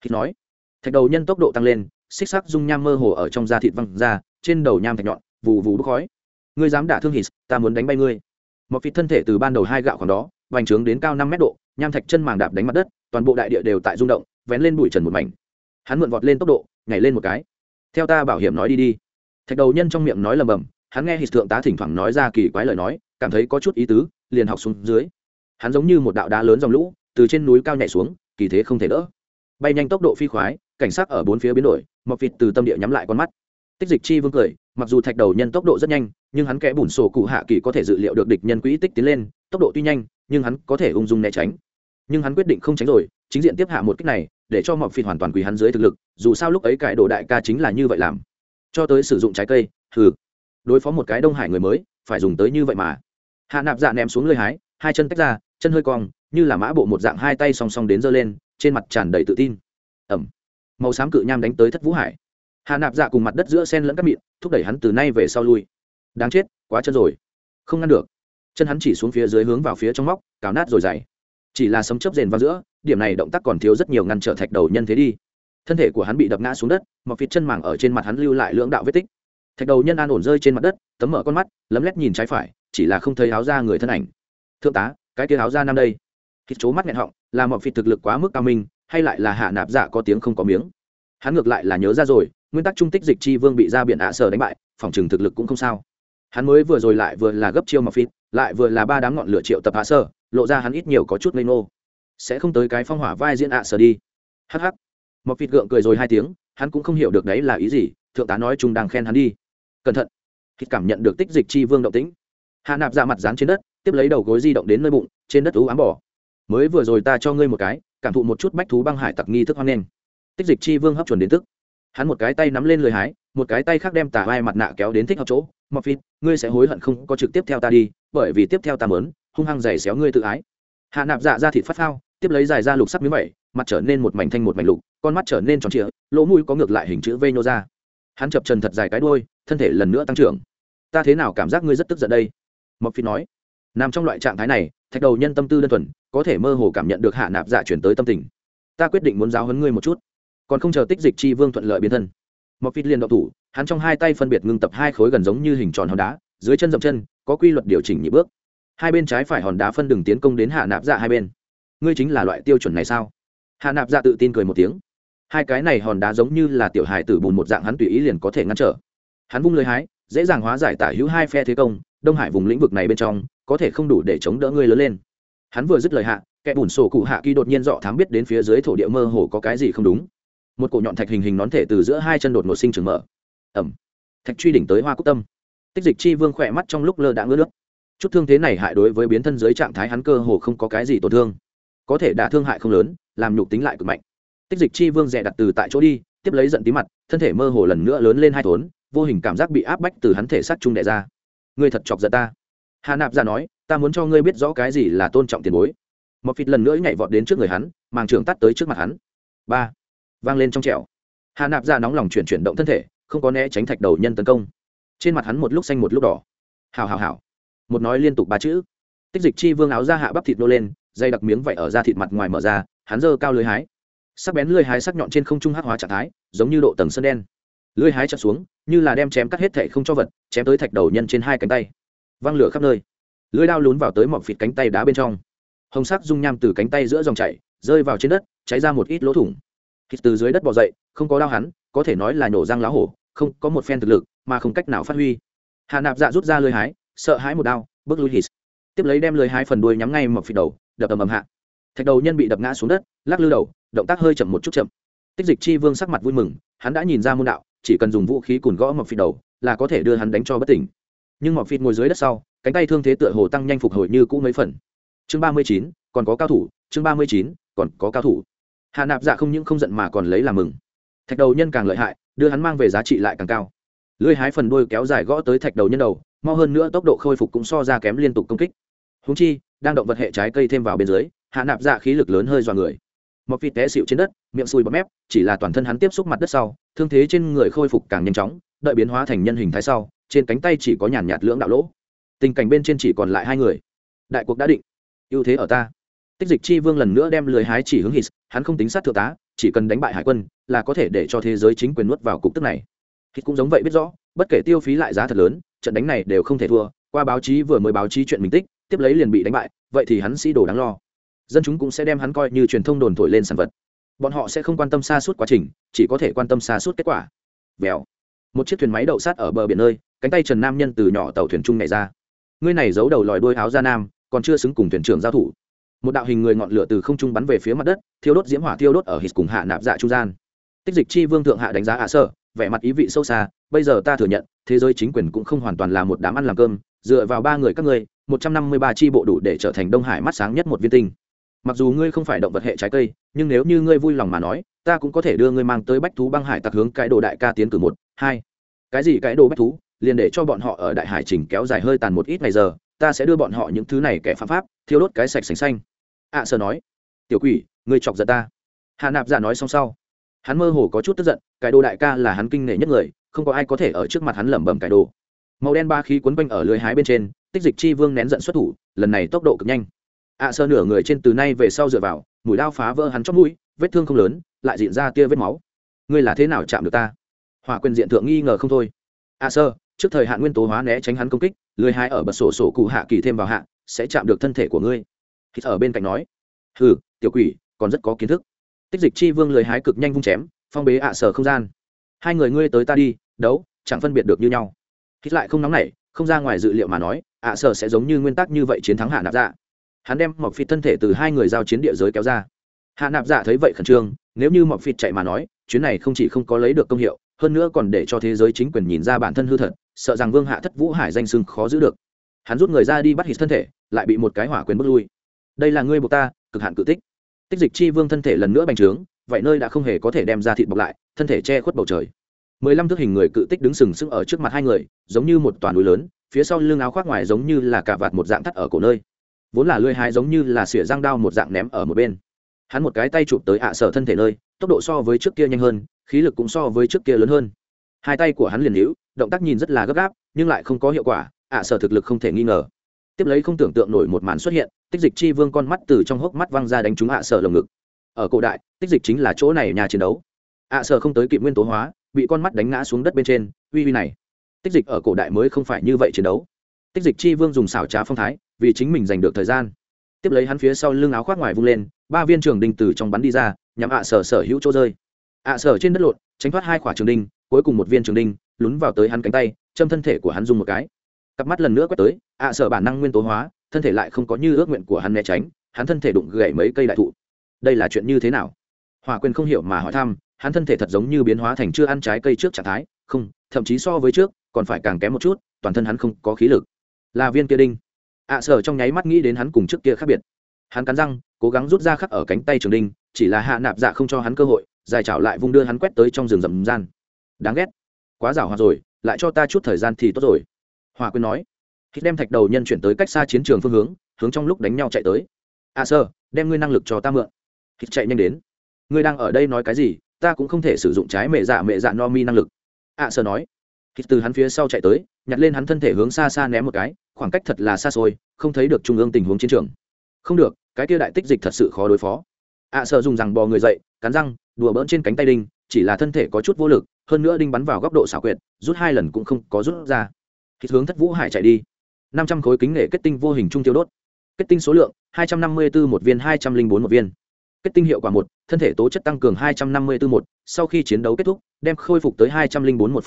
Thịt nói thạch đầu nhân tốc độ tăng lên, xích sắc dung nham mơ hồ ở trong da thịt văng ra, trên đầu nham thạch nhọn, vù vù bốc khói. Ngươi dám đả thương hít ta muốn đánh bay ngươi. Một vịt thân thể từ ban đầu hai gạo khoảng đó, vành trướng đến cao năm mét độ, nham thạch chân màng đạp đánh mặt đất, toàn bộ đại địa đều tại rung động, vén lên bụi trần một mảnh. Hắn mượn vọt lên tốc độ, nhảy lên một cái. Theo ta bảo hiểm nói đi đi. Thạch đầu nhân trong miệng nói lầm bầm, hắn nghe hít thượng tá thỉnh thoảng nói ra kỳ quái lời nói, cảm thấy có chút ý tứ, liền học xuống dưới. Hắn giống như một đạo đá lớn dòng lũ, từ trên núi cao nhảy xuống, kỳ thế không thể đỡ. Bay nhanh tốc độ phi khoái cảnh sát ở bốn phía biến đổi mọc vịt từ tâm địa nhắm lại con mắt. Tích dịch chi vương cười, mặc dù thạch đầu nhân tốc độ rất nhanh, nhưng hắn kẽ bùn sổ cụ hạ kỳ có thể dự liệu được địch nhân quỹ tích tiến lên, tốc độ tuy nhanh, nhưng hắn có thể ung dung né tránh. Nhưng hắn quyết định không tránh rồi, chính diện tiếp hạ một cách này, để cho mọc phịt hoàn toàn quỳ hắn dưới thực lực, dù sao lúc ấy cải đồ đại ca chính là như vậy làm. Cho tới sử dụng trái cây, hừ. Đối phó một cái đông hải người mới, phải dùng tới như vậy mà. Hạ nạp dạ ném xuống lơi hái, hai chân tách ra, chân hơi cong, như là mã bộ một dạng hai tay song song đến giơ lên, trên mặt tràn đầy tự tin. Ẩm màu xám cự nham đánh tới thất vũ hải. Hạ nạp dạ cùng mặt đất giữa sen lẫn các mịn, thúc đẩy hắn từ nay về sau lui. Đáng chết, quá chân rồi. Không ngăn được. Chân hắn chỉ xuống phía dưới hướng vào phía trong móc, cào nát rồi dày. Chỉ là sấm chớp rền vào giữa, điểm này động tác còn thiếu rất nhiều ngăn trở thạch đầu nhân thế đi. Thân thể của hắn bị đập ngã xuống đất, mọc phịt chân màng ở trên mặt hắn lưu lại lưỡng đạo vết tích. Thạch đầu nhân an ổn rơi trên mặt đất, tấm mở con mắt, lấm lét nhìn trái phải, chỉ là không thấy áo da người thân ảnh. Thượng tá, cái kia áo da năm đây. Thịt chố mắt nghẹn họng, là mọc phịt thực lực quá mức cao minh hay lại là hạ nạp dạ có tiếng không có miếng? Hắn ngược lại là nhớ ra rồi nguyên tắc trung tích dịch chi vương bị ra biển ạ sở đánh bại phòng trừng thực lực cũng không sao. Hắn mới vừa rồi lại vừa là gấp chiêu mà phít lại vừa là ba đám ngọn lửa triệu tập ạ sở lộ ra hắn ít nhiều có chút lây nô, sẽ không tới cái phong hỏa vai diễn ạ sở đi. Hh mọc phít gượng cười rồi hai tiếng hắn cũng không hiểu được đấy là ý gì thượng tá nói chúng đang khen hắn đi. Cẩn thận. Khi cảm nhận được tích dịch chi vương động tĩnh. Hạ nạp ra mặt dán trên đất tiếp lấy đầu gối di động đến nơi bụng trên đất ú ám bỏ. Mới vừa rồi ta cho ngươi một cái cảm thụ một chút bách thú băng hải tặc nghi thức hoang nghênh. Tích dịch chi vương hấp chuẩn đến tức. Hắn một cái tay nắm lên lời hái, một cái tay khác đem tà vai mặt nạ kéo đến thích hợp chỗ. Mọc phít ngươi sẽ hối hận không có trực tiếp theo ta đi, bởi vì tiếp theo ta mớn hung hăng giày xéo ngươi tự ái. Hạ nạp dạ ra thịt phát phao, tiếp lấy dài ra lục sắc miếng vẩy mặt trở nên một mảnh thanh một mảnh lục, con mắt trở nên tròn trịa, lỗ mũi có ngược lại hình chữ v nhô ra. Hắn chập trần thật dài cái đuôi, thân thể lần nữa tăng trưởng. Ta thế nào cảm giác ngươi rất tức giận đây? Mộc phi nói. Nằm trong loại trạng thái này thạch đầu nhân tâm tư đơn thuần, có thể mơ hồ cảm nhận được hạ nạp dạ chuyển tới tâm tình. Ta quyết định muốn giáo hấn ngươi một chút. Còn không chờ tích dịch chi vương thuận lợi biến thân. Mộc phi liền đậu thủ, hắn trong hai tay phân biệt ngưng tập hai khối gần giống như hình tròn hòn đá, dưới chân dậm chân, có quy luật điều chỉnh nhị bước. Hai bên trái phải hòn đá phân đường tiến công đến hạ nạp dạ hai bên. Ngươi chính là loại tiêu chuẩn này sao? Hạ nạp dạ tự tin cười một tiếng. Hai cái này hòn đá giống như là tiểu hài tử bùn một dạng hắn tùy ý liền có thể ngăn trở. Hắn vung lời hái, dễ dàng hóa giải tả hữu hai phe thế công, đông hải vùng lĩnh vực này bên trong có thể không đủ để chống đỡ ngươi lớn lên. Hắn vừa dứt lời hạ, kẻ bùn sổ cụ hạ kỳ đột nhiên dọ thám biết đến phía dưới thổ địa mơ hồ có cái gì không đúng. Một cổ nhọn thạch hình hình nón thể từ giữa hai chân đột ngột sinh trường mở. Ẩm thạch truy đỉnh tới hoa cúc tâm. Tích dịch chi vương khỏe mắt trong lúc lơ đãng ngứa nước. Chút thương thế này hại đối với biến thân dưới trạng thái hắn cơ hồ không có cái gì tổn thương. Có thể đả thương hại không lớn, làm nhục tính lại cực mạnh. Tích dịch chi vương rẻ đặt từ tại chỗ đi, tiếp lấy giận tí mặt, thân thể mơ hồ lần nữa lớn lên hai thốn vô hình cảm giác bị áp bách từ hắn thể sát trung đệ ra. Ngươi thật chọc giận ta hà nạp ra nói, ta muốn cho ngươi biết rõ cái gì là tôn trọng tiền bối. Một phịt lần nữa nhảy vọt đến trước người hắn, màng trường tắt tới trước mặt hắn. Ba, vang lên trong trẻo. Hà nạp ra nóng lòng chuyển chuyển động thân thể, không có né tránh thạch đầu nhân tấn công. Trên mặt hắn một lúc xanh một lúc đỏ. Hào hào hào một nói liên tục ba chữ. Tích dịch chi vương áo ra hạ bắp thịt nô lên, dây đặc miếng vảy ở da thịt mặt ngoài mở ra, hắn giơ cao lưới hái. Sắc bén lưới hái sắc nhọn trên không trung hắc hóa trạng thái, giống như độ tầng sơn đen. Lưới hái chặt xuống, như là đem chém cắt hết thệ không cho vật, chém tới thạch đầu nhân trên hai cánh tay văng lửa khắp nơi. Lưới đao lún vào tới mọc phịt cánh tay đá bên trong. Hồng sắc dung nham từ cánh tay giữa dòng chảy, rơi vào trên đất, cháy ra một ít lỗ thủng. Hít từ dưới đất bỏ dậy, không có đau hắn, có thể nói là nhổ răng lá hổ, không có một phen thực lực, mà không cách nào phát huy. Hà nạp dạ rút ra lưới hái, sợ hãi một đao, bước lui hít. Tiếp lấy đem lưới hái phần đuôi nhắm ngay mọc phịt đầu, đập ầm ầm hạ. Thạch đầu nhân bị đập ngã xuống đất, lắc lư đầu, động tác hơi chậm một chút chậm. Tích dịch chi vương sắc mặt vui mừng, hắn đã nhìn ra môn đạo, chỉ cần dùng vũ khí cùn gõ mọc phịt đầu, là có thể đưa hắn đánh cho bất tỉnh nhưng mọc phịt ngồi dưới đất sau, cánh tay thương thế tựa hồ tăng nhanh phục hồi như cũ mấy phần. Chương ba mươi chín, còn có cao thủ, chương ba mươi chín, còn có cao thủ. Hạ nạp dạ không những không giận mà còn lấy làm mừng. Thạch đầu nhân càng lợi hại, đưa hắn mang về giá trị lại càng cao. Lưới hái phần đuôi kéo dài gõ tới thạch đầu nhân đầu, mau hơn nữa tốc độ khôi phục cũng so ra kém liên tục công kích. Húng chi, đang động vật hệ trái cây thêm vào bên dưới, hạ nạp dạ khí lực lớn hơi dọa người. Mọc vịt té xịu trên đất, miệng sùi bọt mép, chỉ là toàn thân hắn tiếp xúc mặt đất sau, thương thế trên người khôi phục càng nhanh chóng, đợi biến hóa thành nhân hình thái sau trên cánh tay chỉ có nhàn nhạt lưỡng đạo lỗ. Tình cảnh bên trên chỉ còn lại hai người. Đại cuộc đã định. Ưu thế ở ta. Tích dịch chi vương lần nữa đem lười hái chỉ hướng hít hắn không tính sát thượng tá, chỉ cần đánh bại hải quân, là có thể để cho thế giới chính quyền nuốt vào cục tức này. Hít cũng giống vậy biết rõ, bất kể tiêu phí lại giá thật lớn, trận đánh này đều không thể thua, qua báo chí vừa mới báo chí chuyện mình tích, tiếp lấy liền bị đánh bại, vậy thì hắn sĩ đồ đáng lo. Dân chúng cũng sẽ đem hắn coi như truyền thông đồn thổi lên sản vật. Bọn họ sẽ không quan tâm xa suốt quá trình, chỉ có thể quan tâm xa suốt kết quả. Vèo. Một chiếc thuyền máy đậu sát ở bờ biển nơi cánh tay trần nam nhân từ nhỏ tàu thuyền trung này ra. Ngươi này giấu đầu lòi đuôi áo ra nam, còn chưa xứng cùng thuyền trưởng giao thủ. Một đạo hình người ngọn lửa từ không trung bắn về phía mặt đất, thiêu đốt diễm hỏa thiêu đốt ở hít cùng hạ nạp dạ trung gian. Tích dịch chi vương thượng hạ đánh giá hạ sơ, vẻ mặt ý vị sâu xa, bây giờ ta thừa nhận, thế giới chính quyền cũng không hoàn toàn là một đám ăn làm cơm, dựa vào ba người các ngươi, một trăm năm mươi ba chi bộ đủ để trở thành đông hải mắt sáng nhất một viên tinh. Mặc dù ngươi không phải động vật hệ trái cây, nhưng nếu như ngươi vui lòng mà nói, ta cũng có thể đưa ngươi mang tới bách thú băng hải tặc hướng cái đồ đại ca tiến cử một, hai. Cái gì cái đồ bách thú? Liền để cho bọn họ ở đại hải trình kéo dài hơi tàn một ít ngày giờ ta sẽ đưa bọn họ những thứ này kẻ phạm pháp thiêu đốt cái sạch sành xanh. Ạ à, nói tiểu quỷ ngươi chọc giận ta. Hạ nạp giả nói xong sau hắn mơ hồ có chút tức giận cái đồ đại ca là hắn kinh nể nhất người không có ai có thể ở trước mặt hắn lẩm bẩm cái đồ. Màu đen ba khí quấn quanh ở lưới hái bên trên tích dịch chi vương nén giận xuất thủ lần này tốc độ cực nhanh. Ạ à, sơ nửa người trên từ nay về sau dựa vào mũi đao phá vỡ hắn chót mũi vết thương không lớn lại diện ra tia vết máu. Ngươi là thế nào chạm được ta? Hỏa quyền diện thượng nghi ngờ không thôi. Ạ à, sơ trước thời hạn nguyên tố hóa né tránh hắn công kích, lười hái ở bật sổ sổ cụ hạ kỳ thêm vào hạ, sẽ chạm được thân thể của ngươi. Hít ở bên cạnh nói. Hừ, tiểu quỷ, còn rất có kiến thức. Tích dịch chi vương lười hái cực nhanh vung chém, phong bế ạ sở không gian. Hai người ngươi tới ta đi, đấu, chẳng phân biệt được như nhau. Hít lại không nóng nảy, không ra ngoài dự liệu mà nói, ạ sở sẽ giống như nguyên tắc như vậy chiến thắng hạ nạp dạ. Hắn đem mọc phịt thân thể từ hai người giao chiến địa giới kéo ra. Hạ nạp dạ thấy vậy khẩn trương, nếu như mọc phịt chạy mà nói, chuyến này không chỉ không có lấy được công hiệu, hơn nữa còn để cho thế giới chính quyền nhìn ra bản thân hư thật sợ rằng vương hạ thất vũ hải danh sưng khó giữ được. Hắn rút người ra đi bắt hít thân thể, lại bị một cái hỏa quyền bước lui. Đây là ngươi buộc ta, cực hạn cự tích. Tích dịch chi vương thân thể lần nữa bành trướng, vậy nơi đã không hề có thể đem ra thịt bọc lại, thân thể che khuất bầu trời. Mười lăm thước hình người cự tích đứng sừng sững ở trước mặt hai người, giống như một toàn núi lớn, phía sau lưng áo khoác ngoài giống như là cả vạt một dạng thắt ở cổ nơi. Vốn là lưỡi hái giống như là xỉa răng đao một dạng ném ở một bên. Hắn một cái tay chụp tới ạ sở thân thể nơi, tốc độ so với trước kia nhanh hơn, khí lực cũng so với trước kia lớn hơn hai tay của hắn liền hữu, động tác nhìn rất là gấp gáp, nhưng lại không có hiệu quả, ạ sở thực lực không thể nghi ngờ. Tiếp lấy không tưởng tượng nổi một màn xuất hiện, tích dịch chi vương con mắt từ trong hốc mắt văng ra đánh trúng ạ sở lồng ngực. Ở cổ đại, tích dịch chính là chỗ này nhà chiến đấu. Ạ sở không tới kịp nguyên tố hóa, bị con mắt đánh ngã xuống đất bên trên, uy uy này. Tích dịch ở cổ đại mới không phải như vậy chiến đấu. Tích dịch chi vương dùng xảo trá phong thái, vì chính mình giành được thời gian. Tiếp lấy hắn phía sau lưng áo khoác ngoài vung lên, ba viên trường đinh từ trong bắn đi ra nhằm ạ sở sở hữu chỗ rơi. Ạ sở trên đất lộn, tránh thoát hai quả trường đinh cuối cùng một viên trường đinh, lún vào tới hắn cánh tay, châm thân thể của hắn dùng một cái. Cặp mắt lần nữa quét tới, ạ sở bản năng nguyên tố hóa, thân thể lại không có như ước nguyện của hắn né tránh, hắn thân thể đụng gãy mấy cây đại thụ. Đây là chuyện như thế nào? Hòa quyền không hiểu mà hỏi thăm, hắn thân thể thật giống như biến hóa thành chưa ăn trái cây trước trạng thái, không, thậm chí so với trước, còn phải càng kém một chút, toàn thân hắn không có khí lực. Là viên kia đinh. Ạ sở trong nháy mắt nghĩ đến hắn cùng trước kia khác biệt. Hắn cắn răng, cố gắng rút ra khắc ở cánh tay trường đinh, chỉ là hạ nạp dạ không cho hắn cơ hội, dài chảo lại vung đưa hắn quét tới trong rừng rậm gian đáng ghét. Quá giảo hòa rồi, lại cho ta chút thời gian thì tốt rồi. Hòa quyên nói. Hít đem thạch đầu nhân chuyển tới cách xa chiến trường phương hướng hướng trong lúc đánh nhau chạy tới. À, A sơ đem ngươi năng lực cho ta mượn. Hít chạy nhanh đến. Ngươi đang ở đây nói cái gì, ta cũng không thể sử dụng trái mẹ dạ mẹ dạ no mi năng lực. À, A sơ nói. Hít từ hắn phía sau chạy tới, nhặt lên hắn thân thể hướng xa xa ném một cái, khoảng cách thật là xa xôi, không thấy được trung ương tình huống chiến trường. Không được, cái kia đại tích dịch thật sự khó đối phó. À, A sơ dùng rằng bò người dậy, cắn răng, đùa bỡn trên cánh tay đinh, chỉ là thân thể có chút vô lực hơn nữa đinh bắn vào góc độ xảo quyệt, rút hai lần cũng không có rút ra. Khi hướng thất vũ hải chạy đi. năm trăm khối kính nghệ kết tinh vô hình trung tiêu đốt. Kết tinh số lượng, hai trăm năm mươi bốn một viên, hai trăm linh bốn một viên. Kết tinh hiệu quả một, thân thể tố chất tăng cường hai trăm năm mươi bốn một, sau khi chiến đấu kết thúc, đem khôi phục tới hai trăm linh bốn một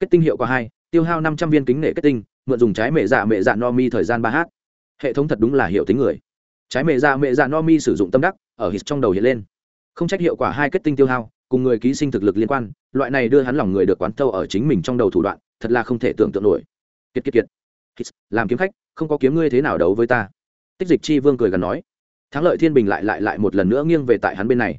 kết tinh hiệu quả hai, tiêu hao năm trăm viên kính nghệ kết tinh, mượn dùng trái mẹ dạ mẹ dạ no mi thời gian ba h. Hệ thống thật đúng là hiệu tính người. Trái mẹ dạ mẹ dạ no mi sử dụng tâm đắc, ở hít trong đầu hiện lên. Không trách hiệu quả hai kết tinh tiêu hao cùng người ký sinh thực lực liên quan, loại này đưa hắn lòng người được quán thâu ở chính mình trong đầu thủ đoạn, thật là không thể tưởng tượng nổi. Kiệt kiệt kiệt. Làm kiếm khách, không có kiếm ngươi thế nào đấu với ta. Tích dịch chi vương cười gần nói. Thắng lợi thiên bình lại lại lại một lần nữa nghiêng về tại hắn bên này.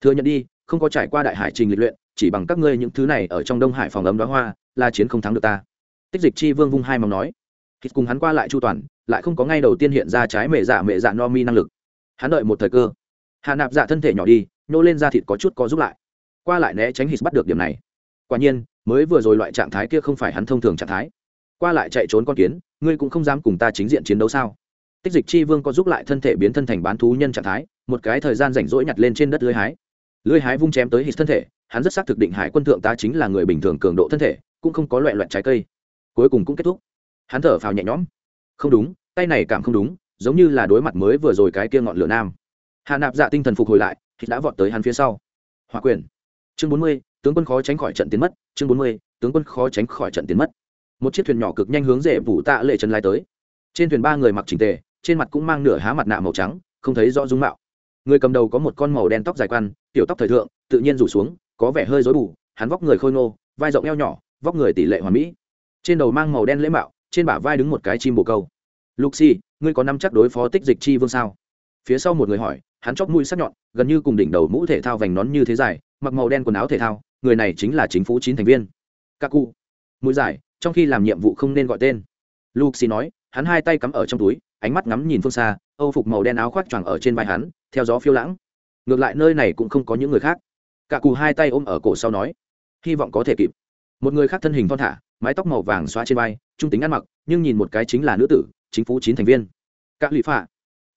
Thừa nhận đi, không có trải qua đại hải trình lịch luyện, chỉ bằng các ngươi những thứ này ở trong đông hải phòng ấm đó hoa, là chiến không thắng được ta. Tích dịch chi vương vung hai mong nói. Hít cùng hắn qua lại chu toàn, lại không có ngay đầu tiên hiện ra trái mẹ dạ mẹ dạ no mi năng lực. Hắn đợi một thời cơ. Hạ nạp dạ thân thể nhỏ đi, nhô lên ra thịt có chút có giúp lại qua lại né tránh hít bắt được điểm này. Quả nhiên, mới vừa rồi loại trạng thái kia không phải hắn thông thường trạng thái. Qua lại chạy trốn con kiến, ngươi cũng không dám cùng ta chính diện chiến đấu sao? Tích dịch chi vương có giúp lại thân thể biến thân thành bán thú nhân trạng thái, một cái thời gian rảnh rỗi nhặt lên trên đất lưới hái. Lưới hái vung chém tới hít thân thể, hắn rất xác thực định hải quân thượng ta chính là người bình thường cường độ thân thể, cũng không có loại loại trái cây. Cuối cùng cũng kết thúc. Hắn thở phào nhẹ nhõm. Không đúng, tay này cảm không đúng, giống như là đối mặt mới vừa rồi cái kia ngọn lửa nam. Hạ nạp dạ tinh thần phục hồi lại thì đã vọt tới hắn phía sau. Hòa quyền chương bốn mươi, tướng quân khó tránh khỏi trận tiến mất. Chương bốn mươi, tướng quân khó tránh khỏi trận tiến mất. Một chiếc thuyền nhỏ cực nhanh hướng rể vụ tạ lệ chân lai tới. Trên thuyền ba người mặc trình tề, trên mặt cũng mang nửa há mặt nạ màu trắng, không thấy rõ dung mạo. Người cầm đầu có một con màu đen tóc dài quan tiểu tóc thời thượng, tự nhiên rủ xuống, có vẻ hơi rối bù, hắn vóc người khôi ngô, vai rộng eo nhỏ, vóc người tỷ lệ hoàn mỹ. Trên đầu mang màu đen lễ mạo, trên bả vai đứng một cái chim bồ câu. Luxi ngươi có năm chắc đối phó tích dịch chi vương sao? Phía sau một người hỏi, hắn chóp mũi sắc nhọn, gần như cùng đỉnh đầu mũ thể thao vành nón như thế dài mặc màu đen quần áo thể thao, người này chính là chính phủ chín thành viên. Kaku, mũi dài, trong khi làm nhiệm vụ không nên gọi tên. Luxi nói, hắn hai tay cắm ở trong túi, ánh mắt ngắm nhìn phương xa, âu phục màu đen áo khoác choàng ở trên vai hắn, theo gió phiêu lãng. Ngược lại nơi này cũng không có những người khác. Cả cù hai tay ôm ở cổ sau nói, hy vọng có thể kịp. Một người khác thân hình thon thả, mái tóc màu vàng xóa trên vai, trung tính ăn mặc, nhưng nhìn một cái chính là nữ tử, chính phủ chín thành viên. Các lụy phạ,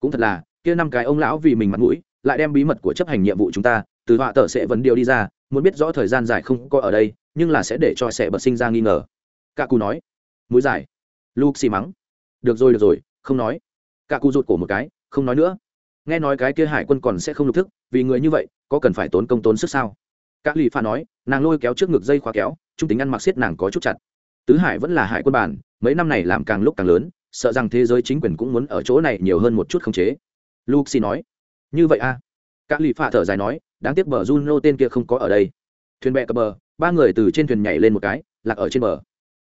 cũng thật là, kia năm cái ông lão vì mình mặt mũi, lại đem bí mật của chấp hành nhiệm vụ chúng ta từ họa tờ sẽ vẫn điều đi ra, muốn biết rõ thời gian dài không có ở đây, nhưng là sẽ để cho sẽ bật sinh ra nghi ngờ. Cả cù nói. Mũi dài. Luke xì mắng. Được rồi được rồi, không nói. Cả cụ rụt cổ một cái, không nói nữa. Nghe nói cái kia hải quân còn sẽ không lục thức, vì người như vậy, có cần phải tốn công tốn sức sao? Các lì pha nói, nàng lôi kéo trước ngực dây khóa kéo, trung tính ăn mặc xiết nàng có chút chặt. Tứ hải vẫn là hải quân bản, mấy năm này làm càng lúc càng lớn, sợ rằng thế giới chính quyền cũng muốn ở chỗ này nhiều hơn một chút khống chế. Luxi nói. Như vậy a à? Cả lì phạ thở dài nói, đáng tiếc bờ juno tên kia không có ở đây. Thuyền bè cập bờ, ba người từ trên thuyền nhảy lên một cái, lạc ở trên bờ.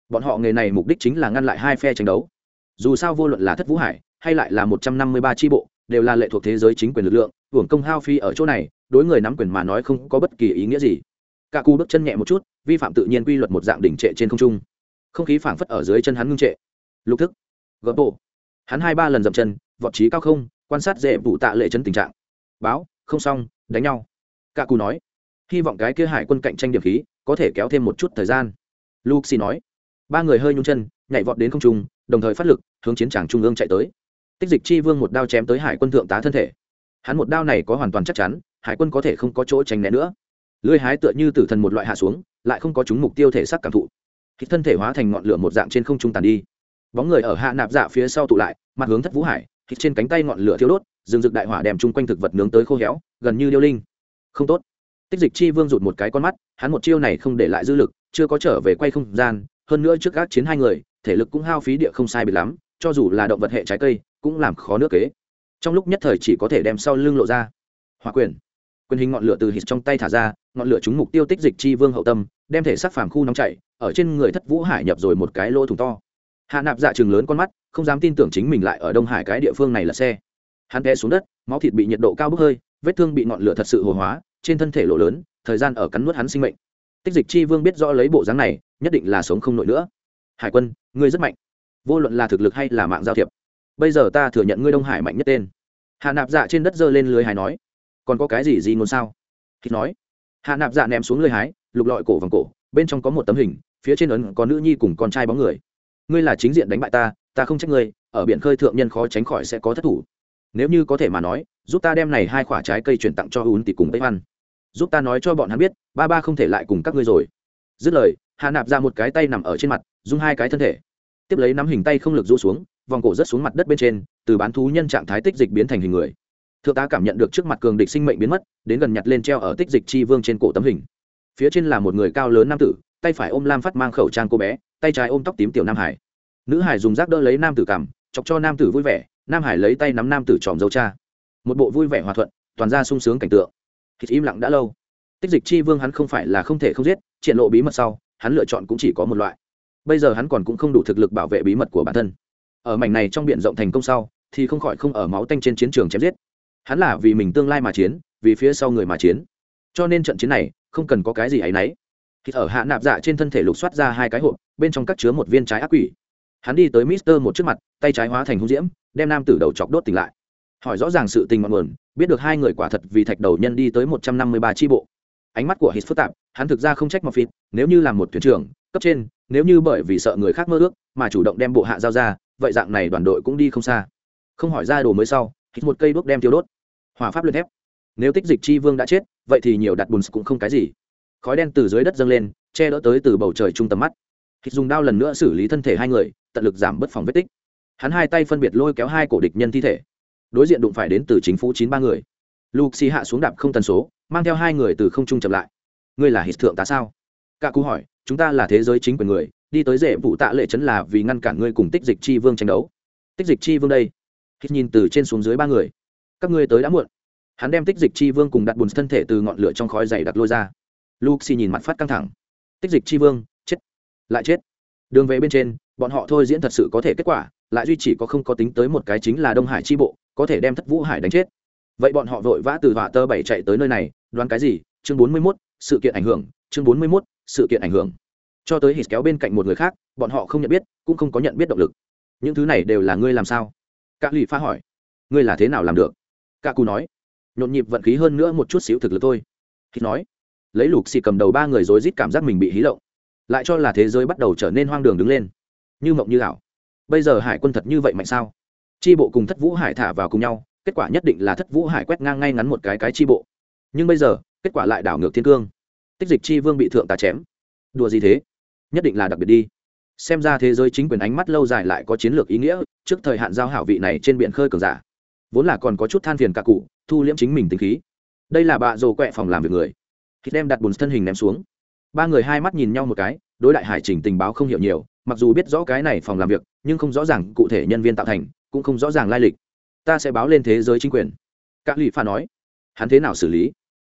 Bọn họ nghề này mục đích chính là ngăn lại hai phe tranh đấu. Dù sao vô luận là thất vũ hải, hay lại là một trăm năm mươi ba tri bộ, đều là lệ thuộc thế giới chính quyền lực lượng, hưởng công hao phi ở chỗ này, đối người nắm quyền mà nói không có bất kỳ ý nghĩa gì. Cả cù bước chân nhẹ một chút, vi phạm tự nhiên quy luật một dạng đỉnh trệ trên không trung. Không khí phảng phất ở dưới chân hắn ngưng trệ. Lục thức. Gỡ bộ. Hắn hai ba lần dậm chân, vọt trí cao không, quan sát dễ vụ tạ lệ chân tình trạng. Báo không xong, đánh nhau. Cả cù nói, hy vọng cái kia hải quân cạnh tranh điểm khí có thể kéo thêm một chút thời gian. Luxi nói, ba người hơi nhung chân, nhảy vọt đến không trung, đồng thời phát lực, hướng chiến tràng trung ương chạy tới. Tích dịch chi vương một đao chém tới hải quân thượng tá thân thể. Hắn một đao này có hoàn toàn chắc chắn, hải quân có thể không có chỗ tránh né nữa. Lưới hái tựa như tử thần một loại hạ xuống, lại không có chúng mục tiêu thể xác cảm thụ. Khi thân thể hóa thành ngọn lửa một dạng trên không trung tàn đi. Bóng người ở hạ nạp dạ phía sau tụ lại, mặt hướng thất vũ hải khi trên cánh tay ngọn lửa thiêu đốt rừng rực đại hỏa đem chung quanh thực vật nướng tới khô héo, gần như điêu linh. Không tốt. Tích dịch chi vương rụt một cái con mắt, hắn một chiêu này không để lại dư lực, chưa có trở về quay không gian, hơn nữa trước gác chiến hai người, thể lực cũng hao phí địa không sai biệt lắm, cho dù là động vật hệ trái cây, cũng làm khó nước kế. Trong lúc nhất thời chỉ có thể đem sau lưng lộ ra. Hòa quyền. Quyền hình ngọn lửa từ hít trong tay thả ra, ngọn lửa trúng mục tiêu tích dịch chi vương hậu tâm, đem thể sắc phàm khu nóng chảy, ở trên người thất vũ hải nhập rồi một cái lỗ thủng to. Hạ nạp dạ chừng lớn con mắt, không dám tin tưởng chính mình lại ở đông hải cái địa phương này là xe hắn té xuống đất, máu thịt bị nhiệt độ cao bốc hơi, vết thương bị ngọn lửa thật sự hồ hóa, trên thân thể lộ lớn, thời gian ở cắn nuốt hắn sinh mệnh. Tích dịch chi vương biết rõ lấy bộ dáng này, nhất định là sống không nổi nữa. Hải quân, ngươi rất mạnh. Vô luận là thực lực hay là mạng giao thiệp, bây giờ ta thừa nhận ngươi đông hải mạnh nhất tên. Hạ nạp dạ trên đất giơ lên lưới hái nói, còn có cái gì gì ngôn sao? Hít nói, hạ nạp dạ ném xuống lưới hái, lục lọi cổ vòng cổ, bên trong có một tấm hình, phía trên ấn có nữ nhi cùng con trai bóng người. Ngươi là chính diện đánh bại ta ta không trách ngươi, ở biển khơi thượng nhân khó tránh khỏi sẽ có thất thủ nếu như có thể mà nói, giúp ta đem này hai quả trái cây chuyển tặng cho ún tỷ cùng tây văn. Giúp ta nói cho bọn hắn biết, ba ba không thể lại cùng các ngươi rồi. Dứt lời hạ nạp ra một cái tay nằm ở trên mặt dùng hai cái thân thể. Tiếp lấy nắm hình tay không lực rũ xuống, vòng cổ rớt xuống mặt đất bên trên, từ bán thú nhân trạng thái tích dịch biến thành hình người. Thượng tá cảm nhận được trước mặt cường địch sinh mệnh biến mất, đến gần nhặt lên treo ở tích dịch chi vương trên cổ tấm hình. Phía trên là một người cao lớn nam tử, tay phải ôm lam phát mang khẩu trang cô bé, tay trái ôm tóc tím tiểu nam hải. Nữ hải dùng rác đỡ lấy nam tử cằm chọc cho nam tử vui vẻ nam hải lấy tay nắm nam tử tròm dâu cha. Một bộ vui vẻ hòa thuận, toàn ra sung sướng cảnh tượng. Hít im lặng đã lâu. Tích dịch chi vương hắn không phải là không thể không giết, triển lộ bí mật sau, hắn lựa chọn cũng chỉ có một loại. Bây giờ hắn còn cũng không đủ thực lực bảo vệ bí mật của bản thân. Ở mảnh này trong b i ể n rộng thành công sau, thì không khỏi không ở máu tanh trên chiến trường chém giết. Hắn là vì mình tương lai mà chiến, vì phía sau người mà chiến. Cho nên trận chiến này, không cần có cái gì ấ y n ấ y ở hạ nạp dạ trên thân thể lục soát ra hai cái hộp, bên trong các chứa một viên trái ác quỷ hắn đi tới mister một trước mặt, tay trái hóa thành hung diễm, đem nam tử đầu chọc đốt tỉnh lại. Hỏi rõ ràng sự tình mọi nguồn, biết được hai người quả thật vì thạch đầu nhân đi tới một trăm năm mươi ba tri bộ. Ánh mắt của hít phức tạp, hắn thực ra không trách mọt phịt, nếu như là một thuyền trưởng, cấp trên, nếu như bởi vì sợ người khác mơ ước, mà chủ động đem bộ hạ giao ra, vậy dạng này đoàn đội cũng đi không xa. Không hỏi ra đồ mới sau, hít một cây đuốc đem tiêu đốt. Hòa pháp luyện thép. Nếu tích dịch chi vương đã chết, vậy thì nhiều đặt bùn cũng không cái gì. Khói đen từ dưới đất dâng lên, che đỡ tới từ bầu trời trung tầm mắt thịt dùng đao lần nữa xử lý thân thể hai người, tận lực giảm bất phòng vết tích. Hắn hai tay phân biệt lôi kéo hai cổ địch nhân thi thể. Đối diện đụng phải đến từ chính phủ chín ba người. Luke hạ xuống đạp không tần số, mang theo hai người từ không trung chậm lại. Ngươi là hít thượng tá sao? Cả cú hỏi, chúng ta là thế giới chính quyền người, đi tới rễ vụ tạ lệ chấn là vì ngăn cản ngươi cùng tích dịch chi vương tranh đấu. Tích dịch chi vương đây. Hít nhìn từ trên xuống dưới ba người. Các ngươi tới đã muộn. Hắn đem tích dịch chi vương cùng đặt bùn thân thể từ ngọn lửa trong khói dày đặt lôi ra. Luxi nhìn mặt phát căng thẳng. Tích dịch chi vương lại chết. Đường về bên trên, bọn họ thôi diễn thật sự có thể kết quả, lại duy chỉ có không có tính tới một cái chính là đông hải chi bộ, có thể đem thất vũ hải đánh chết. Vậy bọn họ vội vã từ họa tơ bảy chạy tới nơi này, đoán cái gì? Chương bốn mươi mốt, sự kiện ảnh hưởng, chương bốn mươi mốt, sự kiện ảnh hưởng. Cho tới hít kéo bên cạnh một người khác, bọn họ không nhận biết, cũng không có nhận biết động lực. Những thứ này đều là ngươi làm sao? Các lụy pha hỏi. Ngươi là thế nào làm được? Cả cù nói. Nhộn nhịp vận khí hơn nữa một chút xíu thực lực thôi. Hít nói. Lấy lục xì cầm đầu ba người rối rít cảm giác mình bị hí lộng lại cho là thế giới bắt đầu trở nên hoang đường đứng lên. Như mộng như ảo. Bây giờ hải quân thật như vậy mạnh sao? Tri bộ cùng thất vũ hải thả vào cùng nhau, kết quả nhất định là thất vũ hải quét ngang ngay ngắn một cái cái tri bộ. Nhưng bây giờ, kết quả lại đảo ngược thiên cương. Tích dịch tri vương bị thượng tá chém. Đùa gì thế? Nhất định là đặc biệt đi. Xem ra thế giới chính quyền ánh mắt lâu dài lại có chiến lược ý nghĩa, trước thời hạn giao hảo vị này trên biển khơi cường giả. Vốn là còn có chút than phiền cả cụ, thu liễm chính mình tính khí. Đây là bạ rồ quẹ phòng làm việc người. Khi đem đặt bùn thân hình ném xuống ba người hai mắt nhìn nhau một cái, đối đại hải trình tình báo không hiểu nhiều, mặc dù biết rõ cái này phòng làm việc, nhưng không rõ ràng cụ thể nhân viên tạo thành, cũng không rõ ràng lai lịch. Ta sẽ báo lên thế giới chính quyền. Các lụy pha nói. Hắn thế nào xử lý?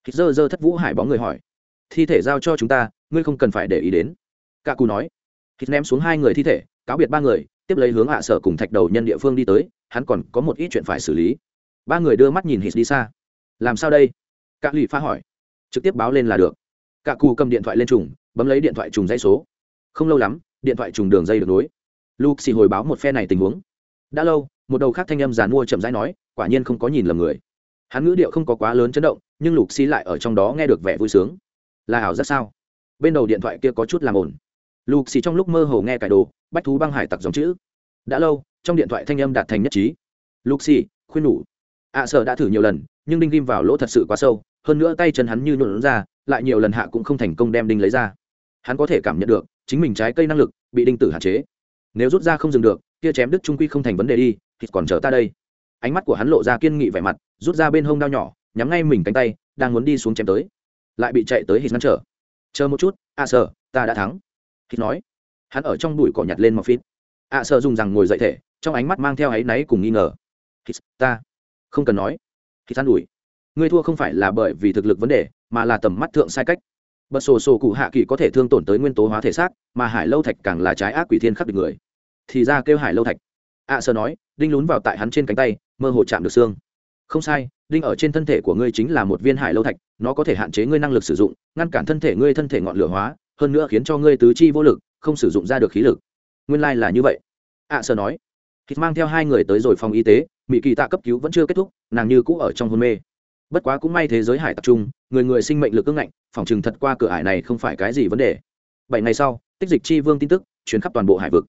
Hít dơ dơ thất vũ hải bóng người hỏi. Thi thể giao cho chúng ta, ngươi không cần phải để ý đến. Cả cù nói. Hít ném xuống hai người thi thể, cáo biệt ba người, tiếp lấy hướng hạ sở cùng thạch đầu nhân địa phương đi tới, hắn còn có một ít chuyện phải xử lý. Ba người đưa mắt nhìn hít đi xa. Làm sao đây? Cả lụy pha hỏi. Trực tiếp báo lên là được cả cù cầm điện thoại lên trùng bấm lấy điện thoại trùng dãy số. Không lâu lắm điện thoại trùng đường dây được nối. Luke xì hồi báo một phe này tình huống. Đã lâu một đầu khác thanh âm giàn mua chậm rãi nói quả nhiên không có nhìn lầm người. Hắn ngữ điệu không có quá lớn chấn động nhưng lục xì lại ở trong đó nghe được vẻ vui sướng. Là hảo rất sao? Bên đầu điện thoại kia có chút làm ổn lục xì trong lúc mơ hồ nghe cải đồ bách thú băng hải tặc dòng chữ. Đã lâu trong điện thoại thanh âm đạt thành nhất trí. Lục xì khuyên nhủ. Ạ à, sợ đã thử nhiều lần nhưng đinh ghim vào lỗ thật sự quá sâu, hơn nữa tay chân hắn như nhuộn ra, lại nhiều lần hạ cũng không thành công đem đinh lấy ra. Hắn có thể cảm nhận được, chính mình trái cây năng lực bị đinh tử hạn chế. Nếu rút ra không dừng được, kia chém đứt trung quy không thành vấn đề đi, thì còn chờ ta đây. Ánh mắt của hắn lộ ra kiên nghị vẻ mặt, rút ra bên hông đao nhỏ, nhắm ngay mình cánh tay, đang muốn đi xuống chém tới. Lại bị chạy tới hít ngăn trở. Chờ một chút, a à sợ ta đã thắng. Hít nói. Hắn ở trong bụi cỏ nhặt lên một phít. A à sợ dùng rằng ngồi dậy thể, trong ánh mắt mang theo áy náy cùng nghi ngờ. Hít ta không cần nói hít san đuổi. Ngươi thua không phải là bởi vì thực lực vấn đề mà là tầm mắt thượng sai cách. Bật sổ sổ cụ hạ kỳ có thể thương tổn tới nguyên tố hóa thể xác mà hải lâu thạch càng là trái ác quỷ thiên khắc được người. Thì ra kêu hải lâu thạch. Ạ à, sơ nói đinh lún vào tại hắn trên cánh tay mơ hồ chạm được xương. Không sai đinh ở trên thân thể của ngươi chính là một viên hải lâu thạch nó có thể hạn chế ngươi năng lực sử dụng ngăn cản thân thể ngươi thân thể ngọn lửa hóa hơn nữa khiến cho ngươi tứ chi vô lực không sử dụng ra được khí lực. Nguyên lai、like、là như vậy. Ạ à, sơ nói. Thịt mang theo hai người tới rồi phòng y tế mỹ kỳ tạ cấp cứu vẫn chưa kết thúc, nàng như cũ ở trong hôn mê. Bất quá cũng may thế giới hải tập trung người người sinh mệnh lực ưng ngạnh, phòng chừng thật qua cửa hải này không phải cái gì vấn đề. Bảy ngày sau, tích dịch chi vương tin tức chuyến khắp toàn bộ hải vực.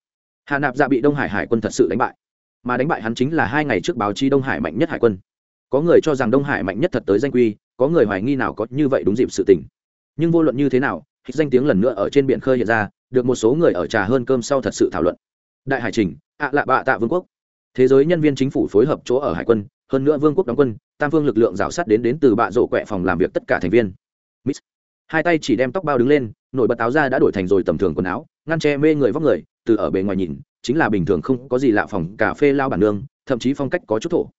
Hà nạp dạ bị đông hải hải quân thật sự đánh bại. Mà đánh bại hắn chính là hai ngày trước báo chi đông hải mạnh nhất hải quân. Có người cho rằng đông hải mạnh nhất thật tới danh quy, có người hoài nghi nào có như vậy đúng dịp sự tình. Nhưng vô luận như thế nào hít danh tiếng lần nữa ở trên biển khơi hiện ra, được một số người ở trà hơn cơm sau thật sự thảo luận. Đại hải trình ạ lạ bạ tạ vương quốc thế giới nhân viên chính phủ phối hợp chỗ ở hải quân, hơn nữa vương quốc đóng quân, tam phương lực lượng rào sát đến đến từ bạ rổ quẹ phòng làm việc tất cả thành viên. Miss. hai tay chỉ đem tóc bao đứng lên, nổi bật áo ra đã đổi thành rồi tầm thường quần áo, ngăn che mê người vóc người, từ ở bề ngoài nhìn, chính là bình thường không có gì lạ phòng, cà phê lao bản nương, thậm chí phong cách có chút thổ.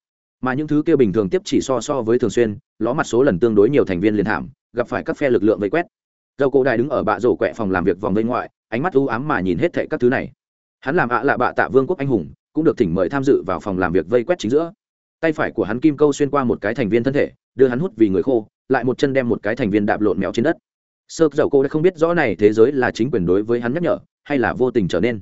Mà những thứ kia bình thường tiếp chỉ so so với thường xuyên, ló mặt số lần tương đối nhiều thành viên liền thảm, gặp phải các phe lực lượng vây quét. Dầu cổ đài đứng ở bạ rổ quẹ phòng làm việc vòng bên ngoại, ánh mắt u ám mà nhìn hết thệ các thứ này. Hắn làm ạ là bạ tạ vương quốc anh hùng cũng được thỉnh mời tham dự vào phòng làm việc vây quét chính giữa. Tay phải của hắn kim câu xuyên qua một cái thành viên thân thể đưa hắn hút vì người khô lại một chân đem một cái thành viên đạp lộn mèo trên đất. Sơ dầu cô đã không biết rõ này thế giới là chính quyền đối với hắn nhắc nhở hay là vô tình trở nên.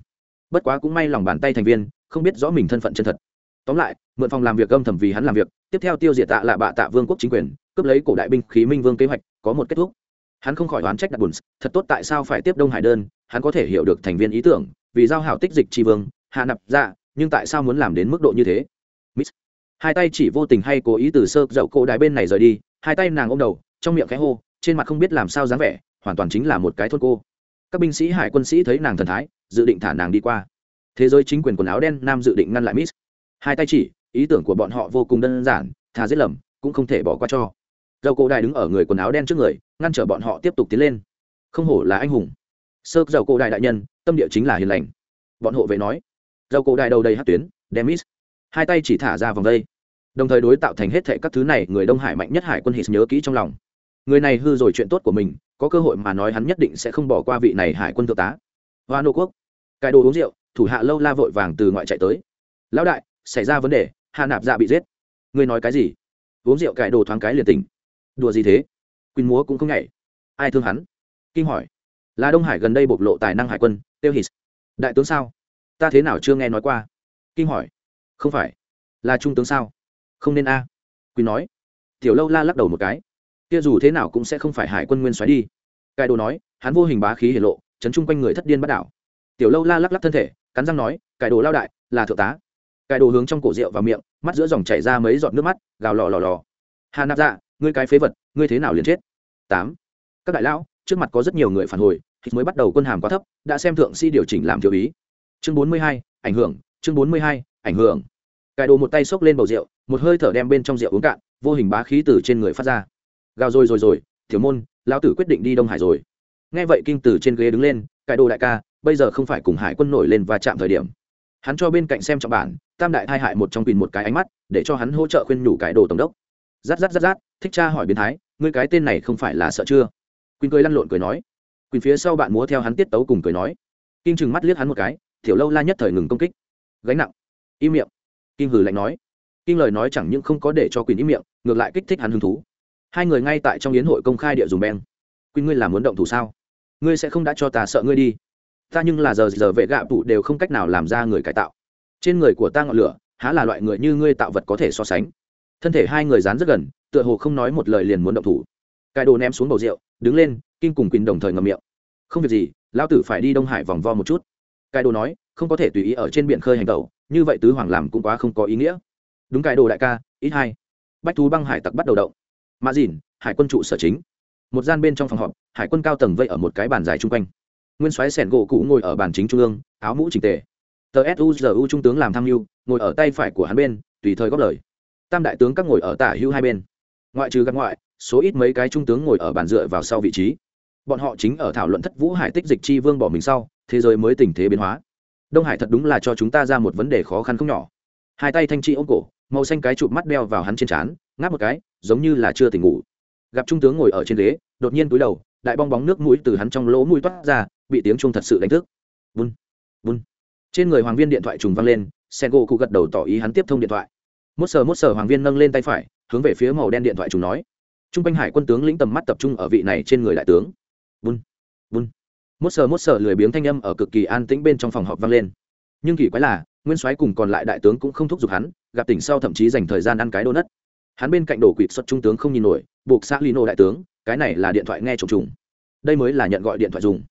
Bất quá cũng may lòng bàn tay thành viên không biết rõ mình thân phận chân thật. Tóm lại mượn phòng làm việc âm thầm vì hắn làm việc tiếp theo tiêu diệt tạ là bạ tạ vương quốc chính quyền cướp lấy cổ đại binh khí minh vương kế hoạch có một kết thúc. Hắn không khỏi đoán trách đặt bùn thật tốt tại sao phải tiếp đông hải đơn hắn có thể hiểu được thành viên ý tưởng vì giao hảo tích dịch tri vương hạ nạp dạ, nhưng tại sao muốn làm đến mức độ như thế? Miss. hai tay chỉ vô tình hay cố ý từ sơ dậu cổ đại bên này rời đi, hai tay nàng ôm đầu, trong miệng khẽ hô, trên mặt không biết làm sao dáng vẻ, hoàn toàn chính là một cái thôn cô. Các binh sĩ hải quân sĩ thấy nàng thần thái, dự định thả nàng đi qua. Thế giới chính quyền quần áo đen nam dự định ngăn lại miss. Hai tay chỉ, ý tưởng của bọn họ vô cùng đơn giản thà giết lầm, cũng không thể bỏ qua cho. Dầu cổ đại đứng ở người quần áo đen trước người, ngăn trở bọn họ tiếp tục tiến lên. Không hổ là anh hùng. Sơ dầu cổ đại đại nhân, tâm địa chính là hiền lành. Bọn hộ vệ nói dầu cổ đại đầu đầy hát tuyến demis hai tay chỉ thả ra vòng đây. Đồng thời đối tạo thành hết thệ các thứ này, người đông hải mạnh nhất hải quân hít nhớ kỹ trong lòng. Người này hư rồi chuyện tốt của mình, có cơ hội mà nói hắn nhất định sẽ không bỏ qua vị này hải quân thượng tá. Hoa nô quốc. Cài đồ uống rượu, thủ hạ lâu la vội vàng từ ngoại chạy tới. Lão đại, xảy ra vấn đề hạ nạp dạ bị giết. Ngươi nói cái gì? Uống rượu cài đồ thoáng cái liền tình đùa gì thế? Quyên múa cũng không nhảy. Ai thương hắn? Kinh hỏi. Là đông hải gần đây bộc lộ tài năng hải quân, tiêu hít. Đại tướng sao? Ta thế nào chưa nghe nói qua? Kinh hỏi. Không phải. Là trung tướng sao? Không nên a. À. quý nói. Tiểu lâu la lắc đầu một cái. Kia dù thế nào cũng sẽ không phải hải quân nguyên xoáy đi. Cai đồ nói, hắn vô hình bá khí hiển lộ, chấn chung quanh người thất điên bắt đảo. Tiểu lâu la lắc lắc thân thể, cắn răng nói cải đồ lao đại, là thượng tá. Cải đồ hướng trong cổ rượu vào miệng, mắt giữa dòng chảy ra mấy giọt nước mắt, gào lò lò lò. Hà nạp dạ ngươi cái phế vật, ngươi thế nào liền chết? Tám. Các đại lão, trước mặt có rất nhiều người phản hồi, thì mới bắt đầu quân hàm quá thấp, đã xem thượng sĩ điều chỉnh làm thiếu ý chương bốn mươi hai, ảnh hưởng, chương bốn mươi hai, ảnh hưởng. Cải đồ một tay xốc lên bầu rượu, một hơi thở đem bên trong rượu uống cạn, vô hình bá khí từ trên người phát ra. Gào rồi rồi rồi thiếu môn, lão tử quyết định đi đông hải rồi. Nghe vậy kinh từ trên ghế đứng lên cải đồ đại ca, bây giờ không phải cùng hải quân nổi lên và chạm thời điểm. Hắn cho bên cạnh xem trọng bản, tam đại thai hại một trong quỳnh một cái ánh mắt, để cho hắn hỗ trợ khuyên nhủ cải đồ tổng đốc. Rát rát rát rát, thích cha hỏi biến thái, ngươi cái tên này không phải là sợ chưa? Quỳnh cười lăn lộn cười nói. Quỳnh phía sau bạn múa theo hắn tiết tấu cùng cười nói. Kinh chừng mắt liếc hắn một cái Tiểu lâu la nhất thời ngừng công kích. Gánh nặng. Im miệng. Kim hừ lạnh nói. Kim lời nói chẳng những không có để cho quỳnh im miệng, ngược lại kích thích hắn hứng thú. Hai người ngay tại trong yến hội công khai địa dùng beng. Quỳnh, ngươi là muốn động thủ sao? Ngươi sẽ không đã cho ta sợ ngươi đi. Ta nhưng là giờ giờ vệ gạ tụ đều không cách nào làm ra người cải tạo. Trên người của ta ngọn lửa, há là loại người như ngươi tạo vật có thể so sánh. Thân thể hai người dán rất gần, tựa hồ không nói một lời liền muốn động thủ. Cải đồ ném xuống bầu rượu, đứng lên kinh cùng quỳnh đồng thời ngầm miệng. Không việc gì lao tử phải đi đông hải vòng vo một chút cải đồ nói, không có thể tùy ý ở trên biển khơi hành tẩu, như vậy tứ hoàng làm cũng quá không có ý nghĩa. Đúng cải đồ đại ca, ít hai bách thú băng hải tặc bắt đầu động. Mã dìn, hải quân trụ sở chính. Một gian bên trong phòng họp, hải quân cao tầng vây ở một cái bàn dài chung quanh. Nguyên soái sẻn gỗ cụ ngồi ở bàn chính trung ương, áo mũ trình tề. Tờ suzu trung tướng làm tham mưu, ngồi ở tay phải của hắn bên, tùy thời góp lời. Tam đại tướng các ngồi ở tả hữu hai bên. Ngoại trừ gặp ngoại, số ít mấy cái trung tướng ngồi ở bàn dựa vào sau vị trí. Bọn họ chính ở thảo luận thất vũ hải tích dịch chi vương bỏ mình sau thế giới mới tình thế biến hóa. Đông hải thật đúng là cho chúng ta ra một vấn đề khó khăn không nhỏ. Hai tay thanh chi ôm cổ, màu xanh cái chụp mắt đeo vào hắn trên trán, ngáp một cái, giống như là chưa tỉnh ngủ. Gặp trung tướng ngồi ở trên ghế, đột nhiên túi đầu, đại bong bóng nước mũi từ hắn trong lỗ mũi toát ra, bị tiếng trung thật sự đánh thức. Vun vun trên người hoàng viên điện thoại trùng văng lên sen gỗ cụ gật đầu tỏ ý hắn tiếp thông điện thoại. Mốt sờ mốt sờ hoàng viên nâng lên tay phải, hướng về phía màu đen điện thoại trùng nói. T r u n g quanh hải quân tướng lĩnh tầm mắt tập trung ở vị này trên người đại tướng. Vun vun mốt sờ mốt sờ lười biếng thanh âm ở cực kỳ an tĩnh bên trong phòng họp vang lên. Nhưng kỳ quái là, nguyên soái cùng còn lại đại tướng cũng không thúc giục hắn, gặp tỉnh sau thậm chí dành thời gian ăn cái đô nất. Hắn bên cạnh đổ quỵt xuất trung tướng không nhìn nổi, buộc xã lino đại tướng, cái này là điện thoại nghe trùng trùng. Đây mới là nhận gọi điện thoại dùng.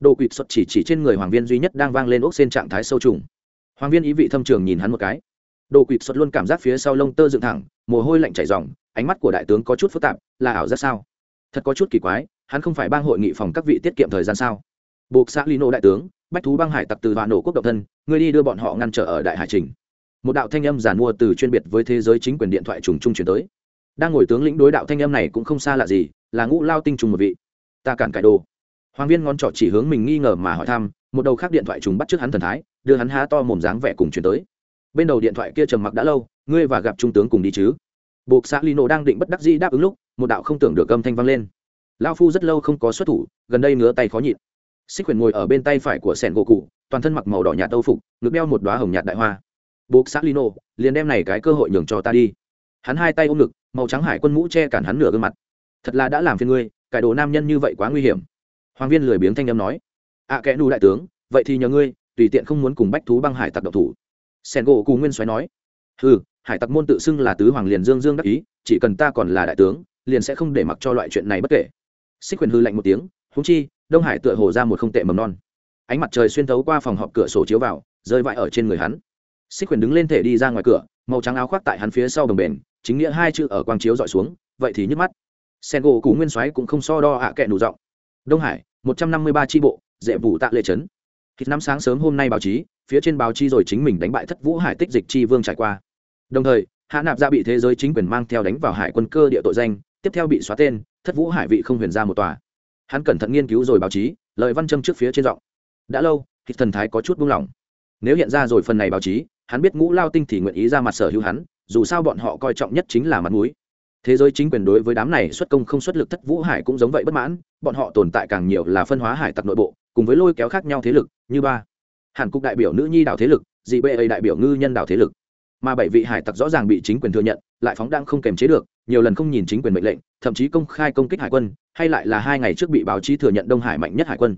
Đồ quỵt xuất chỉ chỉ trên người hoàng viên duy nhất đang vang lên ốc xên trạng thái sâu trùng. Hoàng viên ý vị thâm trường nhìn hắn một cái. Đồ quỵt xuất luôn cảm giác phía sau lông tơ dựng thẳng, mồ hôi lạnh chảy dòng ánh mắt của đại tướng có chút phức tạp, là ảo giác sao? Thật có chút kỳ quái, hắn không phải bang hội nghị phòng các vị tiết kiệm thời gian sao? Buộc xã lino đại tướng, bách thú băng hải tặc từ vạn nổ quốc độc thân ngươi đi đưa bọn họ ngăn trở ở đại hải trình. Một đạo thanh âm giàn mua từ chuyên biệt với thế giới chính quyền điện thoại trùng trung chuyển tới. Đang ngồi tướng lĩnh đối đạo thanh âm này cũng không xa lạ gì, là ngũ lao tinh trùng một vị. Ta cản cải đồ. Hoàng viên ngón trỏ chỉ hướng mình nghi ngờ mà hỏi thăm, một đầu khác điện thoại trùng bắt trước hắn thần thái, đưa hắn há to mồm dáng vẻ cùng chuyển tới. Bên đầu điện thoại kia trầm mặc đã lâu, ngươi và gặp trung tướng cùng đi chứ? Buộc xã lino đang định bất đắc dĩ đáp ứng lúc, một đạo không tưởng được âm thanh vang lên. Lao phu rất lâu không có xuất thủ, gần đây ngứa tay khó nhịn xích quyền ngồi ở bên tay phải của sẻn gỗ cụ toàn thân mặc màu đỏ nhạt tâu phục ngực đeo một đoá hồng nhạt đại hoa. Buộc xã lino liền đem này cái cơ hội nhường cho ta đi. Hắn hai tay ôm ngực màu trắng hải quân mũ che cản hắn nửa gương mặt. Thật là đã làm phiền ngươi cải đồ nam nhân như vậy quá nguy hiểm. Hoàng viên lười biếng thanh âm nói. Ạ à, kẽ nù đại tướng vậy thì nhờ ngươi tùy tiện không muốn cùng bách thú băng hải tặc độc thủ. Sen gỗ cù nguyên xoáy nói. Ừ hải tặc môn tự xưng là tứ hoàng liền dương dương đắc ý chỉ cần ta còn là đại tướng liền sẽ không để mặc cho loại chuyện này bất kể. Xích quyền hư lạnh một tiếng húng chi đông hải tựa hồ ra một không tệ mầm non. Ánh mặt trời xuyên thấu qua phòng họp cửa sổ chiếu vào, rơi vãi ở trên người hắn. Xích quyền đứng lên thể đi ra ngoài cửa, màu trắng áo khoác tại hắn phía sau đồng bền, chính nghĩa hai chữ ở quang chiếu dọi xuống, vậy thì nhức mắt. Sen gỗ cú nguyên soái cũng không so đo hạ à kệ đủ rộng đông hải, một trăm năm mươi ba tri bộ dễ vụ tạ lệ trấn. Thịt năm sáng sớm hôm nay báo chí, phía trên báo chí rồi chính mình đánh bại thất vũ hải tích dịch chi vương trải qua. Đồng thời, hạ nạp ra bị thế giới chính quyền mang theo đánh vào hải quân cơ địa tội danh, tiếp theo bị xóa tên, thất vũ hải vị không huyền ra một tòa hắn cẩn thận nghiên cứu rồi báo chí, lời văn châm trước phía trên giọng. Đã lâu, thì thần thái có chút buông lỏng. Nếu hiện ra rồi phần này báo chí, hắn biết ngũ lao tinh thì nguyện ý ra mặt sở hữu hắn, dù sao bọn họ coi trọng nhất chính là mặt mũi. Thế giới chính quyền đối với đám này xuất công không xuất lực thất vũ hải cũng giống vậy bất mãn, bọn họ tồn tại càng nhiều là phân hóa hải tặc nội bộ, cùng với lôi kéo khác nhau thế lực, như ba. Hàn cục đại biểu nữ nhi đảo thế lực, dị bê ấy đại biểu ngư nhân đảo thế lực mà bảy vị hải tặc rõ ràng bị chính quyền thừa nhận, lại phóng đang không kềm chế được, nhiều lần không nhìn chính quyền mệnh lệnh, thậm chí công khai công kích hải quân, hay lại là hai ngày trước bị báo chí thừa nhận đông hải mạnh nhất hải quân.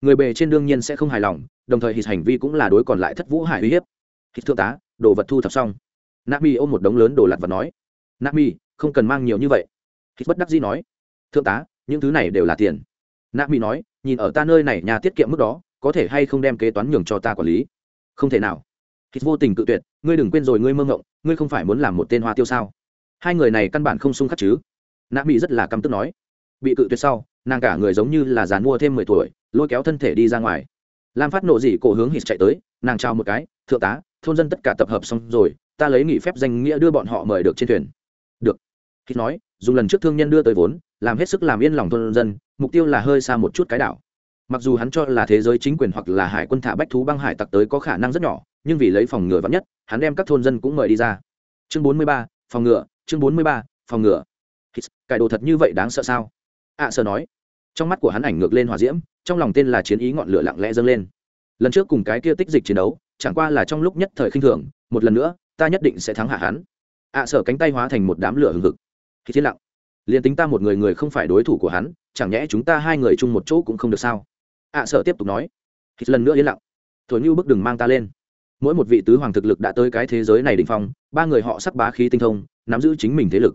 Người bề trên đương nhiên sẽ không hài lòng, đồng thời hít hành vi cũng là đối còn lại thất vũ hải uy hiếp. Hít thượng tá, đồ vật thu thập xong. Nami ôm một đống lớn đồ lặt và nói, nami, không cần mang nhiều như vậy. Hít bất đắc dĩ nói, thượng tá, những thứ này đều là tiền. Nami nói, nhìn ở ta nơi này nhà tiết kiệm mức đó, có thể hay không đem kế toán nhường cho ta quản lý? Không thể nào hít vô tình cự tuyệt, ngươi đừng quên rồi, ngươi mơ ngộng, ngươi không phải muốn làm một tên hoa tiêu sao? Hai người này căn bản không xung khắc chứ. Nami rất là căm tức nói. Bị cự tuyệt sau, nàng cả người giống như là dàn mua thêm mười tuổi, lôi kéo thân thể đi ra ngoài. Lam phát nộ dị cổ hướng hít chạy tới, nàng trao một cái, thượng tá, thôn dân tất cả tập hợp xong rồi, ta lấy nghỉ phép danh nghĩa đưa bọn họ mời được trên thuyền. Được. Hít nói, dùng lần trước thương nhân đưa tới vốn, làm hết sức làm yên lòng thôn dân, mục tiêu là hơi xa một chút cái đảo mặc dù hắn cho là thế giới chính quyền hoặc là hải quân thả bách thú băng hải tặc tới có khả năng rất nhỏ nhưng vì lấy phòng ngừa vắn nhất hắn đem các thôn dân cũng mời đi ra. Chương bốn mươi ba phòng ngựa chương bốn mươi ba phòng ngựa cải đồ thật như vậy đáng sợ sao? Ạ à, sợ nói. Trong mắt của hắn ảnh ngược lên hòa diễm trong lòng tên là chiến ý ngọn lửa lặng lẽ dâng lên. Lần trước cùng cái kia tích dịch chiến đấu chẳng qua là trong lúc nhất thời khinh thường một lần nữa ta nhất định sẽ thắng hạ hắn. Ạ à, sợ cánh tay hóa thành một đám lửa hừng hực. Khi thiên lặng. Liền tính ta một người người không phải đối thủ của hắn chẳng nhẽ chúng ta hai người chung một chỗ cũng không được sao? Ạ à, sợ tiếp tục nói hít lần nữa yên lặng. Thổi như bức đừng mang ta lên. Mỗi một vị tứ hoàng thực lực đã tới cái thế giới này đình phong ba người họ sắc bá khí tinh thông nắm giữ chính mình thế lực.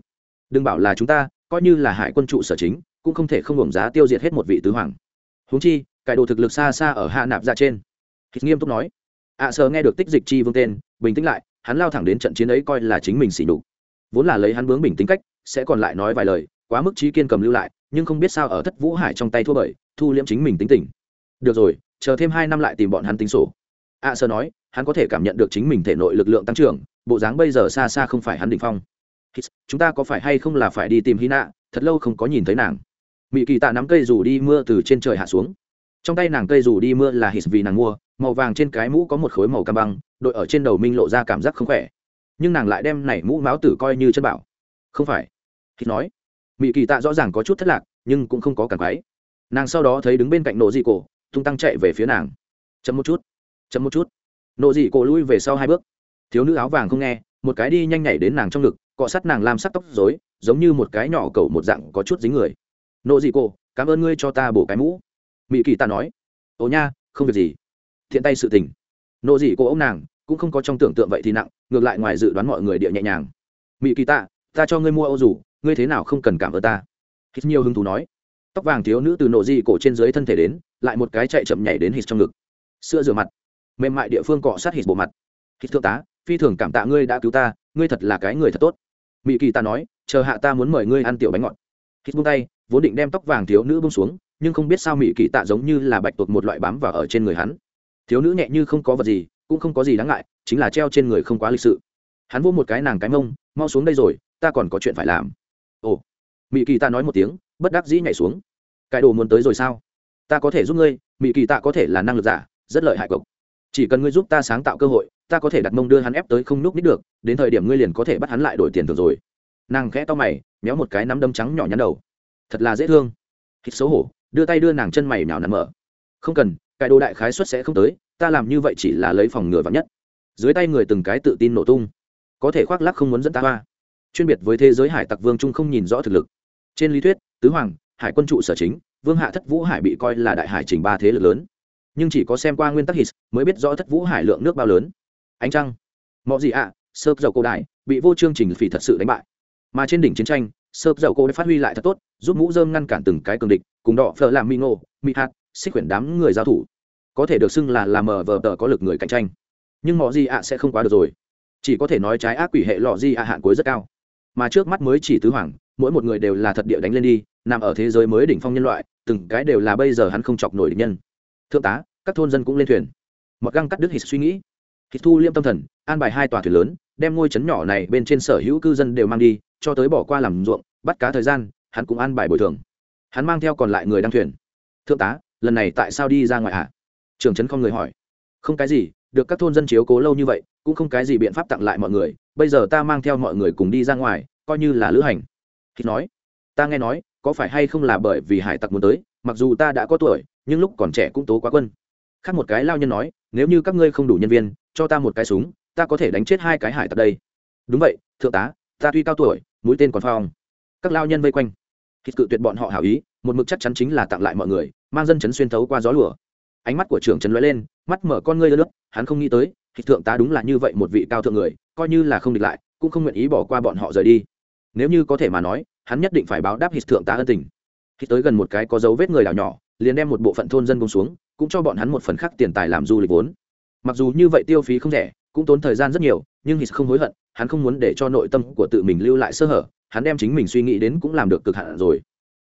Đừng bảo là chúng ta coi như là hải quân trụ sở chính cũng không thể không hưởng giá tiêu diệt hết một vị tứ hoàng. Huống chi cải đồ thực lực xa xa ở hạ nạp ra trên. Hít nghiêm túc nói ạ à, nghe được tích dịch chi vương tên bình tĩnh lại hắn lao thẳng đến trận chiến ấy coi là chính mình xỉ đục vốn là lấy hắn bướng bình tính cách sẽ còn lại nói vài lời quá mức trí kiên cầm lưu lại nhưng không biết sao ở thất vũ hải trong tay thua bởi thu liễm chính mình tính tình được rồi chờ thêm hai năm lại tìm bọn hắn tính sổ. Ạ à, sơ nói hắn có thể cảm nhận được chính mình thể nội lực lượng tăng trưởng bộ dáng bây giờ xa xa không phải hắn định phong. Chúng ta có phải hay không là phải đi tìm hy nạ thật lâu không có nhìn thấy nàng. Mỹ kỳ tạ nắm cây dù đi mưa từ trên trời hạ xuống. Trong tay nàng cây dù đi mưa là hít vì nàng mua màu vàng trên cái mũ có một khối màu cam băng đội ở trên đầu minh lộ ra cảm giác không khỏe. Nhưng nàng lại đem này mũ máu tử coi như chân bảo. Không phải hít nói. Mỹ kỳ tạ rõ ràng có chút thất lạc nhưng cũng không có cảm khái. Nàng sau đó thấy đứng bên cạnh nổ dị cổ tung tăng chạy về phía nàng. Chấm một chút chấm một chút. Nộ dị cổ lui về sau hai bước. Thiếu nữ áo vàng không nghe, một cái đi nhanh nhảy đến nàng trong ngực, cọ sát nàng làm sắc tóc dối giống như một cái nhỏ cầu một dạng có chút dính người. Nộ dị cổ, cảm ơn ngươi cho ta bổ cái mũ. Mỹ kỳ ta nói, ồ nha, không việc gì. Thiện tay sự tình. Nộ dị cổ ông nàng, cũng không có trong tưởng tượng vậy thì nặng, ngược lại ngoài dự đoán mọi người địa nhẹ nhàng. Mỹ kỳ ta ta cho ngươi mua ô rủ ngươi thế nào không cần cảm ơn ta? Hít nhiều hứng thú nói tóc vàng thiếu nữ từ nộ di cổ trên dưới thân thể đến, lại một cái chạy chậm nhảy đến hít trong ngực. Sữa rửa mặt. Mềm mại địa phương cọ sát hít bộ mặt. Hít thượng tá, phi thường cảm tạ ngươi đã cứu ta, ngươi thật là cái người thật tốt. Mỹ kỳ ta nói, chờ hạ ta muốn mời ngươi ăn tiểu bánh ngọt. Hít buông tay, vốn định đem tóc vàng thiếu nữ bông xuống, nhưng không biết sao mỹ kỳ tạ giống như là bạch tuộc một loại bám vào ở trên người hắn. Thiếu nữ nhẹ như không có vật gì, cũng không có gì đáng ngại, chính là treo trên người không quá lịch sự. Hắn vô một cái nàng cái mông, mau xuống đây rồi, ta còn có chuyện phải làm. Ồ. Mỹ kỳ ta nói một tiếng bất đắc dĩ nhảy xuống. Cái đồ muốn tới rồi sao? Ta có thể giúp ngươi mỹ kỳ tạ có thể là năng lực giả, rất lợi hại cộc chỉ cần ngươi giúp ta sáng tạo cơ hội, ta có thể đặt mông đưa hắn ép tới không núp nít được, đến thời điểm ngươi liền có thể bắt hắn lại đổi tiền thường rồi. Nàng khẽ to mày, méo một cái nắm đấm trắng nhỏ nhắn đầu. Thật là dễ thương. Hít xấu hổ, đưa tay đưa nàng chân mày nào nằm mở. Không cần, cái đồ đại khái xuất sẽ không tới, ta làm như vậy chỉ là lấy phòng ngừa vắng nhất. Dưới tay người từng cái tự tin nổ tung. Có thể khoác lắc không muốn dẫn ta hoa. Chuyên biệt với thế giới hải tặc vương trung không nhìn rõ thực lực. Trên lý thuyết tứ hoàng hải quân trụ sở chính vương hạ thất vũ hải bị coi là đại hải trình ba thế lực lớn. Nhưng chỉ có xem qua nguyên tắc hít mới biết rõ thất vũ hải lượng nước bao lớn. Ánh trăng mọi gì ạ à, sơ dầu cổ đại bị vô chương trình phỉ thật sự đánh bại. Mà trên đỉnh chiến tranh sơ dầu cổ đã phát huy lại thật tốt giúp mũ dơm ngăn cản từng cái cường địch cùng đỏ phở làm mi ngô mi hạt xích quyển đám người giao thủ. Có thể được xưng là làm mờ vờ tờ có lực người cạnh tranh. Nhưng mọi gì ạ sẽ không quá được rồi. Chỉ có thể nói trái ác quỷ hệ lọ gì ạ hạn cuối rất cao. Mà trước mắt mới chỉ tứ hoàng mỗi một người đều là thật địa đánh lên đi, nằm ở thế giới mới đỉnh phong nhân loại, từng cái đều là bây giờ hắn không chọc nổi địch nhân. Thượng tá, các thôn dân cũng lên thuyền. Mặc găng cắt đứt hít suy nghĩ. Hít thu liêm tâm thần, an bài hai tòa thuyền lớn, đem ngôi trấn nhỏ này bên trên sở hữu cư dân đều mang đi, cho tới bỏ qua làm ruộng, bắt cá thời gian, hắn cũng an bài bồi thường. Hắn mang theo còn lại người đang thuyền. Thượng tá, lần này tại sao đi ra ngoài ạ à? trưởng trấn không người hỏi. Không cái gì, được các thôn dân chiếu cố lâu như vậy, cũng không cái gì biện pháp tặng lại mọi người. Bây giờ ta mang theo mọi người cùng đi ra ngoài, coi như là lữ hành hít nói, ta nghe nói, có phải hay không là bởi vì hải tặc muốn tới, mặc dù ta đã có tuổi, nhưng lúc còn trẻ cũng tố quá quân. Khác một cái lao nhân nói, nếu như các ngươi không đủ nhân viên, cho ta một cái súng, ta có thể đánh chết hai cái hải tặc đây. Đúng vậy, thượng tá, ta tuy cao tuổi, mũi tên còn phong. Các lao nhân vây quanh. Thịt cự tuyệt bọn họ hảo ý, một mực chắc chắn chính là tặng lại mọi người, mang dân chấn xuyên thấu qua gió lửa ánh mắt của trưởng trần lóe lên, mắt mở con ngươi lướt hắn không nghĩ tới thịt thượng tá đúng là như vậy một vị cao thượng người, coi như là không địch lại, cũng không nguyện ý bỏ qua bọn họ rời đi nếu như có thể mà nói, hắn nhất định phải báo đáp hít thượng tá ân tình. Khi tới gần một cái có dấu vết người đảo nhỏ, liền đem một bộ phận thôn dân bông xuống, cũng cho bọn hắn một phần khác tiền tài làm du lịch vốn. Mặc dù như vậy tiêu phí không rẻ, cũng tốn thời gian rất nhiều, nhưng hít không hối hận, hắn không muốn để cho nội tâm của tự mình lưu lại sơ hở, hắn đem chính mình suy nghĩ đến cũng làm được cực hạn rồi.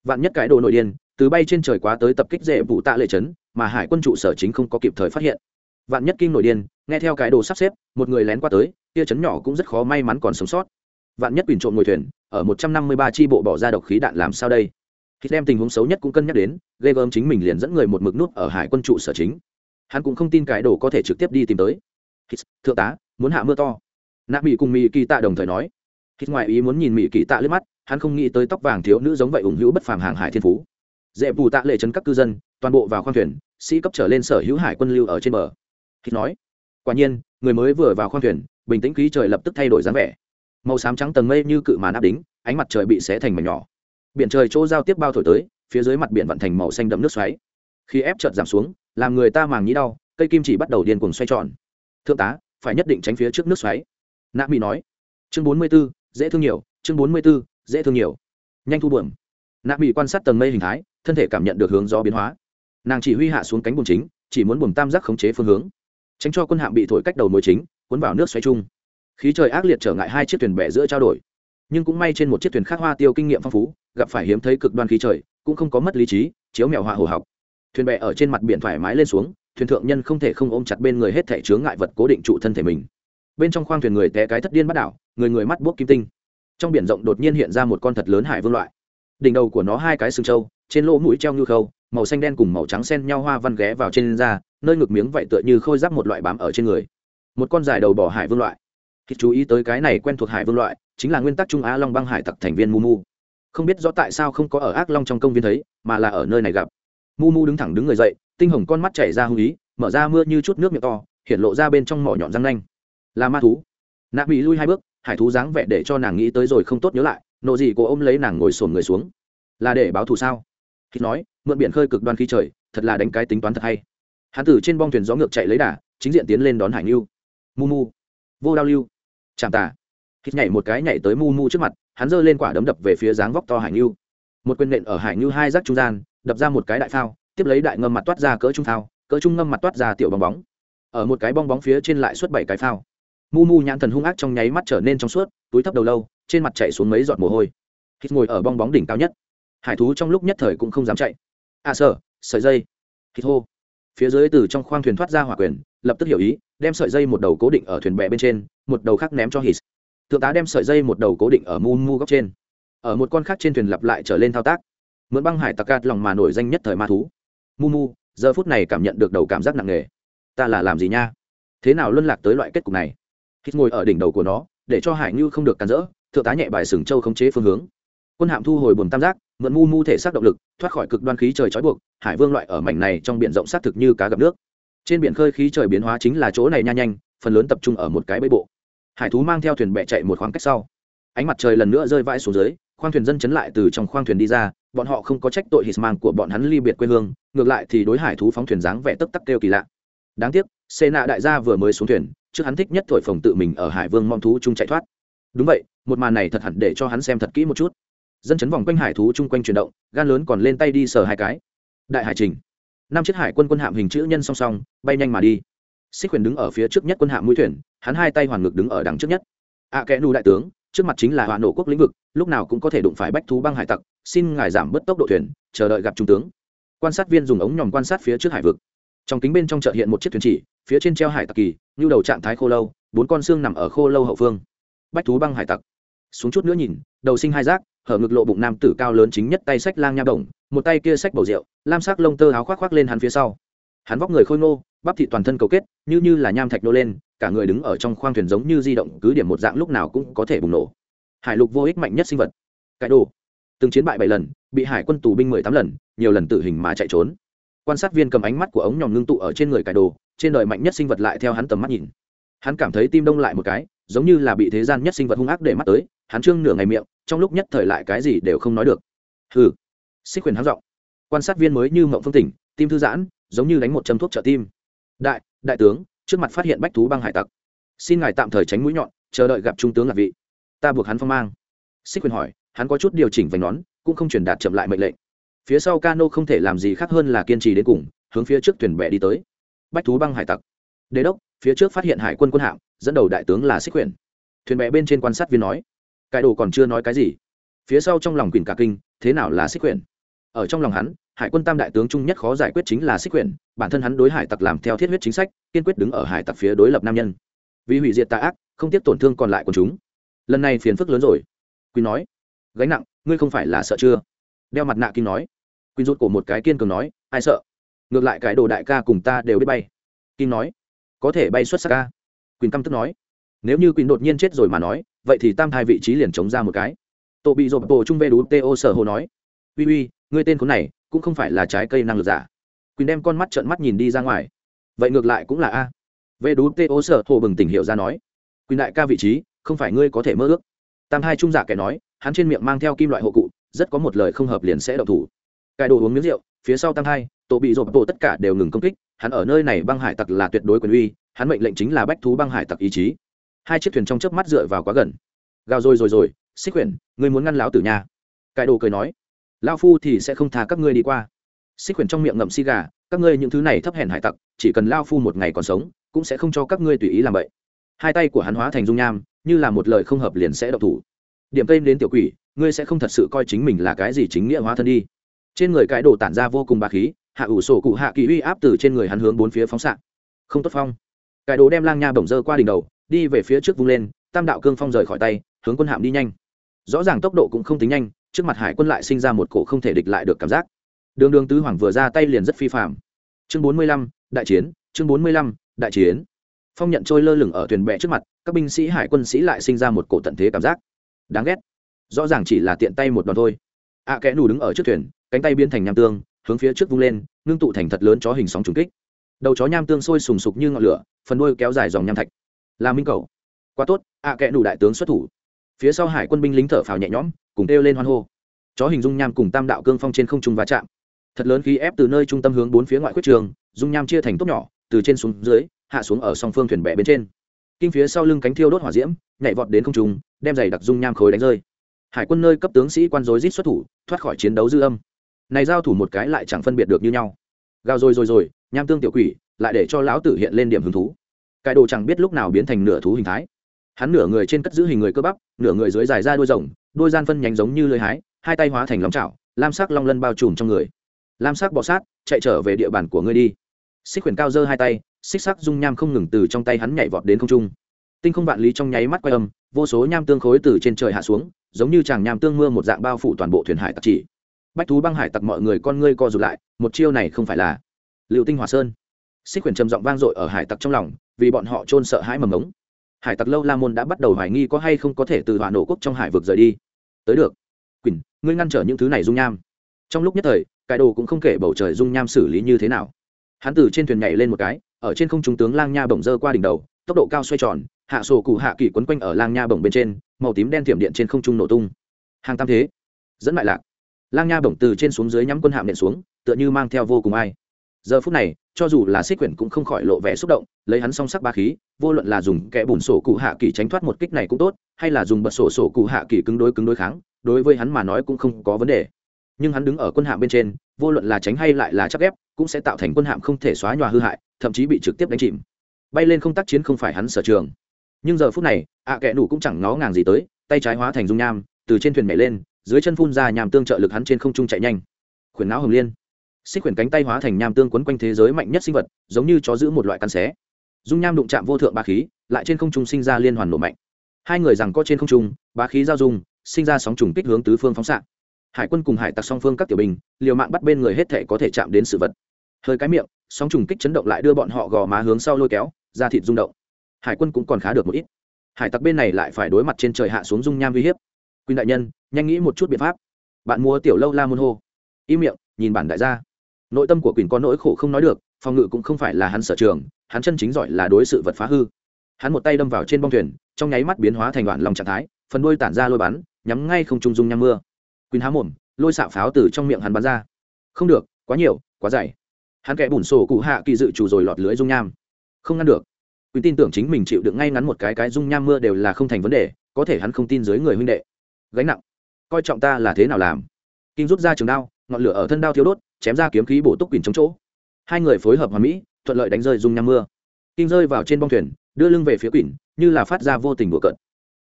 Vạn nhất cái đồ nội điên, từ bay trên trời quá tới tập kích dễ vụ tạ lệ trấn, mà hải quân trụ sở chính không có kịp thời phát hiện. Vạn nhất kinh nội điên, nghe theo cái đồ sắp xếp, một người lén qua tới tia chấn nhỏ cũng rất khó may mắn còn sống sót vạn nhất quỳnh trộm ngồi thuyền ở một trăm năm mươi ba tri bộ bỏ ra độc khí đạn làm sao đây? Khi đem tình huống xấu nhất cũng cân nhắc đến ghê gớm chính mình liền dẫn người một mực nút ở hải quân trụ sở chính. Hắn cũng không tin cái đồ có thể trực tiếp đi tìm tới. Hít, thượng tá muốn hạ mưa to. Nạ mỹ cùng mỹ kỳ tạ đồng thời nói. Khi ngoại ý muốn nhìn mỹ kỳ tạ lướt mắt hắn không nghĩ tới tóc vàng thiếu nữ giống vậy ủng hữu bất phàm hàng hải thiên phú. Dễ bù tạ lệ chấn các cư dân toàn bộ vào khoang thuyền sĩ cấp trở lên sở hữu hải quân lưu ở trên bờ. Khi nói quả nhiên người mới vừa vào khoang thuyền bình tĩnh khí trời lập tức thay đổi dáng vẻ màu xám trắng tầng mây như cự màn áp đính ánh mặt trời bị xé thành mảnh nhỏ. Biển trời chỗ giao tiếp bao thổi tới phía dưới mặt biển vận thành màu xanh đậm nước xoáy. Khi ép chợt giảm xuống làm người ta màng nhĩ đau cây kim chỉ bắt đầu điên cuồng xoay tròn. Thượng tá phải nhất định tránh phía trước nước xoáy. Nạ mỹ nói. Chương bốn mươi 44, dễ thương nhiều chương bốn mươi 44, dễ thương nhiều. Nhanh thu buồm. Nạ mỹ quan sát tầng mây hình thái thân thể cảm nhận được hướng gió biến hóa. Nàng chỉ huy hạ xuống cánh buồm chính chỉ muốn buồm tam giác khống chế phương hướng. Tránh cho quân hạm bị thổi cách đầu mối chính cuốn vào nước xoáy chung khí trời ác liệt trở ngại hai chiếc thuyền bè giữa trao đổi. Nhưng cũng may trên một chiếc thuyền khác hoa tiêu kinh nghiệm phong phú, gặp phải hiếm thấy cực đoan khí trời, cũng không có mất lý trí, chiếu mèo họa hồ học. Thuyền bè ở trên mặt biển thoải mái lên xuống, thuyền thượng nhân không thể không ôm chặt bên người hết thể chướng ngại vật cố định trụ thân thể mình. Bên trong khoang thuyền người té cái thất điên bắt đảo, người người mắt buốc kim tinh. Trong biển rộng đột nhiên hiện ra một con thật lớn hải vương loại. Đỉnh đầu của nó hai cái sừng trâu, trên lỗ mũi treo như khâu, màu xanh đen cùng màu trắng xen nhau hoa văn ghé vào trên da, nơi ngực miếng vậy tựa như khôi giáp một loại bám ở trên người. Một con dài đầu bỏ hải vương loại khi chú ý tới cái này quen thuộc hải vương loại, chính là nguyên tắc trung á long băng hải tặc thành viên mu mu. Không biết rõ tại sao không có ở ác long trong công viên thấy, mà là ở nơi này gặp. Mu mu đứng thẳng đứng người dậy, tinh hồng con mắt chảy ra hung ý, mở ra mưa như chút nước miệng to, hiện lộ ra bên trong mỏ nhọn răng nanh. Là ma thú. Nạp bị lui hai bước, hải thú dáng vẻ để cho nàng nghĩ tới rồi không tốt nhớ lại, nộ gì cô ôm lấy nàng ngồi sồn người xuống. Là để báo thù sao? Khi nói, mượn biển khơi cực đoan khí trời, thật là đánh cái tính toán thật hay. Hắn từ trên bong thuyền gió ngược chạy lấy đà, chính diện tiến lên đón hải ngưu mu mu. Vô đao lưu chạm tà. Hít nhảy một cái nhảy tới mu mu trước mặt, hắn giơ lên quả đấm đập về phía dáng vóc to hải ngưu một quyền nện ở hải ngưu hai rác trung gian, đập ra một cái đại phao, tiếp lấy đại ngâm mặt toát ra cỡ trung phao, cỡ trung ngâm mặt toát ra tiểu bong bóng. Ở một cái bong bóng phía trên lại xuất bảy cái phao. Mu mu nhãn thần hung ác trong nháy mắt trở nên trong suốt, túi thấp đầu lâu, trên mặt chạy xuống mấy giọt mồ hôi. Hít ngồi ở bong bóng đỉnh cao nhất. Hải thú trong lúc nhất thời cũng không dám chạy. À sợ sợi dây. Hít hô. Phía dưới từ trong khoang thuyền thoát ra hỏa quyền, lập tức hiểu ý, đem sợi dây một đầu cố định ở thuyền bè bên trên một đầu khác ném cho hít thượng tá đem sợi dây một đầu cố định ở mu mu góc trên. Ở một con khác trên thuyền lặp lại trở lên thao tác. Mượn băng hải tặc cát lòng mà nổi danh nhất thời ma thú. Mu mu, giờ phút này cảm nhận được đầu cảm giác nặng nề. Ta là làm gì nha? Thế nào luân lạc tới loại kết cục này? Hít ngồi ở đỉnh đầu của nó, để cho hải ngư không được cản rỡ, thượng tá nhẹ bài sừng châu khống chế phương hướng. Quân hạm thu hồi buồm tam giác, mượn mu mu thể xác động lực, thoát khỏi cực đoan khí trời trói buộc, hải vương loại ở mảnh này trong biển rộng xác thực như cá gặp nước. Trên biển khơi khí trời biến hóa chính là chỗ này nha nhanh phần lớn tập trung ở một cái bẫy bộ. Hải thú mang theo thuyền bẹ chạy một khoảng cách sau. Ánh mặt trời lần nữa rơi vãi xuống dưới, khoang thuyền dân chấn lại từ trong khoang thuyền đi ra, bọn họ không có trách tội hít mang của bọn hắn ly biệt quê hương, ngược lại thì đối hải thú phóng thuyền dáng vẻ tấp tắc kêu kỳ lạ. Đáng tiếc xê nạ đại gia vừa mới xuống thuyền, trước hắn thích nhất thổi phồng tự mình ở hải vương mong thú chung chạy thoát. Đúng vậy, một màn này thật hẳn để cho hắn xem thật kỹ một chút. Dân chấn vòng quanh hải thú chung quanh chuyển động, gan lớn còn lên tay đi sờ hai cái. Đại hải trình. Năm chiếc hải quân quân hạm hình chữ nhân song song, bay nhanh mà đi xích quyền đứng ở phía trước nhất quân hạm mũi thuyền hắn hai tay hoàn ngực đứng ở đằng trước nhất. Ạ à, kẽ nu đại tướng trước mặt chính là hỏa nổ quốc lĩnh vực lúc nào cũng có thể đụng phải bách thú băng hải tặc xin ngài giảm bớt tốc độ thuyền chờ đợi gặp trung tướng. Quan sát viên dùng ống nhòm quan sát phía trước hải vực. Trong kính bên trong chợ hiện một chiếc thuyền chỉ phía trên treo hải tặc kỳ như đầu trạng thái khô lâu bốn con xương nằm ở khô lâu hậu phương. Bách thú băng hải tặc. Xuống chút nữa nhìn đầu sinh hai rác hở ngực lộ bụng nam tử cao lớn chính nhất tay sách lang nha đồng, một tay kia sách bầu rượu lam sắc lông tơ áo khoác khoác lên hắn phía sau. Hắn vóc người khôi ngô bắp thị toàn thân cầu kết, như như là nham thạch nô lên, cả người đứng ở trong khoang thuyền giống như di động, cứ điểm một dạng lúc nào cũng có thể bùng nổ. Hải lục vô ích mạnh nhất sinh vật. Cái đồ. Từng chiến bại bảy lần, bị hải quân tù binh mười tám lần, nhiều lần tử hình mà chạy trốn. Quan sát viên cầm ánh mắt của ống nhòm ngưng tụ ở trên người cải đồ, trên đời mạnh nhất sinh vật lại theo hắn tầm mắt nhìn. Hắn cảm thấy tim đông lại một cái, giống như là bị thế gian nhất sinh vật hung ác để mắt tới, hắn trương nửa ngày miệng, trong lúc nhất thời lại cái gì đều không nói được. Hừ. Xích quyền hắn giọng. Quan sát viên mới như mộng phương tỉnh, tim thư giãn, giống như đánh một châm thuốc trợ tim đại đại tướng, trước mặt phát hiện bách thú băng hải tặc. Xin ngài tạm thời tránh mũi nhọn, chờ đợi gặp trung tướng lạc vị. Ta buộc hắn phong mang. Xích quyền hỏi, hắn có chút điều chỉnh vành nón, cũng không truyền đạt chậm lại mệnh lệnh. Phía sau cano không thể làm gì khác hơn là kiên trì đến cùng, hướng phía trước thuyền bè đi tới. Bách thú băng hải tặc. Đế đốc, phía trước phát hiện hải quân quân hạm, dẫn đầu đại tướng là xích quyền thuyền bè bên trên quan sát viên nói cải đồ còn chưa nói cái gì. Phía sau trong lòng quyền cả kinh, thế nào là xích quyền ở trong lòng hắn hải quân tam đại tướng trung nhất khó giải quyết chính là xích quyền bản thân hắn đối hải tặc làm theo thiết huyết chính sách, kiên quyết đứng ở hải tặc phía đối lập nam nhân. Vì hủy diệt tà ác, không tiếp tổn thương còn lại của chúng. Lần này phiền phức lớn rồi. Quý nói, gánh nặng, ngươi không phải là sợ chưa? Đeo mặt nạ kim nói. Quý rút cổ một cái kiên cường nói, ai sợ? Ngược lại cái đồ đại ca cùng ta đều biết bay. Kim nói, có thể bay xuất sắc ca. Quỳnh căm tức nói, nếu như quỳnh đột nhiên chết rồi mà nói, vậy thì tam hai vị trí liền chống ra một cái. Tổ bị rộp tổ trung vê đú to sở hồ nói, uy uy ngươi tên khốn này cũng không phải là trái cây năng lực giả. Quỳnh đem con mắt trợn mắt nhìn đi ra ngoài. Vậy ngược lại cũng là a. Vê đú tê ô sợ hồ bừng tỉnh hiệu ra nói, quỳnh đại ca vị trí, không phải ngươi có thể mơ ước. Tam hai trung giả kẻ nói, hắn trên miệng mang theo kim loại hộ cụ, rất có một lời không hợp liền sẽ đậu thủ. Cài đồ uống miếng rượu, phía sau tam hai, tổ bị rộp tổ tất cả đều ngừng công kích, hắn ở nơi này băng hải tặc là tuyệt đối quyền uy, hắn mệnh lệnh chính là bách thú băng hải tặc ý chí. Hai chiếc thuyền trong chớp mắt dựa vào quá gần. Gào rồi rồi rồi, xích quyển, ngươi muốn ngăn lão tử nhà? Cài đồ cười nói lao phu thì sẽ không tha các ngươi đi qua. Xích quyển trong miệng ngậm xi gà, các ngươi những thứ này thấp hèn hải tặc, chỉ cần lao phu một ngày còn sống, cũng sẽ không cho các ngươi tùy ý làm vậy hai tay của hắn hóa thành dung nham, như là một lời không hợp liền sẽ độc thủ. Điểm cây đến tiểu quỷ, ngươi sẽ không thật sự coi chính mình là cái gì chính nghĩa hóa thân đi. Trên người cái đồ tản ra vô cùng bà khí, hạ ủ sổ cụ hạ kỳ uy áp từ trên người hắn hướng bốn phía phóng xạ. Không tốt phong. Cái đồ đem lang nha bổng dơ qua đỉnh đầu, đi về phía trước vung lên, tam đạo cương phong rời khỏi tay, hướng quân hạm đi nhanh. Rõ ràng tốc độ cũng không tính nhanh trước mặt hải quân lại sinh ra một cổ không thể địch lại được cảm giác. Đường đường tứ hoàng vừa ra tay liền rất phi phạm chương bốn mươi lăm đại chiến chương bốn mươi lăm đại chiến. Phong nhận trôi lơ lửng ở thuyền bè trước mặt các binh sĩ hải quân sĩ lại sinh ra một cổ tận thế cảm giác. Đáng ghét. Rõ ràng chỉ là tiện tay một đòn thôi. Ạ à, kẽ nù đứng ở trước thuyền cánh tay biến thành nham tương hướng phía trước vung lên ngưng tụ thành thật lớn chó hình sóng trùng kích. Đầu chó nham tương sôi sùng sục như ngọn lửa phần đuôi kéo dài dòng nham thạch. Là minh cầu. Quá tốt ạ à, kẽ nù đại tướng xuất thủ. Phía sau hải quân binh lính thở phào nhẹ nhõm cùng kêu lên hoan hô. Chó hình dung nham cùng tam đạo cương phong trên không trung va chạm. Thật lớn khí ép từ nơi trung tâm hướng bốn phía ngoại quyết trường, dung nham chia thành tốt nhỏ, từ trên xuống dưới, hạ xuống ở song phương thuyền bè bên trên. Kinh phía sau lưng cánh thiêu đốt hỏa diễm, nhảy vọt đến không trung, đem giày đặc dung nham khối đánh rơi. Hải quân nơi cấp tướng sĩ quan dối rít xuất thủ, thoát khỏi chiến đấu dư âm. Này giao thủ một cái lại chẳng phân biệt được như nhau. Gào rồi rồi rồi, nham tương tiểu quỷ, lại để cho lão tử hiện lên điểm hứng thú. Cải đồ chẳng biết lúc nào biến thành nửa thú hình thái. Hắn nửa người trên cất giữ hình người cơ bắp, nửa người dưới dài ra đuôi rồng đôi gian phân nhánh giống như lưới hái, hai tay hóa thành lóng chảo, lam sắc long lân bao trùm trong người. Lam sắc bọ sát, chạy trở về địa bàn của ngươi đi. Xích quyển cao giơ hai tay, xích sắc dung nham không ngừng từ trong tay hắn nhảy vọt đến không trung. Tinh không vạn lý trong nháy mắt quay âm, vô số nham tương khối từ trên trời hạ xuống, giống như chàng nham tương mưa một dạng bao phủ toàn bộ thuyền hải tặc chỉ. Bách thú băng hải tặc mọi người con ngươi co rụt lại, một chiêu này không phải là liệu tinh hòa sơn. Xích quyển trầm giọng vang dội ở hải tặc trong lòng, vì bọn họ trôn sợ hãi mầm ống hải tặc lâu la môn đã bắt đầu hoài nghi có hay không có thể từ hỏa nổ quốc trong hải vực rời đi. Tới được. Quỳnh, ngươi ngăn trở những thứ này dung nham. Trong lúc nhất thời cải đồ cũng không kể bầu trời dung nham xử lý như thế nào. Hắn từ trên thuyền nhảy lên một cái, ở trên không trung tướng lang nha bổng dơ qua đỉnh đầu, tốc độ cao xoay tròn, hạ sổ cụ hạ kỳ quấn quanh ở lang nha bổng bên trên, màu tím đen thiểm điện trên không trung nổ tung. Hàng tam thế. Dẫn lại lạc. Lang nha bổng từ trên xuống dưới nhắm quân hạm điện xuống, tựa như mang theo vô cùng ai giờ phút này, cho dù là xích quyển cũng không khỏi lộ vẻ xúc động, lấy hắn song sắc ba khí, vô luận là dùng kẽ bùn sổ cụ hạ kỳ tránh thoát một kích này cũng tốt, hay là dùng bật sổ sổ cụ hạ kỳ cứng đối cứng đối kháng, đối với hắn mà nói cũng không có vấn đề. Nhưng hắn đứng ở quân hạm bên trên, vô luận là tránh hay lại là chắc ép cũng sẽ tạo thành quân hạm không thể xóa nhòa hư hại, thậm chí bị trực tiếp đánh chìm. Bay lên không tác chiến không phải hắn sở trường. Nhưng giờ phút này, ạ à kẽ đủ cũng chẳng ngó ngàng gì tới, tay trái hóa thành dung nham, từ trên thuyền mẹ lên, dưới chân phun ra nhàm tương trợ lực hắn trên không trung chạy nhanh. Khuyển não hồng liên xích quyển cánh tay hóa thành nham tương quấn quanh thế giới mạnh nhất sinh vật, giống như chó giữ một loại căn xé. Dung nham đụng chạm vô thượng ba khí, lại trên không trung sinh ra liên hoàn nổ mạnh. Hai người rằng có trên không trung ba khí giao dung, sinh ra sóng trùng kích hướng tứ phương phóng xạ. Hải quân cùng hải tặc song phương các tiểu bình liều mạng bắt bên người hết thể có thể chạm đến sự vật. Hơi cái miệng, sóng trùng kích chấn động lại đưa bọn họ gò má hướng sau lôi kéo ra thịt rung động. Hải quân cũng còn khá được một ít. Hải tặc bên này lại phải đối mặt trên trời hạ xuống dung nham uy hiếp. Quyên đại nhân, nhanh nghĩ một chút biện pháp. Bạn mua tiểu lâu la môn hô. Im miệng, nhìn bản đại gia nội tâm của quỳnh có nỗi khổ không nói được, phòng ngự cũng không phải là hắn sở trường, hắn chân chính giỏi là đối sự vật phá hư. Hắn một tay đâm vào trên bong thuyền, trong nháy mắt biến hóa thành đoạn lòng trạng thái, phần đuôi tản ra lôi bắn, nhắm ngay không trung dung nham mưa. Quỳnh há mồm, lôi xạ pháo từ trong miệng hắn bắn ra. Không được, quá nhiều, quá dày. Hắn kẻ bùn sổ cụ hạ kỳ dự chủ rồi lọt lưới dung nham. Không ngăn được. Quyền tin tưởng chính mình chịu được ngay ngắn một cái cái dung nham mưa đều là không thành vấn đề, có thể hắn không tin dưới người huynh đệ. Gánh nặng. Coi trọng ta là thế nào làm? Kinh rút ra trường đao, ngọn lửa ở thân đao thiếu đốt chém ra kiếm khí bổ túc quỳnh chống chỗ. Hai người phối hợp hòa mỹ, thuận lợi đánh rơi dung nham mưa. Kinh rơi vào trên bong thuyền, đưa lưng về phía quỳnh, như là phát ra vô tình bừa cận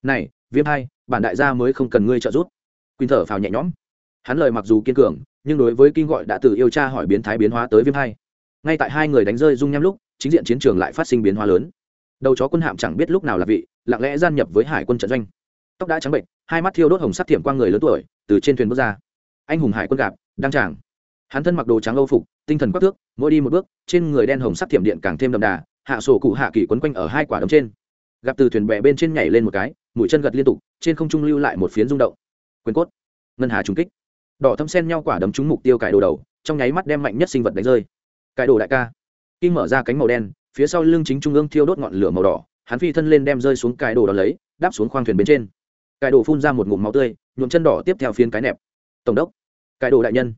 này, viêm hai, bản đại gia mới không cần ngươi trợ giúp. Quỳnh thở phào nhẹ nhõm. Hắn lời mặc dù kiên cường, nhưng đối với kinh gọi đã từ yêu cha hỏi biến thái biến hóa tới viêm hai. Ngay tại hai người đánh rơi dung nham lúc, chính diện chiến trường lại phát sinh biến hóa lớn. Đầu chó quân hạm chẳng biết lúc nào là vị, lặng lẽ gian nhập với hải quân trận doanh. Tóc đã trắng bệnh hai mắt thiêu đốt hồng sắc thiểm qua người lớn tuổi, từ trên thuyền bước ra. Anh hùng hải quân gạp đăng tràng hắn thân mặc đồ trắng âu phục, tinh thần quắc thước, mỗi đi một bước, trên người đen hồng sắc thiểm điện càng thêm đậm đà, hạ sổ cụ hạ kỳ quấn quanh ở hai quả đấm trên. Gặp từ thuyền bè bên trên nhảy lên một cái, mũi chân gật liên tục, trên không trung lưu lại một phiến rung động. Quyền cốt. Ngân hà trúng kích. Đỏ thâm sen nhau quả đấm trúng mục tiêu cải đồ đầu, trong nháy mắt đem mạnh nhất sinh vật đánh rơi. Cải đồ đại ca. Kinh mở ra cánh màu đen, phía sau lưng chính trung ương thiêu đốt ngọn lửa màu đỏ, hắn phi thân lên đem rơi xuống cải đồ đó lấy, đáp xuống khoang thuyền bên trên. Cải đồ phun ra một ngụm máu tươi, nhuộm chân đỏ tiếp theo phiến cái nẹp. Tổng đốc. Cải đồ đại nhân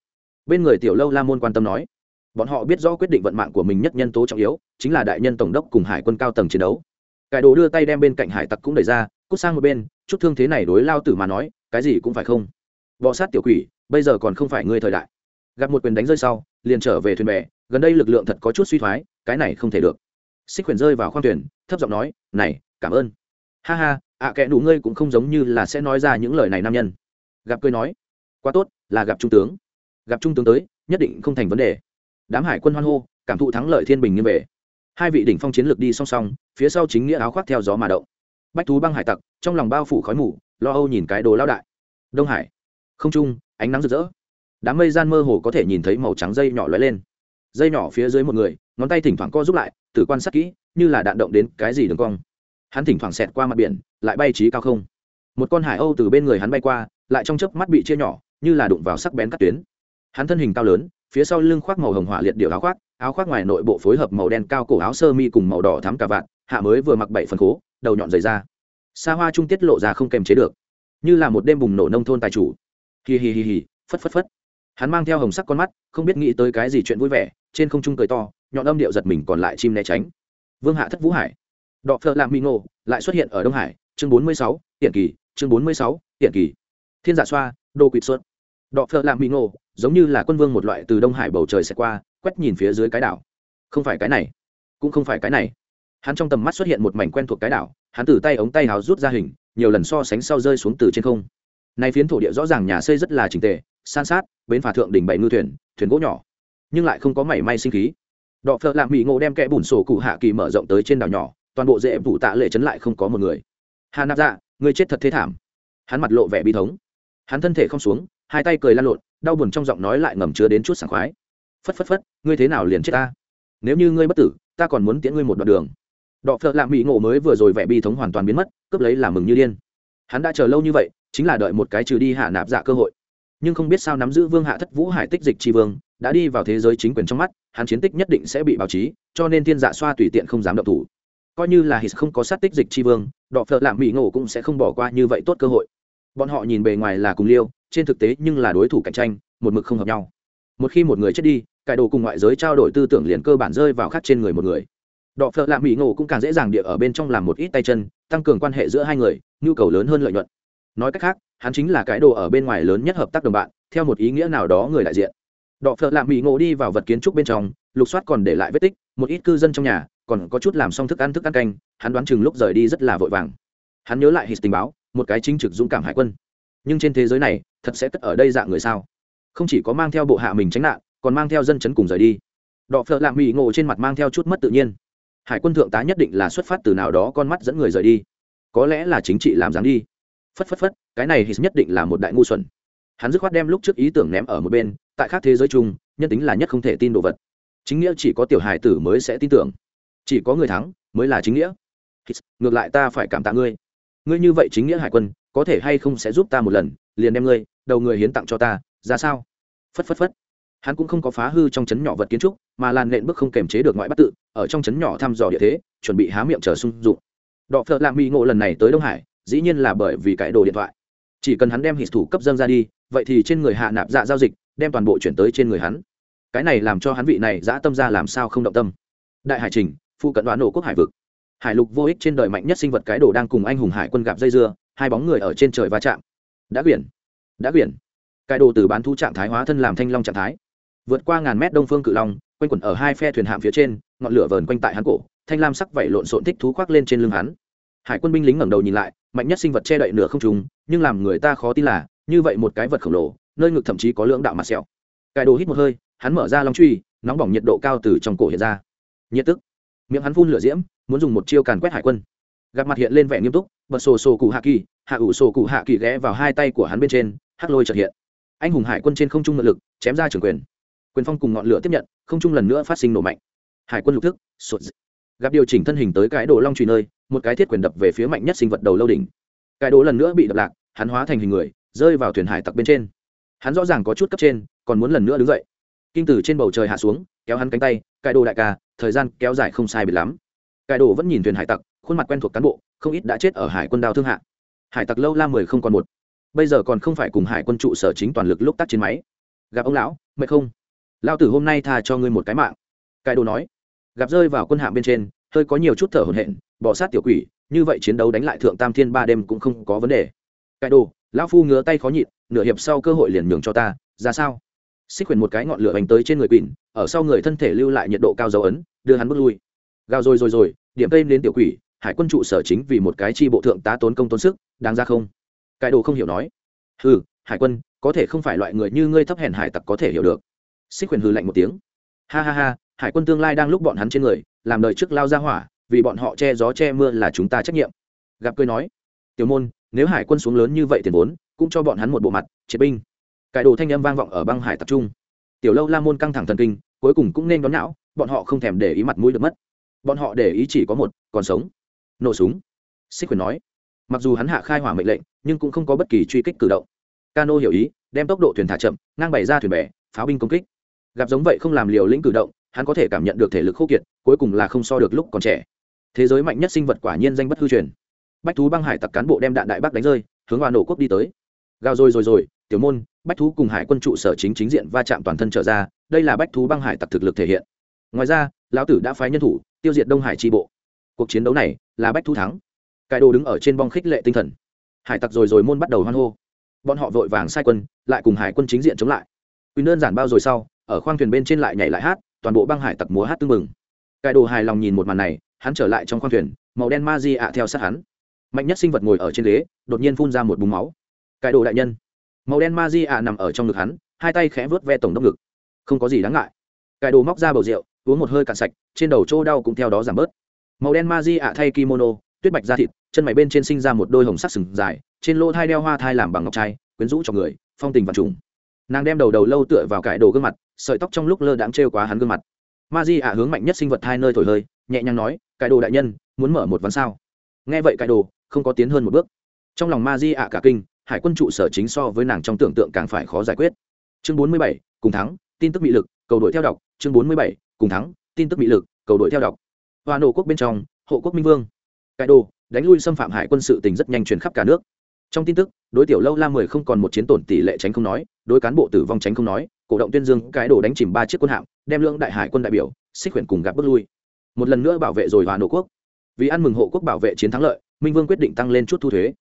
bên người tiểu lâu la môn quan tâm nói, bọn họ biết rõ quyết định vận mạng của mình nhất nhân tố trọng yếu, chính là đại nhân tổng đốc cùng hải quân cao tầng chiến đấu. Cải đồ đưa tay đem bên cạnh hải tặc cũng đẩy ra, cút sang một bên, chút thương thế này đối lao tử mà nói, cái gì cũng phải không. Bọ sát tiểu quỷ, bây giờ còn không phải ngươi thời đại. Gặp một quyền đánh rơi sau, liền trở về thuyền bè, gần đây lực lượng thật có chút suy thoái, cái này không thể được. Xích quyền rơi vào khoang thuyền, thấp giọng nói, này, cảm ơn. Ha ha, ạ kệ đủ ngươi cũng không giống như là sẽ nói ra những lời này nam nhân. Gặp cười nói, quá tốt, là gặp trung tướng gặp trung tướng tới, nhất định không thành vấn đề. Đám hải quân hoan hô, cảm thụ thắng lợi thiên bình như về. Hai vị đỉnh phong chiến lược đi song song, phía sau chính nghĩa áo khoác theo gió mà động. Bách thú băng hải tặc, trong lòng bao phủ khói mù, lo âu nhìn cái đồ lao đại. Đông hải, không trung, ánh nắng rực rỡ. Đám mây gian mơ hồ có thể nhìn thấy màu trắng dây nhỏ lóe lên. Dây nhỏ phía dưới một người, ngón tay thỉnh thoảng co rút lại tử quan sát kỹ, như là đạn động đến cái gì đường cong. Hắn thỉnh thoảng xẹt qua mặt biển, lại bay trí cao không. Một con hải âu từ bên người hắn bay qua, lại trong chớp mắt bị chia nhỏ, như là đụng vào sắc bén cắt tuyến hắn thân hình cao lớn, phía sau lưng khoác màu hồng hỏa liệt điệu áo khoác áo khoác ngoài nội bộ phối hợp màu đen cao cổ áo sơ mi cùng màu đỏ thắm cà vạt, hạ mới vừa mặc bảy phần khố, đầu nhọn dày ra. Xa hoa trung tiết lộ ra không kềm chế được, như là một đêm bùng nổ nông thôn tài chủ. Hì hì hì hì phất phất phất. Hắn mang theo hồng sắc con mắt, không biết nghĩ tới cái gì chuyện vui vẻ, trên không trung cười to, nhọn âm điệu giật mình còn lại chim né tránh. Vương hạ thất vũ hải. Đọ phợ lạm mỹ ngộ, lại xuất hiện ở đông hải, chương bốn mươi sáu, tiện kỳ, chương bốn mươi sáu, tiện kỳ. Thiên giả xoa đô quỵt xuất đọ phợ làm mỹ ngộ, giống như là quân vương một loại từ đông hải bầu trời xẹt qua, quét nhìn phía dưới cái đảo. Không phải cái này, cũng không phải cái này. Hắn trong tầm mắt xuất hiện một mảnh quen thuộc cái đảo, hắn từ tay ống tay hào rút ra hình, nhiều lần so sánh sau rơi xuống từ trên không. Nay phiến thổ địa rõ ràng nhà xây rất là trình tề, san sát, bến phà thượng đỉnh bảy ngư thuyền thuyền gỗ nhỏ, nhưng lại không có mảy may sinh khí. Đọ phợ làm mỹ ngộ đem kẽ bùn sổ cụ hạ kỳ mở rộng tới trên đảo nhỏ, toàn bộ dễ phủ tạ lệ chấn lại không có một người. Hà nạp dạ người chết thật thế thảm. Hắn mặt lộ vẻ bi thống. Hắn thân thể không xuống hai tay cười lan lộn, đau buồn trong giọng nói lại ngầm chứa đến chút sảng khoái. Phất phất phất, ngươi thế nào liền chết ta? Nếu như ngươi bất tử, ta còn muốn tiễn ngươi một đoạn đường. Đọ phợ lạ mỹ ngộ mới vừa rồi vẻ bi thống hoàn toàn biến mất, cướp lấy làm mừng như điên. Hắn đã chờ lâu như vậy, chính là đợi một cái trừ đi hạ nạp dạ cơ hội. Nhưng không biết sao nắm giữ vương hạ thất vũ hải tích dịch tri vương, đã đi vào thế giới chính quyền trong mắt, hắn chiến tích nhất định sẽ bị báo chí, cho nên thiên dạ xoa tùy tiện không dám động thủ. Coi như là hít không có sát tích dịch tri vương, đọ phợ lạ mỹ ngộ cũng sẽ không bỏ qua như vậy tốt cơ hội bọn họ nhìn bề ngoài là cùng liêu, trên thực tế nhưng là đối thủ cạnh tranh, một mực không hợp nhau. Một khi một người chết đi, cải đồ cùng ngoại giới trao đổi tư tưởng liền cơ bản rơi vào khác trên người một người. Đọ phợ lạ mỹ ngộ cũng càng dễ dàng địa ở bên trong làm một ít tay chân, tăng cường quan hệ giữa hai người, nhu cầu lớn hơn lợi nhuận. Nói cách khác, hắn chính là cái đồ ở bên ngoài lớn nhất hợp tác đồng bạn, theo một ý nghĩa nào đó người đại diện. Đọ phợ lạ mỹ ngộ đi vào vật kiến trúc bên trong, lục soát còn để lại vết tích, một ít cư dân trong nhà, còn có chút làm xong thức ăn thức ăn canh, hắn đoán chừng lúc rời đi rất là vội vàng. Hắn nhớ lại hít tình báo một cái chính trực dũng cảm hải quân. Nhưng trên thế giới này, thật sẽ cất ở đây dạng người sao? Không chỉ có mang theo bộ hạ mình tránh nạn, còn mang theo dân chấn cùng rời đi. Đọ phợ lạ mỹ ngộ trên mặt mang theo chút mất tự nhiên. Hải quân thượng tá nhất định là xuất phát từ nào đó con mắt dẫn người rời đi. Có lẽ là chính trị làm dáng đi. Phất phất phất, cái này thì nhất định là một đại ngu xuẩn. Hắn dứt khoát đem lúc trước ý tưởng ném ở một bên, tại khác thế giới chung, nhân tính là nhất không thể tin đồ vật. Chính nghĩa chỉ có tiểu hài tử mới sẽ tin tưởng. Chỉ có người thắng mới là chính nghĩa. Ngược lại ta phải cảm tạ ngươi ngươi như vậy chính nghĩa hải quân, có thể hay không sẽ giúp ta một lần, liền đem ngươi, đầu người hiến tặng cho ta, ra sao? Phất phất phất. Hắn cũng không có phá hư trong chấn nhỏ vật kiến trúc, mà làn nện bước không kềm chế được ngoại bắt tự, ở trong chấn nhỏ thăm dò địa thế, chuẩn bị há miệng chờ sung dụng. Đọ phợ lạ mỹ ngộ lần này tới đông hải, dĩ nhiên là bởi vì cái đồ điện thoại. Chỉ cần hắn đem hít thủ cấp dâng ra đi, vậy thì trên người hạ nạp dạ giao dịch, đem toàn bộ chuyển tới trên người hắn. Cái này làm cho hắn vị này dã tâm ra làm sao không động tâm. Đại hải trình, phụ cận đoán nổ quốc hải vực hải lục vô ích trên đời mạnh nhất sinh vật cái đồ đang cùng anh hùng hải quân gặp dây dưa, hai bóng người ở trên trời va chạm. Đã quyển đã quyển. Cái đồ từ bán thu trạng thái hóa thân làm thanh long trạng thái. Vượt qua ngàn mét đông phương cự long, quanh quẩn ở hai phe thuyền hạm phía trên, ngọn lửa vờn quanh tại hắn cổ, thanh lam sắc vẩy lộn xộn thích thú khoác lên trên lưng hắn. Hải quân binh lính ngẩng đầu nhìn lại, mạnh nhất sinh vật che đậy nửa không trùng nhưng làm người ta khó tin là, như vậy một cái vật khổng lồ, nơi ngực thậm chí có lưỡng đạo mặt sẹo. Cài đồ hít một hơi, hắn mở ra long truy, nóng bỏng nhiệt độ cao từ trong cổ hiện ra. Nhiệt tức. Miệng hắn phun lửa diễm muốn dùng một chiêu càn quét hải quân. Gặp mặt hiện lên vẻ nghiêm túc, bật sổ sổ cụ hạ kỳ, hạ ủ sổ cụ hạ kỳ ghé vào hai tay của hắn bên trên, hắc lôi trật hiện. Anh hùng hải quân trên không trung ngự lực, chém ra trường quyền. Quyền phong cùng ngọn lửa tiếp nhận, không trung lần nữa phát sinh nổ mạnh. Hải quân lục thức sụt gặp điều chỉnh thân hình tới cái đồ long trùy nơi, một cái thiết quyền đập về phía mạnh nhất sinh vật đầu lâu đỉnh. Cái đồ lần nữa bị đập lạc, hắn hóa thành hình người, rơi vào thuyền hải tặc bên trên. Hắn rõ ràng có chút cấp trên, còn muốn lần nữa đứng dậy. Kinh tử trên bầu trời hạ xuống, kéo hắn cánh tay, cái đồ đại ca, thời gian kéo dài không sai biệt lắm cái đồ vẫn nhìn thuyền hải tặc, khuôn mặt quen thuộc cán bộ, không ít đã chết ở hải quân đao thương hạ. Hải tặc lâu la mười không còn một. Bây giờ còn không phải cùng hải quân trụ sở chính toàn lực lúc tác chiến máy. Gặp ông lão, mệt không? Lao tử hôm nay tha cho ngươi một cái mạng. Cái đồ nói. Gặp rơi vào quân hạm bên trên, hơi có nhiều chút thở hổn hển, bỏ sát tiểu quỷ, như vậy chiến đấu đánh lại thượng tam thiên ba đêm cũng không có vấn đề. Cái đồ, lão phu ngứa tay khó nhịn, nửa hiệp sau cơ hội liền nhường cho ta, ra sao? Xích quyển một cái ngọn lửa bành tới trên người quỳnh ở sau người thân thể lưu lại nhiệt độ cao dấu ấn, đưa hắn bước lui gào rồi rồi rồi, điểm tên đến tiểu quỷ, hải quân trụ sở chính vì một cái chi bộ thượng tá tốn công tốn sức, đáng ra không? Cái đồ không hiểu nói. Hừ, hải quân, có thể không phải loại người như ngươi thấp hèn hải tặc có thể hiểu được. Xích quyền hừ lạnh một tiếng. Ha ha ha, hải quân tương lai đang lúc bọn hắn trên người, làm đời trước lao ra hỏa, vì bọn họ che gió che mưa là chúng ta trách nhiệm. Gặp cười nói. Tiểu môn, nếu hải quân xuống lớn như vậy tiền vốn, cũng cho bọn hắn một bộ mặt, triệt binh. Cải đồ thanh âm vang vọng ở băng hải tập trung. Tiểu lâu la môn căng thẳng thần kinh, cuối cùng cũng nên đón não, bọn họ không thèm để ý mặt mũi được mất bọn họ để ý chỉ có một, còn sống. Nổ súng. Xích quyền nói. Mặc dù hắn hạ khai hỏa mệnh lệnh, nhưng cũng không có bất kỳ truy kích cử động. Cano hiểu ý, đem tốc độ thuyền thả chậm, ngang bày ra thuyền bè, pháo binh công kích. Gặp giống vậy không làm liều lĩnh cử động, hắn có thể cảm nhận được thể lực khô kiệt, cuối cùng là không so được lúc còn trẻ. Thế giới mạnh nhất sinh vật quả nhiên danh bất hư truyền. Bách thú băng hải tặc cán bộ đem đạn đại bác đánh rơi, hướng hoa nổ quốc đi tới. Gào rồi rồi rồi, tiểu môn, bách thú cùng hải quân trụ sở chính chính diện va chạm toàn thân trở ra, đây là bách thú băng hải tặc thực lực thể hiện. Ngoài ra, lão tử đã phái nhân thủ tiêu diệt đông hải tri bộ. Cuộc chiến đấu này là bách thu thắng. Cải đồ đứng ở trên bong khích lệ tinh thần. Hải tặc rồi rồi môn bắt đầu hoan hô. Bọn họ vội vàng sai quân, lại cùng hải quân chính diện chống lại. Quyền đơn giản bao rồi sau, ở khoang thuyền bên trên lại nhảy lại hát, toàn bộ băng hải tặc múa hát tưng mừng cải đồ hài lòng nhìn một màn này, hắn trở lại trong khoang thuyền, màu đen ma di ạ theo sát hắn. Mạnh nhất sinh vật ngồi ở trên ghế, đột nhiên phun ra một búng máu. Cải đồ đại nhân. Màu đen ma di ạ nằm ở trong ngực hắn, hai tay khẽ vớt ve tổng đốc ngực. Không có gì đáng ngại. Cải đồ móc ra bầu rượu uống một hơi cạn sạch, trên đầu chỗ đau cũng theo đó giảm bớt. Màu đen ma di ạ thay kimono, tuyết bạch da thịt, chân mày bên trên sinh ra một đôi hồng sắc sừng dài, trên lỗ thai đeo hoa thai làm bằng ngọc trai, quyến rũ cho người, phong tình và trùng. Nàng đem đầu đầu lâu tựa vào cải đồ gương mặt, sợi tóc trong lúc lơ đãng trêu quá hắn gương mặt. Ma di ạ hướng mạnh nhất sinh vật hai nơi thổi hơi, nhẹ nhàng nói, cải đồ đại nhân, muốn mở một ván sao? Nghe vậy cải đồ, không có tiến hơn một bước. Trong lòng ma di ạ cả kinh, hải quân trụ sở chính so với nàng trong tưởng tượng càng phải khó giải quyết. Chương bốn mươi bảy, cùng thắng, tin tức bị lực, cầu đuổi theo đọc, chương bốn mươi bảy cùng thắng, tin tức bị lực, cầu đội theo đọc. Hoa nổ quốc bên trong, hộ quốc minh vương. Cải đồ, đánh lui xâm phạm hải quân sự tình rất nhanh truyền khắp cả nước. Trong tin tức, đối tiểu lâu la mười không còn một chiến tổn tỷ lệ tránh không nói, đối cán bộ tử vong tránh không nói, cổ động tuyên dương cái đồ đánh chìm ba chiếc quân hạm, đem lượng đại hải quân đại biểu, xích huyện cùng gặp bước lui. Một lần nữa bảo vệ rồi hòa nổ quốc. Vì ăn mừng hộ quốc bảo vệ chiến thắng lợi, minh vương quyết định tăng lên chút thu thuế.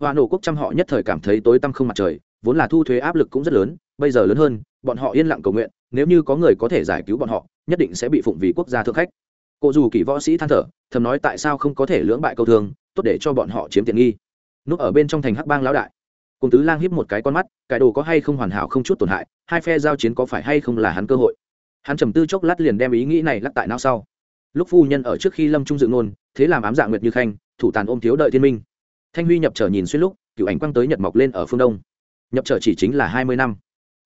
Hòa nổ quốc trăm họ nhất thời cảm thấy tối tăm không mặt trời, vốn là thu thuế áp lực cũng rất lớn, bây giờ lớn hơn, bọn họ yên lặng cầu nguyện, nếu như có người có thể giải cứu bọn họ nhất định sẽ bị phụng vì quốc gia thượng khách. Cụ dù kỳ võ sĩ than thở, thầm nói tại sao không có thể lưỡng bại câu thương, tốt để cho bọn họ chiếm tiện nghi. Núp ở bên trong thành hắc bang lão đại. Cùng tứ lang hiếp một cái con mắt cải đồ có hay không hoàn hảo không chút tổn hại, hai phe giao chiến có phải hay không là hắn cơ hội. Hắn trầm tư chốc lát liền đem ý nghĩ này lắc tại não sau. Lúc phu nhân ở trước khi lâm trung dự ngôn, thế làm ám dạng nguyệt như khanh, thủ tàn ôm thiếu đợi thiên minh. Thanh huy nhập trở nhìn xuyên lúc cựu ảnh quang tới nhật mọc lên ở phương đông. Nhập trở chỉ chính là hai mươi năm.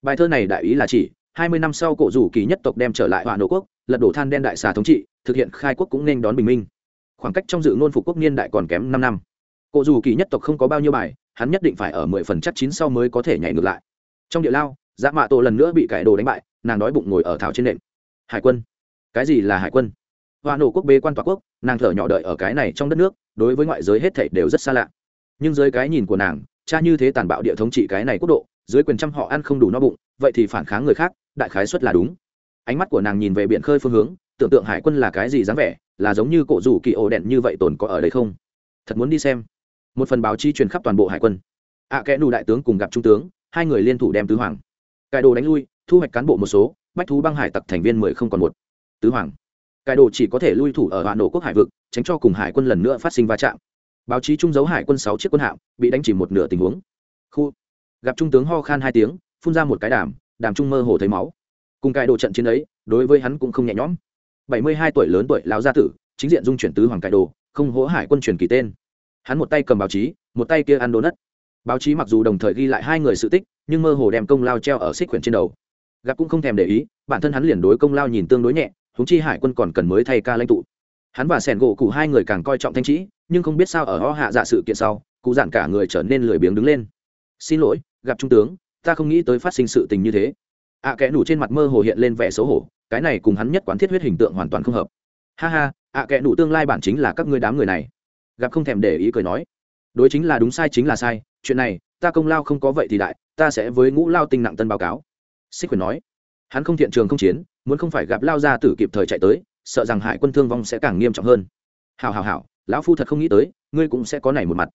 Bài thơ này đại ý là chỉ hai mươi năm sau cổ rủ kỳ nhất tộc đem trở lại họa nổ quốc, lật đổ than đen đại xà thống trị, thực hiện khai quốc cũng nên đón bình minh. Khoảng cách trong dự ngôn phục quốc niên đại còn kém năm năm. Cổ dù kỳ nhất tộc không có bao nhiêu bài, hắn nhất định phải ở mười phần chắc chín sau mới có thể nhảy ngược lại. Trong địa lao dạ mạ tổ lần nữa bị cải đồ đánh bại, nàng đói bụng ngồi ở thảo trên nệm. Hải quân. Cái gì là hải quân? Hoa nổ quốc bê quan tòa quốc, nàng thở nhỏ đợi ở cái này trong đất nước, đối với ngoại giới hết thảy đều rất xa lạ. Nhưng dưới cái nhìn của nàng, cha như thế tàn bạo địa thống trị cái này quốc độ dưới quyền trăm họ ăn không đủ no bụng vậy thì phản kháng người khác đại khái xuất là đúng. Ánh mắt của nàng nhìn về biển khơi phương hướng tưởng tượng hải quân là cái gì dáng vẻ là giống như cổ rủ kỳ ổ đèn như vậy tồn có ở đây không? Thật muốn đi xem. Một phần báo chí truyền khắp toàn bộ hải quân. Ạ à, kẽ nù đại tướng cùng gặp trung tướng hai người liên thủ đem tứ hoàng. Cải đồ đánh lui thu hoạch cán bộ một số bách thú băng hải tặc thành viên mười không còn một. Tứ hoàng. Cải đồ chỉ có thể lui thủ ở hạ nổ quốc hải vực tránh cho cùng hải quân lần nữa phát sinh va chạm. Báo chí trung dấu hải quân sáu chiếc quân hạm bị đánh chỉ một nửa tình huống. Khu gặp trung tướng ho khan hai tiếng, phun ra một cái đàm đàm trung mơ hồ thấy máu. Cùng cải đồ trận chiến ấy, đối với hắn cũng không nhẹ nhõm. Bảy mươi hai tuổi lớn tuổi lão gia tử, chính diện dung chuyển tứ hoàng cải đồ, không hỗ hải quân truyền kỳ tên. Hắn một tay cầm báo chí, một tay kia ăn đố nất. Báo chí mặc dù đồng thời ghi lại hai người sự tích, nhưng mơ hồ đem công lao treo ở xích quyển trên đầu. Gặp cũng không thèm để ý, bản thân hắn liền đối công lao nhìn tương đối nhẹ húng chi hải quân còn cần mới thay ca lãnh tụ. Hắn và sẻn gỗ cụ hai người càng coi trọng thanh trĩ nhưng không biết sao ở ho hạ dạ sự kiện sau, cụ dạn cả người trở nên lười biếng đứng lên xin lỗi gặp trung tướng ta không nghĩ tới phát sinh sự tình như thế. Ạ à, kẽ nủ trên mặt mơ hồ hiện lên vẻ xấu hổ cái này cùng hắn nhất quán thiết huyết hình tượng hoàn toàn không hợp. Ha ha ạ à, kẽ nủ tương lai bản chính là các ngươi đám người này. Gặp không thèm để ý cười nói đối chính là đúng sai chính là sai chuyện này ta công lao không có vậy thì đại ta sẽ với ngũ lao tinh nặng tân báo cáo. Xích quyền nói hắn không thiện trường không chiến muốn không phải gặp lao ra tử kịp thời chạy tới sợ rằng hải quân thương vong sẽ càng nghiêm trọng hơn. Hào hào hào lão phu thật không nghĩ tới ngươi cũng sẽ có này một mặt.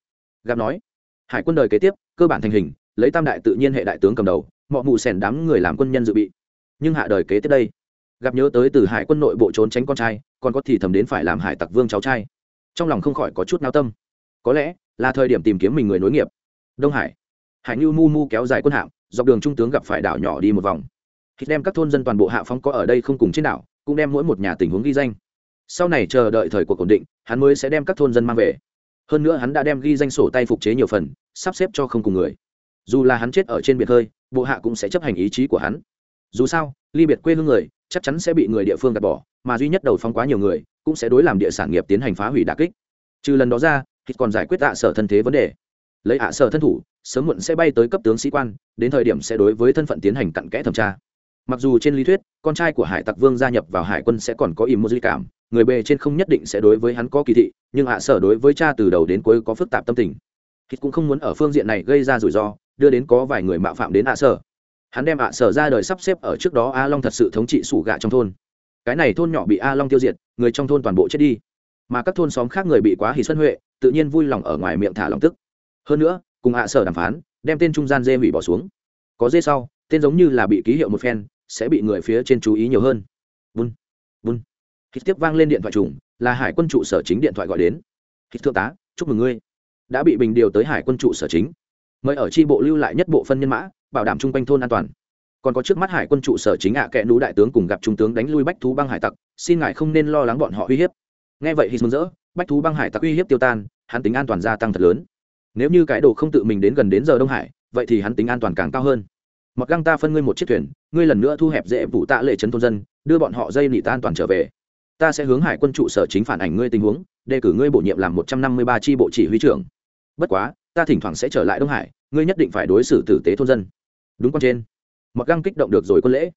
Gặp nói hải quân đời kế tiếp, cơ bản thành hình, lấy tam đại tự nhiên hệ đại tướng cầm đầu mọi mù sèn đám người làm quân nhân dự bị. Nhưng hạ đời kế tiếp đây, gặp nhớ tới từ hải quân nội bộ trốn tránh con trai, còn có thì thầm đến phải làm hải tặc vương cháu trai. Trong lòng không khỏi có chút nao tâm. Có lẽ là thời điểm tìm kiếm mình người nối nghiệp. Đông hải hải như mu mu kéo dài quân hạm, dọc đường trung tướng gặp phải đảo nhỏ đi một vòng. Hít đem các thôn dân toàn bộ hạ phong có ở đây không cùng trên đảo, cũng đem mỗi một nhà tình huống ghi danh. Sau này chờ đợi thời cuộc ổn định, hắn mới sẽ đem các thôn dân mang về hơn nữa hắn đã đem ghi danh sổ tay phục chế nhiều phần, sắp xếp cho không cùng người. Dù là hắn chết ở trên biệt hơi, bộ hạ cũng sẽ chấp hành ý chí của hắn. Dù sao, ly biệt quê hương người, chắc chắn sẽ bị người địa phương gạt bỏ, mà duy nhất đầu phong quá nhiều người, cũng sẽ đối làm địa sản nghiệp tiến hành phá hủy đà kích. Trừ lần đó ra, thì còn giải quyết ạ sở thân thế vấn đề. Lấy ạ sở thân thủ, sớm muộn sẽ bay tới cấp tướng sĩ quan, đến thời điểm sẽ đối với thân phận tiến hành cặn kẽ thẩm tra. Mặc dù trên lý thuyết, con trai của hải tặc vương gia nhập vào hải quân sẽ còn có ý mô di cảm người bề trên không nhất định sẽ đối với hắn có kỳ thị, nhưng ạ sở đối với cha từ đầu đến cuối có phức tạp tâm tình. Hít cũng không muốn ở phương diện này gây ra rủi ro, đưa đến có vài người mạo phạm đến ạ sở. Hắn đem ạ sở ra đời sắp xếp ở trước đó a long thật sự thống trị sủ gạ trong thôn. Cái này thôn nhỏ bị a long tiêu diệt, người trong thôn toàn bộ chết đi. Mà các thôn xóm khác người bị quá hỉ xuân huệ, tự nhiên vui lòng ở ngoài miệng thả lòng tức. Hơn nữa, cùng ạ sở đàm phán, đem tên trung gian dê hủy bỏ xuống. Có dê sau, tên giống như là bị ký hiệu một phen, sẽ bị người phía trên chú ý nhiều hơn. Bun hít tiếp vang lên điện thoại trùng, là hải quân trụ sở chính điện thoại gọi đến. Hít thượng tá, chúc mừng ngươi. Đã bị bình điều tới hải quân trụ sở chính. Mời ở tri bộ lưu lại nhất bộ phân nhân mã, bảo đảm chung quanh thôn an toàn. Còn có trước mắt hải quân trụ sở chính ạ à kẽ nú đại tướng cùng gặp trung tướng đánh lui bách thú băng hải tặc, xin ngài không nên lo lắng bọn họ uy hiếp. Nghe vậy hít mừng rỡ, bách thú băng hải tặc uy hiếp tiêu tan, hắn tính an toàn gia tăng thật lớn. Nếu như cái đồ không tự mình đến gần đến giờ đông hải, vậy thì hắn tính an toàn càng cao hơn. Mặc găng ta phân ngươi một chiếc thuyền, ngươi lần nữa thu hẹp dễ vụ tạ lệ trấn thôn dân, đưa bọn họ dây nị ta an toàn trở về ta sẽ hướng hải quân trụ sở chính phản ảnh ngươi tình huống, đề cử ngươi bổ nhiệm làm một trăm năm mươi ba tri bộ chỉ huy trưởng. Bất quá, ta thỉnh thoảng sẽ trở lại đông hải, ngươi nhất định phải đối xử tử tế thôn dân. Đúng con trên. Mặc găng kích động được rồi quân lễ.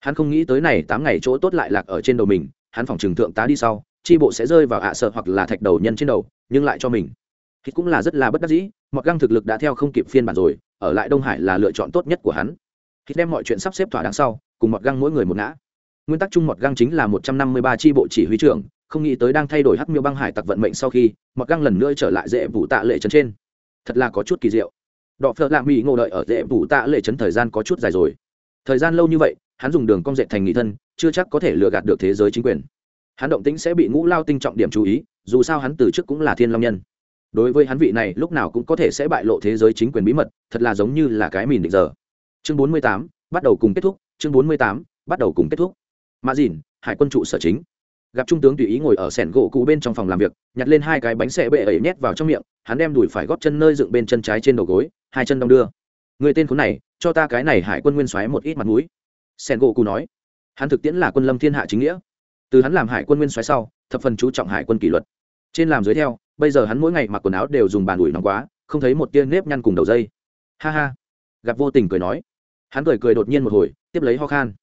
Hắn không nghĩ tới này tám ngày chỗ tốt lại lạc ở trên đầu mình, hắn phòng trừng thượng tá đi sau, tri bộ sẽ rơi vào ạ sợ hoặc là thạch đầu nhân trên đầu, nhưng lại cho mình. Thì cũng là rất là bất đắc dĩ mặc găng thực lực đã theo không kịp phiên bản rồi, ở lại đông hải là lựa chọn tốt nhất của hắn. Khi đem mọi chuyện sắp xếp thỏa đáng sau, cùng Mặc găng mỗi người một ngã nguyên tắc chung mọt găng chính là một trăm năm mươi ba tri bộ chỉ huy trưởng, không nghĩ tới đang thay đổi hắc miêu băng hải tặc vận mệnh sau khi, mọt găng lần nữa trở lại dễ vụ tạ lệ trấn trên. Thật là có chút kỳ diệu. Đọ phợ lạ mỹ ngộ đợi ở dễ vụ tạ lệ trấn thời gian có chút dài rồi. Thời gian lâu như vậy, hắn dùng đường cong dệt thành nghị thân, chưa chắc có thể lừa gạt được thế giới chính quyền. Hắn động tĩnh sẽ bị ngũ lao tinh trọng điểm chú ý, dù sao hắn từ trước cũng là thiên long nhân. Đối với hắn vị này, lúc nào cũng có thể sẽ bại lộ thế giới chính quyền bí mật, thật là giống như là cái mìn định giờ. Chương bốn mươi tám, bắt đầu cùng kết thúc, chương bốn mươi tám, bắt đầu cùng kết thúc mã dìn, hải quân trụ sở chính. Gặp trung tướng tùy ý ngồi ở sẻn gỗ cũ bên trong phòng làm việc, nhặt lên hai cái bánh xe bệ ấy nhét vào trong miệng, hắn đem đùi phải góp chân nơi dựng bên chân trái trên đầu gối, hai chân đong đưa. Người tên khốn này, cho ta cái này hải quân nguyên soái một ít mặt mũi. Sẻn gỗ cũ nói. Hắn thực tiễn là quân lâm thiên hạ chính nghĩa. Từ hắn làm hải quân nguyên soái sau, thập phần chú trọng hải quân kỷ luật. Trên làm dưới theo, bây giờ hắn mỗi ngày mặc quần áo đều dùng bàn ủi nóng quá, không thấy một tia nếp nhăn cùng đầu dây. Ha ha. Gặp vô tình cười nói. Hắn cười cười đột nhiên một hồi, tiếp lấy ho khan.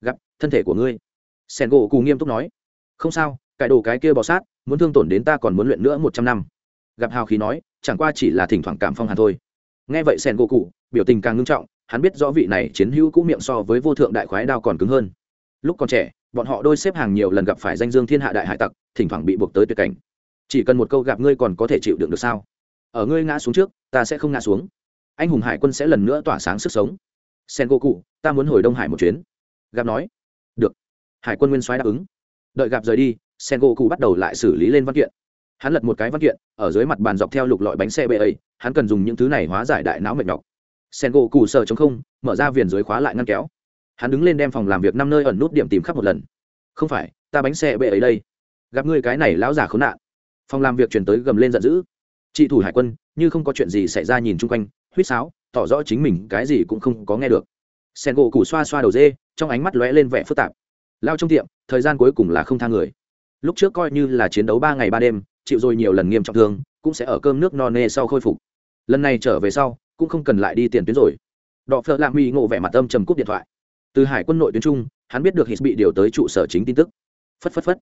Gặp, thân thể của ngươi sẻn gỗ cù nghiêm túc nói, không sao cải đồ cái kia bò sát, muốn thương tổn đến ta còn muốn luyện nữa một trăm năm. Gặp hào khí nói, chẳng qua chỉ là thỉnh thoảng cảm phong hàn thôi. Nghe vậy sẻn gỗ cụ biểu tình càng ngưng trọng, hắn biết rõ vị này chiến hữu cũ miệng so với vô thượng đại khoái đao còn cứng hơn. Lúc còn trẻ, bọn họ đôi xếp hàng nhiều lần gặp phải danh dương thiên hạ đại hải tặc, thỉnh thoảng bị buộc tới tuyệt cảnh. Chỉ cần một câu gặp ngươi còn có thể chịu đựng được sao? Ở ngươi ngã xuống trước, ta sẽ không ngã xuống. Anh hùng hải quân sẽ lần nữa tỏa sáng sức sống. Sen go cụ ta muốn hồi đông hải một chuyến. Gặp nói hải quân nguyên soái đáp ứng. Đợi gặp rời đi sen gỗ cụ bắt đầu lại xử lý lên văn kiện. Hắn lật một cái văn kiện, ở dưới mặt bàn dọc theo lục lọi bánh xe bê ấy hắn cần dùng những thứ này hóa giải đại não mệt nhọc. Sen gỗ cụ sờ chống không, mở ra viền dưới khóa lại ngăn kéo. Hắn đứng lên đem phòng làm việc năm nơi ẩn nút điểm tìm khắp một lần. Không phải, ta bánh xe bê ấy đây. Gặp ngươi cái này lão già khốn nạn. Phòng làm việc chuyển tới gầm lên giận dữ. Chị thủ hải quân, như không có chuyện gì xảy ra nhìn chung quanh huýt sáo, tỏ rõ chính mình, cái gì cũng không có nghe được. Sen gỗ củ xoa xoa đầu dê, trong ánh mắt lóe lên vẻ phức tạp lao trong tiệm, thời gian cuối cùng là không tha người. Lúc trước coi như là chiến đấu ba ngày ba đêm, chịu rồi nhiều lần nghiêm trọng thương, cũng sẽ ở cơm nước no nê sau khôi phục. Lần này trở về sau, cũng không cần lại đi tiền tuyến rồi. Đọ phợ lạ mỹ ngộ vẻ mặt âm trầm cúp điện thoại. Từ hải quân nội tuyến trung, hắn biết được hít bị điều tới trụ sở chính tin tức. Phất phất phất.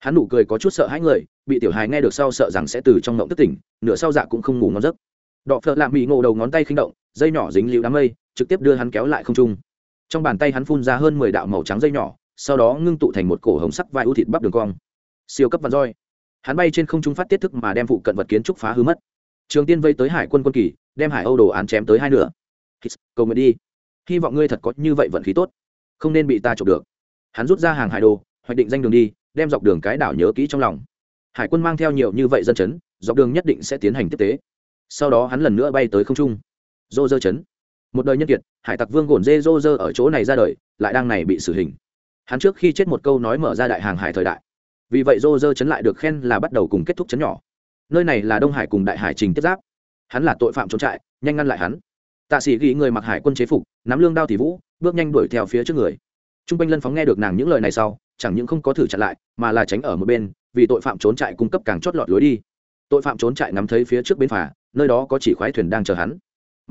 Hắn nụ cười có chút sợ hãi người, bị tiểu hài nghe được sau sợ rằng sẽ từ trong ngộng tức tỉnh, nửa sau dạ cũng không ngủ ngon giấc. Đọ phợ lạ mỹ ngộ đầu ngón tay khinh động, dây nhỏ dính liễu đám mây, trực tiếp đưa hắn kéo lại không trung. Trong bàn tay hắn phun ra hơn mười đạo màu trắng dây nhỏ sau đó ngưng tụ thành một cổ hồng sắc vai ưu thịt bắp đường cong. Siêu cấp vạn roi. Hắn bay trên không trung phát tiết thức mà đem phụ cận vật kiến trúc phá hư mất. Trường tiên vây tới hải quân quân kỳ, đem hải âu đồ án chém tới hai nửa. Cầu nguyện đi. Hy vọng ngươi thật có như vậy vận khí tốt. Không nên bị ta trộm được. Hắn rút ra hàng hải đồ, hoạch định danh đường đi, đem dọc đường cái đảo nhớ kỹ trong lòng. Hải quân mang theo nhiều như vậy dân chấn, dọc đường nhất định sẽ tiến hành tiếp tế. Sau đó hắn lần nữa bay tới không trung. Dô dơ chấn. Một đời nhân kiệt, hải tặc vương gồn dê dô dơ ở chỗ này ra đời, lại đang này bị xử hình hắn trước khi chết một câu nói mở ra đại hàng hải thời đại. Vì vậy dô dơ chấn lại được khen là bắt đầu cùng kết thúc chấn nhỏ. Nơi này là đông hải cùng đại hải trình tiếp giáp. Hắn là tội phạm trốn trại, nhanh ngăn lại hắn. Tạ sĩ ghi người mặc hải quân chế phục, nắm lương đao thì vũ, bước nhanh đuổi theo phía trước người. T r u n g quanh lân phóng nghe được nàng những lời này sau, chẳng những không có thử chặn lại, mà là tránh ở một bên, vì tội phạm trốn trại cung cấp càng chót lọt lối đi. Tội phạm trốn trại ngắm thấy phía trước bến phà, nơi đó có chỉ khoái thuyền đang chờ hắn.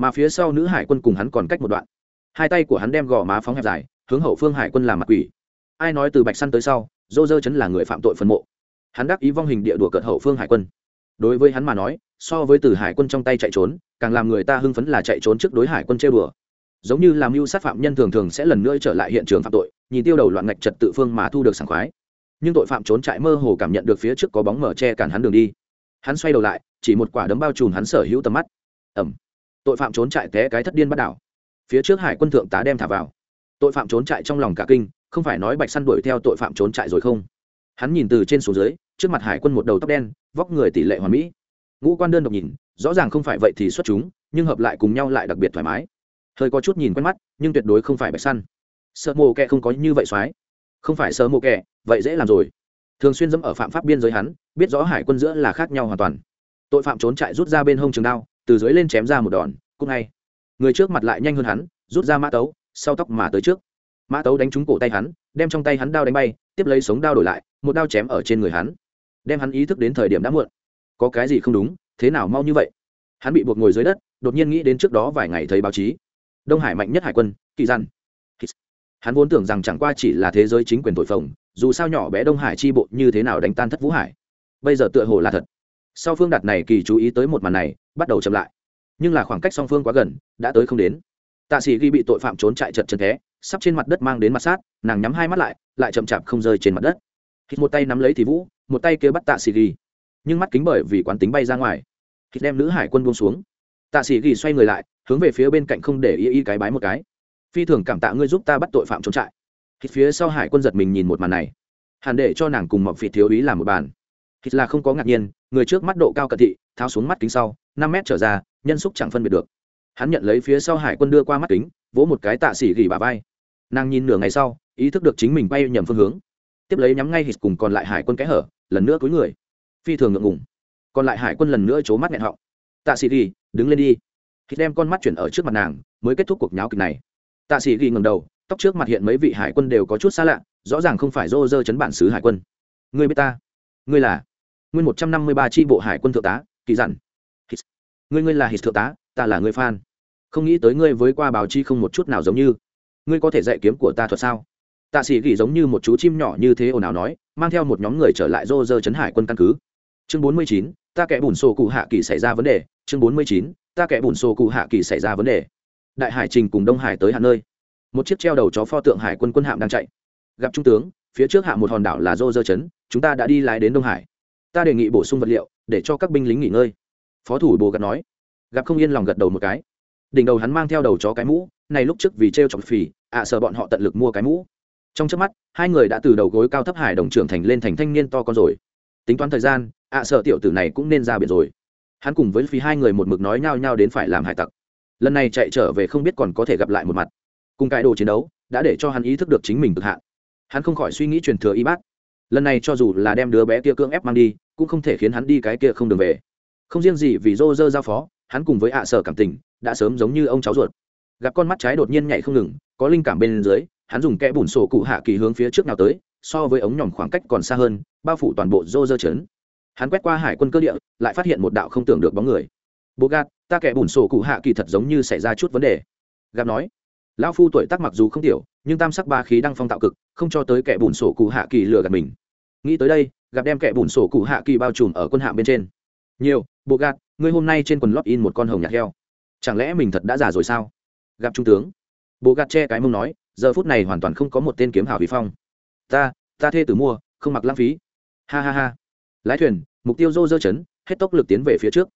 Mà phía sau nữ hải quân cùng hắn còn cách một đoạn. Hai tay của hắn đem gò má phóng hẹp dài, hướng hậu phương hải quân làm mặt quỷ ai nói từ bạch săn tới sau dô dơ chấn là người phạm tội phân mộ. Hắn đắc ý vong hình địa đùa cợt hậu phương hải quân. Đối với hắn mà nói, so với từ hải quân trong tay chạy trốn, càng làm người ta hưng phấn là chạy trốn trước đối hải quân chơi đùa. Giống như làm mưu sát phạm nhân thường thường sẽ lần nữa trở lại hiện trường phạm tội, nhìn tiêu đầu loạn ngạch trật tự phương mà thu được sảng khoái. Nhưng tội phạm trốn chạy mơ hồ cảm nhận được phía trước có bóng mở che cản hắn đường đi. Hắn xoay đầu lại, chỉ một quả đấm bao trùm hắn sở hữu tầm mắt. Ẩm tội phạm trốn chạy té cái thất điên bắt đảo. Phía trước hải quân thượng tá đem thả vào. Tội phạm trốn chạy trong lòng cả kinh không phải nói bạch săn đuổi theo tội phạm trốn chạy rồi không? Hắn nhìn từ trên xuống dưới, trước mặt hải quân một đầu tóc đen, vóc người tỷ lệ hoàn mỹ. Ngũ quan đơn độc nhìn, rõ ràng không phải vậy thì xuất chúng, nhưng hợp lại cùng nhau lại đặc biệt thoải mái. Hơi có chút nhìn quen mắt, nhưng tuyệt đối không phải bạch săn. Sợ mồ kẹ không có như vậy soái không phải sợ mồ kẹ vậy dễ làm rồi. Thường xuyên dẫm ở phạm pháp biên giới hắn, biết rõ hải quân giữa là khác nhau hoàn toàn. Tội phạm trốn chạy rút ra bên hông trường đao, từ dưới lên chém ra một đòn, cũng ngay. Người trước mặt lại nhanh hơn hắn, rút ra mã tấu, sau tóc mà tới trước mã tấu đánh trúng cổ tay hắn, đem trong tay hắn đao đánh bay, tiếp lấy sống đao đổi lại, một đao chém ở trên người hắn. Đem hắn ý thức đến thời điểm đã muộn. Có cái gì không đúng, thế nào mau như vậy? Hắn bị buộc ngồi dưới đất, đột nhiên nghĩ đến trước đó vài ngày thấy báo chí. Đông hải mạnh nhất hải quân, kỳ dặn hắn vốn tưởng rằng chẳng qua chỉ là thế giới chính quyền tội phồng, dù sao nhỏ bé đông hải chi bộ như thế nào đánh tan thất vũ hải. Bây giờ tựa hồ là thật. Sau phương đạt này kỳ chú ý tới một màn này, bắt đầu chậm lại. Nhưng là khoảng cách song phương quá gần, đã tới không đến. Tạ sĩ ghi bị tội phạm trốn chạy chật chân thế sắp trên mặt đất mang đến mặt sát, nàng nhắm hai mắt lại lại chậm chạp không rơi trên mặt đất. Hít một tay nắm lấy thì vũ, một tay kia bắt tạ sĩ ghi. Nhưng mắt kính bởi vì quán tính bay ra ngoài hít đem nữ hải quân buông xuống. Tạ sĩ ghi xoay người lại, hướng về phía bên cạnh không để y y cái bái một cái. Phi thường cảm tạ ngươi giúp ta bắt tội phạm trốn trại. Hít phía sau hải quân giật mình nhìn một màn này. Hẳn để cho nàng cùng mọc phỉ thiếu ý làm một bàn. Hít là không có ngạc nhiên, người trước mắt độ cao cận thị, tháo xuống mắt kính sau, năm mét trở ra, nhân xúc chẳng phân biệt được. Hắn nhận lấy phía sau hải quân đưa qua mắt kính, vỗ một cái tạ xỉ gỉ bà vai nàng nhìn nửa ngày sau, ý thức được chính mình bay nhầm phương hướng. Tiếp lấy nhắm ngay hít cùng còn lại hải quân kẽ hở, lần nữa cúi người. Phi thường ngượng ngùng. Còn lại hải quân lần nữa c mắt nghẹn họng. Tạ sĩ ghi, đứng lên đi. Hít đem con mắt chuyển ở trước mặt nàng, mới kết thúc cuộc nháo kịch này. Tạ sĩ ghi ngầm đầu, tóc trước mặt hiện mấy vị hải quân đều có chút xa lạ, rõ ràng không phải rô rơ chấn bản xứ hải quân. Người biết ta? Ngươi là? Nguyên một trăm năm mươi ba tri bộ hải quân thượng tá, kỳ dặn. Ngươi ngươi là hít thượng tá, ta là người fan. Không nghĩ tới ngươi với qua báo chi không một chút nào giống như ngươi có thể dạy kiếm của ta thuật sao? Tạ sĩ gỉ giống như một chú chim nhỏ như thế ồn ào nói, mang theo một nhóm người trở lại rô rơ chấn hải quân căn cứ. Chương bốn mươi chín, ta kẻ bùn sổ cụ hạ kỳ xảy ra vấn đề. Chương bốn mươi chín, ta kẻ bùn sổ cụ hạ kỳ xảy ra vấn đề. Đại hải trình cùng đông hải tới hạ nơi. Một chiếc treo đầu chó pho tượng hải quân quân hạm đang chạy. Gặp trung tướng, phía trước hạ một hòn đảo là rô rơ chấn, chúng ta đã đi lái đến đông hải. Ta đề nghị bổ sung vật liệu, để cho các binh lính nghỉ ngơi. Phó thủ bồ gạt nói. Gặp không yên lòng gật đầu một cái. Đỉnh đầu hắn mang theo đầu chó cái mũ này lúc trước vì t r e o chọc phì, ạ sợ bọn họ tận lực mua cái mũ. Trong trước mắt, hai người đã từ đầu gối cao thấp hải đồng trưởng thành lên thành thanh niên to con rồi. Tính toán thời gian, ạ sợ tiểu tử này cũng nên ra biển rồi. Hắn cùng với phí hai người một mực nói nhau nhau đến phải làm hải tặc. Lần này chạy trở về không biết còn có thể gặp lại một mặt. Cùng cái đồ chiến đấu, đã để cho hắn ý thức được chính mình cực hạn. Hắn không khỏi suy nghĩ truyền thừa y bác lần này cho dù là đem đứa bé kia cưỡng ép mang đi, cũng không thể khiến hắn đi cái kia không đường về. Không riêng gì vì dô dơ giao phó, hắn cùng với ạ sở cảm tình, đã sớm giống như ông cháu ruột gặp con mắt trái đột nhiên nhảy không ngừng, có linh cảm bên dưới, hắn dùng kẽ bùn sổ cụ hạ kỳ hướng phía trước nào tới, so với ống nhỏm khoảng cách còn xa hơn, bao phủ toàn bộ rô dơ chấn hắn quét qua hải quân cơ địa, lại phát hiện một đạo không tưởng được bóng người. Bố gạt, ta kẻ bùn sổ cụ hạ kỳ thật giống như xảy ra chút vấn đề. Gặp nói, lão phu tuổi tác mặc dù không tiểu, nhưng tam sắc ba khí đang phong tạo cực, không cho tới kẻ bùn sổ cụ hạ kỳ lừa gạt mình. Nghĩ tới đây, gặp đem kẻ bùn sổ cụ hạ kỳ bao trùm ở quân hạm bên trên. Nhiều bộ gạt, ngươi hôm nay trên quần lót in một con hồng nhạt heo. Chẳng lẽ mình thật đã già rồi sao? Gặp trung tướng. Bộ gạt che cái mông nói, giờ phút này hoàn toàn không có một tên kiếm hảo vi phong. Ta ta thê tử mua, không mặc lãng phí. Ha ha ha. Lái thuyền, mục tiêu dô dơ chấn, hết tốc lực tiến về phía trước.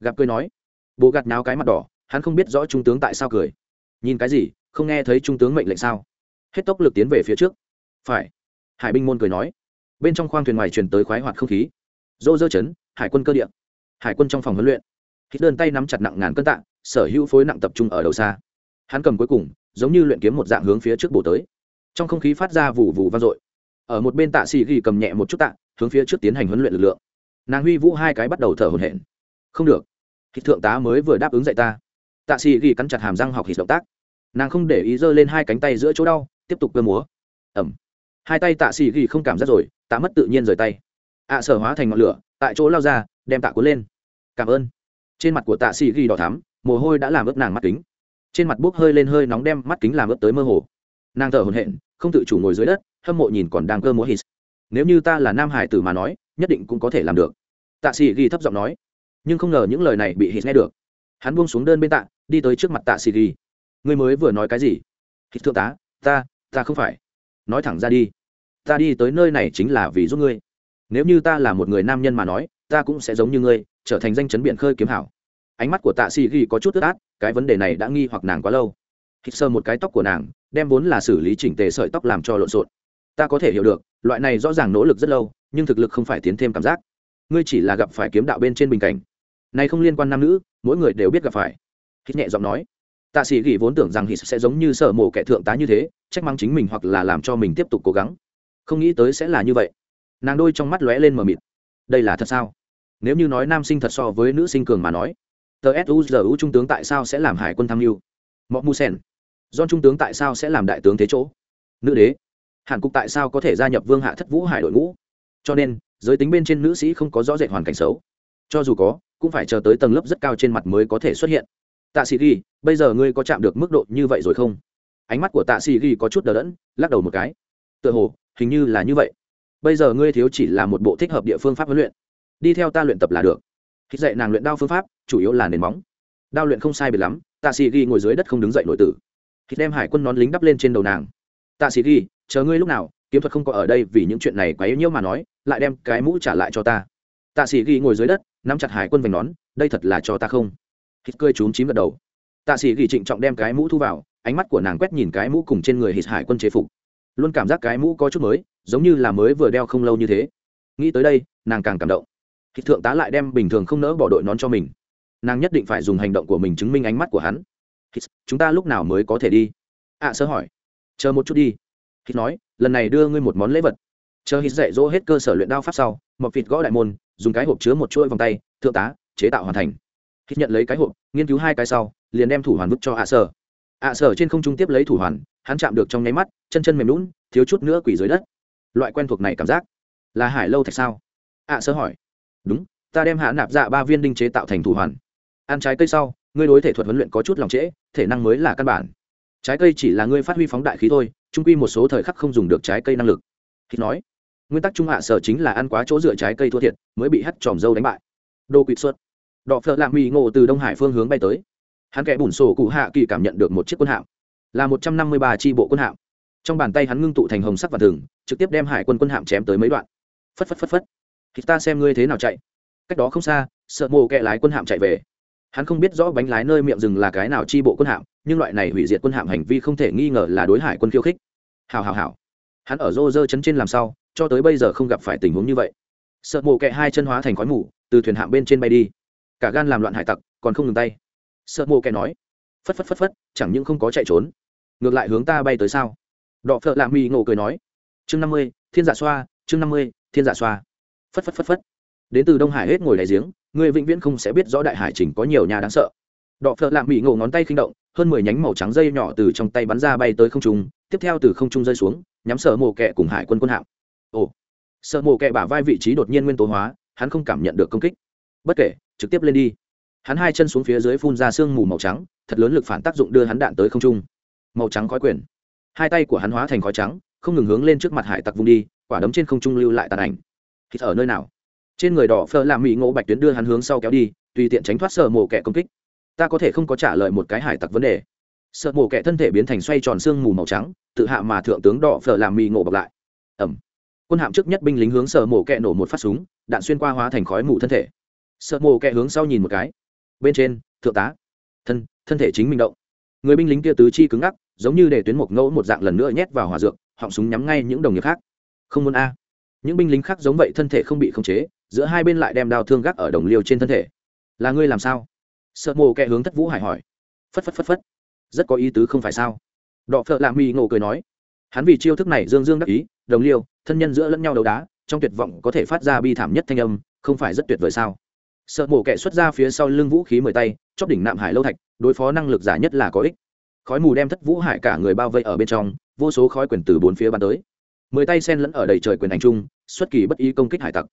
Gặp cười nói. Bộ gạt náo cái mặt đỏ, hắn không biết rõ trung tướng tại sao cười. Nhìn cái gì, không nghe thấy trung tướng mệnh lệnh sao? Hết tốc lực tiến về phía trước. Phải. Hải binh môn cười nói. Bên trong khoang thuyền ngoài truyền tới khoái hoạt không khí. Dô dơ chấn, hải quân cơ điện hải quân trong phòng huấn luyện. Hít đơn tay nắm chặt nặng ngàn cân tạ, sở hữu phối nặng tập trung ở đầu xa hắn cầm cuối cùng, giống như luyện kiếm một dạng hướng phía trước bổ tới. Trong không khí phát ra vụ vụ vang dội. Ở một bên tạ xì ghi cầm nhẹ một chút tạ, hướng phía trước tiến hành huấn luyện lực lượng. Nàng huy vũ hai cái bắt đầu thở hổn hển. Không được. Hít thượng tá mới vừa đáp ứng dạy ta. Tạ xì ghi cắn chặt hàm răng học hít động tác. Nàng không để ý giơ lên hai cánh tay giữa chỗ đau, tiếp tục cơ múa. Ẩm. Hai tay tạ xì ghi không cảm giác rồi, tạ mất tự nhiên rời tay. Ạ sở hóa thành ngọn lửa, tại chỗ lao ra, đem tạ cuốn lên. Cảm ơn. Trên mặt của tạ xì ghi đỏ thắm, mồ hôi đã làm ướt nàng mắt kính trên mặt bốc hơi lên hơi nóng đem mắt kính làm ướt tới mơ hồ. Nàng thở hồn hện không tự chủ ngồi dưới đất, hâm mộ nhìn còn đang cơ múa hít. Nếu như ta là nam hải tử mà nói, nhất định cũng có thể làm được. Tạ sĩ ghi thấp giọng nói. Nhưng không ngờ những lời này bị hít nghe được. Hắn buông xuống đơn bên tạ, đi tới trước mặt tạ sĩ ghi. Ngươi mới vừa nói cái gì? Hít thượng tá, ta ta không phải. Nói thẳng ra đi. Ta đi tới nơi này chính là vì giúp ngươi. Nếu như ta là một người nam nhân mà nói, ta cũng sẽ giống như ngươi, trở thành danh chấn biển khơi kiếm hảo ánh mắt của tạ sĩ ghi có chút tức át, cái vấn đề này đã nghi hoặc nàng quá lâu. Hít sơ một cái tóc của nàng, đem vốn là xử lý chỉnh tề sợi tóc làm cho lộn xộn. Ta có thể hiểu được, loại này rõ ràng nỗ lực rất lâu, nhưng thực lực không phải tiến thêm cảm giác. Ngươi chỉ là gặp phải kiếm đạo bên trên bình cảnh. Này không liên quan nam nữ, mỗi người đều biết gặp phải. Hít nhẹ giọng nói. Tạ sĩ ghi vốn tưởng rằng hít sẽ giống như sở mổ kẻ thượng tá như thế, trách mắng chính mình hoặc là làm cho mình tiếp tục cố gắng. Không nghĩ tới sẽ là như vậy. Nàng đôi trong mắt lóe lên mờ mịt. Đây là thật sao? Nếu như nói nam sinh thật so với nữ sinh cường mà nói tờ suzu trung tướng tại sao sẽ làm hải quân tham mưu? Mọc mu sen. Do trung tướng tại sao sẽ làm đại tướng thế chỗ? Nữ đế. Hàn cục tại sao có thể gia nhập vương hạ thất vũ hải đội ngũ? Cho nên, giới tính bên trên nữ sĩ không có rõ rệt hoàn cảnh xấu. Cho dù có, cũng phải chờ tới tầng lớp rất cao trên mặt mới có thể xuất hiện. Tạ sĩ ghi, bây giờ ngươi có chạm được mức độ như vậy rồi không? Ánh mắt của tạ sĩ ghi có chút đờ đẫn, lắc đầu một cái. Tựa hồ, hình như là như vậy. Bây giờ ngươi thiếu chỉ là một bộ thích hợp địa phương pháp huấn luyện. Đi theo ta luyện tập là được. Khi dạy nàng luyện đao phương pháp chủ yếu là nền móng. Đao luyện không sai biệt lắm tạ sĩ ghi ngồi dưới đất không đứng dậy nội tử. Khi đem hải quân nón lính đắp lên trên đầu nàng. Tạ sĩ ghi chờ ngươi lúc nào, kiếm thuật không có ở đây vì những chuyện này quá yếu nhiễu mà nói, lại đem cái mũ trả lại cho ta. Tạ sĩ ghi ngồi dưới đất, nắm chặt hải quân vành nón, đây thật là cho ta không? Hít cười trúng chím gật đầu. Tạ sĩ ghi trịnh trọng đem cái mũ thu vào, ánh mắt của nàng quét nhìn cái mũ cùng trên người hít hải quân chế phục. Luôn cảm giác cái mũ có chút mới, giống như là mới vừa đeo không lâu như thế. Nghĩ tới đây, nàng càng cảm động. Hít thượng tá lại đem bình thường không nỡ bỏ đội nón cho mình nàng nhất định phải dùng hành động của mình chứng minh ánh mắt của hắn. Hít, chúng ta lúc nào mới có thể đi? Ạ à, sơ hỏi. Chờ một chút đi. Hít nói lần này đưa ngươi một món lễ vật. Chờ hít dạy dỗ hết cơ sở luyện đao pháp sau mọc vịt gõ đại môn dùng cái hộp chứa một chuỗi vòng tay thượng tá chế tạo hoàn thành. Hít nhận lấy cái hộp nghiên cứu hai cái sau liền đem thủ hoàn vứt cho ạ sở ạ sở trên không trung tiếp lấy thủ hoàn hắn chạm được trong nháy mắt chân chân mềm lún thiếu chút nữa quỷ dưới đất. Loại quen thuộc này cảm giác là hải lâu thạch sao? Ạ sở hỏi. Đúng ta đem hạ nạp dạ ba viên đinh chế tạo thành thủ hoàn ăn trái cây sau, ngươi đối thể thuật huấn luyện có chút lòng trễ, thể năng mới là căn bản. Trái cây chỉ là ngươi phát huy phóng đại khí thôi trung quy một số thời khắc không dùng được trái cây năng lực. Hít nói, nguyên tắc trung hạ sở chính là ăn quá chỗ dựa trái cây thua thiệt, mới bị hắt tròm dâu đánh bại. Đô quỵt xuất đọ phợ lạng mỹ ngộ từ đông hải phương hướng bay tới. Hắn kẻ bùn sổ cụ hạ kỳ cảm nhận được một chiếc quân hạm. Là một trăm năm mươi ba tri bộ quân hạm. Trong bàn tay hắn ngưng tụ thành hồng sắc và thừng, trực tiếp đem hải quân quân hạm chém tới mấy đoạn. Phất phất phất phất. Thì ta xem ngươi thế nào chạy. Cách đó không xa, sợ mồ kẹ lái quân hạm chạy về hắn không biết rõ bánh lái nơi miệng rừng là cái nào chi bộ quân hạm, nhưng loại này hủy diệt quân hạm hành vi không thể nghi ngờ là đối hải quân khiêu khích. Hào hào hào hắn ở rô rơ chấn trên làm sao, cho tới bây giờ không gặp phải tình huống như vậy. Sợ mộ kẹ hai chân hóa thành khói mù, từ thuyền hạm bên trên bay đi. Cả gan làm loạn hải tặc, còn không ngừng tay. Sợ mộ kẹ nói, phất phất phất phất, chẳng những không có chạy trốn, ngược lại hướng ta bay tới sao? Đọ phợ lạ mì ngộ cười nói, chương năm mươi, thiên giả xoa, chương năm mươi, thiên giả xoa. Phất phất phất phất. Đến từ đông hải hết ngồi đáy giếng người vĩnh viễn không sẽ biết rõ đại hải trình có nhiều nhà đáng sợ. Đọ phợ lạ mỹ ngộ ngón tay khinh động, hơn mười nhánh màu trắng dây nhỏ từ trong tay bắn ra bay tới không trung, tiếp theo từ không trung rơi xuống, nhắm sợ mồ kẹ cùng hải quân quân hạm. Ồ, sợ mồ kẹ bả vai vị trí đột nhiên nguyên tố hóa, hắn không cảm nhận được công kích. Bất kể, trực tiếp lên đi. Hắn hai chân xuống phía dưới phun ra sương mù màu trắng, thật lớn lực phản tác dụng đưa hắn đạn tới không trung. Màu trắng khói quyển. Hai tay của hắn hóa thành khói trắng, không ngừng hướng lên trước mặt hải tặc vùng đi, quả đấm trên không trung lưu lại tàn ảnh. Thì ở nơi nào? Trên người đỏ phơ làm mỹ ngộ bạch tuyến đưa hắn hướng sau kéo đi, tùy tiện tránh thoát sợ mổ kẻ công kích. Ta có thể không có trả lời một cái hải tặc vấn đề. Sợ mổ kẻ thân thể biến thành xoay tròn xương mù màu trắng, tự hạ mà thượng tướng đỏ phở làm mỹ ngộ bọc lại. Ẩm quân hạm trước nhất binh lính hướng sợ mổ kẹ nổ một phát súng, đạn xuyên qua hóa thành khói mù thân thể. Sợ mổ kẹ hướng sau nhìn một cái. Bên trên, thượng tá. Thân thân thể chính mình động. Người binh lính kia tứ chi cứng ngắc, giống như để tuyến một ngẫu một dạng lần nữa nhét vào hỏa dược, họng súng nhắm ngay những đồng nghiệp khác. Không muốn a những binh lính khác giống vậy thân thể không bị khống chế, giữa hai bên lại đem đao thương gác ở đồng liêu trên thân thể. Là ngươi làm sao? Sợ mồ kẹ hướng thất vũ hải hỏi. Phất phất phất phất. Rất có ý tứ không phải sao? Đọ phợ lạ mi ngộ cười nói. Hắn vì chiêu thức này dương dương đắc ý, đồng liêu, thân nhân giữa lẫn nhau đấu đá, trong tuyệt vọng có thể phát ra bi thảm nhất thanh âm, không phải rất tuyệt vời sao? Sợ mổ kẻ xuất ra phía sau lưng vũ khí mười tay, chóp đỉnh nạm hải lâu thạch, đối phó năng lực giả nhất là có ích. Khói mù đem thất vũ hải cả người bao vây ở bên trong, vô số khói quyền từ bốn phía bắn tới. Mười tay sen lẫn ở đầy trời quyền ảnh chung xuất kỳ bất ý công kích hải tặc.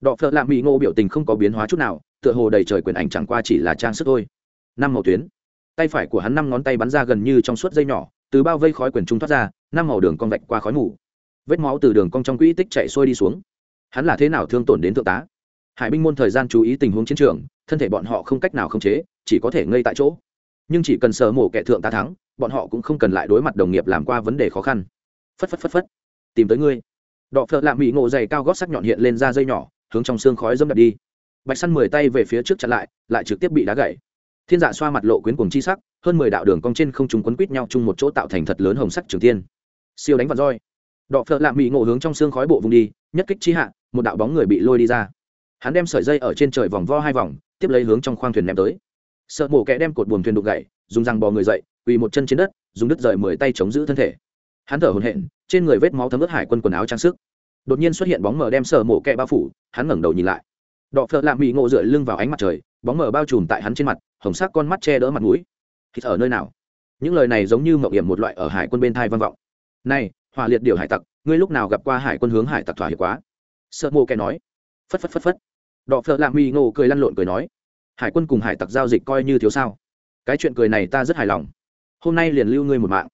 Đọ phợ lạ mỹ ngô biểu tình không có biến hóa chút nào, tựa hồ đầy trời quyền ảnh chẳng qua chỉ là trang sức thôi. Năm màu tuyến. Tay phải của hắn năm ngón tay bắn ra gần như trong suốt dây nhỏ, từ bao vây khói quyền trung thoát ra, năm màu đường cong vạch qua khói mù. Vết máu từ đường cong trong quỹ tích chạy xuôi đi xuống. Hắn là thế nào thương tổn đến thượng tá? Hải binh môn thời gian chú ý tình huống chiến trường, thân thể bọn họ không cách nào khống chế, chỉ có thể ngây tại chỗ. Nhưng chỉ cần sờ mổ kẻ thượng tá thắng, bọn họ cũng không cần lại đối mặt đồng nghiệp làm qua vấn đề khó khăn. Phất phất phất phất. Tìm tới ngươi đọ phợ lạ mỹ ngộ dày cao gót sắc nhọn hiện lên ra dây nhỏ, hướng trong xương khói dâm đập đi. Bạch săn mười tay về phía trước chặn lại lại trực tiếp bị đá gãy. Thiên dạ xoa mặt lộ quyến cùng chi sắc, hơn mười đạo đường cong trên không chúng quấn quýt nhau chung một chỗ tạo thành thật lớn hồng sắc trường tiên. Siêu đánh vào roi. Đọ phợ lạ mỹ ngộ hướng trong xương khói bộ vùng đi, nhất kích chi hạ, một đạo bóng người bị lôi đi ra. Hắn đem sợi dây ở trên trời vòng vo hai vòng, tiếp lấy hướng trong khoang thuyền ném tới. Sợ mổ kẽ đem cột buồm thuyền đục gậy dùng răng bò người dậy, quỳ một chân trên đất, dùng đứt rời mười tay chống giữ thân thể hắn thở hổn hển, trên người vết máu thấm ướt hải quân quần áo trang sức. Đột nhiên xuất hiện bóng mờ đem sờ mổ kẹ bao phủ, hắn ngẩng đầu nhìn lại. Đọ phợ lạ mỹ ngộ dựa lưng vào ánh mặt trời, bóng mờ bao trùm tại hắn trên mặt, hồng sắc con mắt che đỡ mặt mũi. Thì ở nơi nào? Những lời này giống như mậu hiểm một loại ở hải quân bên thai vang vọng. Này, hỏa liệt điều hải tặc, ngươi lúc nào gặp qua hải quân hướng hải tặc thỏa hiệp quá? Sợ mộ kẻ nói. Phất phất phất phất. Đọ phợ lạ mỹ ngộ cười lăn lộn cười nói. Hải quân cùng hải tặc giao dịch coi như thiếu sao. Cái chuyện cười này ta rất hài lòng. Hôm nay liền lưu ngươi một mạng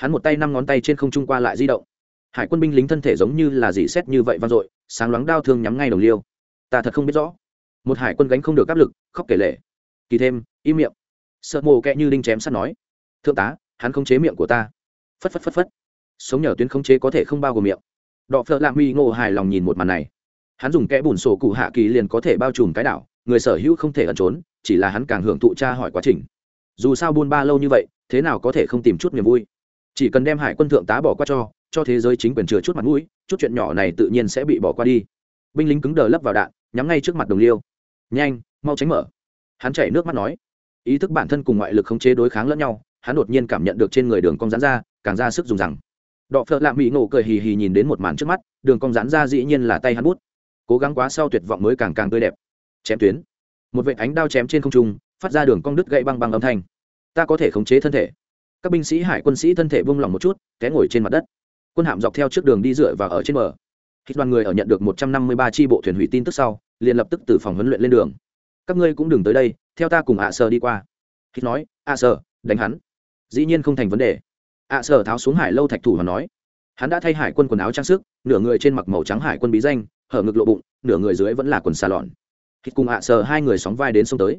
hắn một tay năm ngón tay trên không trung qua lại di động. Hải quân binh lính thân thể giống như là dỉ xét như vậy vang dội, sáng loáng đao thương nhắm ngay đồng liêu. Ta thật không biết rõ. Một hải quân gánh không được áp lực, khóc kể lệ kỳ thêm, im miệng. Sợ mồ kẹ như đinh chém sắt nói. Thượng tá, hắn không chế miệng của ta. Phất phất phất phất. Sống nhờ tuyến không chế có thể không bao gồm miệng. Đọ phợ lạ mi ngộ hài lòng nhìn một màn này. Hắn dùng kẽ bùn sổ cụ hạ kỳ liền có thể bao trùm cái đảo, người sở hữu không thể ẩn trốn, chỉ là hắn càng hưởng thụ tra hỏi quá trình. Dù sao buôn ba lâu như vậy, thế nào có thể không tìm chút niềm vui? Chỉ cần đem hải quân thượng tá bỏ qua cho cho thế giới chính quyền chừa chút mặt mũi, chút chuyện nhỏ này tự nhiên sẽ bị bỏ qua đi. Binh lính cứng đờ lấp vào đạn, nhắm ngay trước mặt đồng liêu. Nhanh, mau tránh mở. Hắn chảy nước mắt nói. Ý thức bản thân cùng ngoại lực khống chế đối kháng lẫn nhau, hắn đột nhiên cảm nhận được trên người đường cong rán ra, càng ra sức dùng rằng. Đọ phợ lạ mỹ ngộ cười hì hì nhìn đến một màn trước mắt, đường cong rán ra dĩ nhiên là tay hắn bút. Cố gắng quá sau tuyệt vọng mới càng càng tươi đẹp. Chém tuyến. Một vệ ánh đao chém trên không trung, phát ra đường cong đứt gãy băng băng âm thanh. Ta có thể khống chế thân thể các binh sĩ hải quân sĩ thân thể buông lỏng một chút, té ngồi trên mặt đất. Quân hạm dọc theo trước đường đi dựa và ở trên bờ. Khi đoàn người ở nhận được một trăm năm mươi ba tri bộ thuyền hủy tin tức sau, liền lập tức từ phòng huấn luyện lên đường. Các ngươi cũng đừng tới đây, theo ta cùng ạ à sơ đi qua. Khi nói, ạ à sơ đánh hắn. Dĩ nhiên không thành vấn đề. Ạ à sơ tháo xuống hải lâu thạch thủ và nói, hắn đã thay hải quân quần áo trang sức, nửa người trên mặc màu trắng hải quân bí danh, hở ngực lộ bụng, nửa người dưới vẫn là quần xà lọn. Khi cùng ạ sơ hai người sóng vai đến sông tới.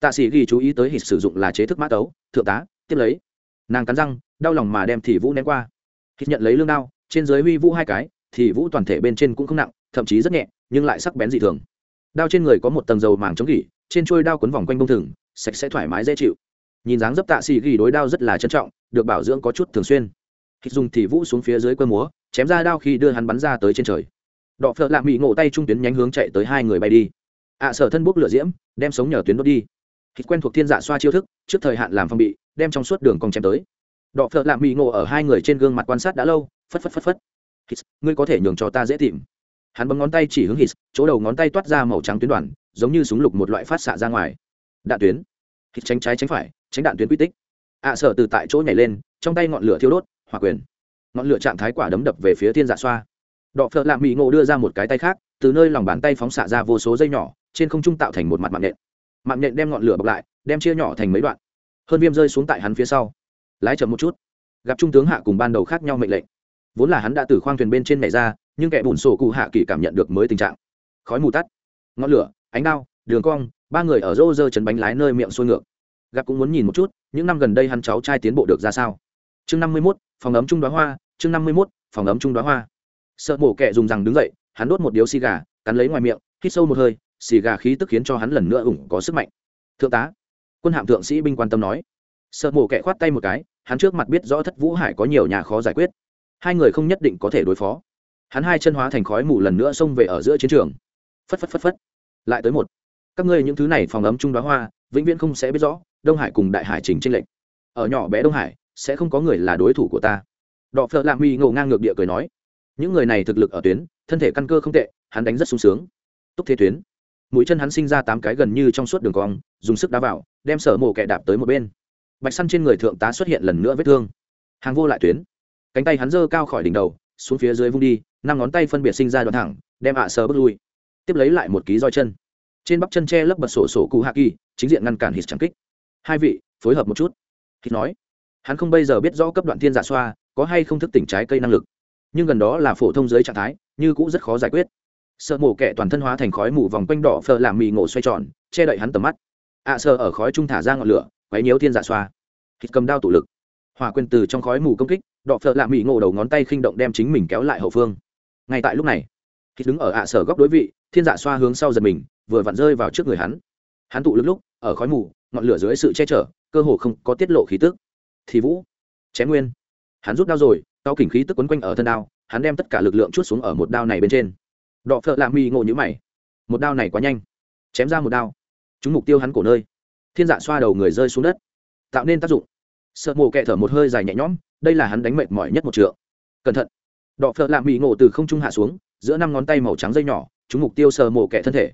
Tạ sĩ ghi chú ý tới hít sử dụng là chế thức mã tấu, thượng tá, tiếp lấy nàng cắn răng, đau lòng mà đem thị vũ ném qua. Khi nhận lấy lương đao, trên dưới huy vũ hai cái, thì vũ toàn thể bên trên cũng không nặng, thậm chí rất nhẹ, nhưng lại sắc bén dị thường. Đao trên người có một tầng dầu màng chống gỉ, trên trôi đao quấn vòng quanh bông thừng, sạch sẽ thoải mái dễ chịu. Nhìn dáng dấp tạ xì ghi đối đao rất là trân trọng, được bảo dưỡng có chút thường xuyên. Khi dùng thì vũ xuống phía dưới cơ múa, chém ra đao khi đưa hắn bắn ra tới trên trời. Đọ phợ lạ mỹ ngộ tay trung tuyến nhánh hướng chạy tới hai người bay đi. Ạ sở thân bốc lửa diễm, đem sống nhờ tuyến đốt đi. Khi quen thuộc thiên dạ xoa chiêu thức, trước thời hạn làm phong bị đem trong suốt đường cong chém tới. Đọ phợ lạ mỹ ngộ ở hai người trên gương mặt quan sát đã lâu, phất phất phất phất. Hít, ngươi có thể nhường cho ta dễ tìm. Hắn bấm ngón tay chỉ hướng hít, chỗ đầu ngón tay toát ra màu trắng tuyến đoàn, giống như súng lục một loại phát xạ ra ngoài. Đạn tuyến. Hít tránh trái tránh phải, tránh đạn tuyến quy tích. Ạ sở từ tại chỗ nhảy lên, trong tay ngọn lửa thiêu đốt hỏa quyền. Ngọn lửa trạng thái quả đấm đập về phía thiên dạ xoa. Đọ phợ lạ mỹ ngộ đưa ra một cái tay khác, từ nơi lòng bàn tay phóng xạ ra vô số dây nhỏ, trên không trung tạo thành một mặt mạng nhện. Mạng nhện đem ngọn lửa bọc lại, đem chia nhỏ thành mấy đoạn hơn viêm rơi xuống tại hắn phía sau. Lái chậm một chút. Gặp trung tướng hạ cùng ban đầu khác nhau mệnh lệnh. Vốn là hắn đã từ khoang thuyền bên trên này ra, nhưng kẻ bùn sổ cụ hạ kỳ cảm nhận được mới tình trạng. Khói mù tắt, ngọn lửa, ánh đao, đường cong, ba người ở rô rơ chấn bánh lái nơi miệng xuôi ngược. Gặp cũng muốn nhìn một chút, những năm gần đây hắn cháu trai tiến bộ được ra sao. Chương năm mươi mốt, phòng ấm trung đoá hoa, chương năm mươi mốt, phòng ấm trung đoá hoa. Sợ mổ kẻ dùng rằng đứng dậy, hắn đốt một điếu xì gà, cắn lấy ngoài miệng, hít sâu một hơi, xì gà khí tức khiến cho hắn lần nữa ủng có sức mạnh. Thượng tá quân hạm thượng sĩ binh quan tâm nói. Sợ mổ kẻ khoát tay một cái, hắn trước mặt biết rõ thất vũ hải có nhiều nhà khó giải quyết. Hai người không nhất định có thể đối phó. Hắn hai chân hóa thành khói mù lần nữa xông về ở giữa chiến trường. Phất phất phất phất. Lại tới một. Các ngươi những thứ này phòng ấm trung đoá hoa, vĩnh viễn không sẽ biết rõ, đông hải cùng đại hải trình tranh lệch. Ở nhỏ bé đông hải, sẽ không có người là đối thủ của ta. Đọ phợ lạ huy ngộ ngang ngược địa cười nói. Những người này thực lực ở tuyến, thân thể căn cơ không tệ, hắn đánh rất sung sướng. Túc thế tuyến mũi chân hắn sinh ra tám cái gần như trong suốt đường cong, dùng sức đá vào, đem sở mổ kẻ đạp tới một bên. Bạch săn trên người thượng tá xuất hiện lần nữa vết thương. Hàng vô lại tuyến. Cánh tay hắn giơ cao khỏi đỉnh đầu, xuống phía dưới vung đi, năm ngón tay phân biệt sinh ra đoạn thẳng, đem ạ à sờ bước lui. Tiếp lấy lại một ký roi chân. Trên bắp chân tre lấp bật sổ sổ cụ hạ kỳ, chính diện ngăn cản hít chẳng kích. Hai vị, phối hợp một chút. Hít nói. Hắn không bây giờ biết rõ cấp đoạn thiên giả xoa, có hay không thức tỉnh trái cây năng lực. Nhưng gần đó là phổ thông giới trạng thái, như cũng rất khó giải quyết sợ mổ kẹ toàn thân hóa thành khói mù vòng quanh đỏ phờ làm mì ngộ xoay tròn che đậy hắn tầm mắt. Ạ à, sợ ở khói trung thả ra ngọn lửa quấy nhiễu thiên dạ xoa. Hít cầm đao tụ lực. Hòa quyền từ trong khói mù công kích đỏ phờ làm mì ngộ đầu ngón tay khinh động đem chính mình kéo lại hậu phương. Ngay tại lúc này hít đứng ở ạ à sở góc đối vị thiên dạ xoa hướng sau giật mình vừa vặn rơi vào trước người hắn. Hắn tụ lực lúc ở khói mù ngọn lửa dưới sự che chở cơ hồ không có tiết lộ khí tức. Thì vũ chém nguyên. Hắn rút đao rồi đao kình khí tức quấn quanh ở thân đao hắn đem tất cả lực lượng chút xuống ở một đao này bên trên đọ phợ lạ mi ngộ nhữ mày. Một đao này quá nhanh. Chém ra một đao. Chúng mục tiêu hắn cổ nơi. Thiên dạ xoa đầu người rơi xuống đất. Tạo nên tác dụng. Sợ mồ kẹ thở một hơi dài nhẹ nhõm đây là hắn đánh mệt mỏi nhất một trượng. Cẩn thận. Đọ phợ lạ mi ngộ từ không trung hạ xuống giữa năm ngón tay màu trắng dây nhỏ chúng mục tiêu sợ mồ kẹ thân thể.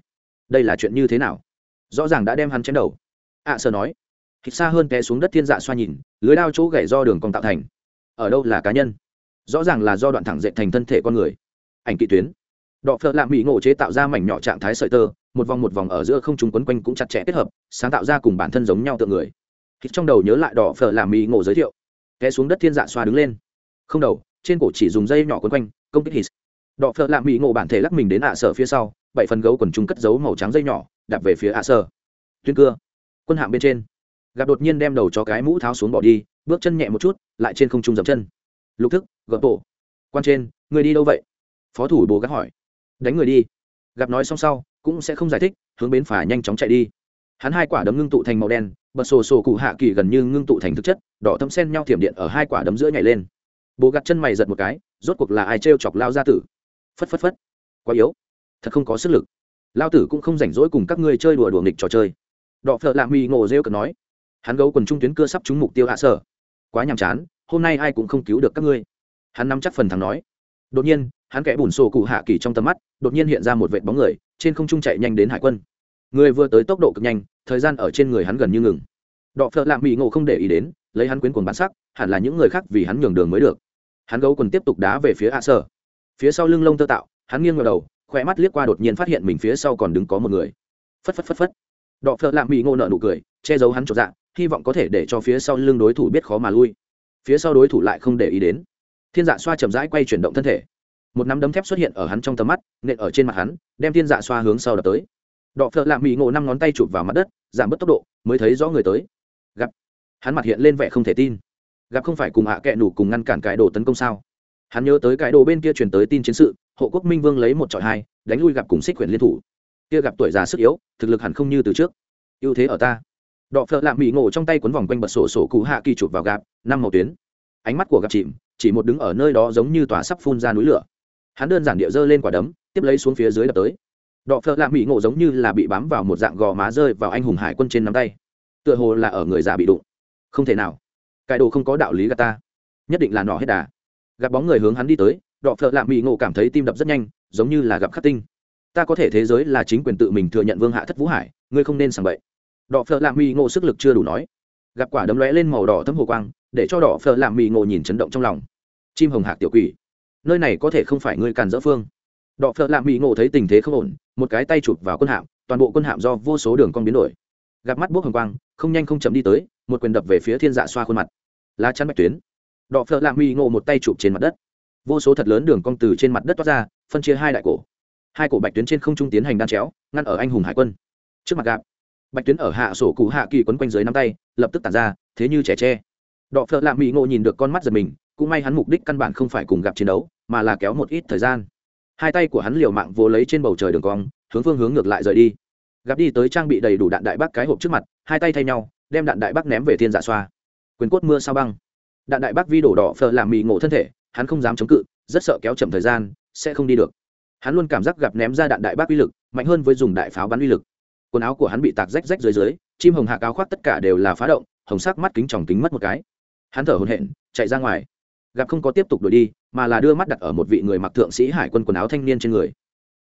Đây là chuyện như thế nào? Rõ ràng đã đem hắn chém đầu. Ạ à, nói. Thịt xa hơn té xuống đất thiên dạ xoa nhìn lưới đao chỗ gãy do đường cong tạo thành. Ở đâu là cá nhân? Rõ ràng là do đoạn thẳng dệt thành thân thể con người. Ảnh kỵ tuyến đọ phợ lạ mỹ ngộ chế tạo ra mảnh nhỏ trạng thái sợi tơ, một vòng một vòng ở giữa không trung quấn quanh cũng chặt chẽ kết hợp, sáng tạo ra cùng bản thân giống nhau tượng người. Hít trong đầu nhớ lại đỏ phở làm mỹ ngộ giới thiệu, té xuống đất thiên dạ xoa đứng lên. Không đầu, trên cổ chỉ dùng dây nhỏ quấn quanh, công kích hít. Đỏ phở làm mỹ ngộ bản thể lắc mình đến ạ sở phía sau, bảy phần gấu quần chúng cất giấu màu trắng dây nhỏ, đạp về phía ạ sở. Tuyên cưa, quân hạm bên trên. Gặp đột nhiên đem đầu cho cái mũ tháo xuống bỏ đi, bước chân nhẹ một chút, lại trên không trung dậm chân. Lục thức, gợp bộ quan trên, người đi đâu vậy? Phó thủ bố gác hỏi đánh người đi. Gặp nói xong sau, cũng sẽ không giải thích, hướng bến phà nhanh chóng chạy đi. Hắn hai quả đấm ngưng tụ thành màu đen, bật sổ sổ cụ hạ kỳ gần như ngưng tụ thành thực chất, đỏ thâm sen nhau thiểm điện ở hai quả đấm giữa nhảy lên. Bố gặt chân mày giật một cái, rốt cuộc là ai trêu chọc lao ra tử? Phất phất phất. Quá yếu. Thật không có sức lực. Lao tử cũng không rảnh rỗi cùng các ngươi chơi đùa đùa nghịch trò chơi. Đọ phợ lạ mi ngộ rêu cần nói. Hắn gấu quần trung tuyến cưa sắp trúng mục tiêu hạ sở. Quá nhàm chán, hôm nay ai cũng không cứu được các ngươi. Hắn nắm chắc phần thắng nói. Đột nhiên hắn kẽ bùn sổ cụ hạ kỳ trong tầm mắt, đột nhiên hiện ra một vệt bóng người, trên không trung chạy nhanh đến hải quân. Người vừa tới tốc độ cực nhanh, thời gian ở trên người hắn gần như ngừng. Đọ phợ lạm bị ngộ không để ý đến, lấy hắn quyến quần bản sắc, hẳn là những người khác vì hắn nhường đường mới được. Hắn gấu quần tiếp tục đá về phía hạ sở. Phía sau lưng lông tơ tạo, hắn nghiêng ngờ đầu khỏe mắt liếc qua đột nhiên phát hiện mình phía sau còn đứng có một người. Phất phất phất phất. Đọ phợ lạm bị ngộ nợ nụ cười, che giấu hắn trọn dạng hy vọng có thể để cho phía sau lưng đối thủ biết khó mà lui. Phía sau đối thủ lại không để ý đến. Thiên dạ xoa chậm rãi quay chuyển động thân thể một nắm đấm thép xuất hiện ở hắn trong tầm mắt, nện ở trên mặt hắn, đem thiên dạ xoa hướng sau đập tới. Đọ phợ lạ mỹ ngộ năm ngón tay chụp vào mặt đất, giảm bớt tốc độ, mới thấy rõ người tới. Gặp. Hắn mặt hiện lên vẻ không thể tin. Gặp không phải cùng hạ à kẹ nủ cùng ngăn cản cải đồ tấn công sao? Hắn nhớ tới cải đồ bên kia truyền tới tin chiến sự, hộ quốc minh vương lấy một trọi hai, đánh lui gặp cùng xích quyển liên thủ. Kia gặp tuổi già sức yếu, thực lực hẳn không như từ trước. Ưu thế ở ta. Đọ phợ lạ mỹ ngộ trong tay quấn vòng quanh bật sổ sổ cụ hạ kỳ chụp vào gạp năm màu tuyến. Ánh mắt của gặp chìm, chỉ một đứng ở nơi đó giống như tòa sắp phun ra núi lửa hắn đơn giản địa dơ lên quả đấm, tiếp lấy xuống phía dưới đập tới. Đọ phợ lạ mỹ ngộ giống như là bị bám vào một dạng gò má rơi vào anh hùng hải quân trên nắm tay. Tựa hồ là ở người già bị đụng. Không thể nào. Cải đồ không có đạo lý gà ta. Nhất định là nọ hết đà. Gặp bóng người hướng hắn đi tới, đọ phợ lạ mỹ ngộ cảm thấy tim đập rất nhanh, giống như là gặp khắc tinh. Ta có thể thế giới là chính quyền tự mình thừa nhận vương hạ thất vũ hải, ngươi không nên sàng bậy. Đọ phở lạm mì ngộ sức lực chưa đủ nói. Gặp quả đấm lóe lên màu đỏ thấm hồ quang, để cho đỏ phở làm mì ngộ nhìn chấn động trong lòng. Chim hồng hạc tiểu quỷ nơi này có thể không phải ngươi càn dỡ phương. Đọ phợ làm mỹ ngộ thấy tình thế không ổn, một cái tay chụp vào quân hạm, toàn bộ quân hạm do vô số đường cong biến đổi. Gặp mắt bốc hồng quang, không nhanh không chậm đi tới, một quyền đập về phía thiên dạ xoa khuôn mặt. Lá chắn bạch tuyến. Đọ phợ làm mỹ ngộ một tay chụp trên mặt đất. Vô số thật lớn đường cong từ trên mặt đất toát ra, phân chia hai đại cổ. Hai cổ bạch tuyến trên không trung tiến hành đan chéo, ngăn ở anh hùng hải quân. Trước mặt gạp bạch tuyến ở hạ sổ cụ hạ kỳ quấn quanh dưới nắm tay, lập tức tản ra, thế như trẻ tre. Đọ phợ lạ mỹ ngộ nhìn được con mắt giật mình cũng may hắn mục đích căn bản không phải cùng gặp chiến đấu, mà là kéo một ít thời gian. Hai tay của hắn liều mạng vô lấy trên bầu trời đường cong, hướng phương hướng ngược lại rời đi. Gặp đi tới trang bị đầy đủ đạn đại bác cái hộp trước mặt, hai tay thay nhau, đem đạn đại bác ném về thiên dạ xoa. Quyền cốt mưa sao băng. Đạn đại bác vi đổ đỏ phờ làm mì ngộ thân thể, hắn không dám chống cự, rất sợ kéo chậm thời gian, sẽ không đi được. Hắn luôn cảm giác gặp ném ra đạn đại bác uy lực, mạnh hơn với dùng đại pháo bắn uy lực. Quần áo của hắn bị tạc rách rách dưới dưới, chim hồng hạ áo khoác tất cả đều là phá động, hồng sắc mắt kính tròng kính mất một cái. Hắn thở hồn hện chạy ra ngoài gặp không có tiếp tục đuổi đi, mà là đưa mắt đặt ở một vị người mặc thượng sĩ hải quân quần áo thanh niên trên người.